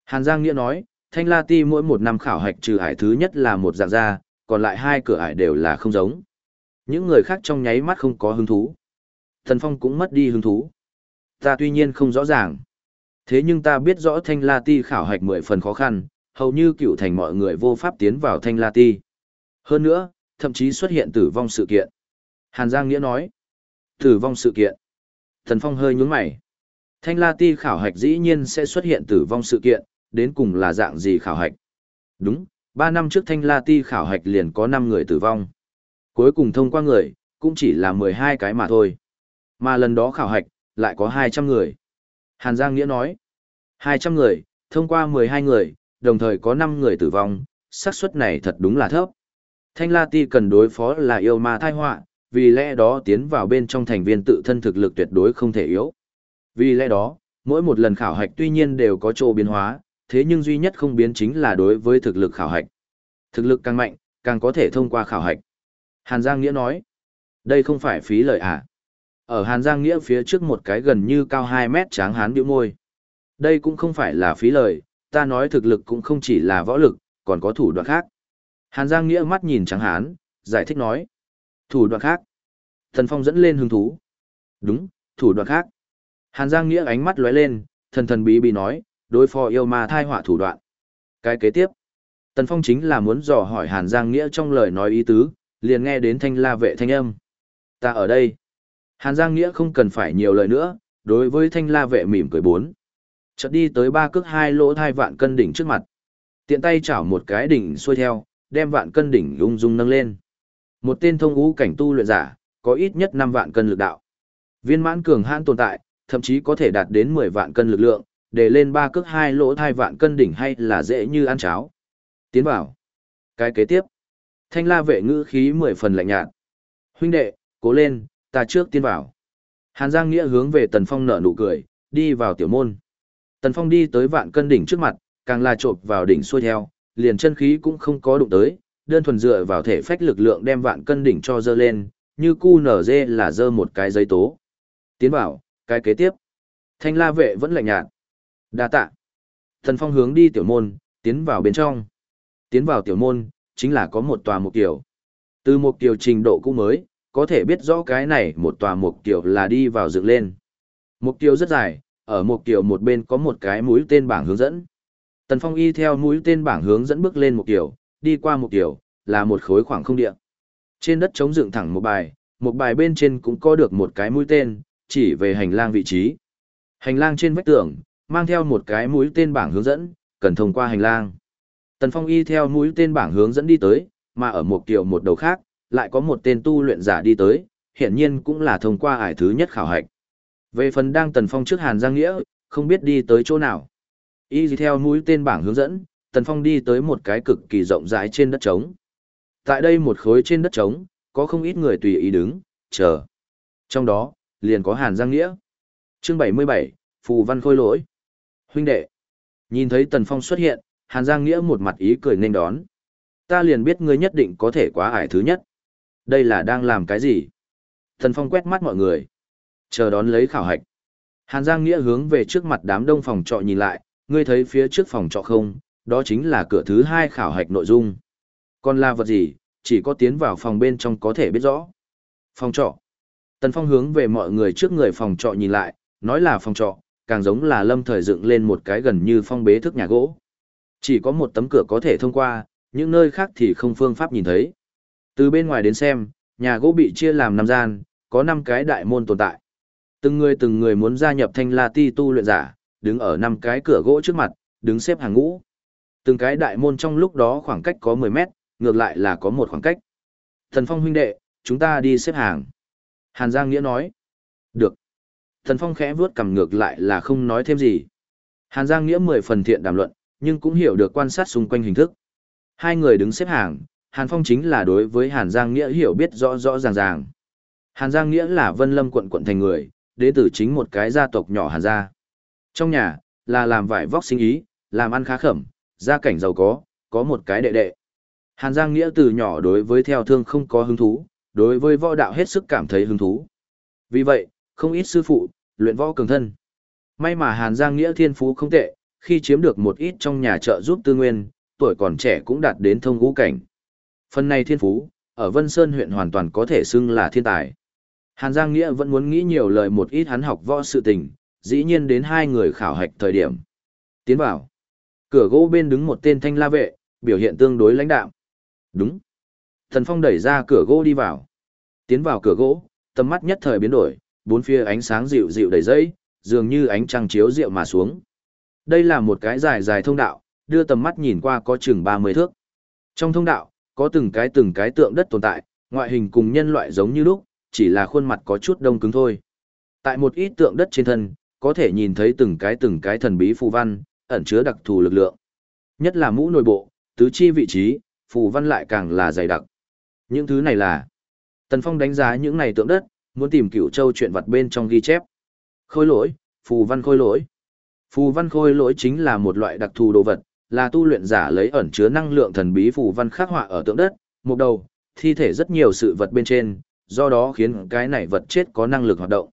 Hàn Giang Nghĩa nói, Thanh La Ti mỗi một năm khảo hạch trừ hải thứ nhất là một dạng ra, còn lại hai cửa hải đều là không giống. Những người khác trong nháy mắt không có hứng thú. Thần Phong cũng mất đi hứng thú. Ta tuy nhiên không rõ ràng. Thế nhưng ta biết rõ Thanh La Ti khảo hạch mười phần khó khăn, hầu như cựu thành mọi người vô pháp tiến vào Thanh La Ti. Hơn nữa, thậm chí xuất hiện tử vong sự kiện. Hàn Giang Nghĩa nói. Tử vong sự kiện. Thần Phong hơi nhướng mày. Thanh La Ti khảo hạch dĩ nhiên sẽ xuất hiện tử vong sự kiện, đến cùng là dạng gì khảo hạch? Đúng, 3 năm trước Thanh La Ti khảo hạch liền có 5 người tử vong. Cuối cùng thông qua người, cũng chỉ là 12 cái mà thôi. Mà lần đó khảo hạch, lại có 200 người. Hàn Giang Nghĩa nói, 200 người, thông qua 12 người, đồng thời có 5 người tử vong, xác suất này thật đúng là thấp. Thanh La Ti cần đối phó là yêu ma thai họa, vì lẽ đó tiến vào bên trong thành viên tự thân thực lực tuyệt đối không thể yếu. Vì lẽ đó, mỗi một lần khảo hạch tuy nhiên đều có chỗ biến hóa, thế nhưng duy nhất không biến chính là đối với thực lực khảo hạch. Thực lực càng mạnh, càng có thể thông qua khảo hạch. Hàn Giang Nghĩa nói, đây không phải phí lời à. Ở Hàn Giang Nghĩa phía trước một cái gần như cao 2 mét tráng hán biểu môi. Đây cũng không phải là phí lời, ta nói thực lực cũng không chỉ là võ lực, còn có thủ đoạn khác. Hàn Giang Nghĩa mắt nhìn tráng hán, giải thích nói. Thủ đoạn khác. Thần Phong dẫn lên hứng thú. Đúng, thủ đoạn khác. Hàn Giang Nghĩa ánh mắt lóe lên, thần thần bí bí nói, đối phó yêu ma thai họa thủ đoạn. Cái kế tiếp, Tần Phong chính là muốn dò hỏi Hàn Giang Nghĩa trong lời nói ý tứ, liền nghe đến thanh la vệ thanh âm. Ta ở đây. Hàn Giang Nghĩa không cần phải nhiều lời nữa, đối với thanh la vệ mỉm cười bốn. Chợt đi tới ba cước hai lỗ thai vạn cân đỉnh trước mặt. Tiện tay chảo một cái đỉnh xuôi theo, đem vạn cân đỉnh ung dung nâng lên. Một tên thông ngũ cảnh tu luyện giả, có ít nhất 5 vạn cân lực đạo. Viên mãn cường hãn tồn tại, thậm chí có thể đạt đến 10 vạn cân lực lượng, để lên ba cước hai lỗ thai vạn cân đỉnh hay là dễ như ăn cháo. Tiến vào. Cái kế tiếp. Thanh la vệ ngữ khí mười phần lạnh nhạt. Huynh đệ, cố lên, ta trước tiến vào. Hàn Giang Nghĩa hướng về Tần Phong nở nụ cười, đi vào tiểu môn. Tần Phong đi tới vạn cân đỉnh trước mặt, càng là trộp vào đỉnh xuôi theo, liền chân khí cũng không có đụng tới, đơn thuần dựa vào thể phách lực lượng đem vạn cân đỉnh cho dơ lên, như cu nở dê là dơ một cái giấy tố. Tiến vào, cái kế tiếp. Thanh la vệ vẫn lạnh nhạt. Đa tạ. Tần Phong hướng đi tiểu môn, tiến vào bên trong. Tiến vào tiểu môn, chính là có một tòa mục tiểu. Từ một tiểu trình độ cũ mới, có thể biết rõ cái này một tòa mục tiểu là đi vào dựng lên. Mục tiểu rất dài, ở mục tiểu một bên có một cái mũi tên bảng hướng dẫn. Tần Phong y theo mũi tên bảng hướng dẫn bước lên mục tiểu, đi qua mục tiểu, là một khối khoảng không địa. Trên đất chống dựng thẳng một bài, một bài bên trên cũng có được một cái mũi tên, chỉ về hành lang vị trí. Hành lang trên vách tường, mang theo một cái mũi tên bảng hướng dẫn, cần thông qua hành lang. Tần Phong y theo mũi tên bảng hướng dẫn đi tới, mà ở một kiểu một đầu khác, lại có một tên tu luyện giả đi tới, hiện nhiên cũng là thông qua ải thứ nhất khảo hạch. Về phần đang Tần Phong trước Hàn Giang Nghĩa, không biết đi tới chỗ nào. Y theo mũi tên bảng hướng dẫn, Tần Phong đi tới một cái cực kỳ rộng rãi trên đất trống. Tại đây một khối trên đất trống, có không ít người tùy ý đứng, chờ. Trong đó, liền có Hàn Giang Nghĩa. Chương 77, Phù Văn Khôi Lỗi. Huynh đệ. Nhìn thấy Tần Phong xuất hiện, Hàn Giang Nghĩa một mặt ý cười nên đón. Ta liền biết ngươi nhất định có thể quá ải thứ nhất. Đây là đang làm cái gì? Tần Phong quét mắt mọi người. Chờ đón lấy khảo hạch. Hàn Giang Nghĩa hướng về trước mặt đám đông phòng trọ nhìn lại, ngươi thấy phía trước phòng trọ không, đó chính là cửa thứ hai khảo hạch nội dung. Còn là vật gì, chỉ có tiến vào phòng bên trong có thể biết rõ. Phòng trọ. Tần Phong hướng về mọi người trước người phòng trọ nhìn lại, nói là phòng trọ, càng giống là lâm thời dựng lên một cái gần như phong bế thức nhà gỗ. Chỉ có một tấm cửa có thể thông qua, những nơi khác thì không phương pháp nhìn thấy. Từ bên ngoài đến xem, nhà gỗ bị chia làm năm gian, có năm cái đại môn tồn tại. Từng người từng người muốn gia nhập thanh la ti tu luyện giả, đứng ở năm cái cửa gỗ trước mặt, đứng xếp hàng ngũ. Từng cái đại môn trong lúc đó khoảng cách có 10 mét, ngược lại là có một khoảng cách. Thần Phong huynh đệ, chúng ta đi xếp hàng. Hàn Giang Nghĩa nói. Được. Thần Phong khẽ vuốt cầm ngược lại là không nói thêm gì. Hàn Giang Nghĩa mười phần thiện đàm luận, nhưng cũng hiểu được quan sát xung quanh hình thức. Hai người đứng xếp hàng, Hàn Phong chính là đối với Hàn Giang Nghĩa hiểu biết rõ rõ ràng ràng. Hàn Giang Nghĩa là Vân Lâm quận quận thành người, đến từ chính một cái gia tộc nhỏ Hàn gia. Trong nhà, là làm vải vóc sinh ý, làm ăn khá khẩm, gia cảnh giàu có, có một cái đệ đệ. Hàn Giang Nghĩa từ nhỏ đối với theo thương không có hứng thú, đối với võ đạo hết sức cảm thấy hứng thú. Vì vậy, không ít sư phụ, luyện võ cường thân. May mà Hàn Giang Nghĩa thiên phú không tệ, khi chiếm được một ít trong nhà trợ giúp tư nguyên, tuổi còn trẻ cũng đạt đến thông ngũ cảnh. Phần này thiên phú, ở Vân Sơn huyện hoàn toàn có thể xưng là thiên tài. Hàn Giang Nghĩa vẫn muốn nghĩ nhiều lời một ít hắn học võ sự tình, dĩ nhiên đến hai người khảo hạch thời điểm. Tiến vào. Cửa gỗ bên đứng một tên thanh la vệ, biểu hiện tương đối lãnh đạm. Đúng. Thần Phong đẩy ra cửa gỗ đi vào. Tiến vào cửa gỗ, tầm mắt nhất thời biến đổi, bốn phía ánh sáng dịu dịu đầy dây, dường như ánh trăng chiếu rượu mà xuống. Đây là một cái dài dài thông đạo, đưa tầm mắt nhìn qua có chừng 30 thước. Trong thông đạo, có từng cái từng cái tượng đất tồn tại, ngoại hình cùng nhân loại giống như lúc, chỉ là khuôn mặt có chút đông cứng thôi. Tại một ít tượng đất trên thân, có thể nhìn thấy từng cái từng cái thần bí phù văn, ẩn chứa đặc thù lực lượng. Nhất là mũ nội bộ, tứ chi vị trí, phù văn lại càng là dày đặc. Những thứ này là Tần Phong đánh giá những này tượng đất, muốn tìm cửu châu chuyện vật bên trong ghi chép. Khôi lỗi, phù văn khôi lỗi. Phù văn khôi lỗi chính là một loại đặc thù đồ vật, là tu luyện giả lấy ẩn chứa năng lượng thần bí phù văn khắc họa ở tượng đất, một đầu, thi thể rất nhiều sự vật bên trên, do đó khiến cái này vật chết có năng lực hoạt động.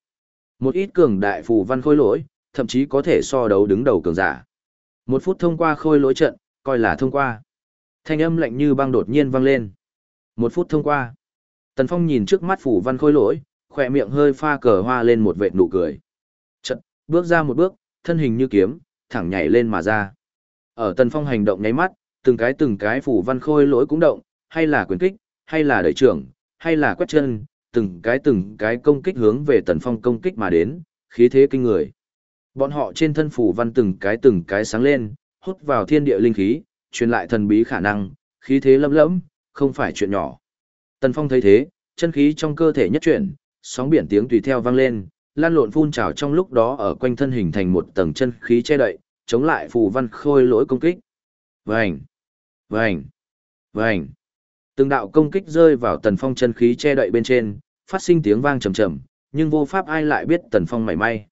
Một ít cường đại phù văn khôi lỗi, thậm chí có thể so đấu đứng đầu cường giả. Một phút thông qua khôi lỗi trận, coi là thông qua. Thanh âm lạnh như băng đột nhiên vang lên. Một phút thông qua. Tần Phong nhìn trước mắt phù văn khôi lỗi, khỏe miệng hơi pha cờ hoa lên một vệt nụ cười. Trận, bước ra một bước, thân hình như kiếm, thẳng nhảy lên mà ra. Ở Tần Phong hành động nháy mắt, từng cái từng cái phủ văn khôi lỗi cũng động, hay là quyền kích, hay là đẩy trưởng, hay là quét chân, từng cái từng cái công kích hướng về Tần Phong công kích mà đến, khí thế kinh người. Bọn họ trên thân phủ văn từng cái từng cái sáng lên, hút vào thiên địa linh khí, truyền lại thần bí khả năng, khí thế lâm lẫm, không phải chuyện nhỏ. Tần Phong thấy thế, chân khí trong cơ thể nhất chuyển, sóng biển tiếng tùy theo vang lên, lan lộn phun trào trong lúc đó ở quanh thân hình thành một tầng chân khí che đậy, chống lại phù văn khôi lỗi công kích. Vành, vành, vành. Từng đạo công kích rơi vào tần phong chân khí che đậy bên trên, phát sinh tiếng vang trầm trầm, nhưng vô pháp ai lại biết tần phong mảy may.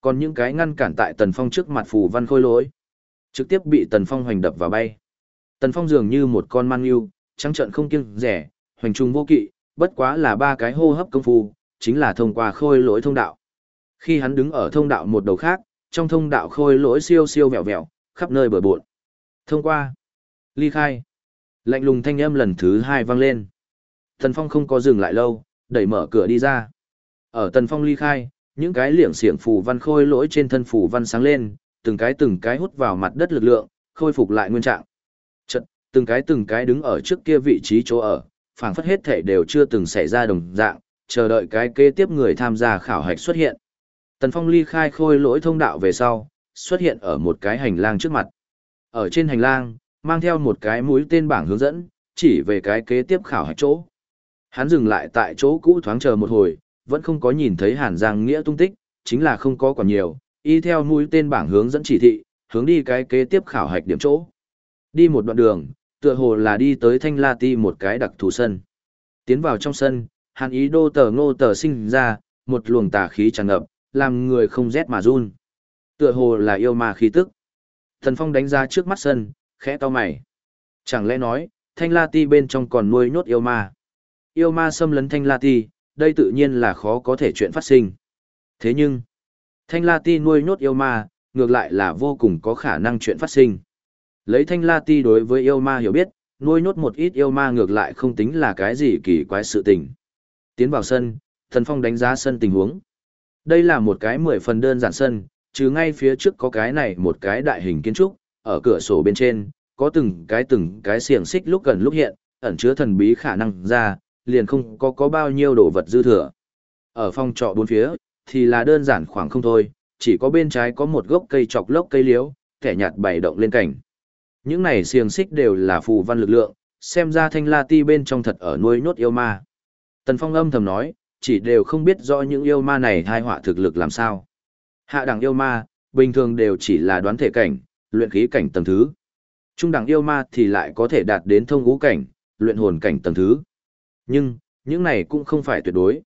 Còn những cái ngăn cản tại tần phong trước mặt phù văn khôi lỗi, trực tiếp bị tần phong hoành đập vào bay. Tần phong dường như một con man yêu, trắng trợn không kiêng rẻ, hoành trung vô kỵ, bất quá là ba cái hô hấp công phu, chính là thông qua khôi lỗi thông đạo. Khi hắn đứng ở thông đạo một đầu khác, trong thông đạo khôi lỗi siêu siêu vẹo vẹo, khắp nơi bừa bộn. Thông qua. Ly khai. Lạnh lùng thanh âm lần thứ hai vang lên. Tần Phong không có dừng lại lâu, đẩy mở cửa đi ra. Ở Tần Phong ly khai, những cái liệng xiềng phù văn khôi lỗi trên thân phù văn sáng lên, từng cái từng cái hút vào mặt đất lực lượng, khôi phục lại nguyên trạng. Chật, từng cái từng cái đứng ở trước kia vị trí chỗ ở, phảng phất hết thể đều chưa từng xảy ra đồng dạng, chờ đợi cái kế tiếp người tham gia khảo hạch xuất hiện. Tần Phong ly khai khôi lỗi thông đạo về sau, xuất hiện ở một cái hành lang trước mặt. Ở trên hành lang, mang theo một cái mũi tên bảng hướng dẫn, chỉ về cái kế tiếp khảo hạch chỗ. Hắn dừng lại tại chỗ cũ thoáng chờ một hồi, vẫn không có nhìn thấy Hàn Giang Nghĩa tung tích, chính là không có còn nhiều, y theo mũi tên bảng hướng dẫn chỉ thị, hướng đi cái kế tiếp khảo hạch điểm chỗ. Đi một đoạn đường, tựa hồ là đi tới Thanh La Ti một cái đặc thù sân. Tiến vào trong sân, Hàn ý đô tờ ngô tờ sinh ra, một luồng tà khí tràn ngập, làm người không rét mà run. Tựa hồ là yêu ma khí tức. Thần Phong đánh ra trước mắt sân, khẽ to mày. Chẳng lẽ nói, Thanh La Ti bên trong còn nuôi nhốt yêu ma. Yêu ma xâm lấn Thanh La Ti, đây tự nhiên là khó có thể chuyện phát sinh. Thế nhưng, Thanh La Ti nuôi nhốt yêu ma, ngược lại là vô cùng có khả năng chuyện phát sinh. Lấy Thanh La Ti đối với yêu ma hiểu biết, nuôi nhốt một ít yêu ma ngược lại không tính là cái gì kỳ quái sự tình. Tiến vào sân, Thần Phong đánh giá sân tình huống. Đây là một cái mười phần đơn giản sân, chứ ngay phía trước có cái này một cái đại hình kiến trúc, ở cửa sổ bên trên, có từng cái từng cái xiềng xích lúc gần lúc hiện, ẩn chứa thần bí khả năng ra, liền không có có bao nhiêu đồ vật dư thừa. Ở phòng trọ bốn phía, thì là đơn giản khoảng không thôi, chỉ có bên trái có một gốc cây chọc lốc cây liễu, kẻ nhạt bày động lên cảnh. Những này xiềng xích đều là phù văn lực lượng, xem ra thanh la ti bên trong thật ở nuôi nốt yêu ma. Tần Phong âm thầm nói, chỉ đều không biết rõ những yêu ma này thai họa thực lực làm sao. Hạ đẳng yêu ma, bình thường đều chỉ là đoán thể cảnh, luyện khí cảnh tầng thứ. Trung đẳng yêu ma thì lại có thể đạt đến thông ngũ cảnh, luyện hồn cảnh tầng thứ. Nhưng, những này cũng không phải tuyệt đối.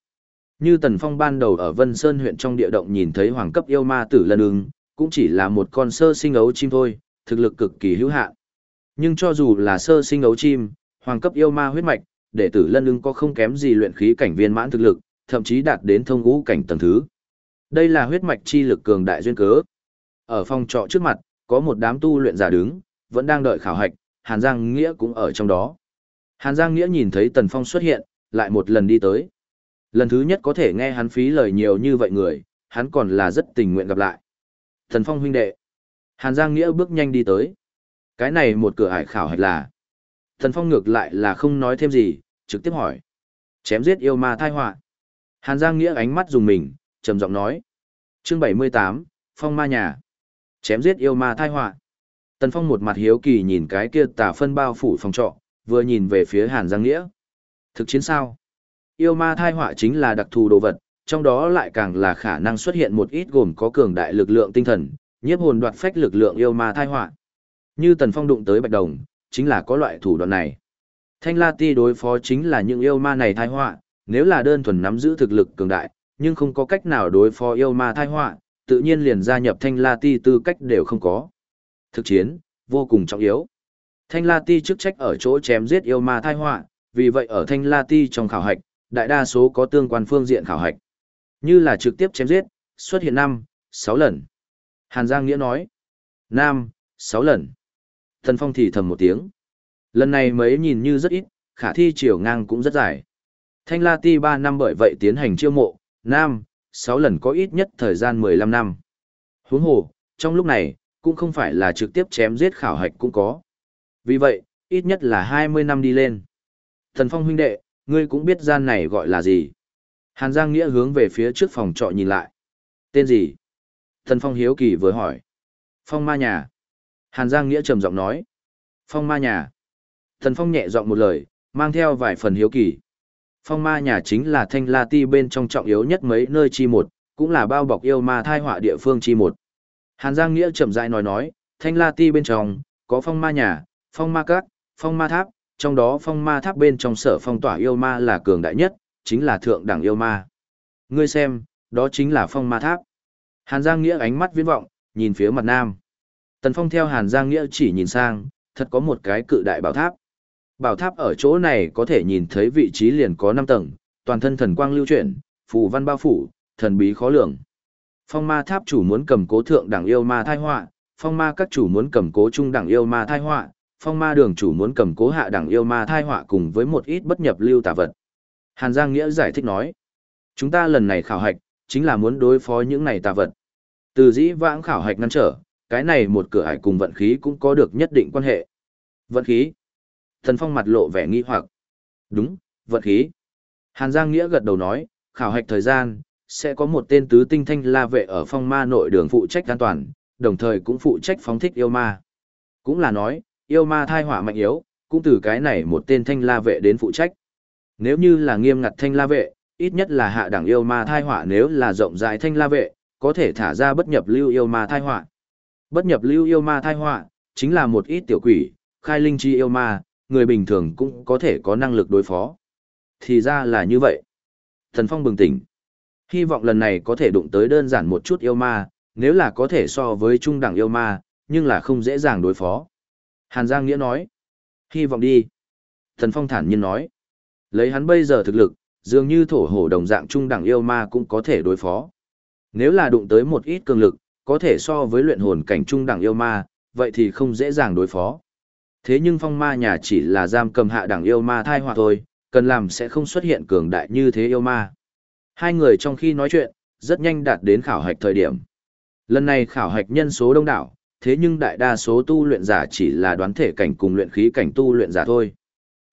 Như Tần Phong ban đầu ở Vân Sơn huyện trong địa động nhìn thấy hoàng cấp yêu ma tử lân ưng, cũng chỉ là một con sơ sinh ấu chim thôi, thực lực cực kỳ hữu hạn. Nhưng cho dù là sơ sinh ấu chim, hoàng cấp yêu ma huyết mạch, đệ tử lân ưng có không kém gì luyện khí cảnh viên mãn thực lực, thậm chí đạt đến thông ngũ cảnh tầng thứ. Đây là huyết mạch chi lực cường đại duyên cớ. Ở phòng trọ trước mặt, có một đám tu luyện giả đứng, vẫn đang đợi khảo hạch, Hàn Giang Nghĩa cũng ở trong đó. Hàn Giang Nghĩa nhìn thấy Tần Phong xuất hiện, lại một lần đi tới. Lần thứ nhất có thể nghe hắn phí lời nhiều như vậy người, hắn còn là rất tình nguyện gặp lại. Tần Phong huynh đệ. Hàn Giang Nghĩa bước nhanh đi tới. Cái này một cửa ải khảo hạch là. Tần Phong ngược lại là không nói thêm gì, trực tiếp hỏi. Chém giết yêu ma thai họa Hàn Giang Nghĩa ánh mắt dùng mình, trầm giọng nói. Chương 78, Phong ma nhà. Chém giết yêu ma thai họa Tần Phong một mặt hiếu kỳ nhìn cái kia tà phân bao phủ phòng trọ, vừa nhìn về phía Hàn Giang Nghĩa. Thực chiến sao? Yêu ma thai họa chính là đặc thù đồ vật, trong đó lại càng là khả năng xuất hiện một ít gồm có cường đại lực lượng tinh thần, nhiếp hồn đoạt phách lực lượng yêu ma thai họa. Như Tần Phong đụng tới Bạch Đồng, chính là có loại thủ đoạn này. Thanh La Ti đối phó chính là những yêu ma này thai họa, nếu là đơn thuần nắm giữ thực lực cường đại, nhưng không có cách nào đối phó yêu ma thai họa, tự nhiên liền gia nhập Thanh La Ti tư cách đều không có. Thực chiến, vô cùng trọng yếu. Thanh La Ti chức trách ở chỗ chém giết yêu ma thai họa, vì vậy ở Thanh La Ti trong khảo hạch, đại đa số có tương quan phương diện khảo hạch. Như là trực tiếp chém giết, xuất hiện 5, 6 lần. Hàn Giang Nghĩa nói, Nam, 6 lần. Thần Phong thì thầm một tiếng. Lần này mấy nhìn như rất ít, khả thi chiều ngang cũng rất dài. Thanh La Ti 3 năm bởi vậy tiến hành chiêu mộ, Nam, 6 lần có ít nhất thời gian 15 năm. Huống hồ, trong lúc này, cũng không phải là trực tiếp chém giết khảo hạch cũng có. Vì vậy, ít nhất là 20 năm đi lên. Thần Phong huynh đệ, ngươi cũng biết gian này gọi là gì. Hàn Giang Nghĩa hướng về phía trước phòng trọ nhìn lại. Tên gì? Thần Phong hiếu kỳ vừa hỏi. Phong ma nhà. Hàn Giang Nghĩa trầm giọng nói. Phong ma nhà. Thần Phong nhẹ giọng một lời, mang theo vài phần hiếu kỳ. Phong ma nhà chính là thanh la ti bên trong trọng yếu nhất mấy nơi chi một, cũng là bao bọc yêu ma thai họa địa phương chi một. Hàn Giang Nghĩa chậm rãi nói nói, thanh la ti bên trong, có phong ma nhà, phong ma các, phong ma tháp, trong đó phong ma tháp bên trong sở phong tỏa yêu ma là cường đại nhất, chính là thượng đẳng yêu ma. Ngươi xem, đó chính là phong ma tháp. Hàn Giang Nghĩa ánh mắt viễn vọng, nhìn phía mặt nam. Tần Phong theo Hàn Giang Nghĩa chỉ nhìn sang, thật có một cái cự đại bảo tháp. Bảo tháp ở chỗ này có thể nhìn thấy vị trí liền có 5 tầng, toàn thân thần quang lưu chuyển, phù văn bao phủ, thần bí khó lường. Phong ma tháp chủ muốn cầm cố thượng đẳng yêu ma thai họa, phong ma các chủ muốn cầm cố trung đẳng yêu ma thai họa, phong ma đường chủ muốn cầm cố hạ đẳng yêu ma thai họa cùng với một ít bất nhập lưu tà vật. Hàn Giang Nghĩa giải thích nói, chúng ta lần này khảo hạch, chính là muốn đối phó những này tà vật. Từ dĩ vãng khảo hạch ngăn trở, cái này một cửa hải cùng vận khí cũng có được nhất định quan hệ. Vận khí. Thần Phong mặt lộ vẻ nghi hoặc. Đúng, vận khí. Hàn Giang Nghĩa gật đầu nói, khảo hạch thời gian, sẽ có một tên tứ tinh thanh la vệ ở phong ma nội đường phụ trách an toàn, đồng thời cũng phụ trách phóng thích yêu ma. Cũng là nói, yêu ma thai hỏa mạnh yếu, cũng từ cái này một tên thanh la vệ đến phụ trách. Nếu như là nghiêm ngặt thanh la vệ, ít nhất là hạ đẳng yêu ma thai hỏa nếu là rộng rãi thanh la vệ, có thể thả ra bất nhập lưu yêu ma thai hỏa. Bất nhập lưu yêu ma thai hỏa, chính là một ít tiểu quỷ, khai linh chi yêu ma, người bình thường cũng có thể có năng lực đối phó. Thì ra là như vậy. Thần Phong bừng tỉnh. Hy vọng lần này có thể đụng tới đơn giản một chút yêu ma, nếu là có thể so với trung đẳng yêu ma, nhưng là không dễ dàng đối phó. Hàn Giang Nghĩa nói. Hy vọng đi. Thần Phong thản nhiên nói. Lấy hắn bây giờ thực lực, dường như thổ hổ đồng dạng trung đẳng yêu ma cũng có thể đối phó. Nếu là đụng tới một ít cường lực, có thể so với luyện hồn cảnh trung đẳng yêu ma, vậy thì không dễ dàng đối phó. Thế nhưng phong ma nhà chỉ là giam cầm hạ đẳng yêu ma thai họa thôi, cần làm sẽ không xuất hiện cường đại như thế yêu ma. Hai người trong khi nói chuyện, rất nhanh đạt đến khảo hạch thời điểm. Lần này khảo hạch nhân số đông đảo, thế nhưng đại đa số tu luyện giả chỉ là đoán thể cảnh cùng luyện khí cảnh tu luyện giả thôi.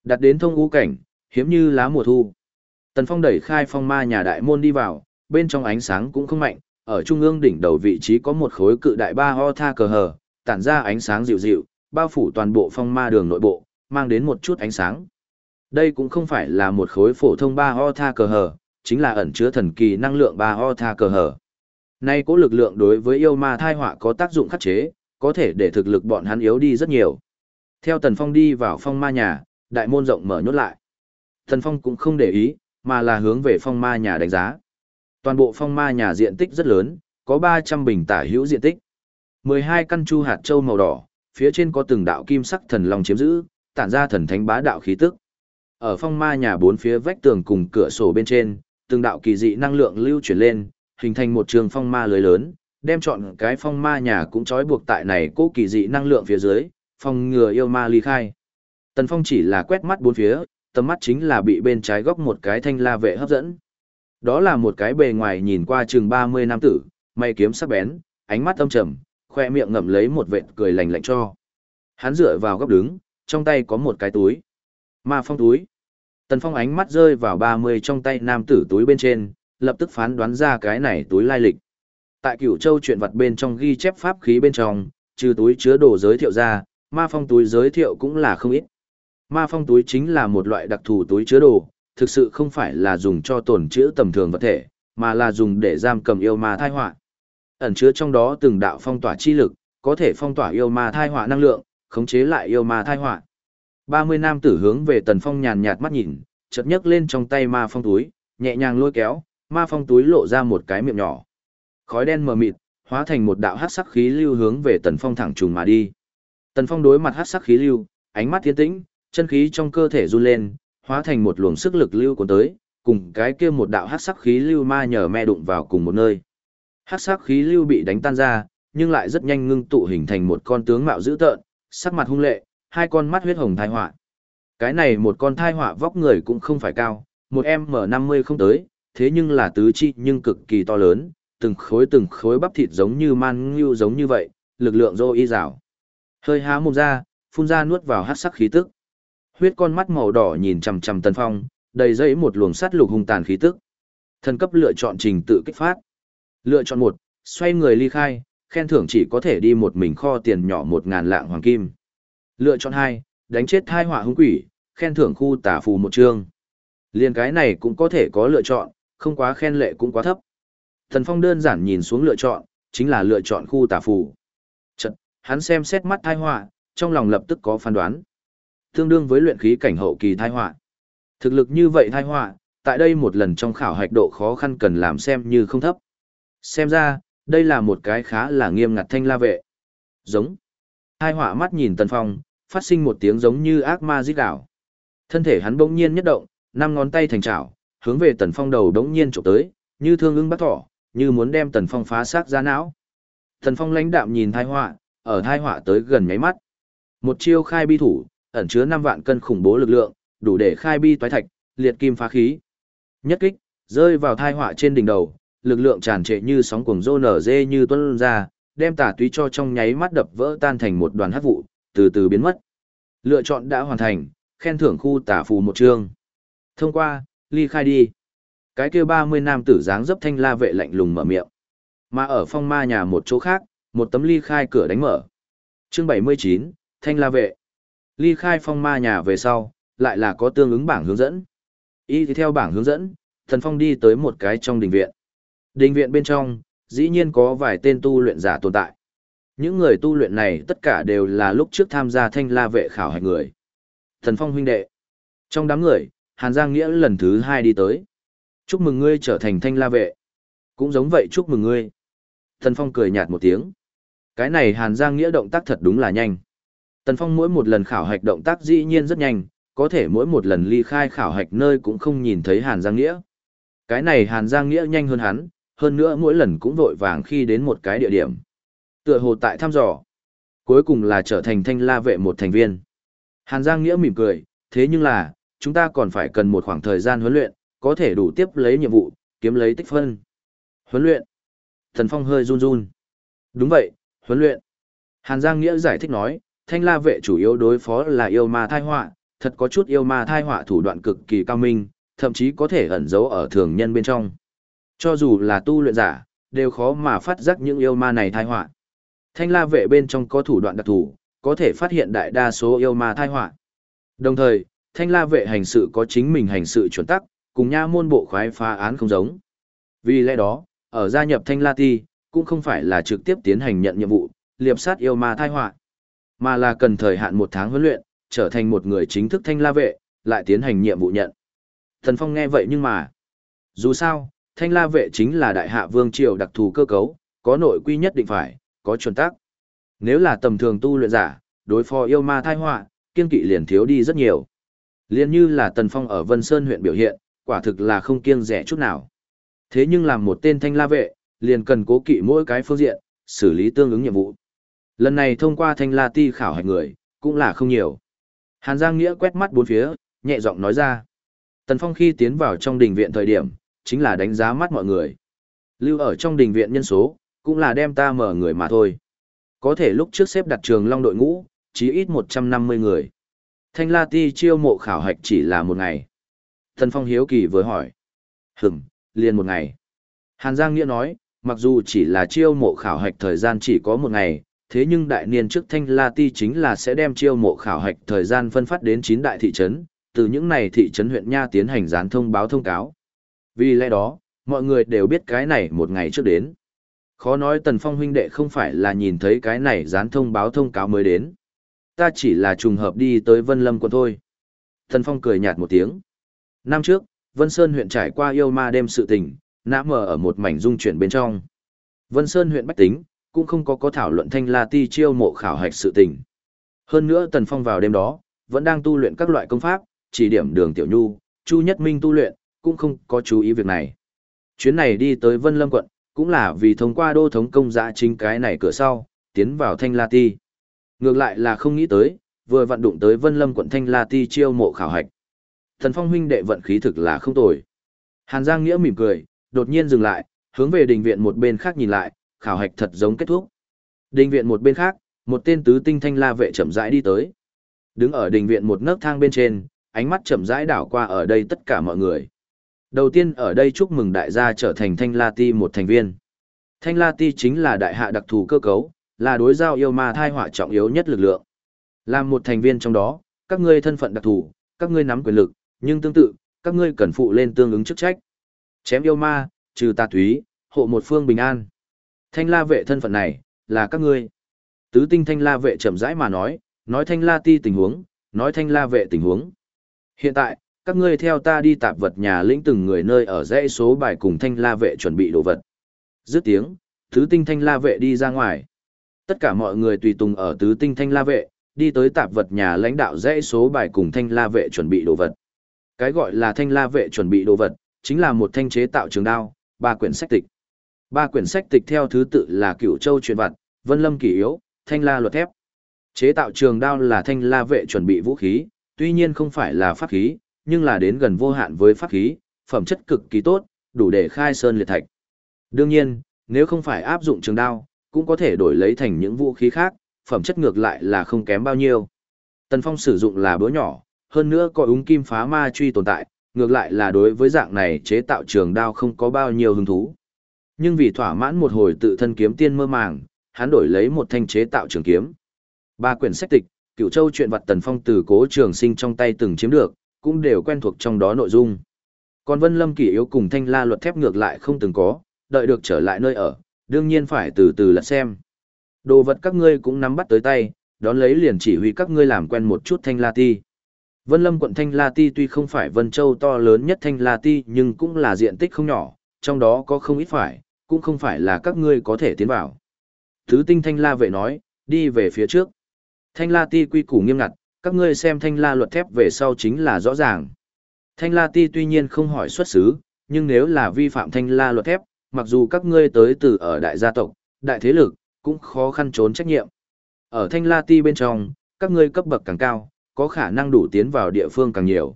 Đạt đến thông ngũ cảnh, hiếm như lá mùa thu. Tần Phong đẩy khai phong ma nhà đại môn đi vào, bên trong ánh sáng cũng không mạnh, ở trung ương đỉnh đầu vị trí có một khối cự đại ba ho tha cờ hờ, tản ra ánh sáng dịu dịu, bao phủ toàn bộ phong ma đường nội bộ, mang đến một chút ánh sáng. Đây cũng không phải là một khối phổ thông ba ho tha cờ hở, chính là ẩn chứa thần kỳ năng lượng ba ho tha cờ hở. Nay cố lực lượng đối với yêu ma thai họa có tác dụng khắc chế, có thể để thực lực bọn hắn yếu đi rất nhiều. Theo Tần Phong đi vào phong ma nhà, đại môn rộng mở nhốt lại. Tần Phong cũng không để ý, mà là hướng về phong ma nhà đánh giá. Toàn bộ phong ma nhà diện tích rất lớn, có 300 bình tả hữu diện tích. 12 căn chu hạt châu màu đỏ, phía trên có từng đạo kim sắc thần long chiếm giữ, tản ra thần thánh bá đạo khí tức. Ở phong ma nhà bốn phía vách tường cùng cửa sổ bên trên, từng đạo kỳ dị năng lượng lưu chuyển lên, hình thành một trường phong ma lưới lớn, đem chọn cái phong ma nhà cũng trói buộc tại này cố kỳ dị năng lượng phía dưới, phong ngừa yêu ma ly khai. Tần Phong chỉ là quét mắt bốn phía, tầm mắt chính là bị bên trái góc một cái thanh la vệ hấp dẫn. Đó là một cái bề ngoài nhìn qua chừng 30 nam tử, mày kiếm sắc bén, ánh mắt âm trầm, khoe miệng ngậm lấy một vệt cười lành lạnh cho. Hắn dựa vào góc đứng, trong tay có một cái túi. Ma phong túi. Tần Phong ánh mắt rơi vào 30 trong tay nam tử túi bên trên, lập tức phán đoán ra cái này túi lai lịch. Tại cửu châu chuyện vật bên trong ghi chép pháp khí bên trong, trừ túi chứa đồ giới thiệu ra, ma phong túi giới thiệu cũng là không ít. Ma phong túi chính là một loại đặc thù túi chứa đồ, thực sự không phải là dùng cho tổn chữ tầm thường vật thể, mà là dùng để giam cầm yêu ma thai họa. Ẩn chứa trong đó từng đạo phong tỏa chi lực, có thể phong tỏa yêu ma thai họa năng lượng, khống chế lại yêu ma thai họa. 30 nam tử hướng về Tần Phong nhàn nhạt mắt nhìn, chợt nhấc lên trong tay ma phong túi, nhẹ nhàng lôi kéo, ma phong túi lộ ra một cái miệng nhỏ. Khói đen mờ mịt, hóa thành một đạo hắc sắc khí lưu hướng về Tần Phong thẳng trùng mà đi. Tần Phong đối mặt hắc sắc khí lưu, ánh mắt thiên tĩnh, chân khí trong cơ thể run lên, hóa thành một luồng sức lực lưu cuốn tới, cùng cái kia một đạo hắc sắc khí lưu ma nhờ me đụng vào cùng một nơi. Hắc sắc khí lưu bị đánh tan ra, nhưng lại rất nhanh ngưng tụ hình thành một con tướng mạo dữ tợn, sắc mặt hung lệ, hai con mắt huyết hồng thai họa. Cái này một con thai họa vóc người cũng không phải cao, một em m năm mươi không tới, thế nhưng là tứ chi nhưng cực kỳ to lớn, từng khối từng khối bắp thịt giống như man ngưu giống như vậy, lực lượng dô y rào. Hơi há mồm ra, phun ra nuốt vào hắc sắc khí tức. Huyết con mắt màu đỏ nhìn chằm chằm Tần Phong, đầy dẫy một luồng sát lục hung tàn khí tức. Thần cấp lựa chọn trình tự kích phát. Lựa chọn một, xoay người ly khai, khen thưởng chỉ có thể đi một mình kho tiền nhỏ một ngàn lạng hoàng kim. Lựa chọn hai, đánh chết thai họa hung quỷ, khen thưởng khu tả phù một chương. Liên cái này cũng có thể có lựa chọn, không quá khen lệ cũng quá thấp. Thần Phong đơn giản nhìn xuống lựa chọn, chính là lựa chọn khu tả phù. Chật, hắn xem xét mắt thai họa, trong lòng lập tức có phán đoán. Tương đương với luyện khí cảnh hậu kỳ thai họa. Thực lực như vậy thai họa, tại đây một lần trong khảo hạch độ khó khăn cần làm xem như không thấp. Xem ra, đây là một cái khá là nghiêm ngặt thanh la vệ. Giống. Hai hỏa mắt nhìn Tần Phong, phát sinh một tiếng giống như ác ma giết đảo. Thân thể hắn bỗng nhiên nhất động, năm ngón tay thành chảo, hướng về Tần Phong đầu đống nhiên chụp tới, như thương ưng bắt thỏ, như muốn đem Tần Phong phá xác ra não. Tần Phong lãnh đạm nhìn thai họa, ở thai họa tới gần nháy mắt. Một chiêu khai bi thủ, ẩn chứa 5 vạn cân khủng bố lực lượng, đủ để khai bi toái thạch, liệt kim phá khí. Nhất kích, rơi vào thai họa trên đỉnh đầu, lực lượng tràn trệ như sóng cuồng rô nở dê như tuân ra, đem tà túy cho trong nháy mắt đập vỡ tan thành một đoàn hắc vụ, từ từ biến mất. Lựa chọn đã hoàn thành, khen thưởng khu tả phù một chương. Thông qua, ly khai đi. Cái kia 30 nam tử dáng dấp thanh la vệ lạnh lùng mở miệng. Mà ở phong ma nhà một chỗ khác, một tấm ly khai cửa đánh mở. Chương 79, thanh la vệ. Ly khai phong ma nhà về sau, lại là có tương ứng bảng hướng dẫn. Y theo bảng hướng dẫn, thần phong đi tới một cái trong đình viện. Đình viện bên trong, dĩ nhiên có vài tên tu luyện giả tồn tại. Những người tu luyện này tất cả đều là lúc trước tham gia thanh la vệ khảo hạch người. Thần Phong huynh đệ. Trong đám người, Hàn Giang Nghĩa lần thứ hai đi tới. Chúc mừng ngươi trở thành thanh la vệ. Cũng giống vậy chúc mừng ngươi. Thần Phong cười nhạt một tiếng. Cái này Hàn Giang Nghĩa động tác thật đúng là nhanh. Tần Phong mỗi một lần khảo hạch động tác dĩ nhiên rất nhanh, có thể mỗi một lần ly khai khảo hạch nơi cũng không nhìn thấy Hàn Giang Nghĩa. Cái này Hàn Giang Nghĩa nhanh hơn hắn, hơn nữa mỗi lần cũng vội vàng khi đến một cái địa điểm. Tựa hồ tại thăm dò, cuối cùng là trở thành thanh la vệ một thành viên. Hàn Giang Nghĩa mỉm cười, thế nhưng là, chúng ta còn phải cần một khoảng thời gian huấn luyện, có thể đủ tiếp lấy nhiệm vụ, kiếm lấy tích phân. Huấn luyện. Thần Phong hơi run run. Đúng vậy, huấn luyện. Hàn Giang Nghĩa giải thích nói, thanh la vệ chủ yếu đối phó là yêu ma thai họa, thật có chút yêu ma thai họa thủ đoạn cực kỳ cao minh, thậm chí có thể ẩn giấu ở thường nhân bên trong. Cho dù là tu luyện giả, đều khó mà phát giác những yêu ma này thai họa. Thanh la vệ bên trong có thủ đoạn đặc thù, có thể phát hiện đại đa số yêu ma thai họa. Đồng thời, thanh la vệ hành sự có chính mình hành sự chuẩn tắc, cùng nha môn bộ khoái phá án không giống. Vì lẽ đó, ở gia nhập thanh la ti, cũng không phải là trực tiếp tiến hành nhận nhiệm vụ, liệp sát yêu ma thai họa, mà là cần thời hạn một tháng huấn luyện, trở thành một người chính thức thanh la vệ, lại tiến hành nhiệm vụ nhận. Thần Phong nghe vậy nhưng mà, dù sao, thanh la vệ chính là đại hạ vương triều đặc thù cơ cấu, có nội quy nhất định phải, có chuẩn tắc. Nếu là tầm thường tu luyện giả, đối phó yêu ma thai họa, kiên kỵ liền thiếu đi rất nhiều. Liên như là Tần Phong ở Vân Sơn huyện biểu hiện, quả thực là không kiêng rẻ chút nào. Thế nhưng làm một tên thanh la vệ, liền cần cố kỵ mỗi cái phương diện, xử lý tương ứng nhiệm vụ. Lần này thông qua thanh la ti khảo hạch người, cũng là không nhiều. Hàn Giang Nghĩa quét mắt bốn phía, nhẹ giọng nói ra. Tần Phong khi tiến vào trong đình viện thời điểm, chính là đánh giá mắt mọi người. Lưu ở trong đình viện nhân số, cũng là đem ta mở người mà thôi. Có thể lúc trước xếp đặt trường long đội ngũ, chí ít 150 người. Thanh La Ti chiêu mộ khảo hạch chỉ là một ngày. Thần Phong hiếu kỳ vừa hỏi. Hửm, liền một ngày. Hàn Giang Nghĩa nói, mặc dù chỉ là chiêu mộ khảo hạch thời gian chỉ có một ngày, thế nhưng đại niên trước Thanh La Ti chính là sẽ đem chiêu mộ khảo hạch thời gian phân phát đến 9 đại thị trấn, từ những này thị trấn huyện nha tiến hành dán thông báo thông cáo. Vì lẽ đó, mọi người đều biết cái này một ngày trước đến. Khó nói Tần Phong huynh đệ không phải là nhìn thấy cái này dán thông báo thông cáo mới đến. Ta chỉ là trùng hợp đi tới Vân Lâm quận thôi. Tần Phong cười nhạt một tiếng. Năm trước, Vân Sơn huyện trải qua yêu ma đêm sự tình, nã mờ ở một mảnh dung chuyển bên trong. Vân Sơn huyện Bách Tính, cũng không có có thảo luận thanh la ti chiêu mộ khảo hạch sự tình. Hơn nữa Tần Phong vào đêm đó, vẫn đang tu luyện các loại công pháp, chỉ điểm đường tiểu nhu, Chu Nhất Minh tu luyện, cũng không có chú ý việc này. Chuyến này đi tới Vân Lâm quận, cũng là vì thông qua đô thống công giã chính cái này cửa sau, tiến vào thanh la ti. Ngược lại là không nghĩ tới, vừa vận đụng tới Vân Lâm quận thanh la ti chiêu mộ khảo hạch. Thần Phong huynh đệ vận khí thực là không tồi. Hàn Giang Nghĩa mỉm cười, đột nhiên dừng lại, hướng về đình viện một bên khác nhìn lại, khảo hạch thật giống kết thúc. Đình viện một bên khác, một tên tứ tinh thanh la vệ chậm rãi đi tới. Đứng ở đình viện một nấc thang bên trên, ánh mắt chậm rãi đảo qua ở đây tất cả mọi người. Đầu tiên ở đây chúc mừng đại gia trở thành thanh la ti một thành viên. Thanh la ti chính là đại hạ đặc thù cơ cấu, là đối giao yêu ma thai họa trọng yếu nhất lực lượng. Làm một thành viên trong đó, các ngươi thân phận đặc thù, các ngươi nắm quyền lực, nhưng tương tự, các ngươi cần phụ lên tương ứng chức trách. Chém yêu ma, trừ tà túy, hộ một phương bình an. Thanh la vệ thân phận này, là các ngươi. Tứ tinh thanh la vệ chậm rãi mà nói, nói thanh la ti tình huống, nói thanh la vệ tình huống. Hiện tại, các ngươi theo ta đi tạp vật nhà lĩnh từng người nơi ở dãy số bài cùng thanh la vệ chuẩn bị đồ vật. Dứt tiếng, tứ tinh thanh la vệ đi ra ngoài. Tất cả mọi người tùy tùng ở tứ tinh thanh la vệ, đi tới tạp vật nhà lãnh đạo dãy số bài cùng thanh la vệ chuẩn bị đồ vật. Cái gọi là thanh la vệ chuẩn bị đồ vật, chính là một thanh chế tạo trường đao, ba quyển sách tịch. Ba quyển sách tịch theo thứ tự là Cửu Châu truyền vật, Vân Lâm kỷ yếu, Thanh La luật thép. Chế tạo trường đao là Thanh La vệ chuẩn bị vũ khí, tuy nhiên không phải là pháp khí, nhưng là đến gần vô hạn với pháp khí, phẩm chất cực kỳ tốt, đủ để khai sơn liệt thạch. Đương nhiên, nếu không phải áp dụng trường đao, cũng có thể đổi lấy thành những vũ khí khác, phẩm chất ngược lại là không kém bao nhiêu. Tần Phong sử dụng là búa nhỏ, hơn nữa có úng kim phá ma truy tồn tại, ngược lại là đối với dạng này chế tạo trường đao không có bao nhiêu hứng thú. Nhưng vì thỏa mãn một hồi tự thân kiếm tiên mơ màng, hắn đổi lấy một thanh chế tạo trường kiếm. Ba quyển sách tịch, cựu châu chuyện vật tần phong từ cố trường sinh trong tay từng chiếm được, cũng đều quen thuộc trong đó nội dung. Còn Vân Lâm Kỷ yếu cùng thanh la luật thép ngược lại không từng có, đợi được trở lại nơi ở, đương nhiên phải từ từ lật xem. Đồ vật các ngươi cũng nắm bắt tới tay, đón lấy liền chỉ huy các ngươi làm quen một chút thanh la ti. Vân Lâm quận Thanh La Ti tuy không phải Vân Châu to lớn nhất Thanh La Ti nhưng cũng là diện tích không nhỏ, trong đó có không ít phải, cũng không phải là các ngươi có thể tiến vào. Thứ tinh Thanh La vệ nói, đi về phía trước. Thanh La Ti quy củ nghiêm ngặt, các ngươi xem Thanh La luật thép về sau chính là rõ ràng. Thanh La Ti tuy nhiên không hỏi xuất xứ, nhưng nếu là vi phạm Thanh La luật thép, mặc dù các ngươi tới từ ở đại gia tộc, đại thế lực, cũng khó khăn trốn trách nhiệm. Ở Thanh La Ti bên trong, các ngươi cấp bậc càng cao, có khả năng đủ tiến vào địa phương càng nhiều.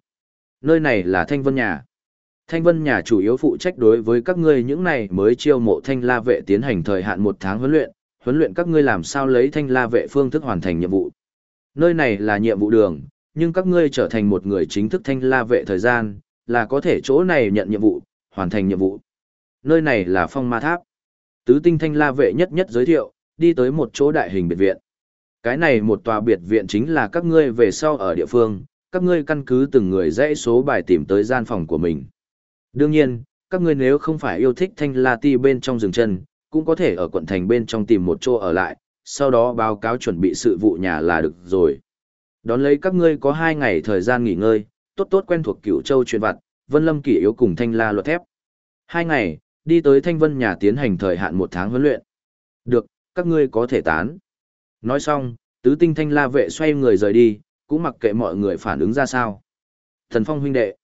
Nơi này là Thanh Vân Nhà. Thanh Vân Nhà chủ yếu phụ trách đối với các ngươi những này mới chiêu mộ Thanh La Vệ tiến hành thời hạn một tháng huấn luyện, huấn luyện các ngươi làm sao lấy Thanh La Vệ phương thức hoàn thành nhiệm vụ. Nơi này là nhiệm vụ đường, nhưng các ngươi trở thành một người chính thức Thanh La Vệ thời gian, là có thể chỗ này nhận nhiệm vụ, hoàn thành nhiệm vụ. Nơi này là Phong Ma Tháp. Tứ tinh Thanh La Vệ nhất nhất giới thiệu, đi tới một chỗ đại hình biệt viện. Cái này một tòa biệt viện chính là các ngươi về sau ở địa phương, các ngươi căn cứ từng người dãy số bài tìm tới gian phòng của mình. Đương nhiên, các ngươi nếu không phải yêu thích thanh la ti bên trong rừng chân, cũng có thể ở quận thành bên trong tìm một chỗ ở lại, sau đó báo cáo chuẩn bị sự vụ nhà là được rồi. Đón lấy các ngươi có hai ngày thời gian nghỉ ngơi, tốt tốt quen thuộc cửu châu truyền vặt, vân lâm kỷ yếu cùng thanh la luật thép. Hai ngày, đi tới thanh vân nhà tiến hành thời hạn một tháng huấn luyện. Được, các ngươi có thể tán. Nói xong, tứ tinh thanh la vệ xoay người rời đi, cũng mặc kệ mọi người phản ứng ra sao. Thần phong huynh đệ.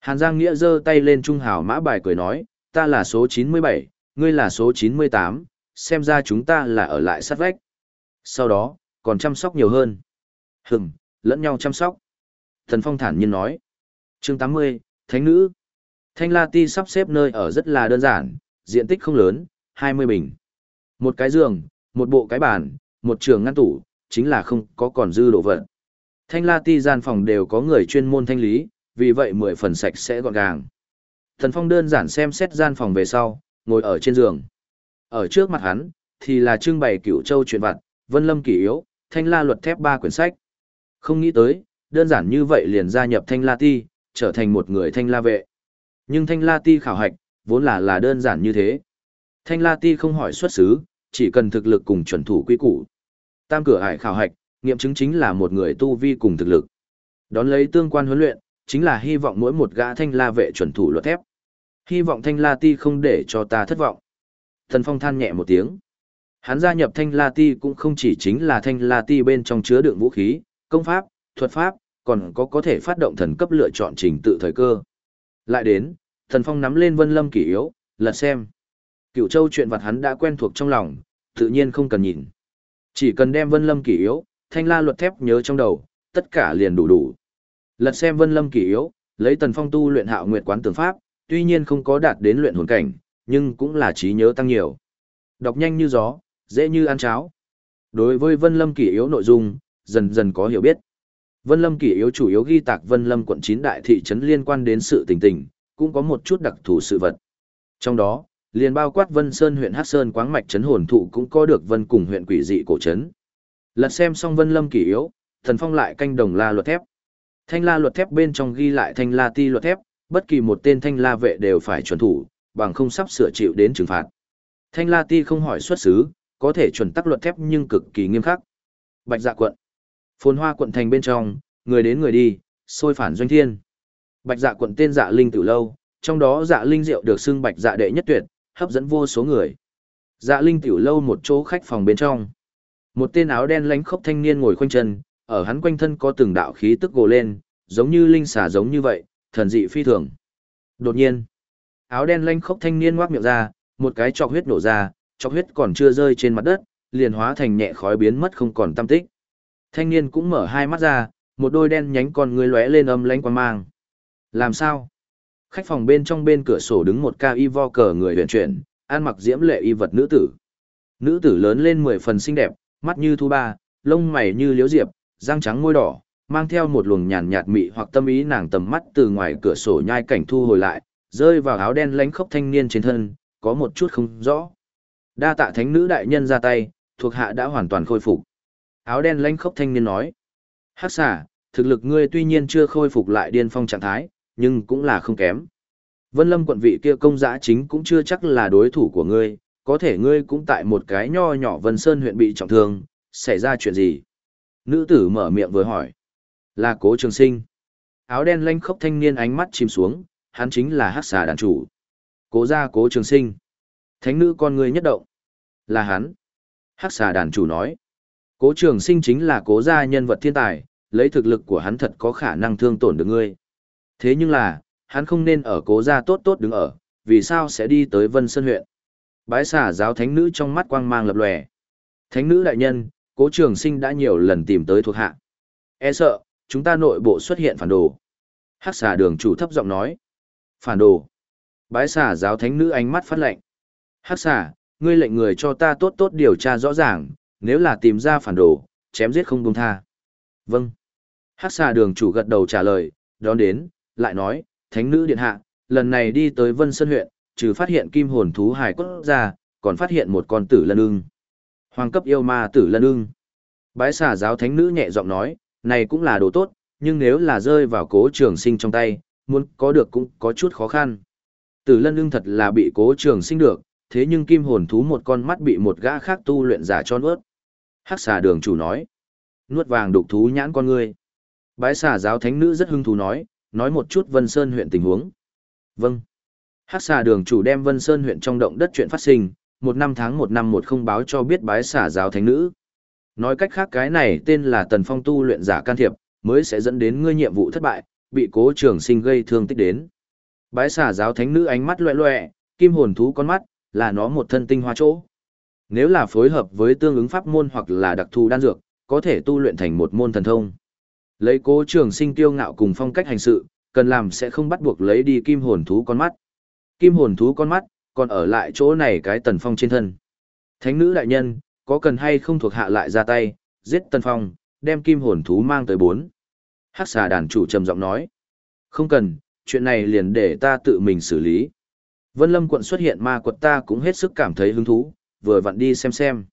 Hàn Giang Nghĩa giơ tay lên trung hào mã bài cười nói, ta là số 97, ngươi là số 98, xem ra chúng ta là ở lại sát vách. Sau đó, còn chăm sóc nhiều hơn. Hừm, lẫn nhau chăm sóc. Thần Phong thản nhiên nói. chương 80, Thánh Nữ. Thanh La Ti sắp xếp nơi ở rất là đơn giản, diện tích không lớn, 20 bình. Một cái giường, một bộ cái bàn, một trường ngăn tủ, chính là không có còn dư đồ vật. Thanh La Ti gian phòng đều có người chuyên môn thanh lý, vì vậy mười phần sạch sẽ gọn gàng. Thần Phong đơn giản xem xét gian phòng về sau, ngồi ở trên giường. Ở trước mặt hắn, thì là trưng bày cửu châu truyền vặt, vân lâm kỷ yếu, thanh la luật thép ba quyển sách. Không nghĩ tới, đơn giản như vậy liền gia nhập thanh la ti, trở thành một người thanh la vệ. Nhưng thanh la ti khảo hạch, vốn là là đơn giản như thế. Thanh la ti không hỏi xuất xứ, chỉ cần thực lực cùng chuẩn thủ quy củ. Tam cửa hải khảo hạch, nghiệm chứng chính là một người tu vi cùng thực lực. Đón lấy tương quan huấn luyện, chính là hy vọng mỗi một gã thanh la vệ chuẩn thủ luật thép. Hy vọng thanh la ti không để cho ta thất vọng. Thần Phong than nhẹ một tiếng. Hắn gia nhập thanh la ti cũng không chỉ chính là thanh la ti bên trong chứa đựng vũ khí, công pháp, thuật pháp, còn có có thể phát động thần cấp lựa chọn trình tự thời cơ. Lại đến, thần phong nắm lên vân lâm kỷ yếu, lật xem. Cựu châu chuyện vật hắn đã quen thuộc trong lòng, tự nhiên không cần nhìn. Chỉ cần đem vân lâm kỷ yếu, thanh la luật thép nhớ trong đầu, tất cả liền đủ đủ. Lật xem Vân Lâm kỳ yếu, lấy Tần Phong tu luyện Hạo Nguyệt quán tường pháp, tuy nhiên không có đạt đến luyện hồn cảnh, nhưng cũng là trí nhớ tăng nhiều. Đọc nhanh như gió, dễ như ăn cháo. Đối với Vân Lâm kỷ yếu nội dung, dần dần có hiểu biết. Vân Lâm kỷ yếu chủ yếu ghi tạc Vân Lâm quận 9 đại thị trấn liên quan đến sự tình tình, cũng có một chút đặc thù sự vật. Trong đó, liền bao quát Vân Sơn huyện Hắc Sơn quáng mạch trấn hồn thụ cũng có được Vân cùng huyện quỷ dị cổ trấn. Lật xem xong Vân Lâm kỷ yếu, Thần Phong lại canh đồng la luật thép. Thanh la luật thép bên trong ghi lại thanh la ti luật thép, bất kỳ một tên thanh la vệ đều phải chuẩn thủ, bằng không sắp sửa chịu đến trừng phạt. Thanh la ti không hỏi xuất xứ, có thể chuẩn tắc luật thép nhưng cực kỳ nghiêm khắc. Bạch dạ quận. Phồn hoa quận thành bên trong, người đến người đi, sôi phản doanh thiên. Bạch dạ quận tên dạ linh từ lâu, trong đó dạ linh rượu được xưng bạch dạ đệ nhất tuyệt, hấp dẫn vô số người. Dạ linh tiểu lâu một chỗ khách phòng bên trong. Một tên áo đen lánh khốc thanh niên ngồi khoanh chân, ở hắn quanh thân có từng đạo khí tức gồ lên, giống như linh xà giống như vậy, thần dị phi thường. Đột nhiên, áo đen lanh khốc thanh niên ngoác miệng ra, một cái chọc huyết nổ ra, chọc huyết còn chưa rơi trên mặt đất, liền hóa thành nhẹ khói biến mất không còn tâm tích. Thanh niên cũng mở hai mắt ra, một đôi đen nhánh con người lóe lên âm lánh quan mang. Làm sao? Khách phòng bên trong bên cửa sổ đứng một ca y vo cờ người huyền chuyển, ăn mặc diễm lệ y vật nữ tử. Nữ tử lớn lên mười phần xinh đẹp, mắt như thu ba, lông mày như liễu diệp, răng trắng môi đỏ, mang theo một luồng nhàn nhạt mị hoặc tâm ý nàng tầm mắt từ ngoài cửa sổ nhai cảnh thu hồi lại, rơi vào áo đen lánh khốc thanh niên trên thân, có một chút không rõ. Đa tạ thánh nữ đại nhân ra tay, thuộc hạ đã hoàn toàn khôi phục. Áo đen lánh khốc thanh niên nói. Hắc xà, thực lực ngươi tuy nhiên chưa khôi phục lại điên phong trạng thái, nhưng cũng là không kém. Vân lâm quận vị kia công giã chính cũng chưa chắc là đối thủ của ngươi, có thể ngươi cũng tại một cái nho nhỏ Vân Sơn huyện bị trọng thương, xảy ra chuyện gì? Nữ tử mở miệng vừa hỏi. Là cố trường sinh. Áo đen lanh khốc thanh niên ánh mắt chìm xuống, hắn chính là hắc xà đàn chủ. Cố gia cố trường sinh. Thánh nữ con người nhất động. Là hắn. Hắc xà đàn chủ nói. Cố trường sinh chính là cố gia nhân vật thiên tài, lấy thực lực của hắn thật có khả năng thương tổn được ngươi. Thế nhưng là, hắn không nên ở cố gia tốt tốt đứng ở, vì sao sẽ đi tới Vân Sơn huyện. Bái xà giáo thánh nữ trong mắt quang mang lập lòe. Thánh nữ đại nhân, cố trường sinh đã nhiều lần tìm tới thuộc hạ. E sợ, chúng ta nội bộ xuất hiện phản đồ. Hắc xà đường chủ thấp giọng nói. Phản đồ. Bái xà giáo thánh nữ ánh mắt phát lệnh. Hắc xà, ngươi lệnh người cho ta tốt tốt điều tra rõ ràng, nếu là tìm ra phản đồ, chém giết không buông tha. Vâng. Hắc xà đường chủ gật đầu trả lời, đón đến, lại nói, thánh nữ điện hạ, lần này đi tới Vân Sơn huyện, trừ phát hiện kim hồn thú hải cốt ra, còn phát hiện một con tử lân ưng. Hoàng cấp yêu ma tử lân ưng. Bái xà giáo thánh nữ nhẹ giọng nói, này cũng là đồ tốt, nhưng nếu là rơi vào cố trường sinh trong tay, muốn có được cũng có chút khó khăn. Tử lân ưng thật là bị cố trường sinh được, thế nhưng kim hồn thú một con mắt bị một gã khác tu luyện giả cho nuốt. Hắc xà đường chủ nói, nuốt vàng đục thú nhãn con ngươi. Bái xà giáo thánh nữ rất hưng thú nói, nói một chút Vân Sơn huyện tình huống. Vâng. Hắc xà đường chủ đem Vân Sơn huyện trong động đất chuyện phát sinh, một năm tháng một năm một không báo cho biết bái xà giáo thánh nữ. Nói cách khác cái này tên là Tần Phong tu luyện giả can thiệp, mới sẽ dẫn đến ngươi nhiệm vụ thất bại, bị cố trường sinh gây thương tích đến. Bái xà giáo thánh nữ ánh mắt loẹ loẹ, kim hồn thú con mắt, là nó một thân tinh hoa chỗ. Nếu là phối hợp với tương ứng pháp môn hoặc là đặc thù đan dược, có thể tu luyện thành một môn thần thông. Lấy cố trường sinh tiêu ngạo cùng phong cách hành sự, cần làm sẽ không bắt buộc lấy đi kim hồn thú con mắt. Kim hồn thú con mắt, còn ở lại chỗ này cái tần phong trên thân. Thánh nữ đại nhân, có cần hay không thuộc hạ lại ra tay, giết tần phong, đem kim hồn thú mang tới bốn. Hắc xà đàn chủ trầm giọng nói. Không cần, chuyện này liền để ta tự mình xử lý. Vân Lâm quận xuất hiện ma quật ta cũng hết sức cảm thấy hứng thú, vừa vặn đi xem xem.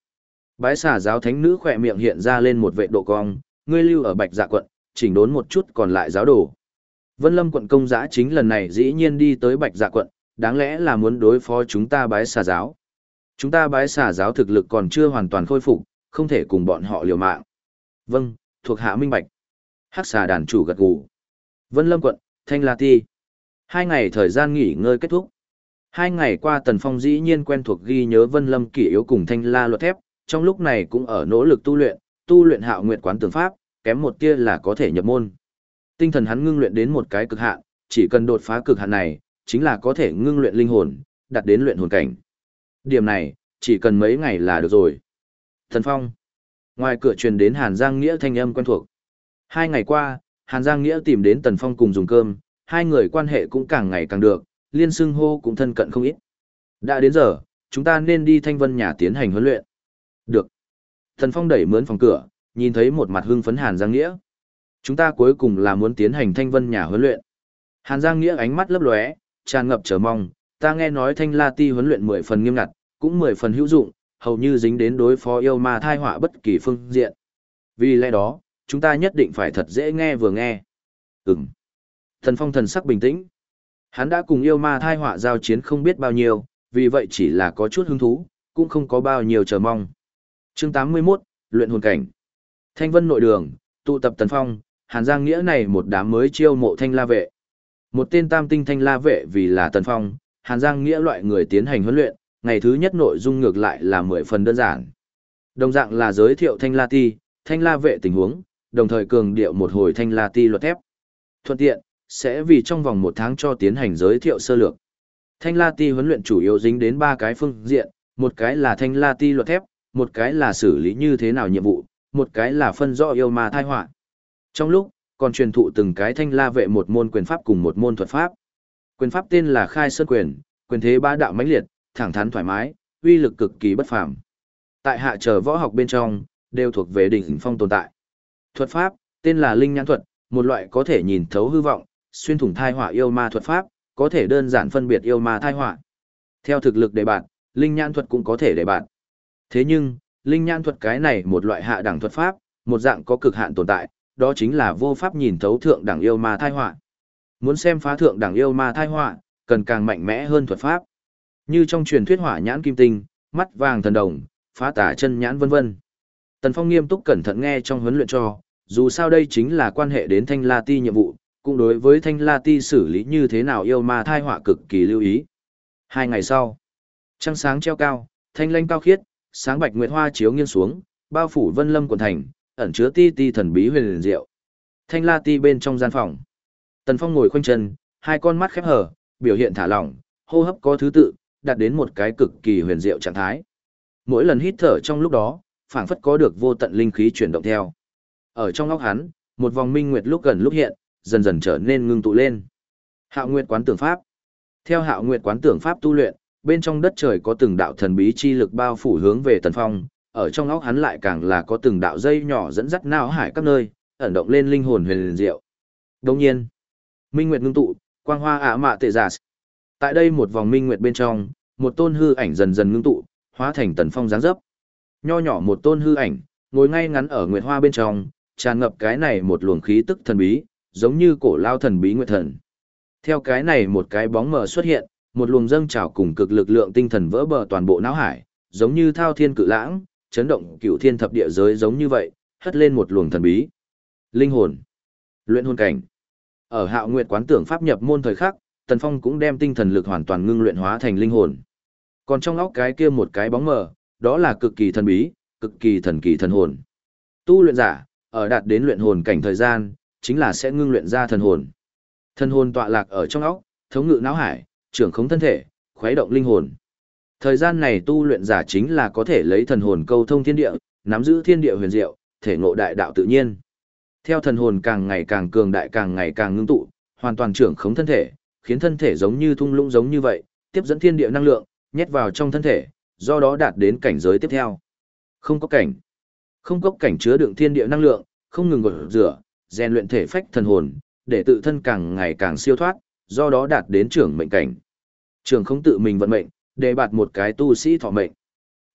Bái xà giáo thánh nữ khỏe miệng hiện ra lên một vệ độ cong, ngươi lưu ở bạch dạ quận, chỉnh đốn một chút còn lại giáo đồ. Vân Lâm quận công giã chính lần này dĩ nhiên đi tới bạch dạ quận, đáng lẽ là muốn đối phó chúng ta bái xà giáo. Chúng ta bái xà giáo thực lực còn chưa hoàn toàn khôi phục, không thể cùng bọn họ liều mạng. Vâng, thuộc hạ minh bạch. Hắc xà đàn chủ gật gù. Vân Lâm quận, Thanh La Ti. Hai ngày thời gian nghỉ ngơi kết thúc. Hai ngày qua Tần Phong dĩ nhiên quen thuộc ghi nhớ Vân Lâm kỷ yếu cùng Thanh La luật thép, trong lúc này cũng ở nỗ lực tu luyện, tu luyện hạo nguyện quán tường pháp, kém một tia là có thể nhập môn. Tinh thần hắn ngưng luyện đến một cái cực hạn, chỉ cần đột phá cực hạn này, chính là có thể ngưng luyện linh hồn, đạt đến luyện hồn cảnh. Điểm này, chỉ cần mấy ngày là được rồi. Thần Phong. Ngoài cửa truyền đến Hàn Giang Nghĩa thanh âm quen thuộc. Hai ngày qua, Hàn Giang Nghĩa tìm đến Tần Phong cùng dùng cơm, hai người quan hệ cũng càng ngày càng được, liên xưng hô cũng thân cận không ít. Đã đến giờ, chúng ta nên đi thanh vân nhà tiến hành huấn luyện. Được. Tần Phong đẩy mướn phòng cửa, nhìn thấy một mặt hưng phấn Hàn Giang Nghĩa. Chúng ta cuối cùng là muốn tiến hành thanh vân nhà huấn luyện. Hàn Giang Nghĩa ánh mắt lấp lóe, tràn ngập chờ mong, ta nghe nói thanh la ti huấn luyện mười phần nghiêm ngặt, cũng mười phần hữu dụng, hầu như dính đến đối phó yêu ma thai họa bất kỳ phương diện. Vì lẽ đó, chúng ta nhất định phải thật dễ nghe vừa nghe. Ừm. Thần phong thần sắc bình tĩnh. Hắn đã cùng yêu ma thai họa giao chiến không biết bao nhiêu, vì vậy chỉ là có chút hứng thú, cũng không có bao nhiêu chờ mong. Chương 81, Luyện hồn cảnh. Thanh vân nội đường, tụ tập tần phong, Hàn Giang Nghĩa này một đám mới chiêu mộ thanh la vệ. Một tên tam tinh thanh la vệ vì là tần phong, Hàn Giang Nghĩa loại người tiến hành huấn luyện, ngày thứ nhất nội dung ngược lại là mười phần đơn giản. Đồng dạng là giới thiệu thanh la ti, thanh la vệ tình huống, đồng thời cường điệu một hồi thanh la ti luật thép. Thuận tiện, sẽ vì trong vòng một tháng cho tiến hành giới thiệu sơ lược. Thanh la ti huấn luyện chủ yếu dính đến ba cái phương diện, một cái là thanh la ti luật thép, một cái là xử lý như thế nào nhiệm vụ, một cái là phân rõ yêu ma thai họa. Trong lúc, còn truyền thụ từng cái thanh la vệ một môn quyền pháp cùng một môn thuật pháp. Quyền pháp tên là Khai Sơn Quyền, quyền thế ba đạo mãnh liệt, thẳng thắn thoải mái, uy lực cực kỳ bất phàm. Tại hạ chờ võ học bên trong, đều thuộc về đỉnh phong tồn tại. Thuật pháp, tên là Linh Nhãn thuật, một loại có thể nhìn thấu hư vọng, xuyên thủng thai họa yêu ma thuật pháp, có thể đơn giản phân biệt yêu ma thai họa. Theo thực lực đề bạn, Linh Nhãn thuật cũng có thể đề bạn. Thế nhưng, Linh Nhãn thuật cái này một loại hạ đẳng thuật pháp, một dạng có cực hạn tồn tại, đó chính là vô pháp nhìn thấu thượng đẳng yêu ma thai họa. Muốn xem phá thượng đẳng yêu ma thai họa, cần càng mạnh mẽ hơn thuật pháp. Như trong truyền thuyết hỏa nhãn kim tinh, mắt vàng thần đồng, phá tả chân nhãn vân vân. Tần Phong nghiêm túc cẩn thận nghe trong huấn luyện cho, dù sao đây chính là quan hệ đến Thanh La Ti nhiệm vụ, cũng đối với Thanh La Ti xử lý như thế nào yêu ma thai họa cực kỳ lưu ý. Hai ngày sau, trăng sáng treo cao, thanh lanh cao khiết, sáng bạch nguyệt hoa chiếu nghiêng xuống, bao phủ Vân Lâm quần thành, ẩn chứa ti ti thần bí huyền liền diệu. Thanh La Ti bên trong gian phòng. Tần Phong ngồi khoanh chân, hai con mắt khép hờ, biểu hiện thả lỏng, hô hấp có thứ tự, đạt đến một cái cực kỳ huyền diệu trạng thái. Mỗi lần hít thở trong lúc đó, phảng phất có được vô tận linh khí chuyển động theo. Ở trong óc hắn, một vòng minh nguyệt lúc gần lúc hiện, dần dần trở nên ngưng tụ lên. Hạo Nguyệt quán tưởng pháp. Theo Hạo Nguyệt quán tưởng pháp tu luyện, bên trong đất trời có từng đạo thần bí chi lực bao phủ hướng về Tần Phong, ở trong óc hắn lại càng là có từng đạo dây nhỏ dẫn dắt não hải các nơi, ẩn động lên linh hồn huyền diệu. Đồng nhiên, minh nguyệt ngưng tụ, quang hoa ả mạ tệ giả. Tại đây một vòng minh nguyệt bên trong, một tôn hư ảnh dần dần ngưng tụ, hóa thành Tần Phong dáng dấp. Nho nhỏ một tôn hư ảnh, ngồi ngay ngắn ở nguyệt hoa bên trong, tràn ngập cái này một luồng khí tức thần bí, giống như cổ lao thần bí nguyệt thần. Theo cái này một cái bóng mờ xuất hiện, một luồng dâng trào cùng cực lực lượng tinh thần vỡ bờ toàn bộ não hải, giống như thao thiên cự lãng, chấn động cửu thiên thập địa giới giống như vậy, hất lên một luồng thần bí. Linh hồn, luyện hồn cảnh. Ở Hạo Nguyệt quán tưởng pháp nhập môn thời khắc, Tần Phong cũng đem tinh thần lực hoàn toàn ngưng luyện hóa thành linh hồn. Còn trong óc cái kia một cái bóng mờ, đó là cực kỳ thần bí, cực kỳ thần kỳ thần hồn. Tu luyện giả, ở đạt đến luyện hồn cảnh thời gian, chính là sẽ ngưng luyện ra thần hồn. Thần hồn tọa lạc ở trong óc, thống ngự não hải, trưởng khống thân thể, khuấy động linh hồn. Thời gian này tu luyện giả chính là có thể lấy thần hồn câu thông thiên địa, nắm giữ thiên địa huyền diệu, thể ngộ đại đạo tự nhiên. Theo thần hồn càng ngày càng cường đại càng ngày càng ngưng tụ, hoàn toàn trưởng khống thân thể, khiến thân thể giống như thung lũng giống như vậy, tiếp dẫn thiên địa năng lượng, nhét vào trong thân thể, do đó đạt đến cảnh giới tiếp theo. Không có cảnh. Không cốc cảnh chứa đựng thiên địa năng lượng, không ngừng gột rửa, rèn luyện thể phách thần hồn, để tự thân càng ngày càng siêu thoát, do đó đạt đến trưởng mệnh cảnh. Trưởng không tự mình vận mệnh, để bạt một cái tu sĩ thọ mệnh.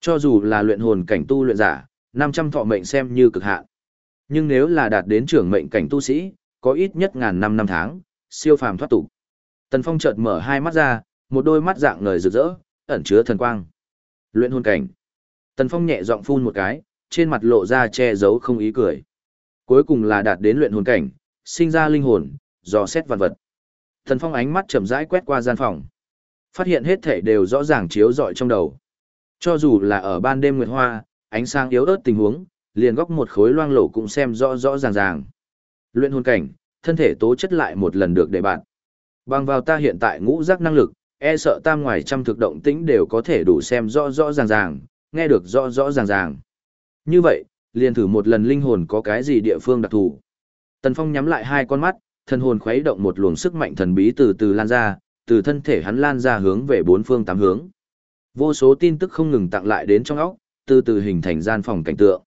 Cho dù là luyện hồn cảnh tu luyện giả, 500 thọ mệnh xem như cực hạn. Nhưng nếu là đạt đến trưởng mệnh cảnh tu sĩ, có ít nhất ngàn năm năm tháng, siêu phàm thoát tục. Tần Phong chợt mở hai mắt ra, một đôi mắt dạng ngời rực rỡ, ẩn chứa thần quang. Luyện hồn cảnh. Tần Phong nhẹ giọng phun một cái, trên mặt lộ ra che giấu không ý cười. Cuối cùng là đạt đến luyện hồn cảnh, sinh ra linh hồn, dò xét vật vật. thần Phong ánh mắt chậm rãi quét qua gian phòng. Phát hiện hết thể đều rõ ràng chiếu rọi trong đầu. Cho dù là ở ban đêm nguyệt hoa, ánh sáng yếu ớt tình huống, liền góc một khối loang lổ cũng xem rõ rõ ràng ràng. Luyện hồn cảnh, thân thể tố chất lại một lần được đề bạn. Bằng vào ta hiện tại ngũ giác năng lực, e sợ tam ngoài trăm thực động tĩnh đều có thể đủ xem rõ rõ ràng ràng, nghe được rõ rõ ràng ràng. Như vậy, liền thử một lần linh hồn có cái gì địa phương đặc thù. Tần Phong nhắm lại hai con mắt, thần hồn khuấy động một luồng sức mạnh thần bí từ từ lan ra, từ thân thể hắn lan ra hướng về bốn phương tám hướng. Vô số tin tức không ngừng tặng lại đến trong óc, từ từ hình thành gian phòng cảnh tượng.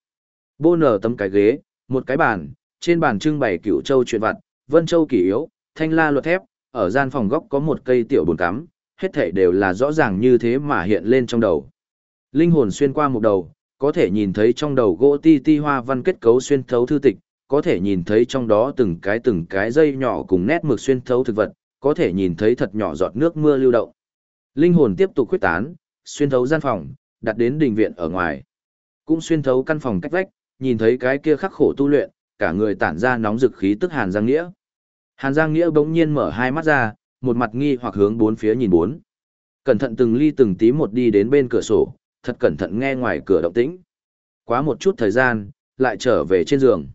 Bô nở tấm cái ghế, một cái bàn, trên bàn trưng bày cựu châu chuyện vặt, vân châu kỷ yếu, thanh la luật thép, ở gian phòng góc có một cây tiểu bồn cắm, hết thảy đều là rõ ràng như thế mà hiện lên trong đầu. Linh hồn xuyên qua một đầu, có thể nhìn thấy trong đầu gỗ ti ti hoa văn kết cấu xuyên thấu thư tịch, có thể nhìn thấy trong đó từng cái từng cái dây nhỏ cùng nét mực xuyên thấu thực vật, có thể nhìn thấy thật nhỏ giọt nước mưa lưu động. Linh hồn tiếp tục quyết tán, xuyên thấu gian phòng, đặt đến đình viện ở ngoài. Cũng xuyên thấu căn phòng cách vách, nhìn thấy cái kia khắc khổ tu luyện, cả người tản ra nóng dực khí tức Hàn Giang Nghĩa. Hàn Giang Nghĩa bỗng nhiên mở hai mắt ra, một mặt nghi hoặc hướng bốn phía nhìn bốn. Cẩn thận từng ly từng tí một đi đến bên cửa sổ, thật cẩn thận nghe ngoài cửa động tĩnh. Quá một chút thời gian, lại trở về trên giường.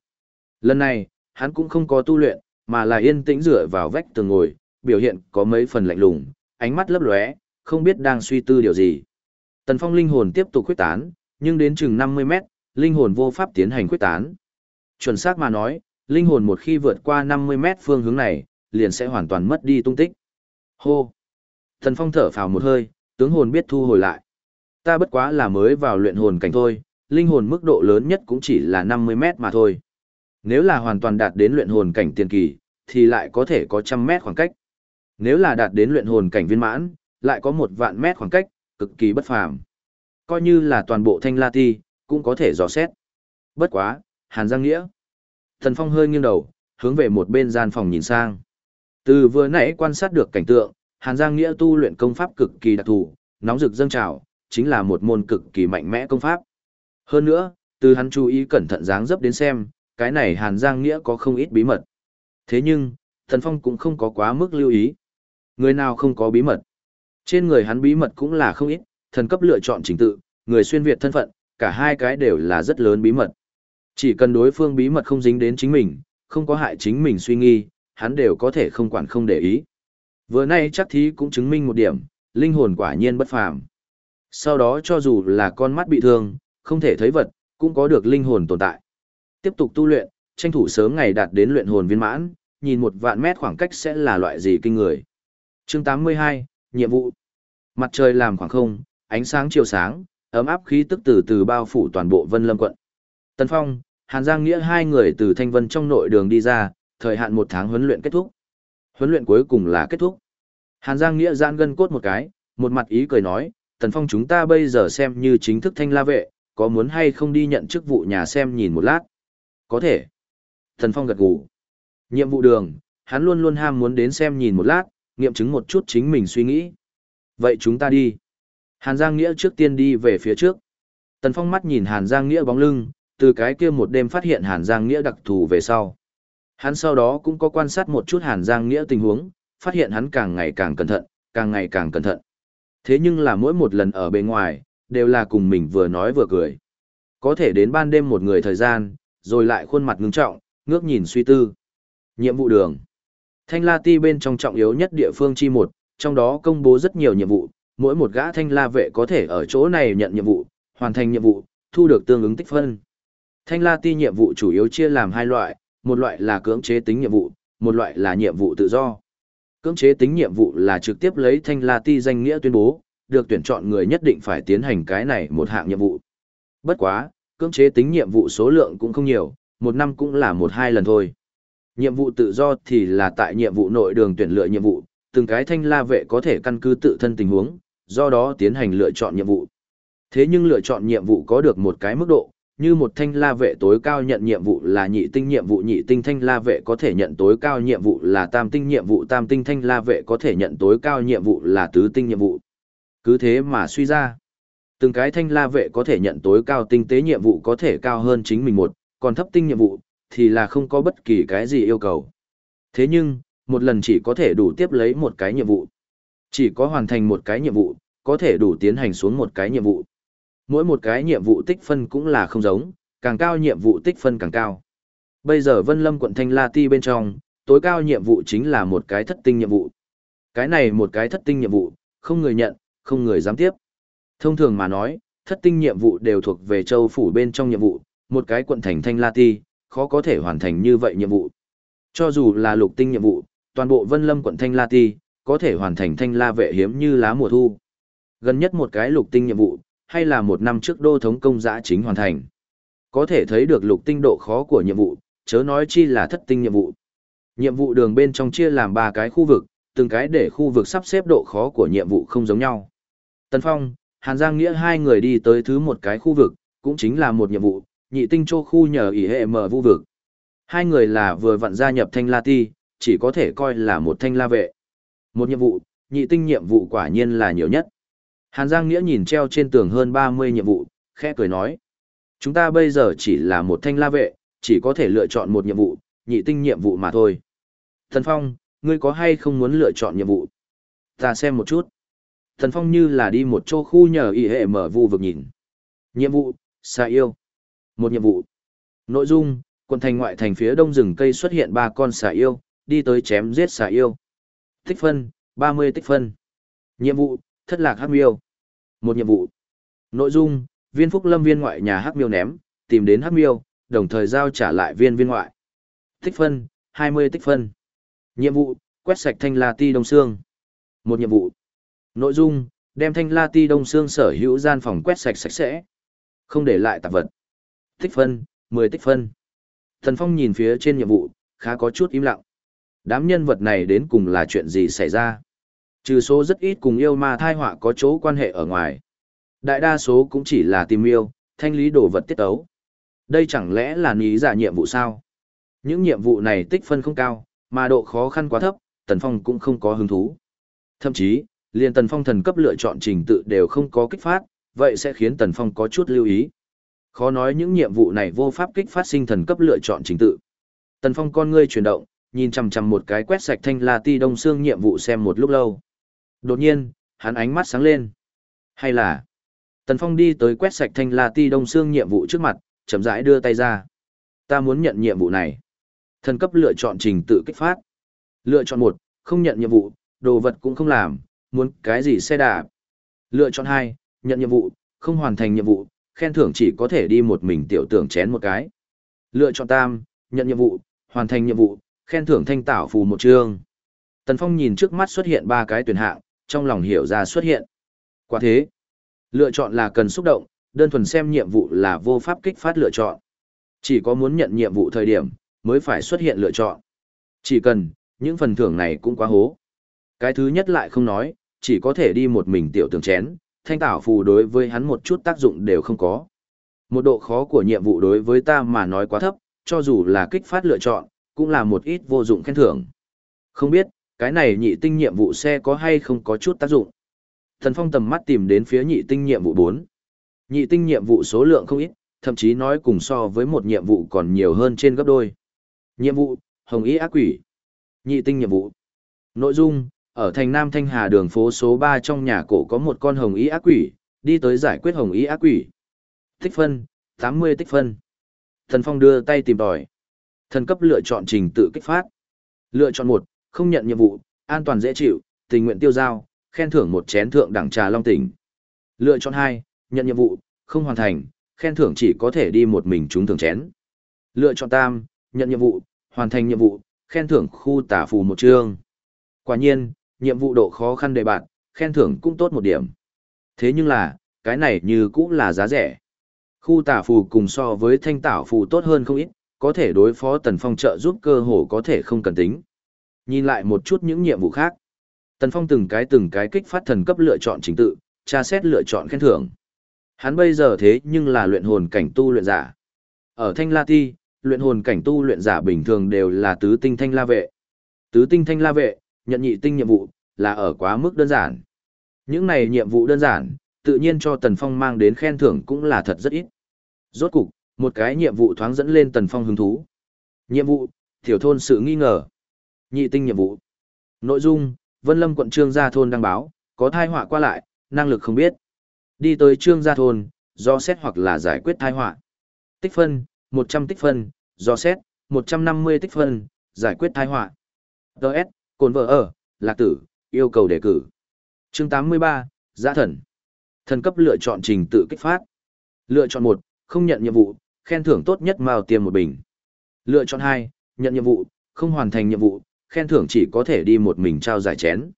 Lần này, hắn cũng không có tu luyện, mà là yên tĩnh dựa vào vách tường ngồi, biểu hiện có mấy phần lạnh lùng, ánh mắt lấp lóe, không biết đang suy tư điều gì. Tần Phong linh hồn tiếp tục khuếch tán, nhưng đến chừng 50 mét, linh hồn vô pháp tiến hành khuếch tán. Chuẩn xác mà nói, linh hồn một khi vượt qua 50 mét phương hướng này, liền sẽ hoàn toàn mất đi tung tích. Hô! Tần Phong thở phào một hơi, tướng hồn biết thu hồi lại. Ta bất quá là mới vào luyện hồn cảnh thôi, linh hồn mức độ lớn nhất cũng chỉ là 50 mét mà thôi. Nếu là hoàn toàn đạt đến luyện hồn cảnh tiền kỳ, thì lại có thể có trăm mét khoảng cách. Nếu là đạt đến luyện hồn cảnh viên mãn, lại có một vạn mét khoảng cách, cực kỳ bất phàm. Coi như là toàn bộ thanh la ti, cũng có thể dò xét. Bất quá, Hàn Giang Nghĩa. Thần Phong hơi nghiêng đầu, hướng về một bên gian phòng nhìn sang. Từ vừa nãy quan sát được cảnh tượng, Hàn Giang Nghĩa tu luyện công pháp cực kỳ đặc thù, nóng rực dâng trào, chính là một môn cực kỳ mạnh mẽ công pháp. Hơn nữa, từ hắn chú ý cẩn thận dáng dấp đến xem, cái này Hàn Giang Nghĩa có không ít bí mật. Thế nhưng, Thần Phong cũng không có quá mức lưu ý. Người nào không có bí mật. Trên người hắn bí mật cũng là không ít, thần cấp lựa chọn trình tự, người xuyên Việt thân phận, cả hai cái đều là rất lớn bí mật. Chỉ cần đối phương bí mật không dính đến chính mình, không có hại chính mình suy nghi, hắn đều có thể không quản không để ý. Vừa nay chắc thí cũng chứng minh một điểm, linh hồn quả nhiên bất phàm. Sau đó cho dù là con mắt bị thương, không thể thấy vật, cũng có được linh hồn tồn tại. Tiếp tục tu luyện, tranh thủ sớm ngày đạt đến luyện hồn viên mãn, nhìn một vạn mét khoảng cách sẽ là loại gì kinh người. Chương 82, nhiệm vụ. Mặt trời làm khoảng không, ánh sáng chiều sáng, ấm áp khí tức từ từ bao phủ toàn bộ Vân Lâm quận. Tần Phong, Hàn Giang Nghĩa hai người từ Thanh Vân trong nội đường đi ra, thời hạn một tháng huấn luyện kết thúc. Huấn luyện cuối cùng là kết thúc. Hàn Giang Nghĩa giãn gân cốt một cái, một mặt ý cười nói, Tần Phong chúng ta bây giờ xem như chính thức thanh la vệ, có muốn hay không đi nhận chức vụ nhà xem nhìn một lát? Có thể. Tần Phong gật gù. Nhiệm vụ đường, hắn luôn luôn ham muốn đến xem nhìn một lát, nghiệm chứng một chút chính mình suy nghĩ. Vậy chúng ta đi. Hàn Giang Nghĩa trước tiên đi về phía trước. Tần Phong mắt nhìn Hàn Giang Nghĩa bóng lưng, từ cái kia một đêm phát hiện Hàn Giang Nghĩa đặc thù về sau. Hắn sau đó cũng có quan sát một chút Hàn Giang Nghĩa tình huống, phát hiện hắn càng ngày càng cẩn thận, càng ngày càng cẩn thận. Thế nhưng là mỗi một lần ở bên ngoài, đều là cùng mình vừa nói vừa cười. Có thể đến ban đêm một người thời gian, rồi lại khuôn mặt ngưng trọng, ngước nhìn suy tư. Nhiệm vụ đường. Thanh La Ti bên trong trọng yếu nhất địa phương chi một, trong đó công bố rất nhiều nhiệm vụ, mỗi một gã thanh la vệ có thể ở chỗ này nhận nhiệm vụ, hoàn thành nhiệm vụ, thu được tương ứng tích phân. Thanh La Ti nhiệm vụ chủ yếu chia làm hai loại, một loại là cưỡng chế tính nhiệm vụ, một loại là nhiệm vụ tự do. Cưỡng chế tính nhiệm vụ là trực tiếp lấy Thanh La Ti danh nghĩa tuyên bố, được tuyển chọn người nhất định phải tiến hành cái này một hạng nhiệm vụ. Bất quá, cưỡng chế tính nhiệm vụ số lượng cũng không nhiều, một năm cũng là một hai lần thôi. Nhiệm vụ tự do thì là tại nhiệm vụ nội đường tuyển lựa nhiệm vụ, từng cái thanh la vệ có thể căn cứ tự thân tình huống, do đó tiến hành lựa chọn nhiệm vụ. Thế nhưng lựa chọn nhiệm vụ có được một cái mức độ, như một thanh la vệ tối cao nhận nhiệm vụ là nhị tinh nhiệm vụ nhị tinh thanh la vệ có thể nhận tối cao nhiệm vụ là tam tinh nhiệm vụ tam tinh thanh la vệ có thể nhận tối cao nhiệm vụ là tứ tinh nhiệm vụ. Cứ thế mà suy ra, từng cái thanh la vệ có thể nhận tối cao tinh tế nhiệm vụ có thể cao hơn chính mình một, còn thấp tinh nhiệm vụ thì là không có bất kỳ cái gì yêu cầu. Thế nhưng, một lần chỉ có thể đủ tiếp lấy một cái nhiệm vụ. Chỉ có hoàn thành một cái nhiệm vụ, có thể đủ tiến hành xuống một cái nhiệm vụ. Mỗi một cái nhiệm vụ tích phân cũng là không giống, càng cao nhiệm vụ tích phân càng cao. Bây giờ Vân Lâm quận Thanh La Ti bên trong, tối cao nhiệm vụ chính là một cái thất tinh nhiệm vụ. Cái này một cái thất tinh nhiệm vụ, không người nhận, không người dám tiếp. Thông thường mà nói, thất tinh nhiệm vụ đều thuộc về châu phủ bên trong nhiệm vụ, một cái quận thành Thanh La Ti, khó có thể hoàn thành như vậy nhiệm vụ. Cho dù là lục tinh nhiệm vụ, toàn bộ Vân Lâm quận Thanh La Ti, có thể hoàn thành Thanh La vệ hiếm như lá mùa thu. Gần nhất một cái lục tinh nhiệm vụ, hay là một năm trước đô thống công giã chính hoàn thành. Có thể thấy được lục tinh độ khó của nhiệm vụ, chớ nói chi là thất tinh nhiệm vụ. Nhiệm vụ đường bên trong chia làm ba cái khu vực, từng cái để khu vực sắp xếp độ khó của nhiệm vụ không giống nhau. Tân Phong, Hàn Giang Nghĩa hai người đi tới thứ một cái khu vực, cũng chính là một nhiệm vụ, nhị tinh chô khu nhờ ỉ hệ mở vu vực. Hai người là vừa vặn gia nhập thanh la ti, chỉ có thể coi là một thanh la vệ. Một nhiệm vụ, nhị tinh nhiệm vụ quả nhiên là nhiều nhất. Hàn Giang Nghĩa nhìn treo trên tường hơn 30 nhiệm vụ, khẽ cười nói. Chúng ta bây giờ chỉ là một thanh la vệ, chỉ có thể lựa chọn một nhiệm vụ, nhị tinh nhiệm vụ mà thôi. Thần Phong, ngươi có hay không muốn lựa chọn nhiệm vụ? Ta xem một chút. Thần Phong như là đi một chỗ khu nhờ y hệ mở vu vực nhìn. Nhiệm vụ, xa yêu. Một nhiệm vụ. Nội dung, quần thành ngoại thành phía đông rừng cây xuất hiện ba con xà yêu, đi tới chém giết xà yêu. Tích phân, 30 tích phân. Nhiệm vụ, thất lạc hắc miêu. Một nhiệm vụ. Nội dung, viên phúc lâm viên ngoại nhà hắc miêu ném, tìm đến hắc miêu, đồng thời giao trả lại viên viên ngoại. Tích phân, 20 tích phân. Nhiệm vụ, quét sạch thanh la ti đông xương. Một nhiệm vụ. Nội dung, đem thanh la ti đông xương sở hữu gian phòng quét sạch sạch sẽ. Không để lại tạp vật. Tích phân, 10 tích phân. Thần Phong nhìn phía trên nhiệm vụ, khá có chút im lặng. Đám nhân vật này đến cùng là chuyện gì xảy ra? Trừ số rất ít cùng yêu ma thai họa có chỗ quan hệ ở ngoài. Đại đa số cũng chỉ là tìm yêu, thanh lý đồ vật tiết ấu. Đây chẳng lẽ là ní giả nhiệm vụ sao? Những nhiệm vụ này tích phân không cao, mà độ khó khăn quá thấp, Tần Phong cũng không có hứng thú. Thậm chí, liền Tần Phong thần cấp lựa chọn trình tự đều không có kích phát, vậy sẽ khiến Tần Phong có chút lưu ý. Khó nói những nhiệm vụ này vô pháp kích phát sinh thần cấp lựa chọn trình tự. Tần Phong con ngươi chuyển động, nhìn chằm chằm một cái quét sạch thanh la ti đông xương nhiệm vụ xem một lúc lâu. Đột nhiên, hắn ánh mắt sáng lên. Hay là, Tần Phong đi tới quét sạch thanh la ti đông xương nhiệm vụ trước mặt, chậm rãi đưa tay ra. Ta muốn nhận nhiệm vụ này. Thần cấp lựa chọn trình tự kích phát. Lựa chọn một, không nhận nhiệm vụ, đồ vật cũng không làm, muốn cái gì xe đạp. Lựa chọn hai, nhận nhiệm vụ, không hoàn thành nhiệm vụ, khen thưởng chỉ có thể đi một mình tiểu tưởng chén một cái. Lựa chọn tam, nhận nhiệm vụ, hoàn thành nhiệm vụ, khen thưởng thanh tảo phù một chương. Tần Phong nhìn trước mắt xuất hiện ba cái tuyển hạng, trong lòng hiểu ra xuất hiện. Quả thế, lựa chọn là cần xúc động, đơn thuần xem nhiệm vụ là vô pháp kích phát lựa chọn. Chỉ có muốn nhận nhiệm vụ thời điểm, mới phải xuất hiện lựa chọn. Chỉ cần, những phần thưởng này cũng quá hố. Cái thứ nhất lại không nói, chỉ có thể đi một mình tiểu tường chén, thanh tảo phù đối với hắn một chút tác dụng đều không có. Một độ khó của nhiệm vụ đối với ta mà nói quá thấp, cho dù là kích phát lựa chọn, cũng là một ít vô dụng khen thưởng. Không biết, cái này nhị tinh nhiệm vụ xe có hay không có chút tác dụng. Thần Phong tầm mắt tìm đến phía nhị tinh nhiệm vụ 4. Nhị tinh nhiệm vụ số lượng không ít, thậm chí nói cùng so với một nhiệm vụ còn nhiều hơn trên gấp đôi. Nhiệm vụ, Hồng Ý ác quỷ. Nhị tinh nhiệm vụ. Nội dung, ở thành Nam Thanh Hà đường phố số 3 trong nhà cổ có một con Hồng Ý ác quỷ, đi tới giải quyết Hồng Ý ác quỷ. Tích phân, 80 tích phân. Thần Phong đưa tay tìm tòi. Thần cấp lựa chọn trình tự kích phát. Lựa chọn một, không nhận nhiệm vụ, an toàn dễ chịu, tình nguyện tiêu giao, khen thưởng một chén thượng đẳng trà long tỉnh. Lựa chọn hai, nhận nhiệm vụ, không hoàn thành, khen thưởng chỉ có thể đi một mình chúng thường chén. Lựa chọn tam, nhận nhiệm vụ, hoàn thành nhiệm vụ, khen thưởng khu tả phù một chương. Quả nhiên, nhiệm vụ độ khó khăn đề bạn, khen thưởng cũng tốt một điểm. Thế nhưng là, cái này như cũng là giá rẻ. Khu tả phù cùng so với thanh tảo phù tốt hơn không ít, có thể đối phó tần phong trợ giúp cơ hồ có thể không cần tính. Nhìn lại một chút những nhiệm vụ khác. Tần phong từng cái từng cái kích phát thần cấp lựa chọn chính tự, tra xét lựa chọn khen thưởng. Hắn bây giờ thế nhưng là luyện hồn cảnh tu luyện giả. Ở Thanh La Ti, luyện hồn cảnh tu luyện giả bình thường đều là tứ tinh thanh la vệ. Tứ tinh thanh la vệ, nhận nhị tinh nhiệm vụ, là ở quá mức đơn giản. Những này nhiệm vụ đơn giản, tự nhiên cho Tần Phong mang đến khen thưởng cũng là thật rất ít. Rốt cục, một cái nhiệm vụ thoáng dẫn lên Tần Phong hứng thú. Nhiệm vụ, tiểu thôn sự nghi ngờ. Nhị tinh nhiệm vụ. Nội dung, Vân Lâm quận Trương Gia Thôn đăng báo, có thai họa qua lại, năng lực không biết. Đi tới Trương Gia Thôn, do xét hoặc là giải quyết thai họa. Tích phân, 100 tích phân, do xét, 150 tích phân, giải quyết thai họa. Đợt, cồn vợ ở, lạc tử, yêu cầu đề cử. Chương 83, Giã thần. Thần cấp lựa chọn trình tự kích phát. Lựa chọn 1, không nhận nhiệm vụ, khen thưởng tốt nhất mao tiêm một bình. Lựa chọn 2, nhận nhiệm vụ, không hoàn thành nhiệm vụ, khen thưởng chỉ có thể đi một mình trao giải chén.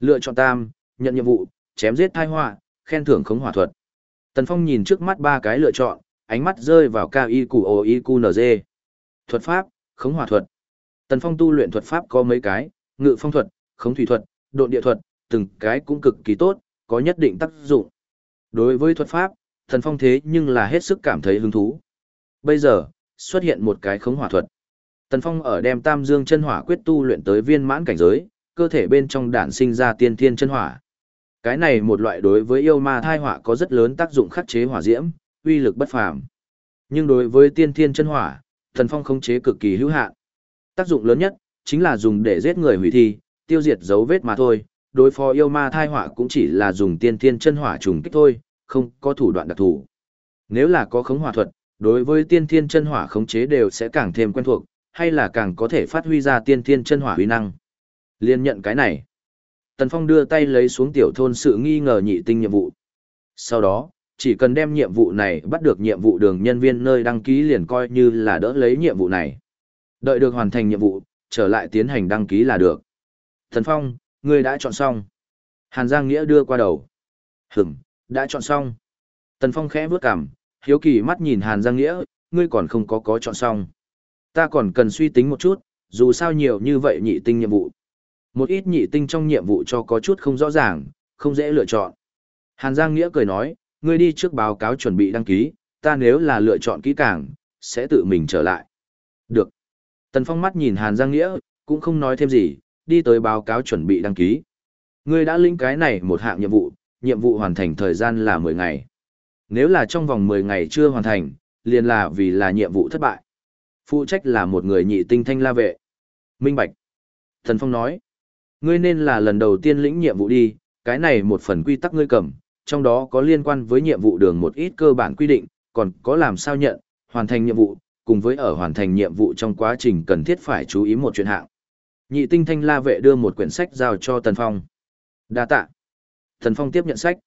Lựa chọn tam, nhận nhiệm vụ, chém giết thai họa, khen thưởng khống hỏa thuật. Tần Phong nhìn trước mắt ba cái lựa chọn, ánh mắt rơi vào cao y củ o y cu nz. Thuật pháp, khống hỏa thuật. Tần Phong tu luyện thuật pháp có mấy cái, ngự phong thuật, khống thủy thuật, độn địa thuật, từng cái cũng cực kỳ tốt, có nhất định tác dụng. Đối với thuật pháp, Tần Phong thế nhưng là hết sức cảm thấy hứng thú. Bây giờ, xuất hiện một cái khống hỏa thuật. Tần Phong ở đem Tam Dương chân hỏa quyết tu luyện tới viên mãn cảnh giới, cơ thể bên trong đản sinh ra tiên thiên chân hỏa. Cái này một loại đối với yêu ma thai hỏa có rất lớn tác dụng khắc chế hỏa diễm, uy lực bất phàm. Nhưng đối với tiên thiên chân hỏa, Tần Phong khống chế cực kỳ hữu hạn. Tác dụng lớn nhất chính là dùng để giết người hủy thi, tiêu diệt dấu vết mà thôi. Đối phó yêu ma thai hỏa cũng chỉ là dùng tiên thiên chân hỏa trùng kích thôi, không có thủ đoạn đặc thù. Nếu là có khống hỏa thuật, đối với tiên thiên chân hỏa khống chế đều sẽ càng thêm quen thuộc, hay là càng có thể phát huy ra tiên thiên chân hỏa huy năng. Liên nhận cái này. Tần Phong đưa tay lấy xuống tiểu thôn sự nghi ngờ nhị tinh nhiệm vụ. Sau đó, chỉ cần đem nhiệm vụ này bắt được nhiệm vụ đường nhân viên nơi đăng ký liền coi như là đỡ lấy nhiệm vụ này. Đợi được hoàn thành nhiệm vụ, trở lại tiến hành đăng ký là được. Tần Phong, ngươi đã chọn xong. Hàn Giang Nghĩa đưa qua đầu. Hửm, đã chọn xong. Tần Phong khẽ bước cằm, hiếu kỳ mắt nhìn Hàn Giang Nghĩa, ngươi còn không có có chọn xong. Ta còn cần suy tính một chút, dù sao nhiều như vậy nhị tinh nhiệm vụ. Một ít nhị tinh trong nhiệm vụ cho có chút không rõ ràng, không dễ lựa chọn. Hàn Giang Nghĩa cười nói, ngươi đi trước báo cáo chuẩn bị đăng ký, ta nếu là lựa chọn kỹ càng, sẽ tự mình trở lại. Được. Tần Phong mắt nhìn Hàn Giang Nghĩa, cũng không nói thêm gì, đi tới báo cáo chuẩn bị đăng ký. Ngươi đã linh cái này một hạng nhiệm vụ, nhiệm vụ hoàn thành thời gian là 10 ngày. Nếu là trong vòng 10 ngày chưa hoàn thành, liền là vì là nhiệm vụ thất bại. Phụ trách là một người nhị tinh thanh la vệ. Minh Bạch. Thần Phong nói, ngươi nên là lần đầu tiên lĩnh nhiệm vụ đi, cái này một phần quy tắc ngươi cầm, trong đó có liên quan với nhiệm vụ đường một ít cơ bản quy định, còn có làm sao nhận, hoàn thành nhiệm vụ, cùng với ở hoàn thành nhiệm vụ trong quá trình cần thiết phải chú ý một chuyện hạng. Nhị tinh thanh la vệ đưa một quyển sách giao cho Tần Phong. Đa tạ. Tần Phong tiếp nhận sách.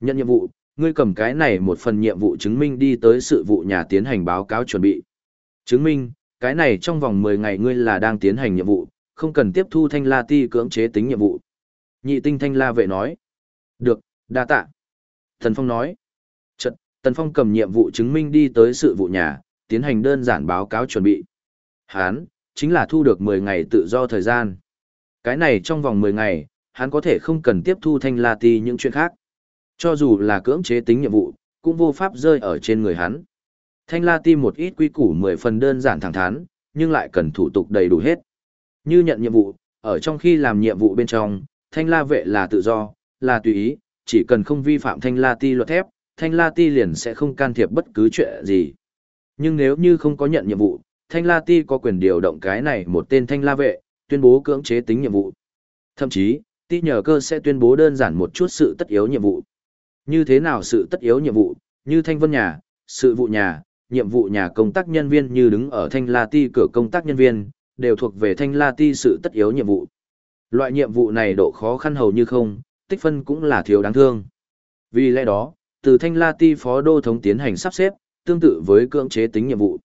Nhận nhiệm vụ, ngươi cầm cái này một phần nhiệm vụ chứng minh đi tới sự vụ nhà tiến hành báo cáo chuẩn bị. Chứng minh, cái này trong vòng 10 ngày ngươi là đang tiến hành nhiệm vụ, không cần tiếp thu thanh la ti cưỡng chế tính nhiệm vụ. Nhị tinh thanh la vệ nói. Được, đa tạ. Thần Phong nói. Chật, Tần Phong cầm nhiệm vụ chứng minh đi tới sự vụ nhà, tiến hành đơn giản báo cáo chuẩn bị. Hán, chính là thu được 10 ngày tự do thời gian. Cái này trong vòng 10 ngày, hắn có thể không cần tiếp thu thanh la ti những chuyện khác. Cho dù là cưỡng chế tính nhiệm vụ, cũng vô pháp rơi ở trên người hắn. Thanh la ti một ít quy củ 10 phần đơn giản thẳng thắn, nhưng lại cần thủ tục đầy đủ hết. Như nhận nhiệm vụ, ở trong khi làm nhiệm vụ bên trong, thanh la vệ là tự do, là tùy ý, chỉ cần không vi phạm thanh la ti luật thép, thanh la ti liền sẽ không can thiệp bất cứ chuyện gì. Nhưng nếu như không có nhận nhiệm vụ, thanh la ti có quyền điều động cái này một tên thanh la vệ, tuyên bố cưỡng chế tính nhiệm vụ. Thậm chí, ti nhờ cơ sẽ tuyên bố đơn giản một chút sự tất yếu nhiệm vụ. Như thế nào sự tất yếu nhiệm vụ, như thanh vân nhà, sự vụ nhà, nhiệm vụ nhà công tác nhân viên như đứng ở thanh la ti cửa công tác nhân viên, đều thuộc về thanh la ti sự tất yếu nhiệm vụ. Loại nhiệm vụ này độ khó khăn hầu như không, tích phân cũng là thiếu đáng thương. Vì lẽ đó, từ thanh la ti phó đô thống tiến hành sắp xếp, tương tự với cưỡng chế tính nhiệm vụ.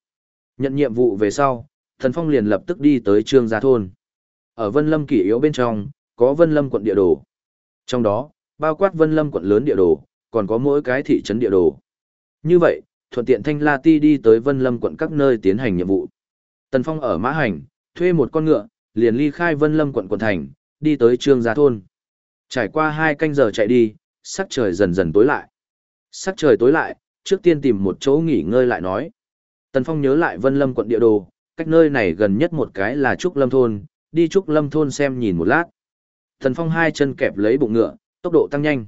Nhận nhiệm vụ về sau, thần phong liền lập tức đi tới trương gia thôn. Ở Vân Lâm kỷ yếu bên trong, có Vân Lâm quận địa đồ. Trong đó, bao quát Vân Lâm quận lớn địa đồ, còn có mỗi cái thị trấn địa đồ. Như vậy, thuận tiện Thanh La Ti đi tới Vân Lâm quận các nơi tiến hành nhiệm vụ. Tần Phong ở Mã Hành, thuê một con ngựa, liền ly khai Vân Lâm quận quận thành, đi tới Trương Gia thôn. Trải qua hai canh giờ chạy đi, sắc trời dần dần tối lại. Sắc trời tối lại, trước tiên tìm một chỗ nghỉ ngơi lại nói. Tần Phong nhớ lại Vân Lâm quận địa đồ, cách nơi này gần nhất một cái là Trúc Lâm thôn, đi Trúc Lâm thôn xem nhìn một lát. Tần Phong hai chân kẹp lấy bụng ngựa, tốc độ tăng nhanh.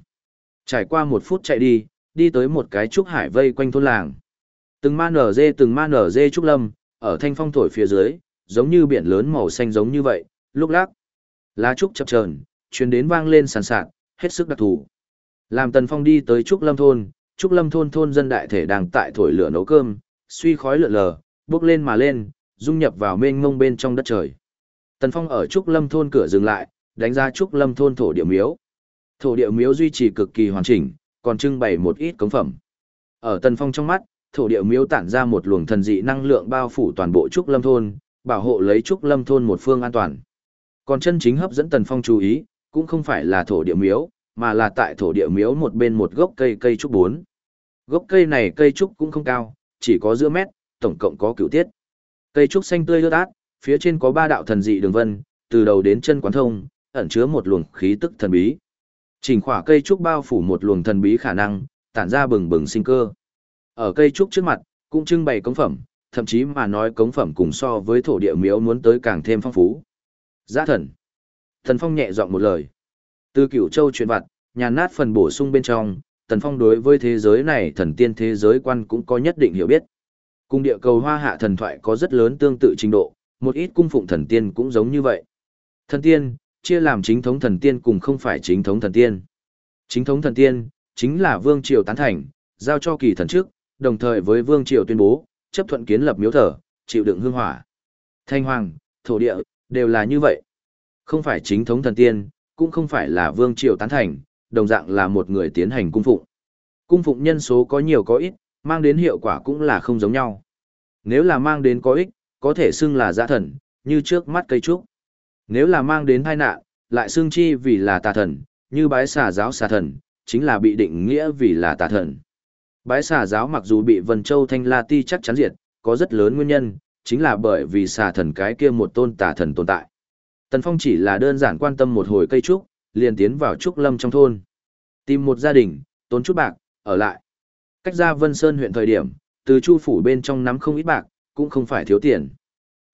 Trải qua một phút chạy đi, đi tới một cái trúc hải vây quanh thôn làng. Từng ma nở dê từng ma nở dê trúc lâm, ở thanh phong thổi phía dưới, giống như biển lớn màu xanh giống như vậy, lúc lắc. Lá trúc chập chờn, truyền đến vang lên sàn sạt, hết sức đặc thù. Làm Tần Phong đi tới trúc lâm thôn, trúc lâm thôn thôn dân đại thể đang tại thổi lửa nấu cơm, suy khói lượn lờ, bước lên mà lên, dung nhập vào mênh mông bên trong đất trời. Tần Phong ở trúc lâm thôn cửa dừng lại, đánh ra trúc lâm thôn thổ địa miếu. Thổ địa miếu duy trì cực kỳ hoàn chỉnh, còn trưng bày một ít cống phẩm. Ở Tần Phong trong mắt, thổ địa miếu tản ra một luồng thần dị năng lượng bao phủ toàn bộ trúc lâm thôn, bảo hộ lấy trúc lâm thôn một phương an toàn. Còn chân chính hấp dẫn Tần Phong chú ý, cũng không phải là thổ địa miếu, mà là tại thổ địa miếu một bên một gốc cây cây trúc bốn. Gốc cây này cây trúc cũng không cao, chỉ có giữa mét, tổng cộng có cửu tiết. Cây trúc xanh tươi ướt át, phía trên có ba đạo thần dị đường vân, từ đầu đến chân quán thông, ẩn chứa một luồng khí tức thần bí. Chỉnh khỏa cây trúc bao phủ một luồng thần bí khả năng, tản ra bừng bừng sinh cơ. Ở cây trúc trước mặt, cũng trưng bày cống phẩm, thậm chí mà nói cống phẩm cùng so với thổ địa miếu muốn tới càng thêm phong phú. Giá thần. Thần Phong nhẹ giọng một lời. Từ cửu châu truyền vặt, nhàn nát phần bổ sung bên trong, Thần Phong đối với thế giới này thần tiên thế giới quan cũng có nhất định hiểu biết. Cung địa cầu hoa hạ thần thoại có rất lớn tương tự trình độ, một ít cung phụng thần tiên cũng giống như vậy. Thần tiên, chia làm chính thống thần tiên cùng không phải chính thống thần tiên. Chính thống thần tiên, chính là vương triều tán thành, giao cho kỳ thần trước, đồng thời với vương triều tuyên bố, chấp thuận kiến lập miếu thờ, chịu đựng hương hỏa. Thanh hoàng, thổ địa, đều là như vậy. Không phải chính thống thần tiên, cũng không phải là vương triều tán thành, đồng dạng là một người tiến hành cung phụng. Cung phụng nhân số có nhiều có ít, mang đến hiệu quả cũng là không giống nhau. Nếu là mang đến có ích, có thể xưng là giã thần, như trước mắt cây trúc. Nếu là mang đến tai nạn, lại xương chi vì là tà thần, như bái xà giáo xà thần, chính là bị định nghĩa vì là tà thần. Bái xà giáo mặc dù bị Vân Châu Thanh La Ti chắc chắn diệt, có rất lớn nguyên nhân, chính là bởi vì xà thần cái kia một tôn tà thần tồn tại. Tần Phong chỉ là đơn giản quan tâm một hồi cây trúc, liền tiến vào trúc lâm trong thôn. Tìm một gia đình, tốn chút bạc, ở lại. Cách ra Vân Sơn huyện thời điểm, từ chu phủ bên trong nắm không ít bạc, cũng không phải thiếu tiền.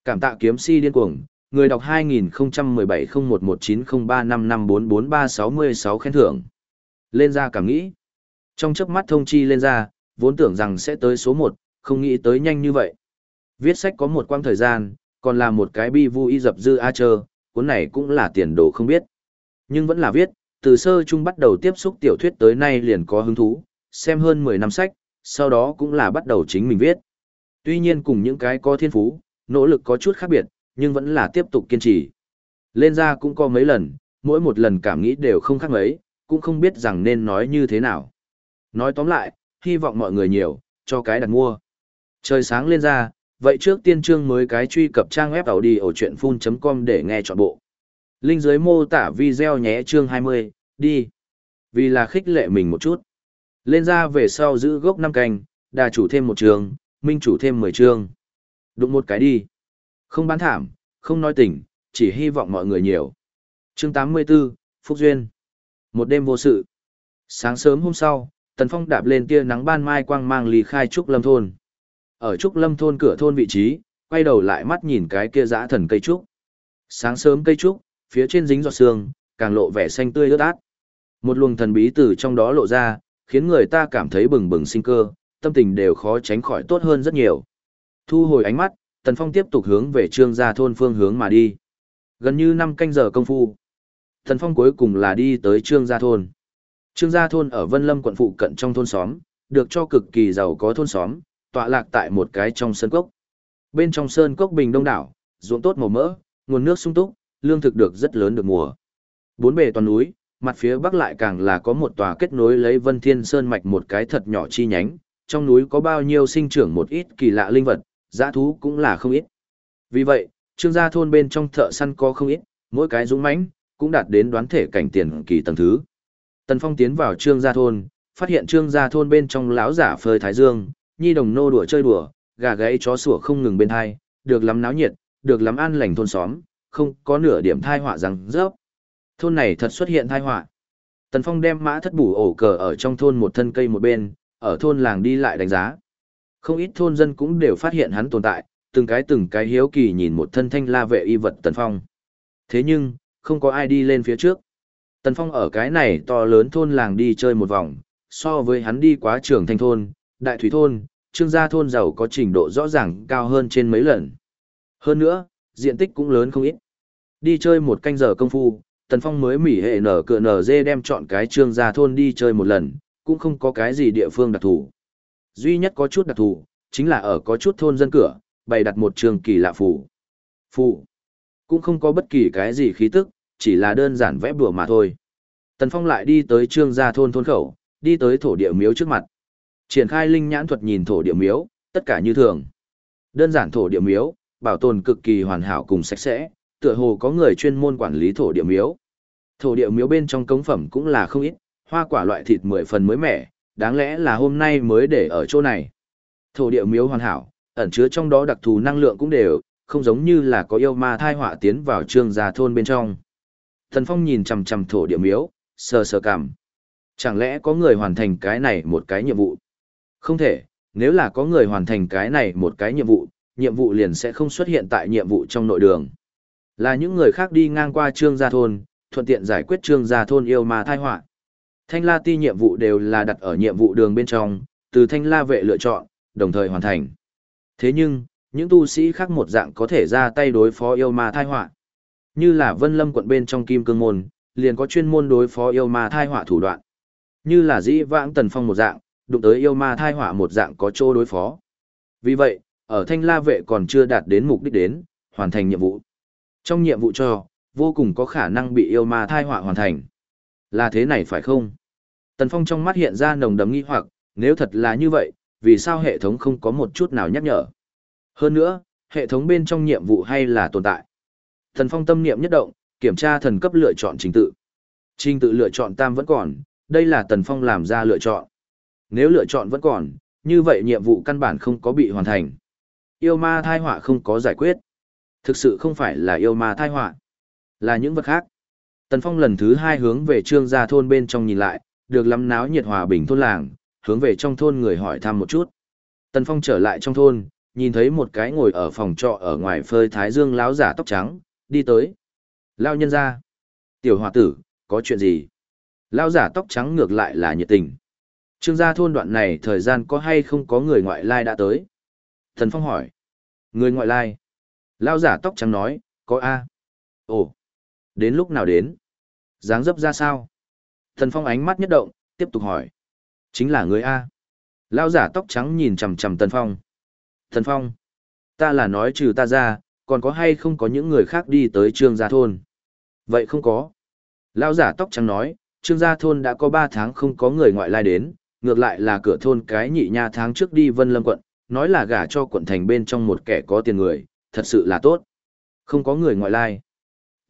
Cảm tạ kiếm si điên cuồng, người đọc 2017-019035544366 khen thưởng. Lên ra cảm nghĩ. Trong chớp mắt thông chi lên ra, vốn tưởng rằng sẽ tới số 1, không nghĩ tới nhanh như vậy. Viết sách có một quãng thời gian, còn là một cái bi vui dập dư a chơ, cuốn này cũng là tiền đồ không biết. Nhưng vẫn là viết, từ sơ chung bắt đầu tiếp xúc tiểu thuyết tới nay liền có hứng thú, xem hơn 10 năm sách, sau đó cũng là bắt đầu chính mình viết. Tuy nhiên cùng những cái có thiên phú, nỗ lực có chút khác biệt, nhưng vẫn là tiếp tục kiên trì. Lên ra cũng có mấy lần, mỗi một lần cảm nghĩ đều không khác mấy, cũng không biết rằng nên nói như thế nào. Nói tóm lại, hy vọng mọi người nhiều, cho cái đặt mua. Trời sáng lên ra, Vậy trước tiên chương mới cái truy cập trang web đầu đi ở chuyện full.com để nghe trọn bộ. Linh dưới mô tả video nhé chương 20, đi. Vì là khích lệ mình một chút. Lên ra về sau giữ gốc năm canh, đà chủ thêm một trường, minh chủ thêm 10 trường Đụng một cái đi. Không bán thảm, không nói tình, chỉ hy vọng mọi người nhiều. Chương 84, Phúc Duyên. Một đêm vô sự. Sáng sớm hôm sau, Tần Phong đạp lên tia nắng ban mai quang mang lì khai Trúc Lâm Thôn. Ở Trúc Lâm Thôn cửa thôn vị trí, quay đầu lại mắt nhìn cái kia dã thần cây trúc. Sáng sớm cây trúc, phía trên dính giọt sương, càng lộ vẻ xanh tươi ướt át. Một luồng thần bí từ trong đó lộ ra, khiến người ta cảm thấy bừng bừng sinh cơ, tâm tình đều khó tránh khỏi tốt hơn rất nhiều. Thu hồi ánh mắt, Tần Phong tiếp tục hướng về Trương Gia thôn phương hướng mà đi. Gần như 5 canh giờ công phu, Tần Phong cuối cùng là đi tới Trương Gia thôn. Trương Gia thôn ở Vân Lâm quận phụ cận trong thôn xóm, được cho cực kỳ giàu có thôn xóm, tọa lạc tại một cái trong sơn cốc. Bên trong sơn cốc bình đông đảo, ruộng tốt màu mỡ, nguồn nước sung túc, lương thực được rất lớn được mùa. Bốn bề toàn núi, mặt phía bắc lại càng là có một tòa kết nối lấy Vân Thiên Sơn mạch một cái thật nhỏ chi nhánh, trong núi có bao nhiêu sinh trưởng một ít kỳ lạ linh vật, dã thú cũng là không ít. Vì vậy, trương gia thôn bên trong thợ săn có không ít, mỗi cái dũng mãnh cũng đạt đến đoán thể cảnh tiền kỳ tầng thứ. Tần Phong tiến vào trương gia thôn, phát hiện trương gia thôn bên trong lão giả phơi thái dương, nhi đồng nô đùa chơi đùa, gà gáy chó sủa không ngừng bên hai, được lắm náo nhiệt, được lắm an lành thôn xóm, không có nửa điểm thai họa rằng rớp. Thôn này thật xuất hiện thai họa. Tần Phong đem mã thất bủ ổ cờ ở trong thôn một thân cây một bên, ở thôn làng đi lại đánh giá. Không ít thôn dân cũng đều phát hiện hắn tồn tại, từng cái từng cái hiếu kỳ nhìn một thân thanh la vệ y vật Tần Phong. Thế nhưng, không có ai đi lên phía trước. Tần Phong ở cái này to lớn thôn làng đi chơi một vòng, so với hắn đi quá trường thanh thôn, đại thủy thôn, trương gia thôn giàu có trình độ rõ ràng cao hơn trên mấy lần. Hơn nữa, diện tích cũng lớn không ít. Đi chơi một canh giờ công phu, Tần Phong mới mỉ hệ nở cửa nở dê đem chọn cái trương gia thôn đi chơi một lần, cũng không có cái gì địa phương đặc thù. Duy nhất có chút đặc thù, chính là ở có chút thôn dân cửa, bày đặt một trường kỳ lạ phù. Phù cũng không có bất kỳ cái gì khí tức, chỉ là đơn giản vẽ bùa mà thôi. Tần Phong lại đi tới trương gia thôn thôn khẩu, đi tới thổ địa miếu trước mặt. Triển khai linh nhãn thuật nhìn thổ địa miếu, tất cả như thường. Đơn giản thổ địa miếu, bảo tồn cực kỳ hoàn hảo cùng sạch sẽ, tựa hồ có người chuyên môn quản lý thổ địa miếu. Thổ địa miếu bên trong cống phẩm cũng là không ít, hoa quả loại thịt mười phần mới mẻ, đáng lẽ là hôm nay mới để ở chỗ này. Thổ địa miếu hoàn hảo, ẩn chứa trong đó đặc thù năng lượng cũng đều, không giống như là có yêu ma thai họa tiến vào trương gia thôn bên trong. Thần Phong nhìn chằm chằm thổ địa miếu, sờ sờ cảm. Chẳng lẽ có người hoàn thành cái này một cái nhiệm vụ? Không thể, nếu là có người hoàn thành cái này một cái nhiệm vụ, nhiệm vụ liền sẽ không xuất hiện tại nhiệm vụ trong nội đường. Là những người khác đi ngang qua trương gia thôn, thuận tiện giải quyết trương gia thôn yêu ma thai họa. Thanh la ti nhiệm vụ đều là đặt ở nhiệm vụ đường bên trong, từ thanh la vệ lựa chọn, đồng thời hoàn thành. Thế nhưng, những tu sĩ khác một dạng có thể ra tay đối phó yêu ma thai họa. Như là vân lâm quận bên trong kim cương môn, liền có chuyên môn đối phó yêu ma thai họa thủ đoạn. Như là dĩ vãng tần phong một dạng, đụng tới yêu ma thai họa một dạng có chỗ đối phó. Vì vậy, ở thanh la vệ còn chưa đạt đến mục đích đến, hoàn thành nhiệm vụ. Trong nhiệm vụ cho, vô cùng có khả năng bị yêu ma thai họa hoàn thành. Là thế này phải không? Tần Phong trong mắt hiện ra nồng đấm nghi hoặc, nếu thật là như vậy, vì sao hệ thống không có một chút nào nhắc nhở? Hơn nữa, hệ thống bên trong nhiệm vụ hay là tồn tại. Tần Phong tâm niệm nhất động, kiểm tra thần cấp lựa chọn trình tự. Trình tự lựa chọn tam vẫn còn, đây là Tần Phong làm ra lựa chọn. Nếu lựa chọn vẫn còn, như vậy nhiệm vụ căn bản không có bị hoàn thành. Yêu ma thai họa không có giải quyết. Thực sự không phải là yêu ma thai họa, là những vật khác. Tần Phong lần thứ hai hướng về trương gia thôn bên trong nhìn lại, được lắm náo nhiệt hòa bình thôn làng, hướng về trong thôn người hỏi thăm một chút. Tần Phong trở lại trong thôn, nhìn thấy một cái ngồi ở phòng trọ ở ngoài phơi thái dương láo giả tóc trắng, đi tới. Lao nhân ra. Tiểu hòa tử, có chuyện gì? Lao giả tóc trắng ngược lại là nhiệt tình. Trương gia thôn đoạn này thời gian có hay không có người ngoại lai đã tới? Thần Phong hỏi. Người ngoại lai. Lao giả tóc trắng nói, có A. Ồ, đến lúc nào đến? Dáng dấp ra sao? Thần Phong ánh mắt nhất động, tiếp tục hỏi. Chính là người A. Lao giả tóc trắng nhìn chằm chằm Tần Phong. Thần Phong, ta là nói trừ ta ra, còn có hay không có những người khác đi tới trương gia thôn? Vậy không có. Lao giả tóc trắng nói, trương gia thôn đã có 3 tháng không có người ngoại lai đến, ngược lại là cửa thôn cái nhị nha tháng trước đi Vân Lâm quận, nói là gả cho quận thành bên trong một kẻ có tiền người, thật sự là tốt. Không có người ngoại lai.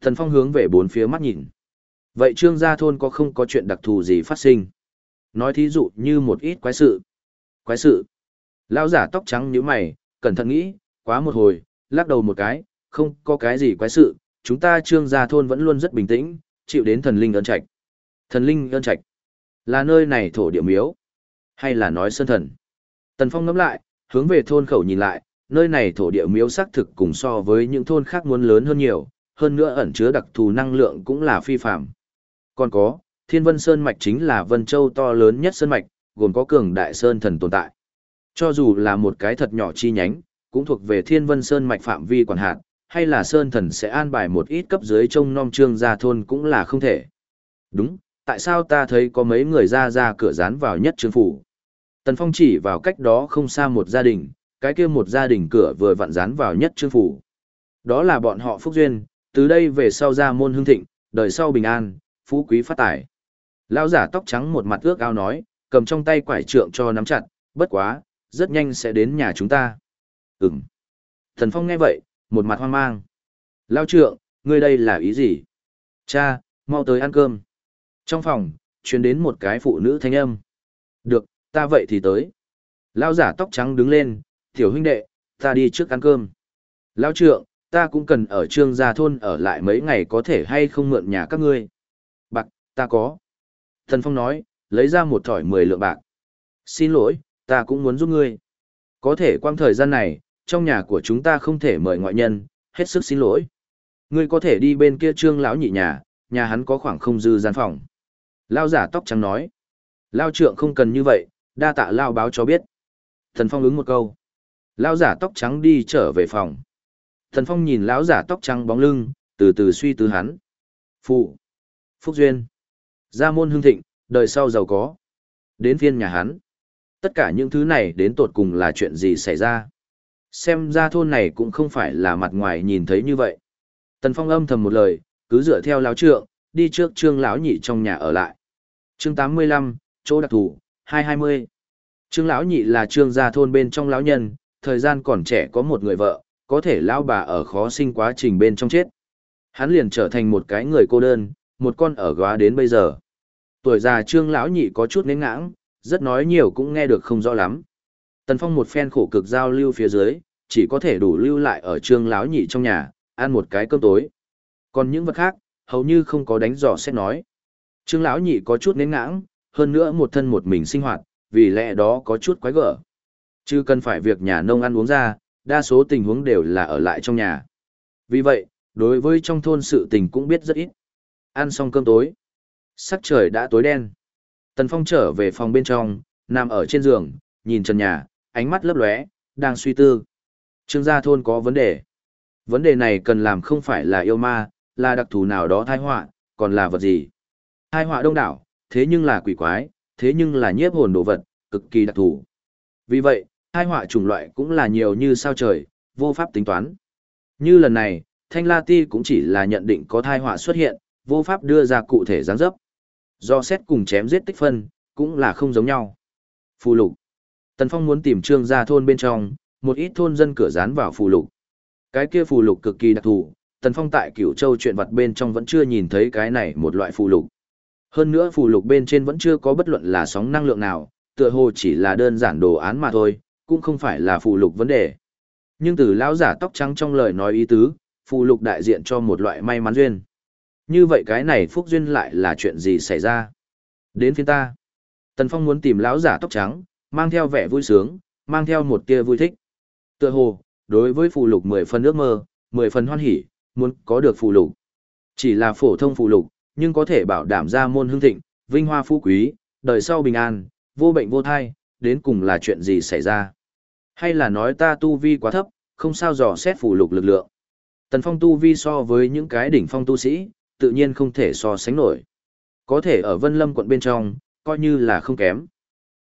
Thần Phong hướng về bốn phía mắt nhìn. Vậy trương gia thôn có không có chuyện đặc thù gì phát sinh? Nói thí dụ như một ít quái sự. Quái sự. Lão giả tóc trắng như mày, cẩn thận nghĩ, quá một hồi, lắc đầu một cái, không có cái gì quái sự, chúng ta trương gia thôn vẫn luôn rất bình tĩnh, chịu đến thần linh ơn trạch. Thần linh ơn trạch. Là nơi này thổ địa miếu. Hay là nói sơn thần. Tần Phong ngắm lại, hướng về thôn khẩu nhìn lại, nơi này thổ địa miếu xác thực cùng so với những thôn khác muốn lớn hơn nhiều, hơn nữa ẩn chứa đặc thù năng lượng cũng là phi phạm. Còn có, Thiên Vân Sơn Mạch chính là Vân Châu to lớn nhất Sơn Mạch, gồm có cường đại Sơn thần tồn tại. Cho dù là một cái thật nhỏ chi nhánh, cũng thuộc về Thiên Vân Sơn Mạch phạm vi quản hạt, hay là Sơn thần sẽ an bài một ít cấp dưới trông nom trương gia thôn cũng là không thể. Đúng, tại sao ta thấy có mấy người ra ra cửa dán vào nhất trương phủ? Tần Phong chỉ vào cách đó không xa một gia đình, cái kia một gia đình cửa vừa vặn dán vào nhất trương phủ. Đó là bọn họ Phúc Duyên, từ đây về sau ra môn hương thịnh, đời sau bình an, phú quý phát tài. Lão giả tóc trắng một mặt ước ao nói, cầm trong tay quải trượng cho nắm chặt, bất quá, rất nhanh sẽ đến nhà chúng ta. Ừm. Thần Phong nghe vậy, một mặt hoang mang. Lão trượng, ngươi đây là ý gì? Cha, mau tới ăn cơm. Trong phòng, truyền đến một cái phụ nữ thanh âm. Được, ta vậy thì tới. Lão giả tóc trắng đứng lên, tiểu huynh đệ, ta đi trước ăn cơm. Lão trượng, ta cũng cần ở trương gia thôn ở lại mấy ngày có thể hay không mượn nhà các ngươi. Ta có. Thần Phong nói, lấy ra một thỏi mười lượng bạc. Xin lỗi, ta cũng muốn giúp ngươi. Có thể quang thời gian này, trong nhà của chúng ta không thể mời ngoại nhân, hết sức xin lỗi. Ngươi có thể đi bên kia trương lão nhị nhà, nhà hắn có khoảng không dư gian phòng. Lao giả tóc trắng nói. Lao trượng không cần như vậy, đa tạ Lao báo cho biết. Thần Phong ứng một câu. Lao giả tóc trắng đi trở về phòng. Thần Phong nhìn lão giả tóc trắng bóng lưng, từ từ suy tư hắn. Phụ. Phúc Duyên. Gia môn hương thịnh, đời sau giàu có. Đến phiên nhà hắn. Tất cả những thứ này đến tột cùng là chuyện gì xảy ra. Xem ra thôn này cũng không phải là mặt ngoài nhìn thấy như vậy. Tần Phong âm thầm một lời, cứ dựa theo lão trượng, đi trước trương lão nhị trong nhà ở lại. Chương 85, chỗ đặc thù, 220. Trương lão nhị là trương gia thôn bên trong lão nhân, thời gian còn trẻ có một người vợ, có thể lão bà ở khó sinh quá trình bên trong chết. Hắn liền trở thành một cái người cô đơn, một con ở góa đến bây giờ. Tuổi già trương lão nhị có chút nến ngãng, rất nói nhiều cũng nghe được không rõ lắm. Tần Phong một phen khổ cực giao lưu phía dưới, chỉ có thể đủ lưu lại ở trương lão nhị trong nhà, ăn một cái cơm tối. Còn những vật khác, hầu như không có đánh dò xét nói. Trương lão nhị có chút nến ngãng, hơn nữa một thân một mình sinh hoạt, vì lẽ đó có chút quái gở. Chứ cần phải việc nhà nông ăn uống ra, đa số tình huống đều là ở lại trong nhà. Vì vậy, đối với trong thôn sự tình cũng biết rất ít. Ăn xong cơm tối. Sắc trời đã tối đen. Tần Phong trở về phòng bên trong, nằm ở trên giường, nhìn trần nhà, ánh mắt lấp lóe, đang suy tư. Trương gia thôn có vấn đề. Vấn đề này cần làm không phải là yêu ma, là đặc thù nào đó thai họa, còn là vật gì? Thai họa đông đảo, thế nhưng là quỷ quái, thế nhưng là nhiếp hồn đồ vật, cực kỳ đặc thù. Vì vậy, thai họa chủng loại cũng là nhiều như sao trời, vô pháp tính toán. Như lần này, Thanh La Ti cũng chỉ là nhận định có thai họa xuất hiện, vô pháp đưa ra cụ thể giáng dấp. Do xét cùng chém giết tích phân, cũng là không giống nhau. Phù lục. Tần Phong muốn tìm trương gia thôn bên trong, một ít thôn dân cửa dán vào phù lục. Cái kia phù lục cực kỳ đặc thù, Tần Phong tại Cửu Châu chuyện vật bên trong vẫn chưa nhìn thấy cái này một loại phù lục. Hơn nữa phù lục bên trên vẫn chưa có bất luận là sóng năng lượng nào, tựa hồ chỉ là đơn giản đồ án mà thôi, cũng không phải là phù lục vấn đề. Nhưng từ lão giả tóc trắng trong lời nói ý tứ, phù lục đại diện cho một loại may mắn duyên. Như vậy cái này phúc duyên lại là chuyện gì xảy ra? Đến phiên ta. Tần Phong muốn tìm lão giả tóc trắng, mang theo vẻ vui sướng, mang theo một tia vui thích. Tựa hồ, đối với phù lục mười phần ước mơ, mười phần hoan hỉ, muốn có được phù lục. Chỉ là phổ thông phù lục, nhưng có thể bảo đảm ra môn hương thịnh, vinh hoa phú quý, đời sau bình an, vô bệnh vô thai, đến cùng là chuyện gì xảy ra? Hay là nói ta tu vi quá thấp, không sao dò xét phù lục lực lượng? Tần Phong tu vi so với những cái đỉnh phong tu sĩ, tự nhiên không thể so sánh nổi. Có thể ở Vân Lâm quận bên trong, coi như là không kém.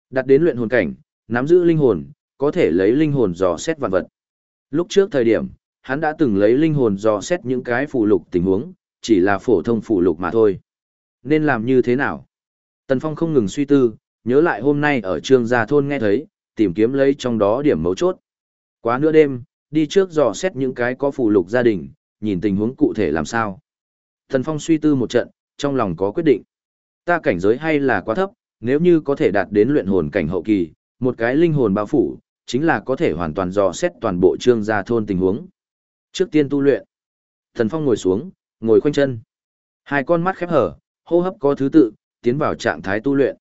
Đặt đến luyện hồn cảnh, nắm giữ linh hồn, có thể lấy linh hồn dò xét vạn vật. Lúc trước thời điểm, hắn đã từng lấy linh hồn dò xét những cái phụ lục tình huống, chỉ là phổ thông phụ lục mà thôi. Nên làm như thế nào? Tần Phong không ngừng suy tư, nhớ lại hôm nay ở trường gia thôn nghe thấy, tìm kiếm lấy trong đó điểm mấu chốt. Quá nửa đêm, đi trước dò xét những cái có phụ lục gia đình, nhìn tình huống cụ thể làm sao. Thần Phong suy tư một trận, trong lòng có quyết định. Ta cảnh giới hay là quá thấp, nếu như có thể đạt đến luyện hồn cảnh hậu kỳ, một cái linh hồn bao phủ, chính là có thể hoàn toàn dò xét toàn bộ trương gia thôn tình huống. Trước tiên tu luyện. Thần Phong ngồi xuống, ngồi khoanh chân. Hai con mắt khép hở, hô hấp có thứ tự, tiến vào trạng thái tu luyện.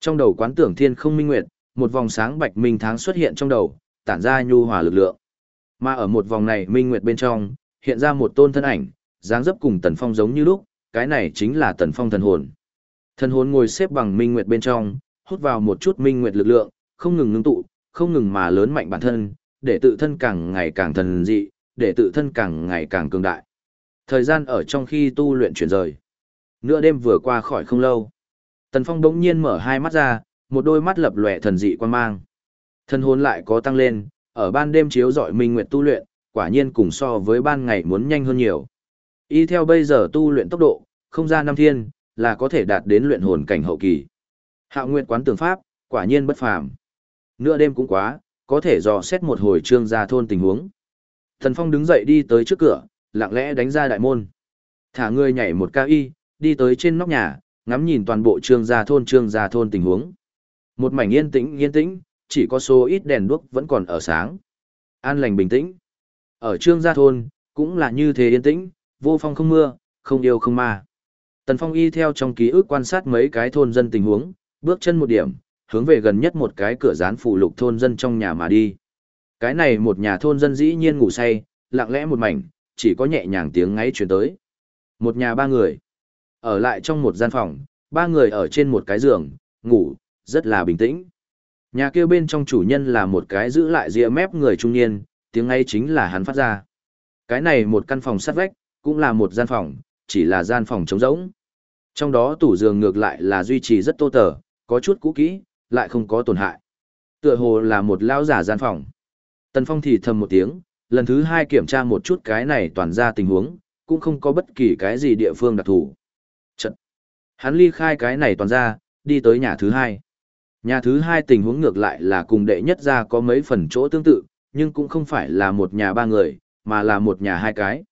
Trong đầu quán tưởng thiên không minh nguyệt, một vòng sáng bạch minh tháng xuất hiện trong đầu, tản ra nhu hòa lực lượng. Mà ở một vòng này minh nguyệt bên trong, hiện ra một tôn thân ảnh, dáng dấp cùng Tần Phong giống như lúc, cái này chính là Tần Phong thần hồn. Thần hồn ngồi xếp bằng minh nguyệt bên trong, hút vào một chút minh nguyệt lực lượng, không ngừng ngưng tụ, không ngừng mà lớn mạnh bản thân, để tự thân càng ngày càng thần dị, để tự thân càng ngày càng cường đại. Thời gian ở trong khi tu luyện chuyển rời. Nửa đêm vừa qua khỏi không lâu. Tần Phong đống nhiên mở hai mắt ra, một đôi mắt lập lòe thần dị quan mang. Thần hồn lại có tăng lên, ở ban đêm chiếu dọi minh nguyệt tu luyện, quả nhiên cùng so với ban ngày muốn nhanh hơn nhiều. Y theo bây giờ tu luyện tốc độ, không ra năm thiên, là có thể đạt đến luyện hồn cảnh hậu kỳ. Hạo Nguyệt quán tường pháp, quả nhiên bất phàm. Nửa đêm cũng quá, có thể dò xét một hồi trương gia thôn tình huống. Thần Phong đứng dậy đi tới trước cửa, lặng lẽ đánh ra đại môn. Thả người nhảy một cao y, đi tới trên nóc nhà, ngắm nhìn toàn bộ trương gia thôn trương gia thôn tình huống. Một mảnh yên tĩnh yên tĩnh, chỉ có số ít đèn đuốc vẫn còn ở sáng. An lành bình tĩnh. Ở trương gia thôn, cũng là như thế yên tĩnh, vô phong không mưa, không yêu không ma. Tần Phong y theo trong ký ức quan sát mấy cái thôn dân tình huống, bước chân một điểm, hướng về gần nhất một cái cửa dán phụ lục thôn dân trong nhà mà đi. Cái này một nhà thôn dân dĩ nhiên ngủ say, lặng lẽ một mảnh, chỉ có nhẹ nhàng tiếng ngáy truyền tới. Một nhà ba người. Ở lại trong một gian phòng, ba người ở trên một cái giường, ngủ, rất là bình tĩnh. Nhà kia bên trong chủ nhân là một cái giữ lại ria mép người trung niên, tiếng ngáy chính là hắn phát ra. Cái này một căn phòng sắt vách, cũng là một gian phòng, chỉ là gian phòng trống rỗng. Trong đó tủ giường ngược lại là duy trì rất tô tờ, có chút cũ kỹ, lại không có tổn hại. Tựa hồ là một lão giả gian phòng. Tần Phong thì thầm một tiếng, lần thứ hai kiểm tra một chút cái này toàn ra tình huống, cũng không có bất kỳ cái gì địa phương đặc thù. Trận. Hắn ly khai cái này toàn ra, đi tới nhà thứ hai. Nhà thứ hai tình huống ngược lại là cùng đệ nhất ra có mấy phần chỗ tương tự, nhưng cũng không phải là một nhà ba người, mà là một nhà hai cái.